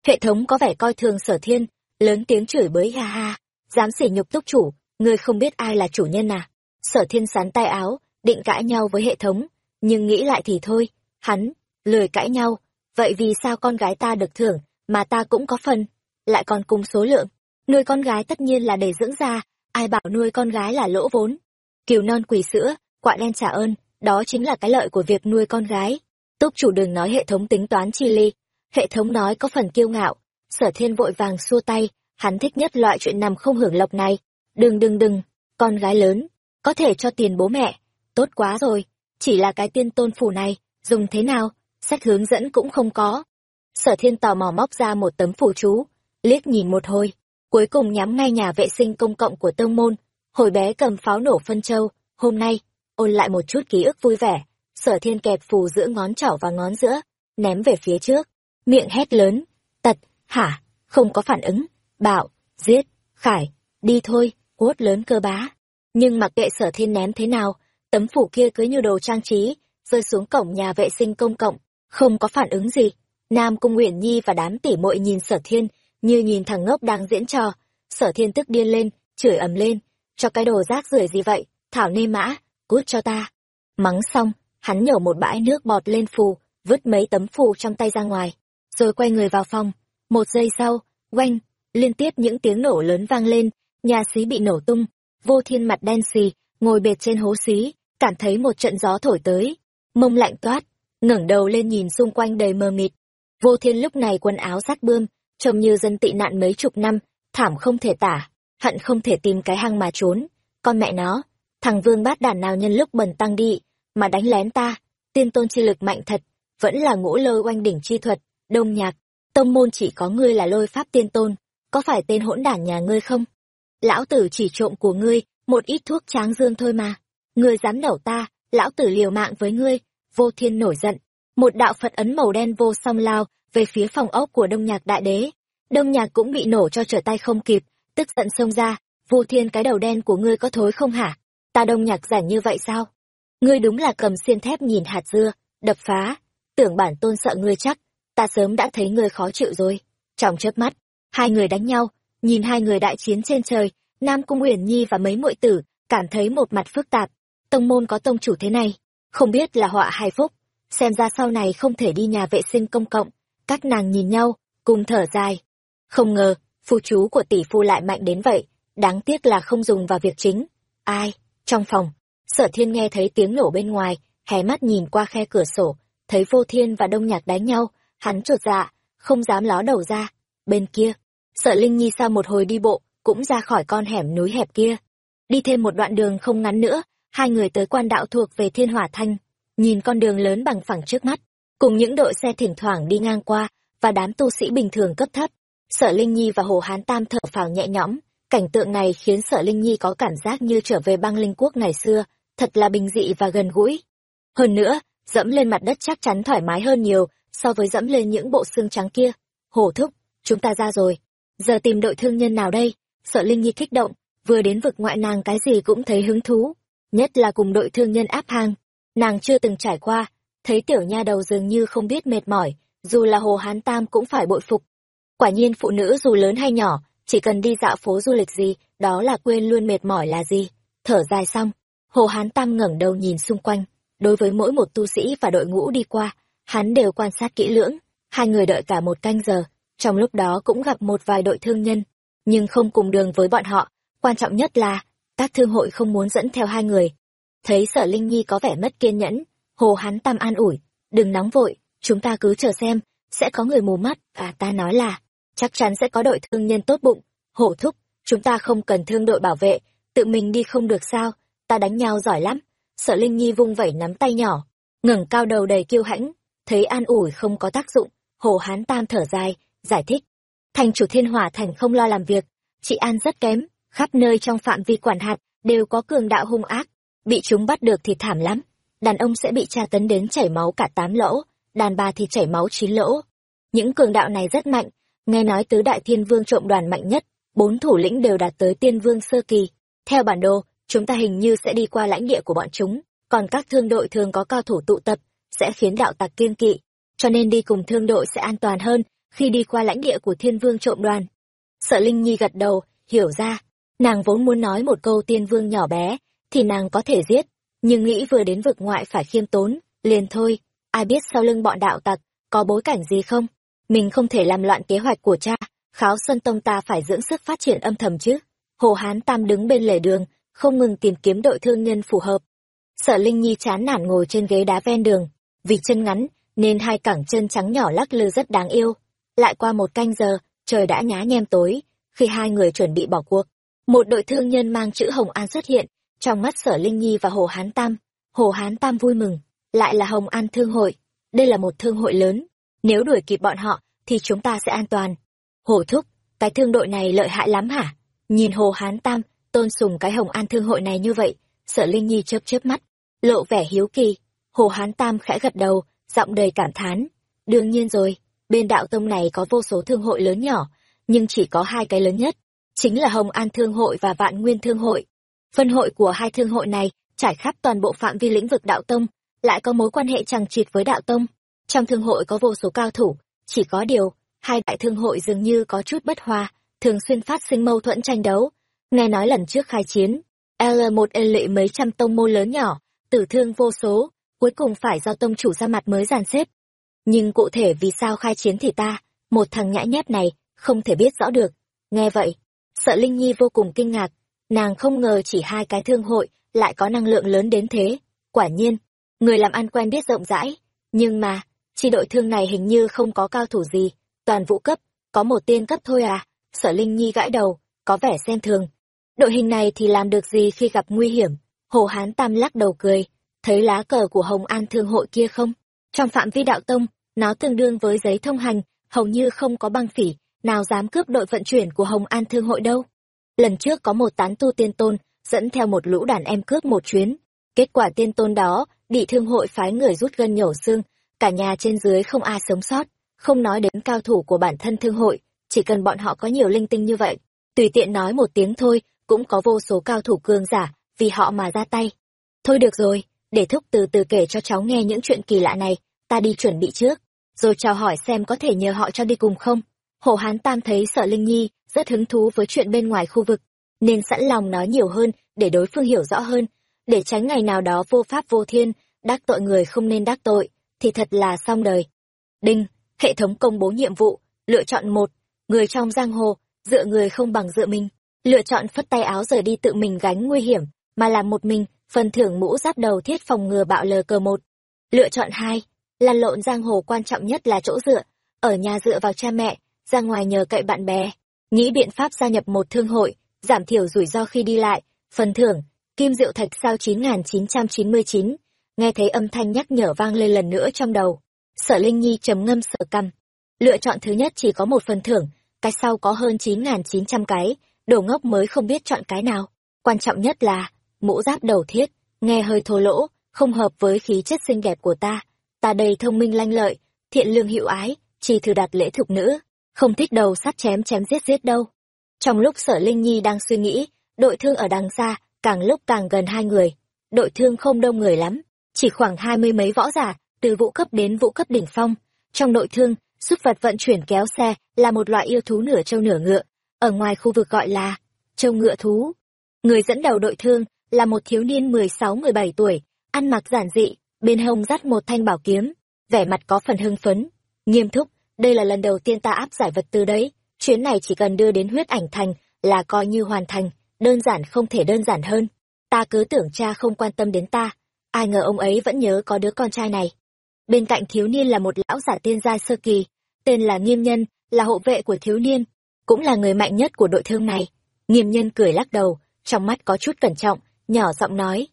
Hệ thống có vẻ coi thường sở thiên, lớn tiếng chửi bới ha ha, dám sỉ nhục túc chủ, ngươi không biết ai là chủ nhân à? Sở thiên sán tay áo, định cãi nhau với hệ thống, nhưng nghĩ lại thì thôi, hắn, lười cãi nhau, vậy vì sao con gái ta được thưởng, mà ta cũng có phần, lại còn cùng số lượng, nuôi con gái tất nhiên là để dưỡng ra, ai bảo nuôi con gái là lỗ vốn. Kiều non quỳ sữa, quạ đen trả ơn. Đó chính là cái lợi của việc nuôi con gái. Túc chủ đừng nói hệ thống tính toán chi ly. Hệ thống nói có phần kiêu ngạo. Sở thiên vội vàng xua tay. Hắn thích nhất loại chuyện nằm không hưởng lộc này đừng đừng đừng, con gái lớn, có thể cho tiền bố mẹ, tốt quá rồi, chỉ là cái tiên tôn phủ này, dùng thế nào, sách hướng dẫn cũng không có. Sở thiên tò mò móc ra một tấm phủ chú, liếc nhìn một hồi, cuối cùng nhắm ngay nhà vệ sinh công cộng của tông môn. Hồi bé cầm pháo nổ phân châu, hôm nay, ôn lại một chút ký ức vui vẻ, sở thiên kẹp phù giữa ngón trỏ và ngón giữa, ném về phía trước. Miệng hét lớn, tật, hả, không có phản ứng, bạo, giết, khải, đi thôi quốt lớn cơ bá. Nhưng mặc kệ sở thiên ném thế nào, tấm phủ kia cứ như đồ trang trí, rơi xuống cổng nhà vệ sinh công cộng, không có phản ứng gì. Nam cung uyển nhi và đám tỉ muội nhìn sở thiên, như nhìn thằng ngốc đang diễn trò. Sở thiên tức điên lên, chửi ầm lên. Cho cái đồ rác rưởi gì vậy, thảo nê mã, cút cho ta. Mắng xong, hắn nhổ một bãi nước bọt lên phù, vứt mấy tấm phù trong tay ra ngoài. Rồi quay người vào phòng. Một giây sau, oanh, liên tiếp những tiếng nổ lớn vang lên nhà xí bị nổ tung. Vô thiên mặt đen xì, ngồi bệt trên hố xí, cảm thấy một trận gió thổi tới. Mông lạnh toát, ngẩng đầu lên nhìn xung quanh đầy mờ mịt. Vô thiên lúc này quần áo rách bươm, trông như dân tị nạn mấy chục năm, thảm không thể tả, hận không thể tìm cái hang mà trốn. Con mẹ nó, thằng vương bát đàn nào nhân lúc bần tăng đi, mà đánh lén ta. Tiên tôn chi lực mạnh thật, vẫn là ngũ lôi oanh đỉnh chi thuật, đông nhạc. Tông môn chỉ có ngươi là lôi pháp tiên tôn, có phải tên hỗn đản nhà ngươi không? Lão tử chỉ trộm của ngươi, một ít thuốc tráng dương thôi mà. Ngươi dám đẩu ta, lão tử liều mạng với ngươi. Vô thiên nổi giận. Một đạo phật ấn màu đen vô song lao về phía phòng ốc của đông nhạc đại đế. Đông nhạc cũng bị nổ cho trở tay không kịp, tức giận xông ra. Vô thiên, cái đầu đen của ngươi có thối không hả? Ta đông nhạc rảnh như vậy sao? Ngươi đúng là cầm xiên thép nhìn hạt dưa, đập phá. Tưởng bản tôn sợ ngươi chắc, ta sớm đã thấy ngươi khó chịu rồi. Trong chớp mắt, hai người đánh nhau nhìn hai người đại chiến trên trời, nam cung uyển nhi và mấy muội tử cảm thấy một mặt phức tạp. Tông môn có tông chủ thế này, không biết là họa hay phúc. Xem ra sau này không thể đi nhà vệ sinh công cộng. Các nàng nhìn nhau, cùng thở dài. Không ngờ phù chú của tỷ phu lại mạnh đến vậy. Đáng tiếc là không dùng vào việc chính. Ai, trong phòng. Sở thiên nghe thấy tiếng nổ bên ngoài, hé mắt nhìn qua khe cửa sổ, thấy vô thiên và đông nhạc đánh nhau. Hắn chột dạ không dám ló đầu ra. Bên kia Sợ linh nhi sau một hồi đi bộ, cũng ra khỏi con hẻm núi hẹp kia. Đi thêm một đoạn đường không ngắn nữa, hai người tới quan đạo thuộc về thiên hỏa thanh, nhìn con đường lớn bằng phẳng trước mắt, cùng những đội xe thỉnh thoảng đi ngang qua, và đám tu sĩ bình thường cấp thấp. Sở linh nhi và hồ hán tam thở phào nhẹ nhõm, cảnh tượng này khiến sở linh nhi có cảm giác như trở về băng linh quốc ngày xưa, thật là bình dị và gần gũi. Hơn nữa, dẫm lên mặt đất chắc chắn thoải mái hơn nhiều so với dẫm lên những bộ xương trắng kia. Hổ thúc, chúng ta ra rồi giờ tìm đội thương nhân nào đây? Sợ linh nhi kích động, vừa đến vực ngoại nàng cái gì cũng thấy hứng thú, nhất là cùng đội thương nhân áp hàng. Nàng chưa từng trải qua, thấy tiểu nha đầu dường như không biết mệt mỏi, dù là hồ hán tam cũng phải bội phục. Quả nhiên phụ nữ dù lớn hay nhỏ, chỉ cần đi dạo phố du lịch gì, đó là quên luôn mệt mỏi là gì. Thở dài xong, hồ hán tam ngẩng đầu nhìn xung quanh. Đối với mỗi một tu sĩ và đội ngũ đi qua, hắn đều quan sát kỹ lưỡng, hai người đợi cả một canh giờ trong lúc đó cũng gặp một vài đội thương nhân, nhưng không cùng đường với bọn họ. Quan trọng nhất là, các thương hội không muốn dẫn theo hai người. Thấy sở linh nhi có vẻ mất kiên nhẫn, hồ hắn tam an ủi, đừng nóng vội, chúng ta cứ chờ xem, sẽ có người mù mắt, và ta nói là, chắc chắn sẽ có đội thương nhân tốt bụng, hổ thúc, chúng ta không cần thương đội bảo vệ, tự mình đi không được sao, ta đánh nhau giỏi lắm. Sở linh nhi vung vẩy nắm tay nhỏ, ngẩng cao đầu đầy kiêu hãnh, thấy an ủi không có tác dụng, hồ hán tam thở dài giải thích. Thành chủ thiên hỏa thành không lo làm việc. Chị an rất kém, khắp nơi trong phạm vi quản hạt đều có cường đạo hung ác. Bị chúng bắt được thì thảm lắm. Đàn ông sẽ bị tra tấn đến chảy máu cả tám lỗ, đàn bà thì chảy máu chín lỗ. Những cường đạo này rất mạnh, nghe nói tứ đại thiên vương trộm đoàn mạnh nhất, bốn thủ lĩnh đều đạt tới tiên vương sơ kỳ. Theo bản đồ, chúng ta hình như sẽ đi qua lãnh địa của bọn chúng, còn các thương đội thường có cao thủ tụ tập, sẽ khiến đạo tặc kiên kỵ. Cho nên đi cùng thương đội sẽ an toàn hơn khi đi qua lãnh địa của thiên vương trộm đoàn. Sợ linh nhi gật đầu hiểu ra nàng vốn muốn nói một câu tiên vương nhỏ bé thì nàng có thể giết nhưng nghĩ vừa đến vực ngoại phải khiêm tốn liền thôi ai biết sau lưng bọn đạo tặc có bối cảnh gì không? Mình không thể làm loạn kế hoạch của cha kháo xuân tông ta phải dưỡng sức phát triển âm thầm chứ. Hồ hán tam đứng bên lề đường không ngừng tìm kiếm đội thương nhân phù hợp. Sở Linh Nhi chán nản ngồi trên ghế đá ven đường, vì chân ngắn nên hai cẳng chân trắng nhỏ lắc lư rất đáng yêu. Lại qua một canh giờ, trời đã nhá nhem tối, khi hai người chuẩn bị bỏ cuộc. Một đội thương nhân mang chữ Hồng An xuất hiện, trong mắt Sở Linh Nhi và Hồ Hán Tam. Hồ Hán Tam vui mừng, lại là Hồng An Thương hội. Đây là một thương hội lớn, nếu đuổi kịp bọn họ thì chúng ta sẽ an toàn. Hồ Thúc, cái thương đội này lợi hại lắm hả? Nhìn Hồ Hán Tam, tôn sùng cái Hồng An Thương hội này như vậy, Sở Linh Nhi chớp chớp mắt, lộ vẻ hiếu kỳ. Hồ Hán Tam khẽ gật đầu, giọng đầy cảm thán. Đương nhiên rồi, bên đạo tông này có vô số thương hội lớn nhỏ, nhưng chỉ có hai cái lớn nhất, chính là Hồng An Thương hội và Vạn Nguyên Thương hội. Phân hội của hai thương hội này trải khắp toàn bộ phạm vi lĩnh vực đạo tông, lại có mối quan hệ chằng chịt với đạo tông. Trong thương hội có vô số cao thủ, chỉ có điều, hai đại thương hội dường như có chút bất hòa, thường xuyên phát sinh mâu thuẫn tranh đấu. Nghe nói lần trước khai chiến, L1 ên lệ mấy trăm tông môn lớn nhỏ, tử thương vô số, cuối cùng phải do tông chủ ra mặt mới dàn xếp. Nhưng cụ thể vì sao khai chiến thì ta, một thằng nhã nhép này, không thể biết rõ được. Nghe vậy, sợ Linh Nhi vô cùng kinh ngạc, nàng không ngờ chỉ hai cái thương hội lại có năng lượng lớn đến thế. Quả nhiên, người làm ăn quen biết rộng rãi, nhưng mà, chi đội thương này hình như không có cao thủ gì, toàn vũ cấp, có một tiên cấp thôi à, sở Linh Nhi gãi đầu, có vẻ xem thường. Đội hình này thì làm được gì khi gặp nguy hiểm? Hồ Hán Tam lắc đầu cười, thấy lá cờ của Hồng An Thương hội kia không? Trong phạm vi đạo tông, nó tương đương với giấy thông hành, hầu như không có băng phỉ, nào dám cướp đội vận chuyển của Hồng An Thương hội đâu. Lần trước có một tán tu tiên tôn, dẫn theo một lũ đàn em cướp một chuyến. Kết quả tiên tôn đó, bị thương hội phái người rút gân nhổ xương, cả nhà trên dưới không ai sống sót, không nói đến cao thủ của bản thân thương hội, chỉ cần bọn họ có nhiều linh tinh như vậy, tùy tiện nói một tiếng thôi, cũng có vô số cao thủ cường giả, vì họ mà ra tay. Thôi được rồi, để thúc từ từ kể cho cháu nghe những chuyện kỳ lạ này, ta đi chuẩn bị trước, rồi chào hỏi xem có thể nhờ họ cho đi cùng không. Hồ Hán Tam thấy sợ Linh Nhi rất hứng thú với chuyện bên ngoài khu vực, nên sẵn lòng nói nhiều hơn để đối phương hiểu rõ hơn, để tránh ngày nào đó vô pháp vô thiên, đắc tội người không nên đắc tội, thì thật là xong đời. Đinh, hệ thống công bố nhiệm vụ, lựa chọn một, người trong giang hồ, dựa người không bằng dựa mình, lựa chọn phất tay áo rời đi tự mình gánh nguy hiểm, mà làm một mình, phần thưởng mũ giáp đầu thiết phòng ngừa bạo lờ cờ một. Lựa chọn hai, lăn lộn giang hồ quan trọng nhất là chỗ dựa, ở nhà dựa vào cha mẹ, ra ngoài nhờ cậy bạn bè, nghĩ biện pháp gia nhập một thương hội, giảm thiểu rủi ro khi đi lại, phần thưởng, kim diệu thạch sao 9999, nghe thấy âm thanh nhắc nhở vang lên lần nữa trong đầu. Sở Linh Nhi trầm ngâm sở căm. Lựa chọn thứ nhất chỉ có một phần thưởng, cái sau có hơn 9.900 cái, đồ ngốc mới không biết chọn cái nào. Quan trọng nhất là, mũ giáp đầu thiết, nghe hơi thô lỗ, không hợp với khí chất xinh đẹp của ta. Ta đầy thông minh lanh lợi, thiện lương hữu ái, chỉ thử đặt lễ thục nữ, không thích đầu sắt chém chém giết giết đâu. Trong lúc sở Linh Nhi đang suy nghĩ, đội thương ở đằng xa, càng lúc càng gần hai người. Đội thương không đông người lắm, chỉ khoảng hai mươi mấy võ giả, từ vũ cấp đến vũ cấp đỉnh phong. Trong đội thương, súc vật vận chuyển kéo xe là một loại yêu thú nửa trâu nửa ngựa, ở ngoài khu vực gọi là trâu ngựa thú. Người dẫn đầu đội thương là một thiếu niên mười sáu mười bảy tuổi, ăn mặc giản dị, bên hông dắt một thanh bảo kiếm, vẻ mặt có phần hưng phấn, nghiêm túc, đây là lần đầu tiên ta áp giải vật tư đấy, chuyến này chỉ cần đưa đến huyết ảnh thành là coi như hoàn thành, đơn giản không thể đơn giản hơn. Ta cứ tưởng cha không quan tâm đến ta, ai ngờ ông ấy vẫn nhớ có đứa con trai này. Bên cạnh thiếu niên là một lão giả tiên gia sơ kỳ, tên là Nghiêm Nhân, là hộ vệ của thiếu niên, cũng là người mạnh nhất của đội thương này. Nghiêm Nhân cười lắc đầu, trong mắt có chút cẩn trọng, nhỏ giọng nói.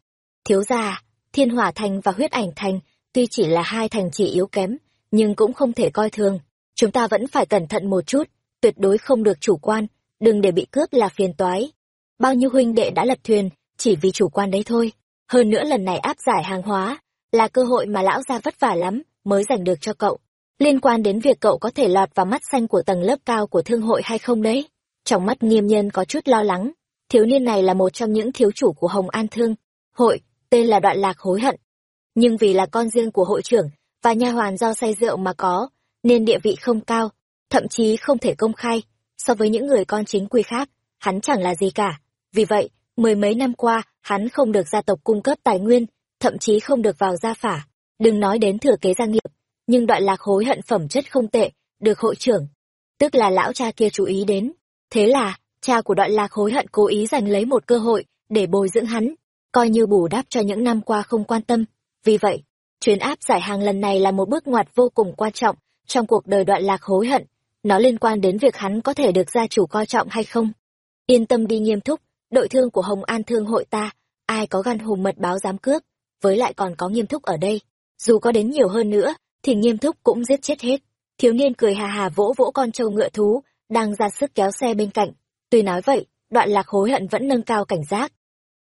Thiếu gia, Thiên Hỏa Thành và Huyết Ảnh Thành, tuy chỉ là hai thành chỉ yếu kém, nhưng cũng không thể coi thường. Chúng ta vẫn phải cẩn thận một chút, tuyệt đối không được chủ quan, đừng để bị cướp là phiền toái. Bao nhiêu huynh đệ đã lật thuyền, chỉ vì chủ quan đấy thôi. Hơn nữa lần này áp giải hàng hóa, là cơ hội mà lão gia vất vả lắm, mới giành được cho cậu. Liên quan đến việc cậu có thể lọt vào mắt xanh của tầng lớp cao của thương hội hay không đấy. Trong mắt nghiêm nhân có chút lo lắng, thiếu niên này là một trong những thiếu chủ của Hồng An Thương. Hội, tên là Đoạn Lạc Hối Hận. Nhưng vì là con riêng của hội trưởng, và nha hoàn do say rượu mà có, nên địa vị không cao, thậm chí không thể công khai. So với những người con chính quy khác, hắn chẳng là gì cả. Vì vậy, mười mấy năm qua, hắn không được gia tộc cung cấp tài nguyên, thậm chí không được vào gia phả. Đừng nói đến thừa kế gia nghiệp, nhưng đoạn lạc hối hận phẩm chất không tệ, được hội trưởng, tức là lão cha kia chú ý đến. Thế là, cha của đoạn lạc hối hận cố ý giành lấy một cơ hội để bồi dưỡng hắn. coi như bù đắp cho những năm qua không quan tâm. Vì vậy, chuyến áp giải hàng lần này là một bước ngoặt vô cùng quan trọng trong cuộc đời đoạn lạc hối hận. Nó liên quan đến việc hắn có thể được gia chủ coi trọng hay không. Yên tâm đi nghiêm túc, đội thương của Hồng An Thương hội ta, ai có gan hùng mật báo dám cướp, với lại còn có nghiêm túc ở đây. Dù có đến nhiều hơn nữa, thì nghiêm túc cũng giết chết hết. Thiếu niên cười hà hà vỗ vỗ con trâu ngựa thú, đang ra sức kéo xe bên cạnh. Tuy nói vậy, đoạn lạc hối hận vẫn nâng cao cảnh giác.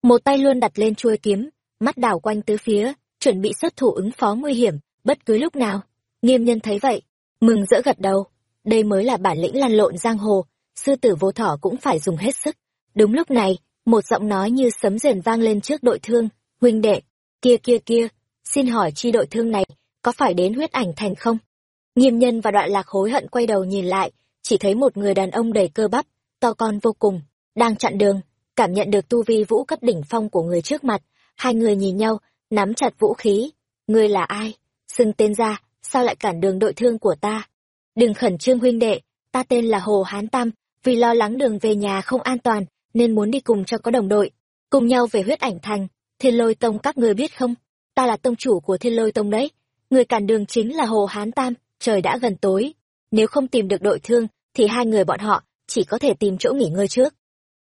Một tay luôn đặt lên chuôi kiếm, mắt đảo quanh tứ phía, chuẩn bị xuất thủ ứng phó nguy hiểm, bất cứ lúc nào. Nghiêm nhân thấy vậy, mừng rỡ gật đầu. Đây mới là bản lĩnh lăn lộn giang hồ, sư tử vô thỏ cũng phải dùng hết sức. Đúng lúc này, một giọng nói như sấm rền vang lên trước đội thương, huynh đệ, kia kia kia, xin hỏi chi đội thương này, có phải đến huyết ảnh thành không? Nghiêm nhân và đoạn lạc hối hận quay đầu nhìn lại, chỉ thấy một người đàn ông đầy cơ bắp, to con vô cùng, đang chặn đường, cảm nhận được tu vi vũ cấp đỉnh phong của người trước mặt, hai người nhìn nhau, nắm chặt vũ khí. Ngươi là ai? Xưng tên ra, sao lại cản đường đội thương của ta? Đừng khẩn trương huynh đệ, ta tên là Hồ Hán Tam, vì lo lắng đường về nhà không an toàn, nên muốn đi cùng cho có đồng đội, cùng nhau về huyết ảnh thành. Thiên lôi tông các người biết không? Ta là tông chủ của thiên lôi tông đấy. Người cản đường chính là Hồ Hán Tam, trời đã gần tối. Nếu không tìm được đội thương, thì hai người bọn họ chỉ có thể tìm chỗ nghỉ ngơi trước.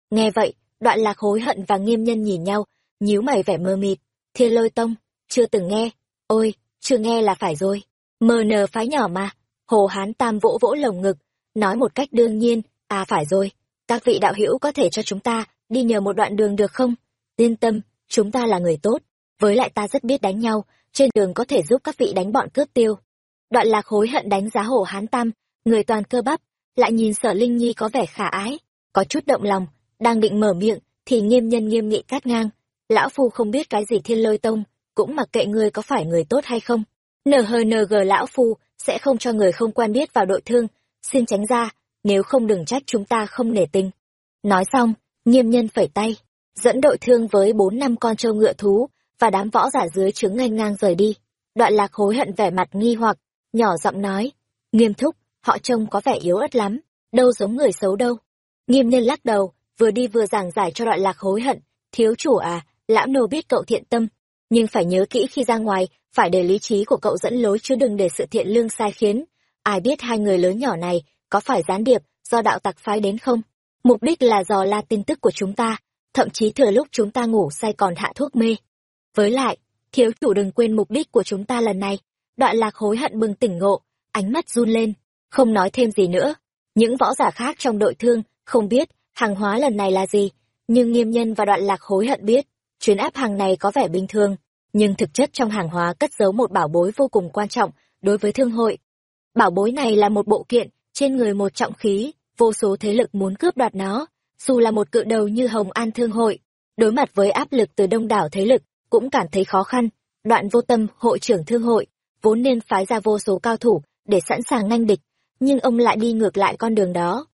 Nghe vậy, đoạn lạc hối hận và nghiêm nhân nhìn nhau, nhíu mày vẻ mơ mịt. Thiên lôi tông, chưa từng nghe. Ôi, chưa nghe là phải rồi. Mờ nờ phái nhỏ mà. Hồ Hán Tam vỗ vỗ lồng ngực, nói một cách đương nhiên, à phải rồi, các vị đạo hữu có thể cho chúng ta đi nhờ một đoạn đường được không? Yên tâm, chúng ta là người tốt, với lại ta rất biết đánh nhau, trên đường có thể giúp các vị đánh bọn cướp tiêu. Đoạn lạc hối hận đánh giá Hồ Hán Tam, người toàn cơ bắp, lại nhìn sở Linh Nhi có vẻ khả ái, có chút động lòng, đang định mở miệng, thì nghiêm nhân nghiêm nghị cắt ngang. Lão Phu không biết cái gì thiên lôi tông, cũng mặc kệ ngươi có phải người tốt hay không. NHNG Lão Phu sẽ không cho người không quen biết vào đội thương, xin tránh ra, nếu không đừng trách chúng ta không nể tình. Nói xong, nghiêm nhân phẩy tay, dẫn đội thương với bốn năm con trâu ngựa thú, và đám võ giả dưới trướng ngang ngang rời đi. Đoạn lạc hối hận vẻ mặt nghi hoặc, nhỏ giọng nói, nghiêm thúc, họ trông có vẻ yếu ớt lắm, đâu giống người xấu đâu. Nghiêm nhân lắc đầu, vừa đi vừa giảng giải cho đoạn lạc hối hận, thiếu chủ à, lãm nô biết cậu thiện tâm, nhưng phải nhớ kỹ khi ra ngoài, phải để lý trí của cậu dẫn lối chứ đừng để sự thiện lương sai khiến. Ai biết hai người lớn nhỏ này có phải gián điệp do đạo tặc phái đến không? Mục đích là dò la tin tức của chúng ta, thậm chí thừa lúc chúng ta ngủ say còn hạ thuốc mê. Với lại, thiếu chủ đừng quên mục đích của chúng ta lần này. Đoạn lạc hối hận bừng tỉnh ngộ, ánh mắt run lên, không nói thêm gì nữa. Những võ giả khác trong đội thương không biết hàng hóa lần này là gì, nhưng nghiêm nhân và đoạn lạc hối hận biết, chuyến áp hàng này có vẻ bình thường, nhưng thực chất trong hàng hóa cất giấu một bảo bối vô cùng quan trọng đối với thương hội. Bảo bối này là một bộ kiện, trên người một trọng khí, vô số thế lực muốn cướp đoạt nó, dù là một cự đầu như Hồng An Thương hội, đối mặt với áp lực từ đông đảo thế lực, cũng cảm thấy khó khăn. Đoạn vô tâm, hội trưởng thương hội, vốn nên phái ra vô số cao thủ để sẵn sàng nganh địch, nhưng ông lại đi ngược lại con đường đó.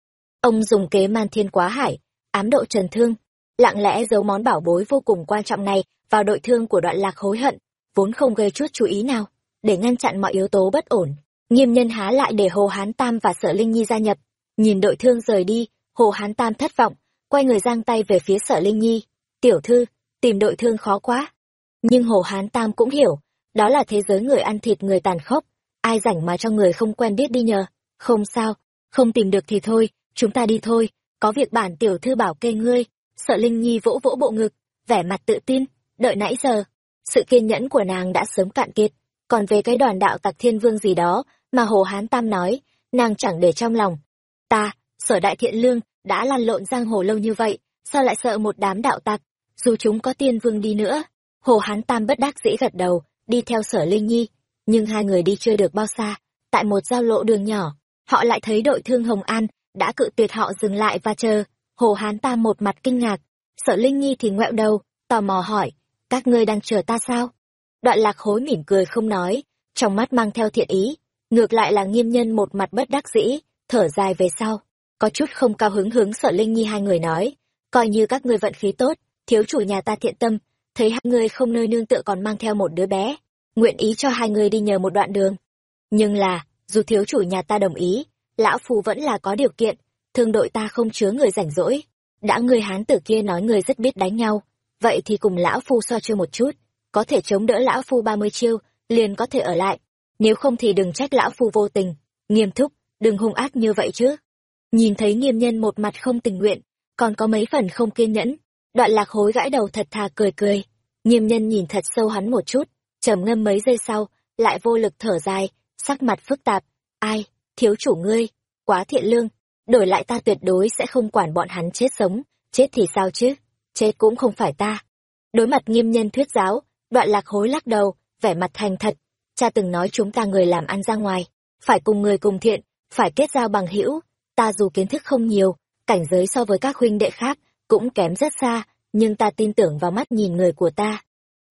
Ông dùng kế man thiên quá hải, ám độ trần thương, lặng lẽ giấu món bảo bối vô cùng quan trọng này vào đội thương của đoạn lạc hối hận, vốn không gây chút chú ý nào, để ngăn chặn mọi yếu tố bất ổn. Nghiêm nhân há lại để Hồ Hán Tam và Sở Linh Nhi gia nhập, nhìn đội thương rời đi, Hồ Hán Tam thất vọng, quay người giang tay về phía Sở Linh Nhi. Tiểu thư, tìm đội thương khó quá. Nhưng Hồ Hán Tam cũng hiểu, đó là thế giới người ăn thịt người tàn khốc, ai rảnh mà cho người không quen biết đi nhờ. Không sao, không tìm được thì thôi, chúng ta đi thôi, có việc bản tiểu thư bảo kê ngươi. Sợ Linh Nhi vỗ vỗ bộ ngực, vẻ mặt tự tin, đợi nãy giờ. Sự kiên nhẫn của nàng đã sớm cạn kiệt, còn về cái đoàn đạo tặc thiên vương gì đó mà Hồ Hán Tam nói, nàng chẳng để trong lòng. Ta, sở đại thiện lương, đã lăn lộn giang hồ lâu như vậy, sao lại sợ một đám đạo tặc, dù chúng có tiên vương đi nữa. Hồ Hán Tam bất đắc dĩ gật đầu, đi theo sở Linh Nhi, nhưng hai người đi chưa được bao xa, tại một giao lộ đường nhỏ, họ lại thấy đội thương Hồng An đã cự tuyệt họ dừng lại và chờ. Hồ Hán ta một mặt kinh ngạc, sở Linh Nhi thì ngoẹo đầu, tò mò hỏi, các ngươi đang chờ ta sao? Đoạn lạc hối mỉm cười không nói, trong mắt mang theo thiện ý, ngược lại là nghiêm nhân một mặt bất đắc dĩ, thở dài về sau, có chút không cao hứng hướng sở Linh Nhi hai người nói, coi như các ngươi vận khí tốt, thiếu chủ nhà ta thiện tâm, thấy hai người không nơi nương tựa còn mang theo một đứa bé, nguyện ý cho hai người đi nhờ một đoạn đường. Nhưng là, dù thiếu chủ nhà ta đồng ý, lão phù vẫn là có điều kiện, thương đội ta không chứa người rảnh rỗi. Đã người hán tử kia nói người rất biết đánh nhau, vậy thì cùng lão phu so chơi một chút có thể chống đỡ lão phu ba mươi chiêu liền có thể ở lại. Nếu không thì đừng trách lão phu vô tình nghiêm thúc đừng hung ác như vậy chứ. Nhìn thấy nghiêm nhân một mặt không tình nguyện còn có mấy phần không kiên nhẫn đoạn lạc hối gãi đầu thật thà cười cười. Nghiêm nhân nhìn thật sâu hắn một chút trầm ngâm mấy giây sau lại vô lực thở dài sắc mặt phức tạp. Ai, thiếu chủ ngươi, quá thiện lương, đổi lại ta tuyệt đối sẽ không quản bọn hắn chết sống, chết thì sao chứ? Chết cũng không phải ta. Đối mặt nghiêm nhân thuyết giáo, đoạn lạc hối lắc đầu, vẻ mặt thành thật. Cha từng nói chúng ta người làm ăn ra ngoài, phải cùng người cùng thiện, phải kết giao bằng hữu. Ta dù kiến thức không nhiều, cảnh giới so với các huynh đệ khác cũng kém rất xa, nhưng ta tin tưởng vào mắt nhìn người của ta.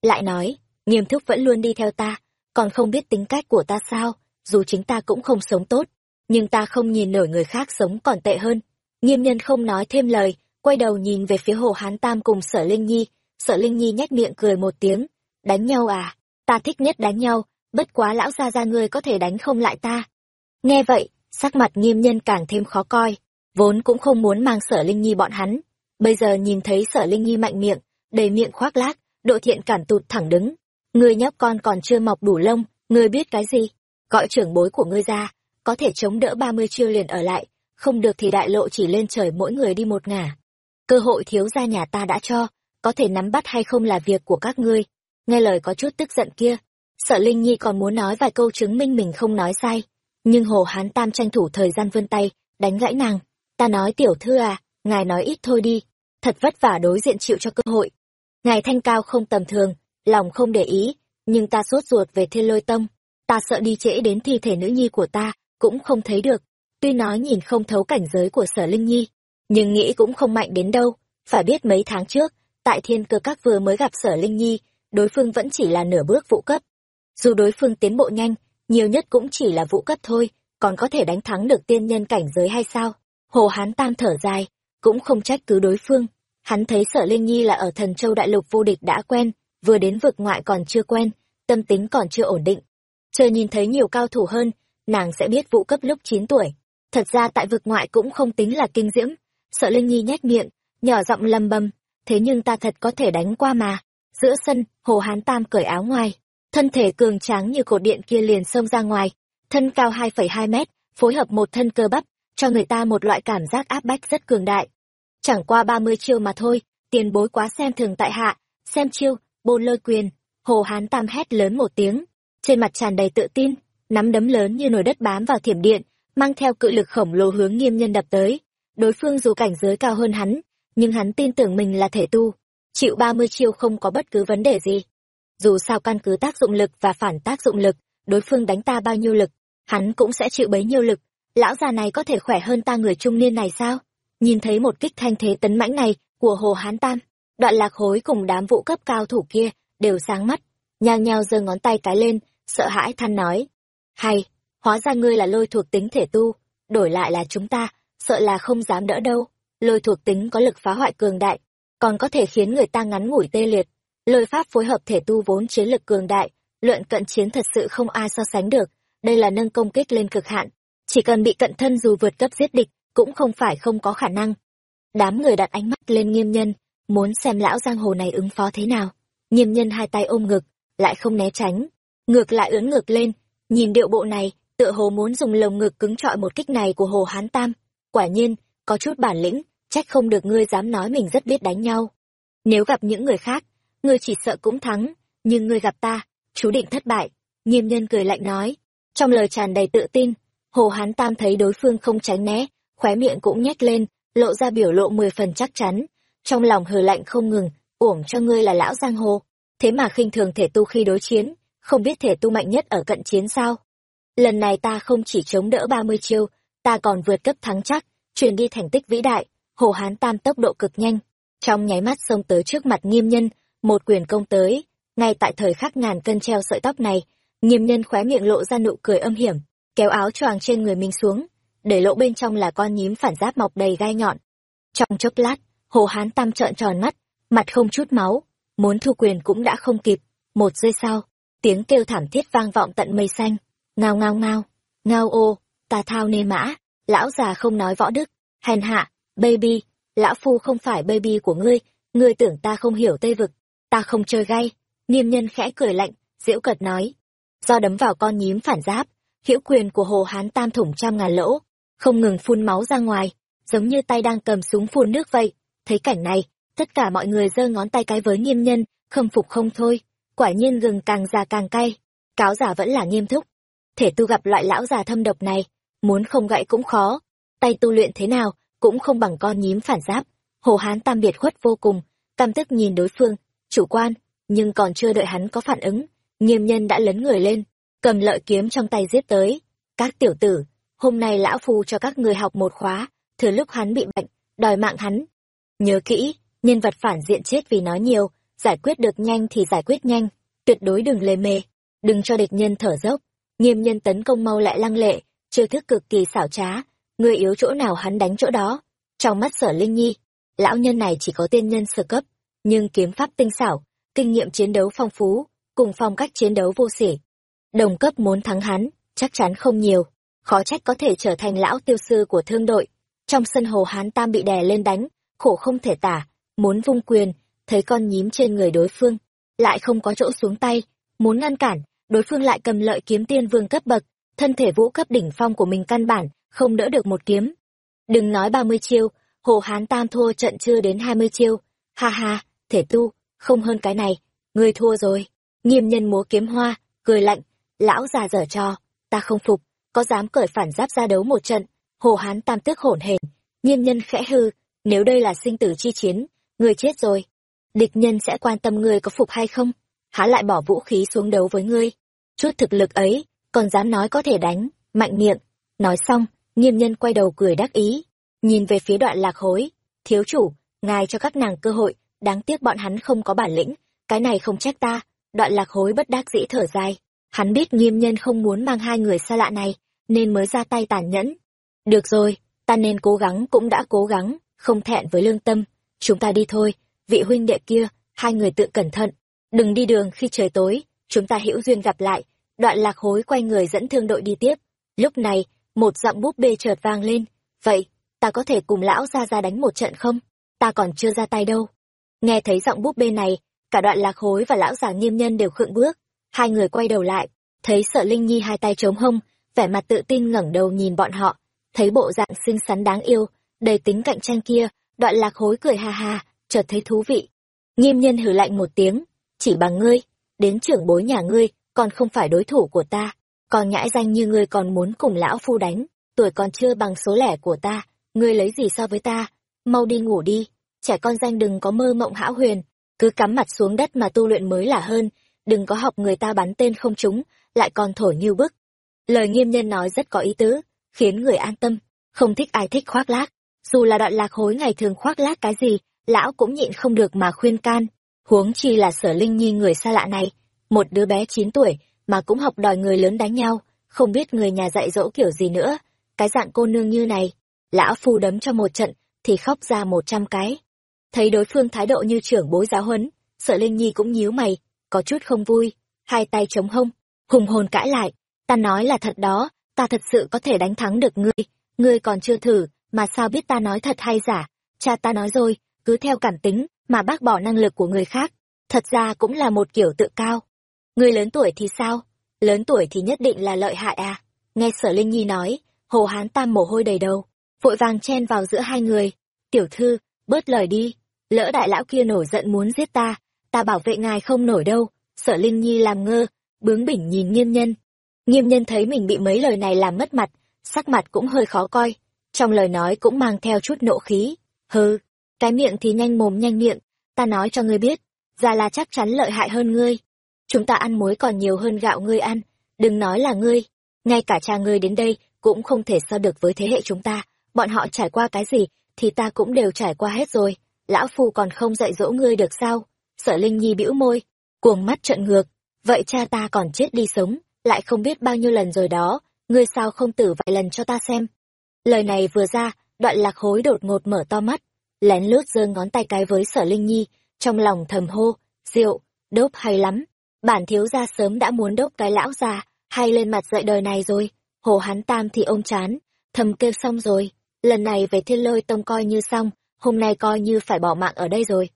Lại nói, nghiêm thúc vẫn luôn đi theo ta, còn không biết tính cách của ta sao? Dù chính ta cũng không sống tốt, nhưng ta không nhìn nổi người khác sống còn tệ hơn. Nghiêm nhân không nói thêm lời, quay đầu nhìn về phía hồ hán tam cùng sở linh nhi. Sở linh nhi nhếch miệng cười một tiếng, đánh nhau à? Ta thích nhất đánh nhau, bất quá lão gia gia ngươi có thể đánh không lại ta. Nghe vậy, sắc mặt nghiêm nhân càng thêm khó coi, vốn cũng không muốn mang sở linh nhi bọn hắn. Bây giờ nhìn thấy sở linh nhi mạnh miệng, đầy miệng khoác lác, độ thiện cản tụt thẳng đứng. Người nhóc con còn chưa mọc đủ lông người biết cái gì? Gọi trưởng bối của ngươi ra, có thể chống đỡ ba mươi chiêu liền ở lại, không được thì đại lộ chỉ lên trời mỗi người đi một ngả. Cơ hội thiếu gia nhà ta đã cho, có thể nắm bắt hay không là việc của các ngươi. Nghe lời có chút tức giận kia, sợ linh nhi còn muốn nói vài câu chứng minh mình không nói sai. Nhưng hồ hán tam tranh thủ thời gian vươn tay, đánh gãy nàng. Ta nói tiểu thư à ngài nói ít thôi đi, thật vất vả đối diện chịu cho cơ hội. Ngài thanh cao không tầm thường, lòng không để ý, nhưng ta sốt ruột về thiên lôi tông ta sợ đi trễ đến thi thể nữ nhi của ta, cũng không thấy được. Tuy nói nhìn không thấu cảnh giới của sở linh nhi, nhưng nghĩ cũng không mạnh đến đâu. Phải biết mấy tháng trước, tại thiên cơ các vừa mới gặp sở linh nhi, đối phương vẫn chỉ là nửa bước vũ cấp. Dù đối phương tiến bộ nhanh, nhiều nhất cũng chỉ là vũ cấp thôi, còn có thể đánh thắng được tiên nhân cảnh giới hay sao? Hồ hán tam thở dài, cũng không trách cứ đối phương. Hắn thấy sở linh nhi là ở thần châu đại lục vô địch đã quen, vừa đến vực ngoại còn chưa quen, tâm tính còn chưa ổn định chờ nhìn thấy nhiều cao thủ hơn, nàng sẽ biết vũ cấp lúc chín tuổi. Thật ra tại vực ngoại cũng không tính là kinh diễm. Sợ linh nhi nhếch miệng, nhỏ giọng lầm bầm, thế nhưng ta thật có thể đánh qua mà. Giữa sân, hồ hán tam cởi áo ngoài. Thân thể cường tráng như cột điện kia liền xông ra ngoài. Thân cao hai phẩy hai mét, phối hợp một thân cơ bắp, cho người ta một loại cảm giác áp bách rất cường đại. Chẳng qua ba mươi chiêu mà thôi, tiền bối quá xem thường tại hạ. Xem chiêu, bôn lôi quyền. Hồ hán tam hét lớn một tiếng trên mặt tràn đầy tự tin, nắm đấm lớn như nồi đất bám vào thiểm điện, mang theo cự lực khổng lồ hướng nghiêm nhân đập tới. Đối phương dù cảnh giới cao hơn hắn, nhưng hắn tin tưởng mình là thể tu, chịu ba mươi chiêu không có bất cứ vấn đề gì. Dù sao căn cứ tác dụng lực và phản tác dụng lực, đối phương đánh ta bao nhiêu lực, hắn cũng sẽ chịu bấy nhiêu lực. Lão già này có thể khỏe hơn ta người trung niên này sao? Nhìn thấy một kích thanh thế tấn mãnh này của hồ hán tam, đoạn lạc hối cùng đám vũ cấp cao thủ kia đều sáng mắt, nhao nhao giơ ngón tay cái lên sợ hãi than nói. Hay, hóa ra ngươi là lôi thuộc tính thể tu, đổi lại là chúng ta, sợ là không dám đỡ đâu. Lôi thuộc tính có lực phá hoại cường đại, còn có thể khiến người ta ngắn ngủi tê liệt. Lôi pháp phối hợp thể tu vốn chiến lực cường đại, luận cận chiến thật sự không ai so sánh được. Đây là nâng công kích lên cực hạn. Chỉ cần bị cận thân dù vượt cấp giết địch, cũng không phải không có khả năng. Đám người đặt ánh mắt lên nghiêm nhân, muốn xem lão giang hồ này ứng phó thế nào. Nghiêm nhân hai tay ôm ngực, lại không né tránh ngược lại ưỡn ngược lên, nhìn điệu bộ này, tựa hồ muốn dùng lồng ngực cứng trọi một kích này của hồ hán tam. Quả nhiên, có chút bản lĩnh, trách không được ngươi dám nói mình rất biết đánh nhau. Nếu gặp những người khác, ngươi chỉ sợ cũng thắng, nhưng ngươi gặp ta, chú định thất bại. Nghiêm nhân cười lạnh nói, trong lời tràn đầy tự tin, hồ hán tam thấy đối phương không tránh né, khóe miệng cũng nhếch lên, lộ ra biểu lộ mười phần chắc chắn. Trong lòng hờ lạnh không ngừng, uổng cho ngươi là lão giang hồ. Thế mà khinh thường thể tu khi đối chiến không biết thể tu mạnh nhất ở cận chiến sao? Lần này ta không chỉ chống đỡ ba mươi chiêu, ta còn vượt cấp thắng chắc, truyền đi thành tích vĩ đại, hồ hán tam tốc độ cực nhanh. Trong nháy mắt xông tới trước mặt nghiêm nhân, một quyền công tới, ngay tại thời khắc ngàn cân treo sợi tóc này, nghiêm nhân khóe miệng lộ ra nụ cười âm hiểm, kéo áo choàng trên người mình xuống, để lộ bên trong là con nhím phản giáp mọc đầy gai nhọn. Trong chốc lát, hồ hán tam trợn tròn mắt, mặt không chút máu, muốn thu quyền cũng đã không kịp, một giây sau tiếng kêu thảm thiết vang vọng tận mây xanh. Ngao ngao ngao. Ngao ô, ta thao nê mã. Lão già không nói võ đức. Hèn hạ, baby, lão phu không phải baby của ngươi. Ngươi tưởng ta không hiểu tây vực. Ta không chơi gay. Nghiêm nhân khẽ cười lạnh diễu cợt nói. Do đấm vào con nhím phản giáp, hữu quyền của hồ hán tam thủng trăm ngàn lỗ, không ngừng phun máu ra ngoài, giống như tay đang cầm súng phun nước vậy. Thấy cảnh này, tất cả mọi người giơ ngón tay cái với nghiêm nhân, khâm phục không thôi quả nhiên gừng càng già càng cay, cáo giả vẫn là nghiêm túc. Thể tu gặp loại lão già thâm độc này, muốn không gãy cũng khó. Tay tu luyện thế nào cũng không bằng con nhím phản giáp. Hồ hán tam biệt khuất vô cùng, căm tức nhìn đối phương, chủ quan, nhưng còn chưa đợi hắn có phản ứng, nghiêm nhân đã lấn người lên, cầm lợi kiếm trong tay giết tới. Các tiểu tử, hôm nay lão phu cho các người học một khóa, thừa lúc hắn bị bệnh, đòi mạng hắn. Nhớ kỹ, nhân vật phản diện chết vì nói nhiều giải quyết được nhanh thì giải quyết nhanh, tuyệt đối đừng lề mề, đừng cho địch nhân thở dốc. Nghiêm nhân tấn công mau lại lăng lệ, chiêu thức cực kỳ xảo trá, người yếu chỗ nào hắn đánh chỗ đó. Trong mắt sở linh nhi, lão nhân này chỉ có tiên nhân sơ cấp, nhưng kiếm pháp tinh xảo, kinh nghiệm chiến đấu phong phú, cùng phong cách chiến đấu vô sỉ. Đồng cấp muốn thắng hắn, chắc chắn không nhiều, khó trách có thể trở thành lão tiêu sư của thương đội. Trong sân hồ hán tam bị đè lên đánh, khổ không thể tả, muốn vung quyền thấy con nhím trên người đối phương, lại không có chỗ xuống tay, muốn ngăn cản, đối phương lại cầm lợi kiếm tiên vương cấp bậc, thân thể vũ cấp đỉnh phong của mình căn bản không đỡ được một kiếm. Đừng nói ba mươi chiêu, hồ hán tam thua trận chưa đến hai mươi chiêu. Ha ha, thể tu, không hơn cái này, ngươi thua rồi. Nghiêm nhân múa kiếm hoa, cười lạnh, lão già dở cho ta không phục, có dám cởi phản giáp ra đấu một trận, hồ hán tam tức hổn hển, nghiêm nhân khẽ hư, nếu đây là sinh tử chi chiến người chết rồi địch nhân sẽ quan tâm ngươi có phục hay không? Há lại bỏ vũ khí xuống đấu với ngươi. Chút thực lực ấy, còn dám nói có thể đánh, mạnh miệng. Nói xong, nghiêm nhân quay đầu cười đắc ý. Nhìn về phía đoạn lạc hối. Thiếu chủ, ngài cho các nàng cơ hội, đáng tiếc bọn hắn không có bản lĩnh. Cái này không trách ta. Đoạn lạc hối bất đắc dĩ thở dài. Hắn biết nghiêm nhân không muốn mang hai người xa lạ này, nên mới ra tay tàn nhẫn. Được rồi, ta nên cố gắng cũng đã cố gắng, không thẹn với lương tâm. Chúng ta đi thôi vị huynh đệ kia, hai người tự cẩn thận. Đừng đi đường khi trời tối, chúng ta hữu duyên gặp lại. Đoạn lạc hối quay người dẫn thương đội đi tiếp. Lúc này, một giọng búp bê chợt vang lên. Vậy, ta có thể cùng lão ra ra đánh một trận không? Ta còn chưa ra tay đâu. Nghe thấy giọng búp bê này, cả đoạn lạc hối và lão già nghiêm nhân đều khựng bước. Hai người quay đầu lại, thấy sợ linh nhi hai tay trống hông, vẻ mặt tự tin ngẩng đầu nhìn bọn họ, thấy bộ dạng xinh xắn đáng yêu, đầy tính cạnh tranh kia, đoạn lạc hối cười ha ha chợt thấy thú vị. Nghiêm nhân hử lạnh một tiếng, chỉ bằng ngươi, đến trưởng bối nhà ngươi, còn không phải đối thủ của ta. Còn nhãi danh như ngươi còn muốn cùng lão phu đánh, tuổi còn chưa bằng số lẻ của ta, ngươi lấy gì so với ta? Mau đi ngủ đi, trẻ con danh đừng có mơ mộng hão huyền, cứ cắm mặt xuống đất mà tu luyện mới là hơn, đừng có học người ta bắn tên không trúng lại còn thổi như bức. Lời nghiêm nhân nói rất có ý tứ, khiến người an tâm, không thích ai thích khoác lác. Dù là đoạn lạc hối ngày thường khoác lác cái gì lão cũng nhịn không được mà khuyên can, huống chi là sở linh nhi người xa lạ này, một đứa bé chín tuổi mà cũng học đòi người lớn đánh nhau, không biết người nhà dạy dỗ kiểu gì nữa. Cái dạng cô nương như này, lão phu đấm cho một trận thì khóc ra một trăm cái. Thấy đối phương thái độ như trưởng bối giáo huấn, sở linh nhi cũng nhíu mày, có chút không vui, hai tay chống hông, hùng hồn cãi lại, ta nói là thật đó, ta thật sự có thể đánh thắng được ngươi ngươi còn chưa thử, mà sao biết ta nói thật hay giả, cha ta nói rồi cứ theo cảm tính mà bác bỏ năng lực của người khác, thật ra cũng là một kiểu tự cao. Người lớn tuổi thì sao? Lớn tuổi thì nhất định là lợi hại à? Nghe sở linh nhi nói, hồ hán tam mồ hôi đầy đầu, vội vàng chen vào giữa hai người. Tiểu thư, bớt lời đi, lỡ đại lão kia nổi giận muốn giết ta ta bảo vệ ngài không nổi đâu. Sở linh nhi làm ngơ, bướng bỉnh nhìn nghiêm nhân. Nghiêm nhân thấy mình bị mấy lời này làm mất mặt, sắc mặt cũng hơi khó coi, trong lời nói cũng mang theo chút nộ khí. Hừ cái miệng thì nhanh mồm nhanh miệng, ta nói cho ngươi biết, già là chắc chắn lợi hại hơn ngươi. Chúng ta ăn muối còn nhiều hơn gạo ngươi ăn, đừng nói là ngươi. Ngay cả cha ngươi đến đây cũng không thể so được với thế hệ chúng ta. Bọn họ trải qua cái gì thì ta cũng đều trải qua hết rồi. Lão phu còn không dạy dỗ ngươi được sao? Sở linh nhi bĩu môi, cuồng mắt trợn ngược. Vậy cha ta còn chết đi sống, lại không biết bao nhiêu lần rồi đó. Ngươi sao không tử vài lần cho ta xem? Lời này vừa ra, đoạn lạc hối đột ngột mở to mắt lén lướt giơ ngón tay cái với sở linh nhi trong lòng thầm hô rượu đốp hay lắm bản thiếu gia sớm đã muốn đốp cái lão già hay lên mặt dậy đời này rồi hồ hắn tam thì ôm chán thầm kêu xong rồi lần này về thiên lôi tông coi như xong hôm nay coi như phải bỏ mạng ở đây rồi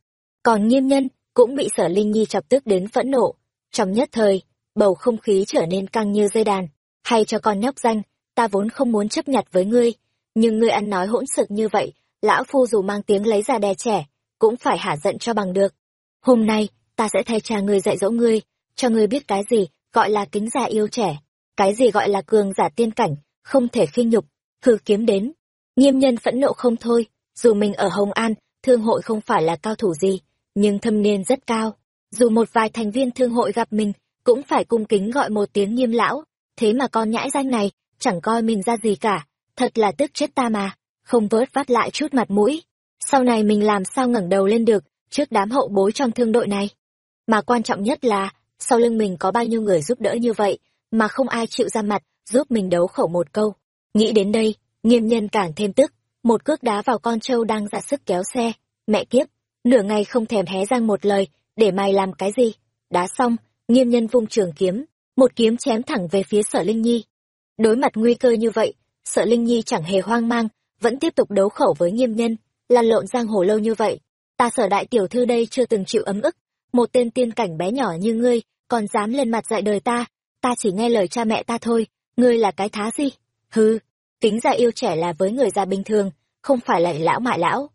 Còn nghiêm nhân, cũng bị sở Linh Nhi chọc tức đến phẫn nộ. Trong nhất thời, bầu không khí trở nên căng như dây đàn. Hay cho con nhóc danh, ta vốn không muốn chấp nhặt với ngươi, nhưng ngươi ăn nói hỗn sực như vậy, lão phu dù mang tiếng lấy ra đè trẻ, cũng phải hả giận cho bằng được. Hôm nay, ta sẽ thay cha ngươi dạy dỗ ngươi, cho ngươi biết cái gì gọi là kính già yêu trẻ, cái gì gọi là cường giả tiên cảnh, không thể khinh nhục, hư kiếm đến. Nghiêm nhân phẫn nộ không thôi, dù mình ở Hồng An, thương hội không phải là cao thủ gì, nhưng thâm niên rất cao. Dù một vài thành viên thương hội gặp mình, cũng phải cung kính gọi một tiếng nghiêm lão, thế mà con nhãi danh này, chẳng coi mình ra gì cả, thật là tức chết ta mà, không vớt vát lại chút mặt mũi. Sau này mình làm sao ngẩng đầu lên được, trước đám hậu bối trong thương đội này. Mà quan trọng nhất là, sau lưng mình có bao nhiêu người giúp đỡ như vậy, mà không ai chịu ra mặt, giúp mình đấu khẩu một câu. Nghĩ đến đây, nghiêm nhân càng thêm tức, một cước đá vào con trâu đang ra sức kéo xe. Mẹ kiếp, nửa ngày không thèm hé răng một lời, để mày làm cái gì? Đá xong, nghiêm nhân vung trường kiếm, một kiếm chém thẳng về phía sở Linh Nhi. Đối mặt nguy cơ như vậy, sở Linh Nhi chẳng hề hoang mang, vẫn tiếp tục đấu khẩu với nghiêm nhân, lăn lộn giang hồ lâu như vậy. Ta sở đại tiểu thư đây chưa từng chịu ấm ức, một tên tiên cảnh bé nhỏ như ngươi, còn dám lên mặt dạy đời ta, ta chỉ nghe lời cha mẹ ta thôi, ngươi là cái thá gì? Hừ, tính ra yêu trẻ là với người già bình thường, không phải là lão mại lão.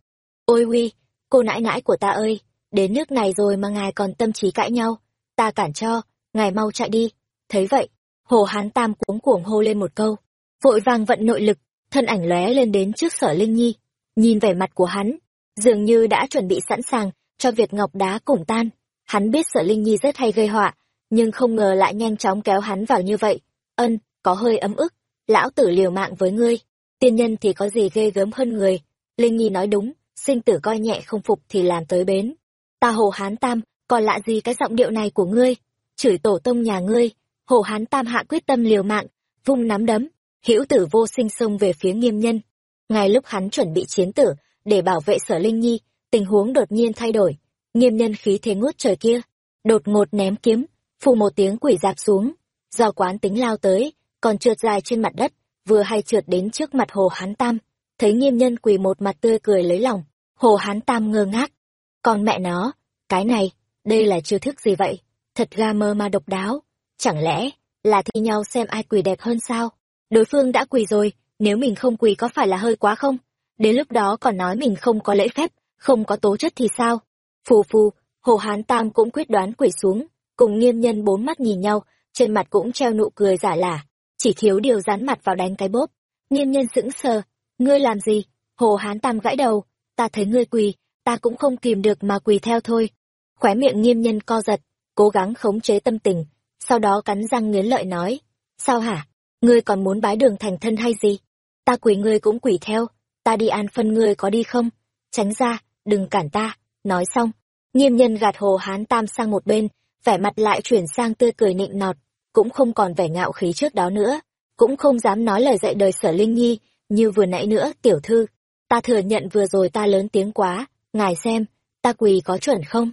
Ôi uy cô nãi nãi của ta ơi, đến nước này rồi mà ngài còn tâm trí cãi nhau, ta cản cho, ngài mau chạy đi. Thấy vậy, Hồ Hán Tam cuống cuồng hô lên một câu, vội vàng vận nội lực, thân ảnh lóe lên đến trước sở Linh Nhi. Nhìn vẻ mặt của hắn, dường như đã chuẩn bị sẵn sàng cho việc ngọc đá cùng tan. Hắn biết sở Linh Nhi rất hay gây họa, nhưng không ngờ lại nhanh chóng kéo hắn vào như vậy. Ân, có hơi ấm ức, lão tử liều mạng với ngươi. Tiên nhân thì có gì ghê gớm hơn người. Linh Nhi nói đúng, sinh tử coi nhẹ không phục thì làm tới bến. Ta hồ hán tam, còn lạ gì cái giọng điệu này của ngươi? Chửi tổ tông nhà ngươi, hồ hán tam hạ quyết tâm liều mạng, vung nắm đấm, hữu tử vô sinh xông về phía nghiêm nhân. Ngay lúc hắn chuẩn bị chiến tử, để bảo vệ sở Linh Nhi, tình huống đột nhiên thay đổi. Nghiêm nhân khí thế ngút trời kia, đột ngột ném kiếm, phù một tiếng quỷ dạp xuống, do quán tính lao tới, còn trượt dài trên mặt đất, vừa hay trượt đến trước mặt Hồ Hán Tam, thấy nghiêm nhân quỳ một mặt tươi cười lấy lòng, Hồ Hán Tam ngơ ngác. Còn mẹ nó, cái này, đây là chiêu thức gì vậy? Thật ga mơ mà độc đáo, chẳng lẽ là thi nhau xem ai quỳ đẹp hơn sao? Đối phương đã quỳ rồi, nếu mình không quỳ có phải là hơi quá không? Đến lúc đó còn nói mình không có lễ phép, không có tố chất thì sao? Phù phù, Hồ Hán Tam cũng quyết đoán quỳ xuống, cùng nghiêm nhân bốn mắt nhìn nhau, trên mặt cũng treo nụ cười giả lả, chỉ thiếu điều dán mặt vào đánh cái bốp. Nghiêm nhân sững sờ, ngươi làm gì? Hồ Hán Tam gãi đầu, ta thấy ngươi quỳ, ta cũng không kìm được mà quỳ theo thôi. Khóe miệng nghiêm nhân co giật, cố gắng khống chế tâm tình, sau đó cắn răng nghiến lợi nói, sao hả? Ngươi còn muốn bái đường thành thân hay gì? Ta quỳ ngươi cũng quỳ theo, ta đi an phân ngươi có đi không? Tránh ra, đừng cản ta, nói xong. Nghiêm nhân gạt hồ hán tam sang một bên, vẻ mặt lại chuyển sang tươi cười nịnh nọt, cũng không còn vẻ ngạo khí trước đó nữa, cũng không dám nói lời dạy đời sở Linh Nhi, như vừa nãy nữa, tiểu thư. Ta thừa nhận vừa rồi ta lớn tiếng quá, ngài xem, ta quỳ có chuẩn không?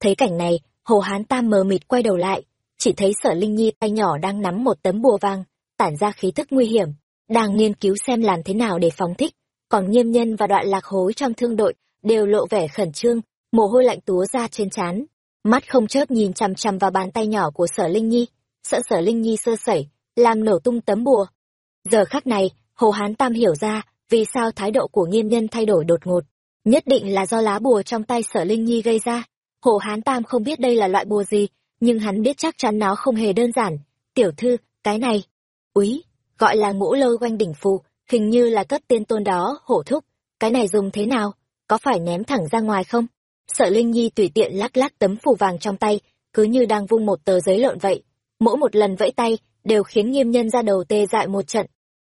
Thấy cảnh này, Hồ Hán Tam mờ mịt quay đầu lại, chỉ thấy sở Linh Nhi tay nhỏ đang nắm một tấm bùa vàng, tản ra khí thức nguy hiểm, đang nghiên cứu xem làm thế nào để phóng thích. Còn nghiêm nhân và đoạn lạc hối trong thương đội đều lộ vẻ khẩn trương, mồ hôi lạnh túa ra trên trán. Mắt không chớp nhìn chằm chằm vào bàn tay nhỏ của sở linh nhi sợ sở linh nhi sơ sẩy làm nổ tung tấm bùa. Giờ khắc này hồ hán tam hiểu ra vì sao thái độ của nghiêm nhân thay đổi đột ngột. Nhất định là do lá bùa trong tay sở linh nhi gây ra. Hồ hán tam không biết đây là loại bùa gì nhưng hắn biết chắc chắn nó không hề đơn giản. Tiểu thư cái này úy gọi là ngũ lôi quanh đỉnh phù hình như là cấp tiên tôn đó hổ thúc cái này dùng thế nào có phải ném thẳng ra ngoài không Sợ Linh Nhi tùy tiện lắc lắc tấm phù vàng trong tay, cứ như đang vung một tờ giấy lộn vậy. Mỗi một lần vẫy tay, đều khiến nghiêm nhân ra đầu tê dại một trận.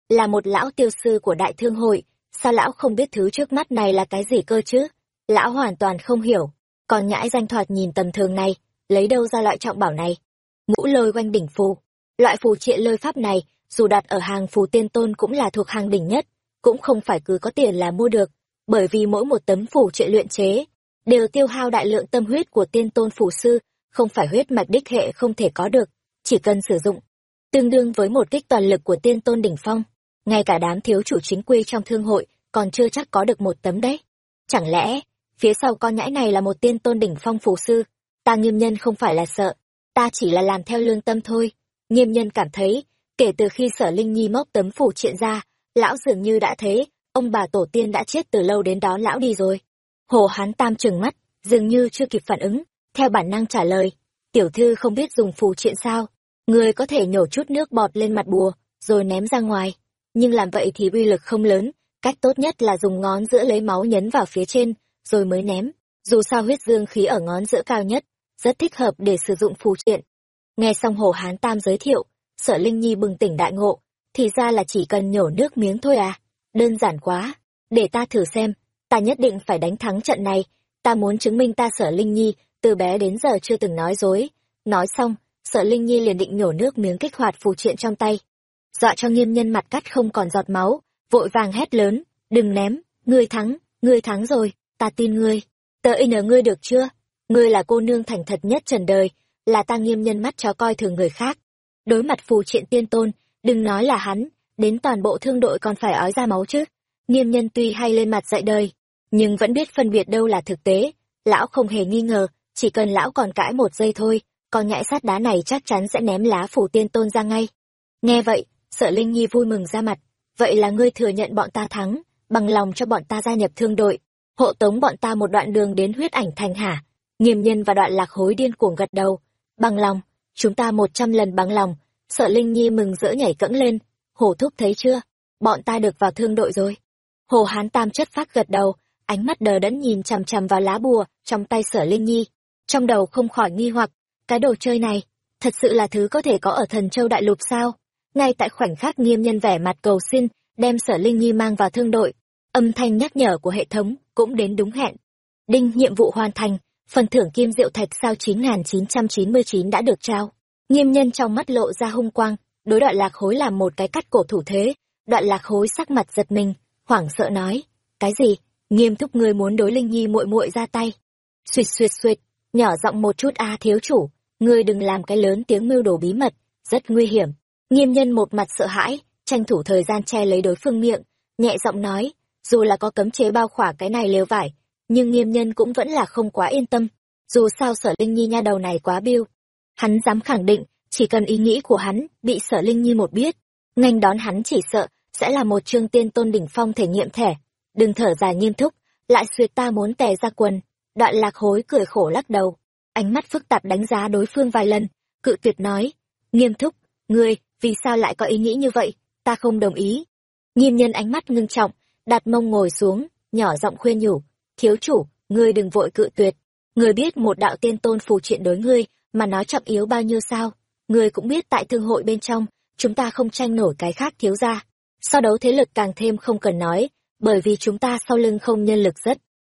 Là một lão tiêu sư của đại thương hội, sao lão không biết thứ trước mắt này là cái gì cơ chứ? Lão hoàn toàn không hiểu. Còn nhãi danh thoạt nhìn tầm thường này, lấy đâu ra loại trọng bảo này? Ngũ lôi quanh đỉnh phù. Loại phù triện lôi pháp này, dù đặt ở hàng phù tiên tôn cũng là thuộc hàng đỉnh nhất, cũng không phải cứ có tiền là mua được, bởi vì mỗi một tấm phù triện luyện chế đều tiêu hao đại lượng tâm huyết của tiên tôn phù sư, không phải huyết mạch đích hệ không thể có được, chỉ cần sử dụng. Tương đương với một kích toàn lực của tiên tôn đỉnh phong, ngay cả đám thiếu chủ chính quy trong thương hội còn chưa chắc có được một tấm đấy. Chẳng lẽ, phía sau con nhãi này là một tiên tôn đỉnh phong phù sư ta nghiêm nhân không phải là sợ ta chỉ là làm theo lương tâm thôi nghiêm nhân cảm thấy, kể từ khi sở linh nhi móc tấm phủ triện ra, lão dường như đã thế, ông bà tổ tiên đã chết từ lâu đến đó lão đi rồi. Hồ hán tam trừng mắt, dường như chưa kịp phản ứng, theo bản năng trả lời, tiểu thư không biết dùng phù triện sao? Người có thể nhổ chút nước bọt lên mặt bùa, rồi ném ra ngoài. Nhưng làm vậy thì uy lực không lớn, cách tốt nhất là dùng ngón giữa lấy máu nhấn vào phía trên, rồi mới ném. Dù sao huyết dương khí ở ngón giữa cao nhất, rất thích hợp để sử dụng phù triện nghe xong hồ hán tam giới thiệu, sở linh nhi bừng tỉnh đại ngộ, thì ra là chỉ cần nhổ nước miếng thôi à đơn giản quá, để ta thử xem, ta nhất định phải đánh thắng trận này, ta muốn chứng minh ta sở linh nhi, từ bé đến giờ chưa từng nói dối. Nói xong, sở linh nhi liền định nhổ nước miếng kích hoạt phù triện trong tay. Dọa cho nghiêm nhân mặt cắt không còn giọt máu, vội vàng hét lớn, đừng ném, ngươi thắng ngươi thắng rồi, ta tin ngươi. Tớ in ngươi được chưa? Ngươi là cô nương thành thật nhất trần đời là ta nghiêm nhân mắt chó coi thường người khác. Đối mặt phù triện tiên tôn, đừng nói là hắn, đến toàn bộ thương đội còn phải ói ra máu chứ. Nghiêm nhân tuy hay lên mặt dạy đời, nhưng vẫn biết phân biệt đâu là thực tế. Lão không hề nghi ngờ, chỉ cần lão còn cãi một giây thôi, con nhãi sát đá này chắc chắn sẽ ném lá phủ tiên tôn ra ngay. Nghe vậy, sợ linh nhi vui mừng ra mặt. Vậy là ngươi thừa nhận bọn ta thắng, bằng lòng cho bọn ta gia nhập thương đội, hộ tống bọn ta một đoạn đường đến huyết ảnh thành hả nghiêm nhân và đoạn lạc hối điên cuồng gật đầu bằng lòng, chúng ta một trăm lần bằng lòng. Sợ linh nhi mừng rỡ nhảy cẫng lên. Hồ thúc thấy chưa? Bọn ta được vào thương đội rồi. Hồ hán tam chất phát gật đầu, ánh mắt đờ đẫn nhìn chằm chằm vào lá bùa trong tay sở linh nhi. Trong đầu không khỏi nghi hoặc, cái đồ chơi này, thật sự là thứ có thể có ở thần châu đại lục sao? Ngay tại khoảnh khắc nghiêm nhân vẻ mặt cầu xin, đem sở linh nhi mang vào thương đội, âm thanh nhắc nhở của hệ thống cũng đến đúng hẹn. Đinh nhiệm vụ hoàn thành phần thưởng kim diệu thạch sao 9999 đã được trao. Nghiêm nhân trong mắt lộ ra hung quang đối đoạn lạc hối làm một cái cắt cổ thủ thế. Đoạn lạc hối sắc mặt giật mình hoảng sợ nói cái gì? Nghiêm thúc ngươi muốn đối linh nhi muội muội ra tay? Xuyệt xuyệt xuyệt, nhỏ giọng một chút a thiếu chủ ngươi đừng làm cái lớn tiếng mưu đồ bí mật rất nguy hiểm. Nghiêm nhân một mặt sợ hãi tranh thủ thời gian che lấy đối phương miệng nhẹ giọng nói dù là có cấm chế bao khỏa cái này lều vải nhưng nghiêm nhân cũng vẫn là không quá yên tâm. Dù sao sở linh nhi nha đầu này quá biêu. Hắn dám khẳng định, chỉ cần ý nghĩ của hắn bị sở linh nhi một biết. Ngành đón hắn chỉ sợ sẽ là một chương tiên tôn đỉnh phong thể nghiệm thẻ. Đừng thở dài nghiêm túc, lại suyệt ta muốn tè ra quần. Đoạn lạc hối cười khổ lắc đầu. Ánh mắt phức tạp đánh giá đối phương vài lần, cự tuyệt nói. Nghiêm túc, ngươi, vì sao lại có ý nghĩ như vậy? Ta không đồng ý. Nghiêm nhân ánh mắt ngưng trọng, đặt mông ngồi xuống, nhỏ giọng khuyên nhủ thiếu chủ, ngươi đừng vội cự tuyệt. Ngươi biết một đạo tiên tôn phù triện đối ngươi, mà nói trọng yếu bao nhiêu sao? Ngươi cũng biết tại thương hội bên trong, chúng ta không tranh nổi cái khác thiếu ra so đấu thế lực càng thêm không cần nói, bởi vì chúng ta sau lưng không nhân lực rất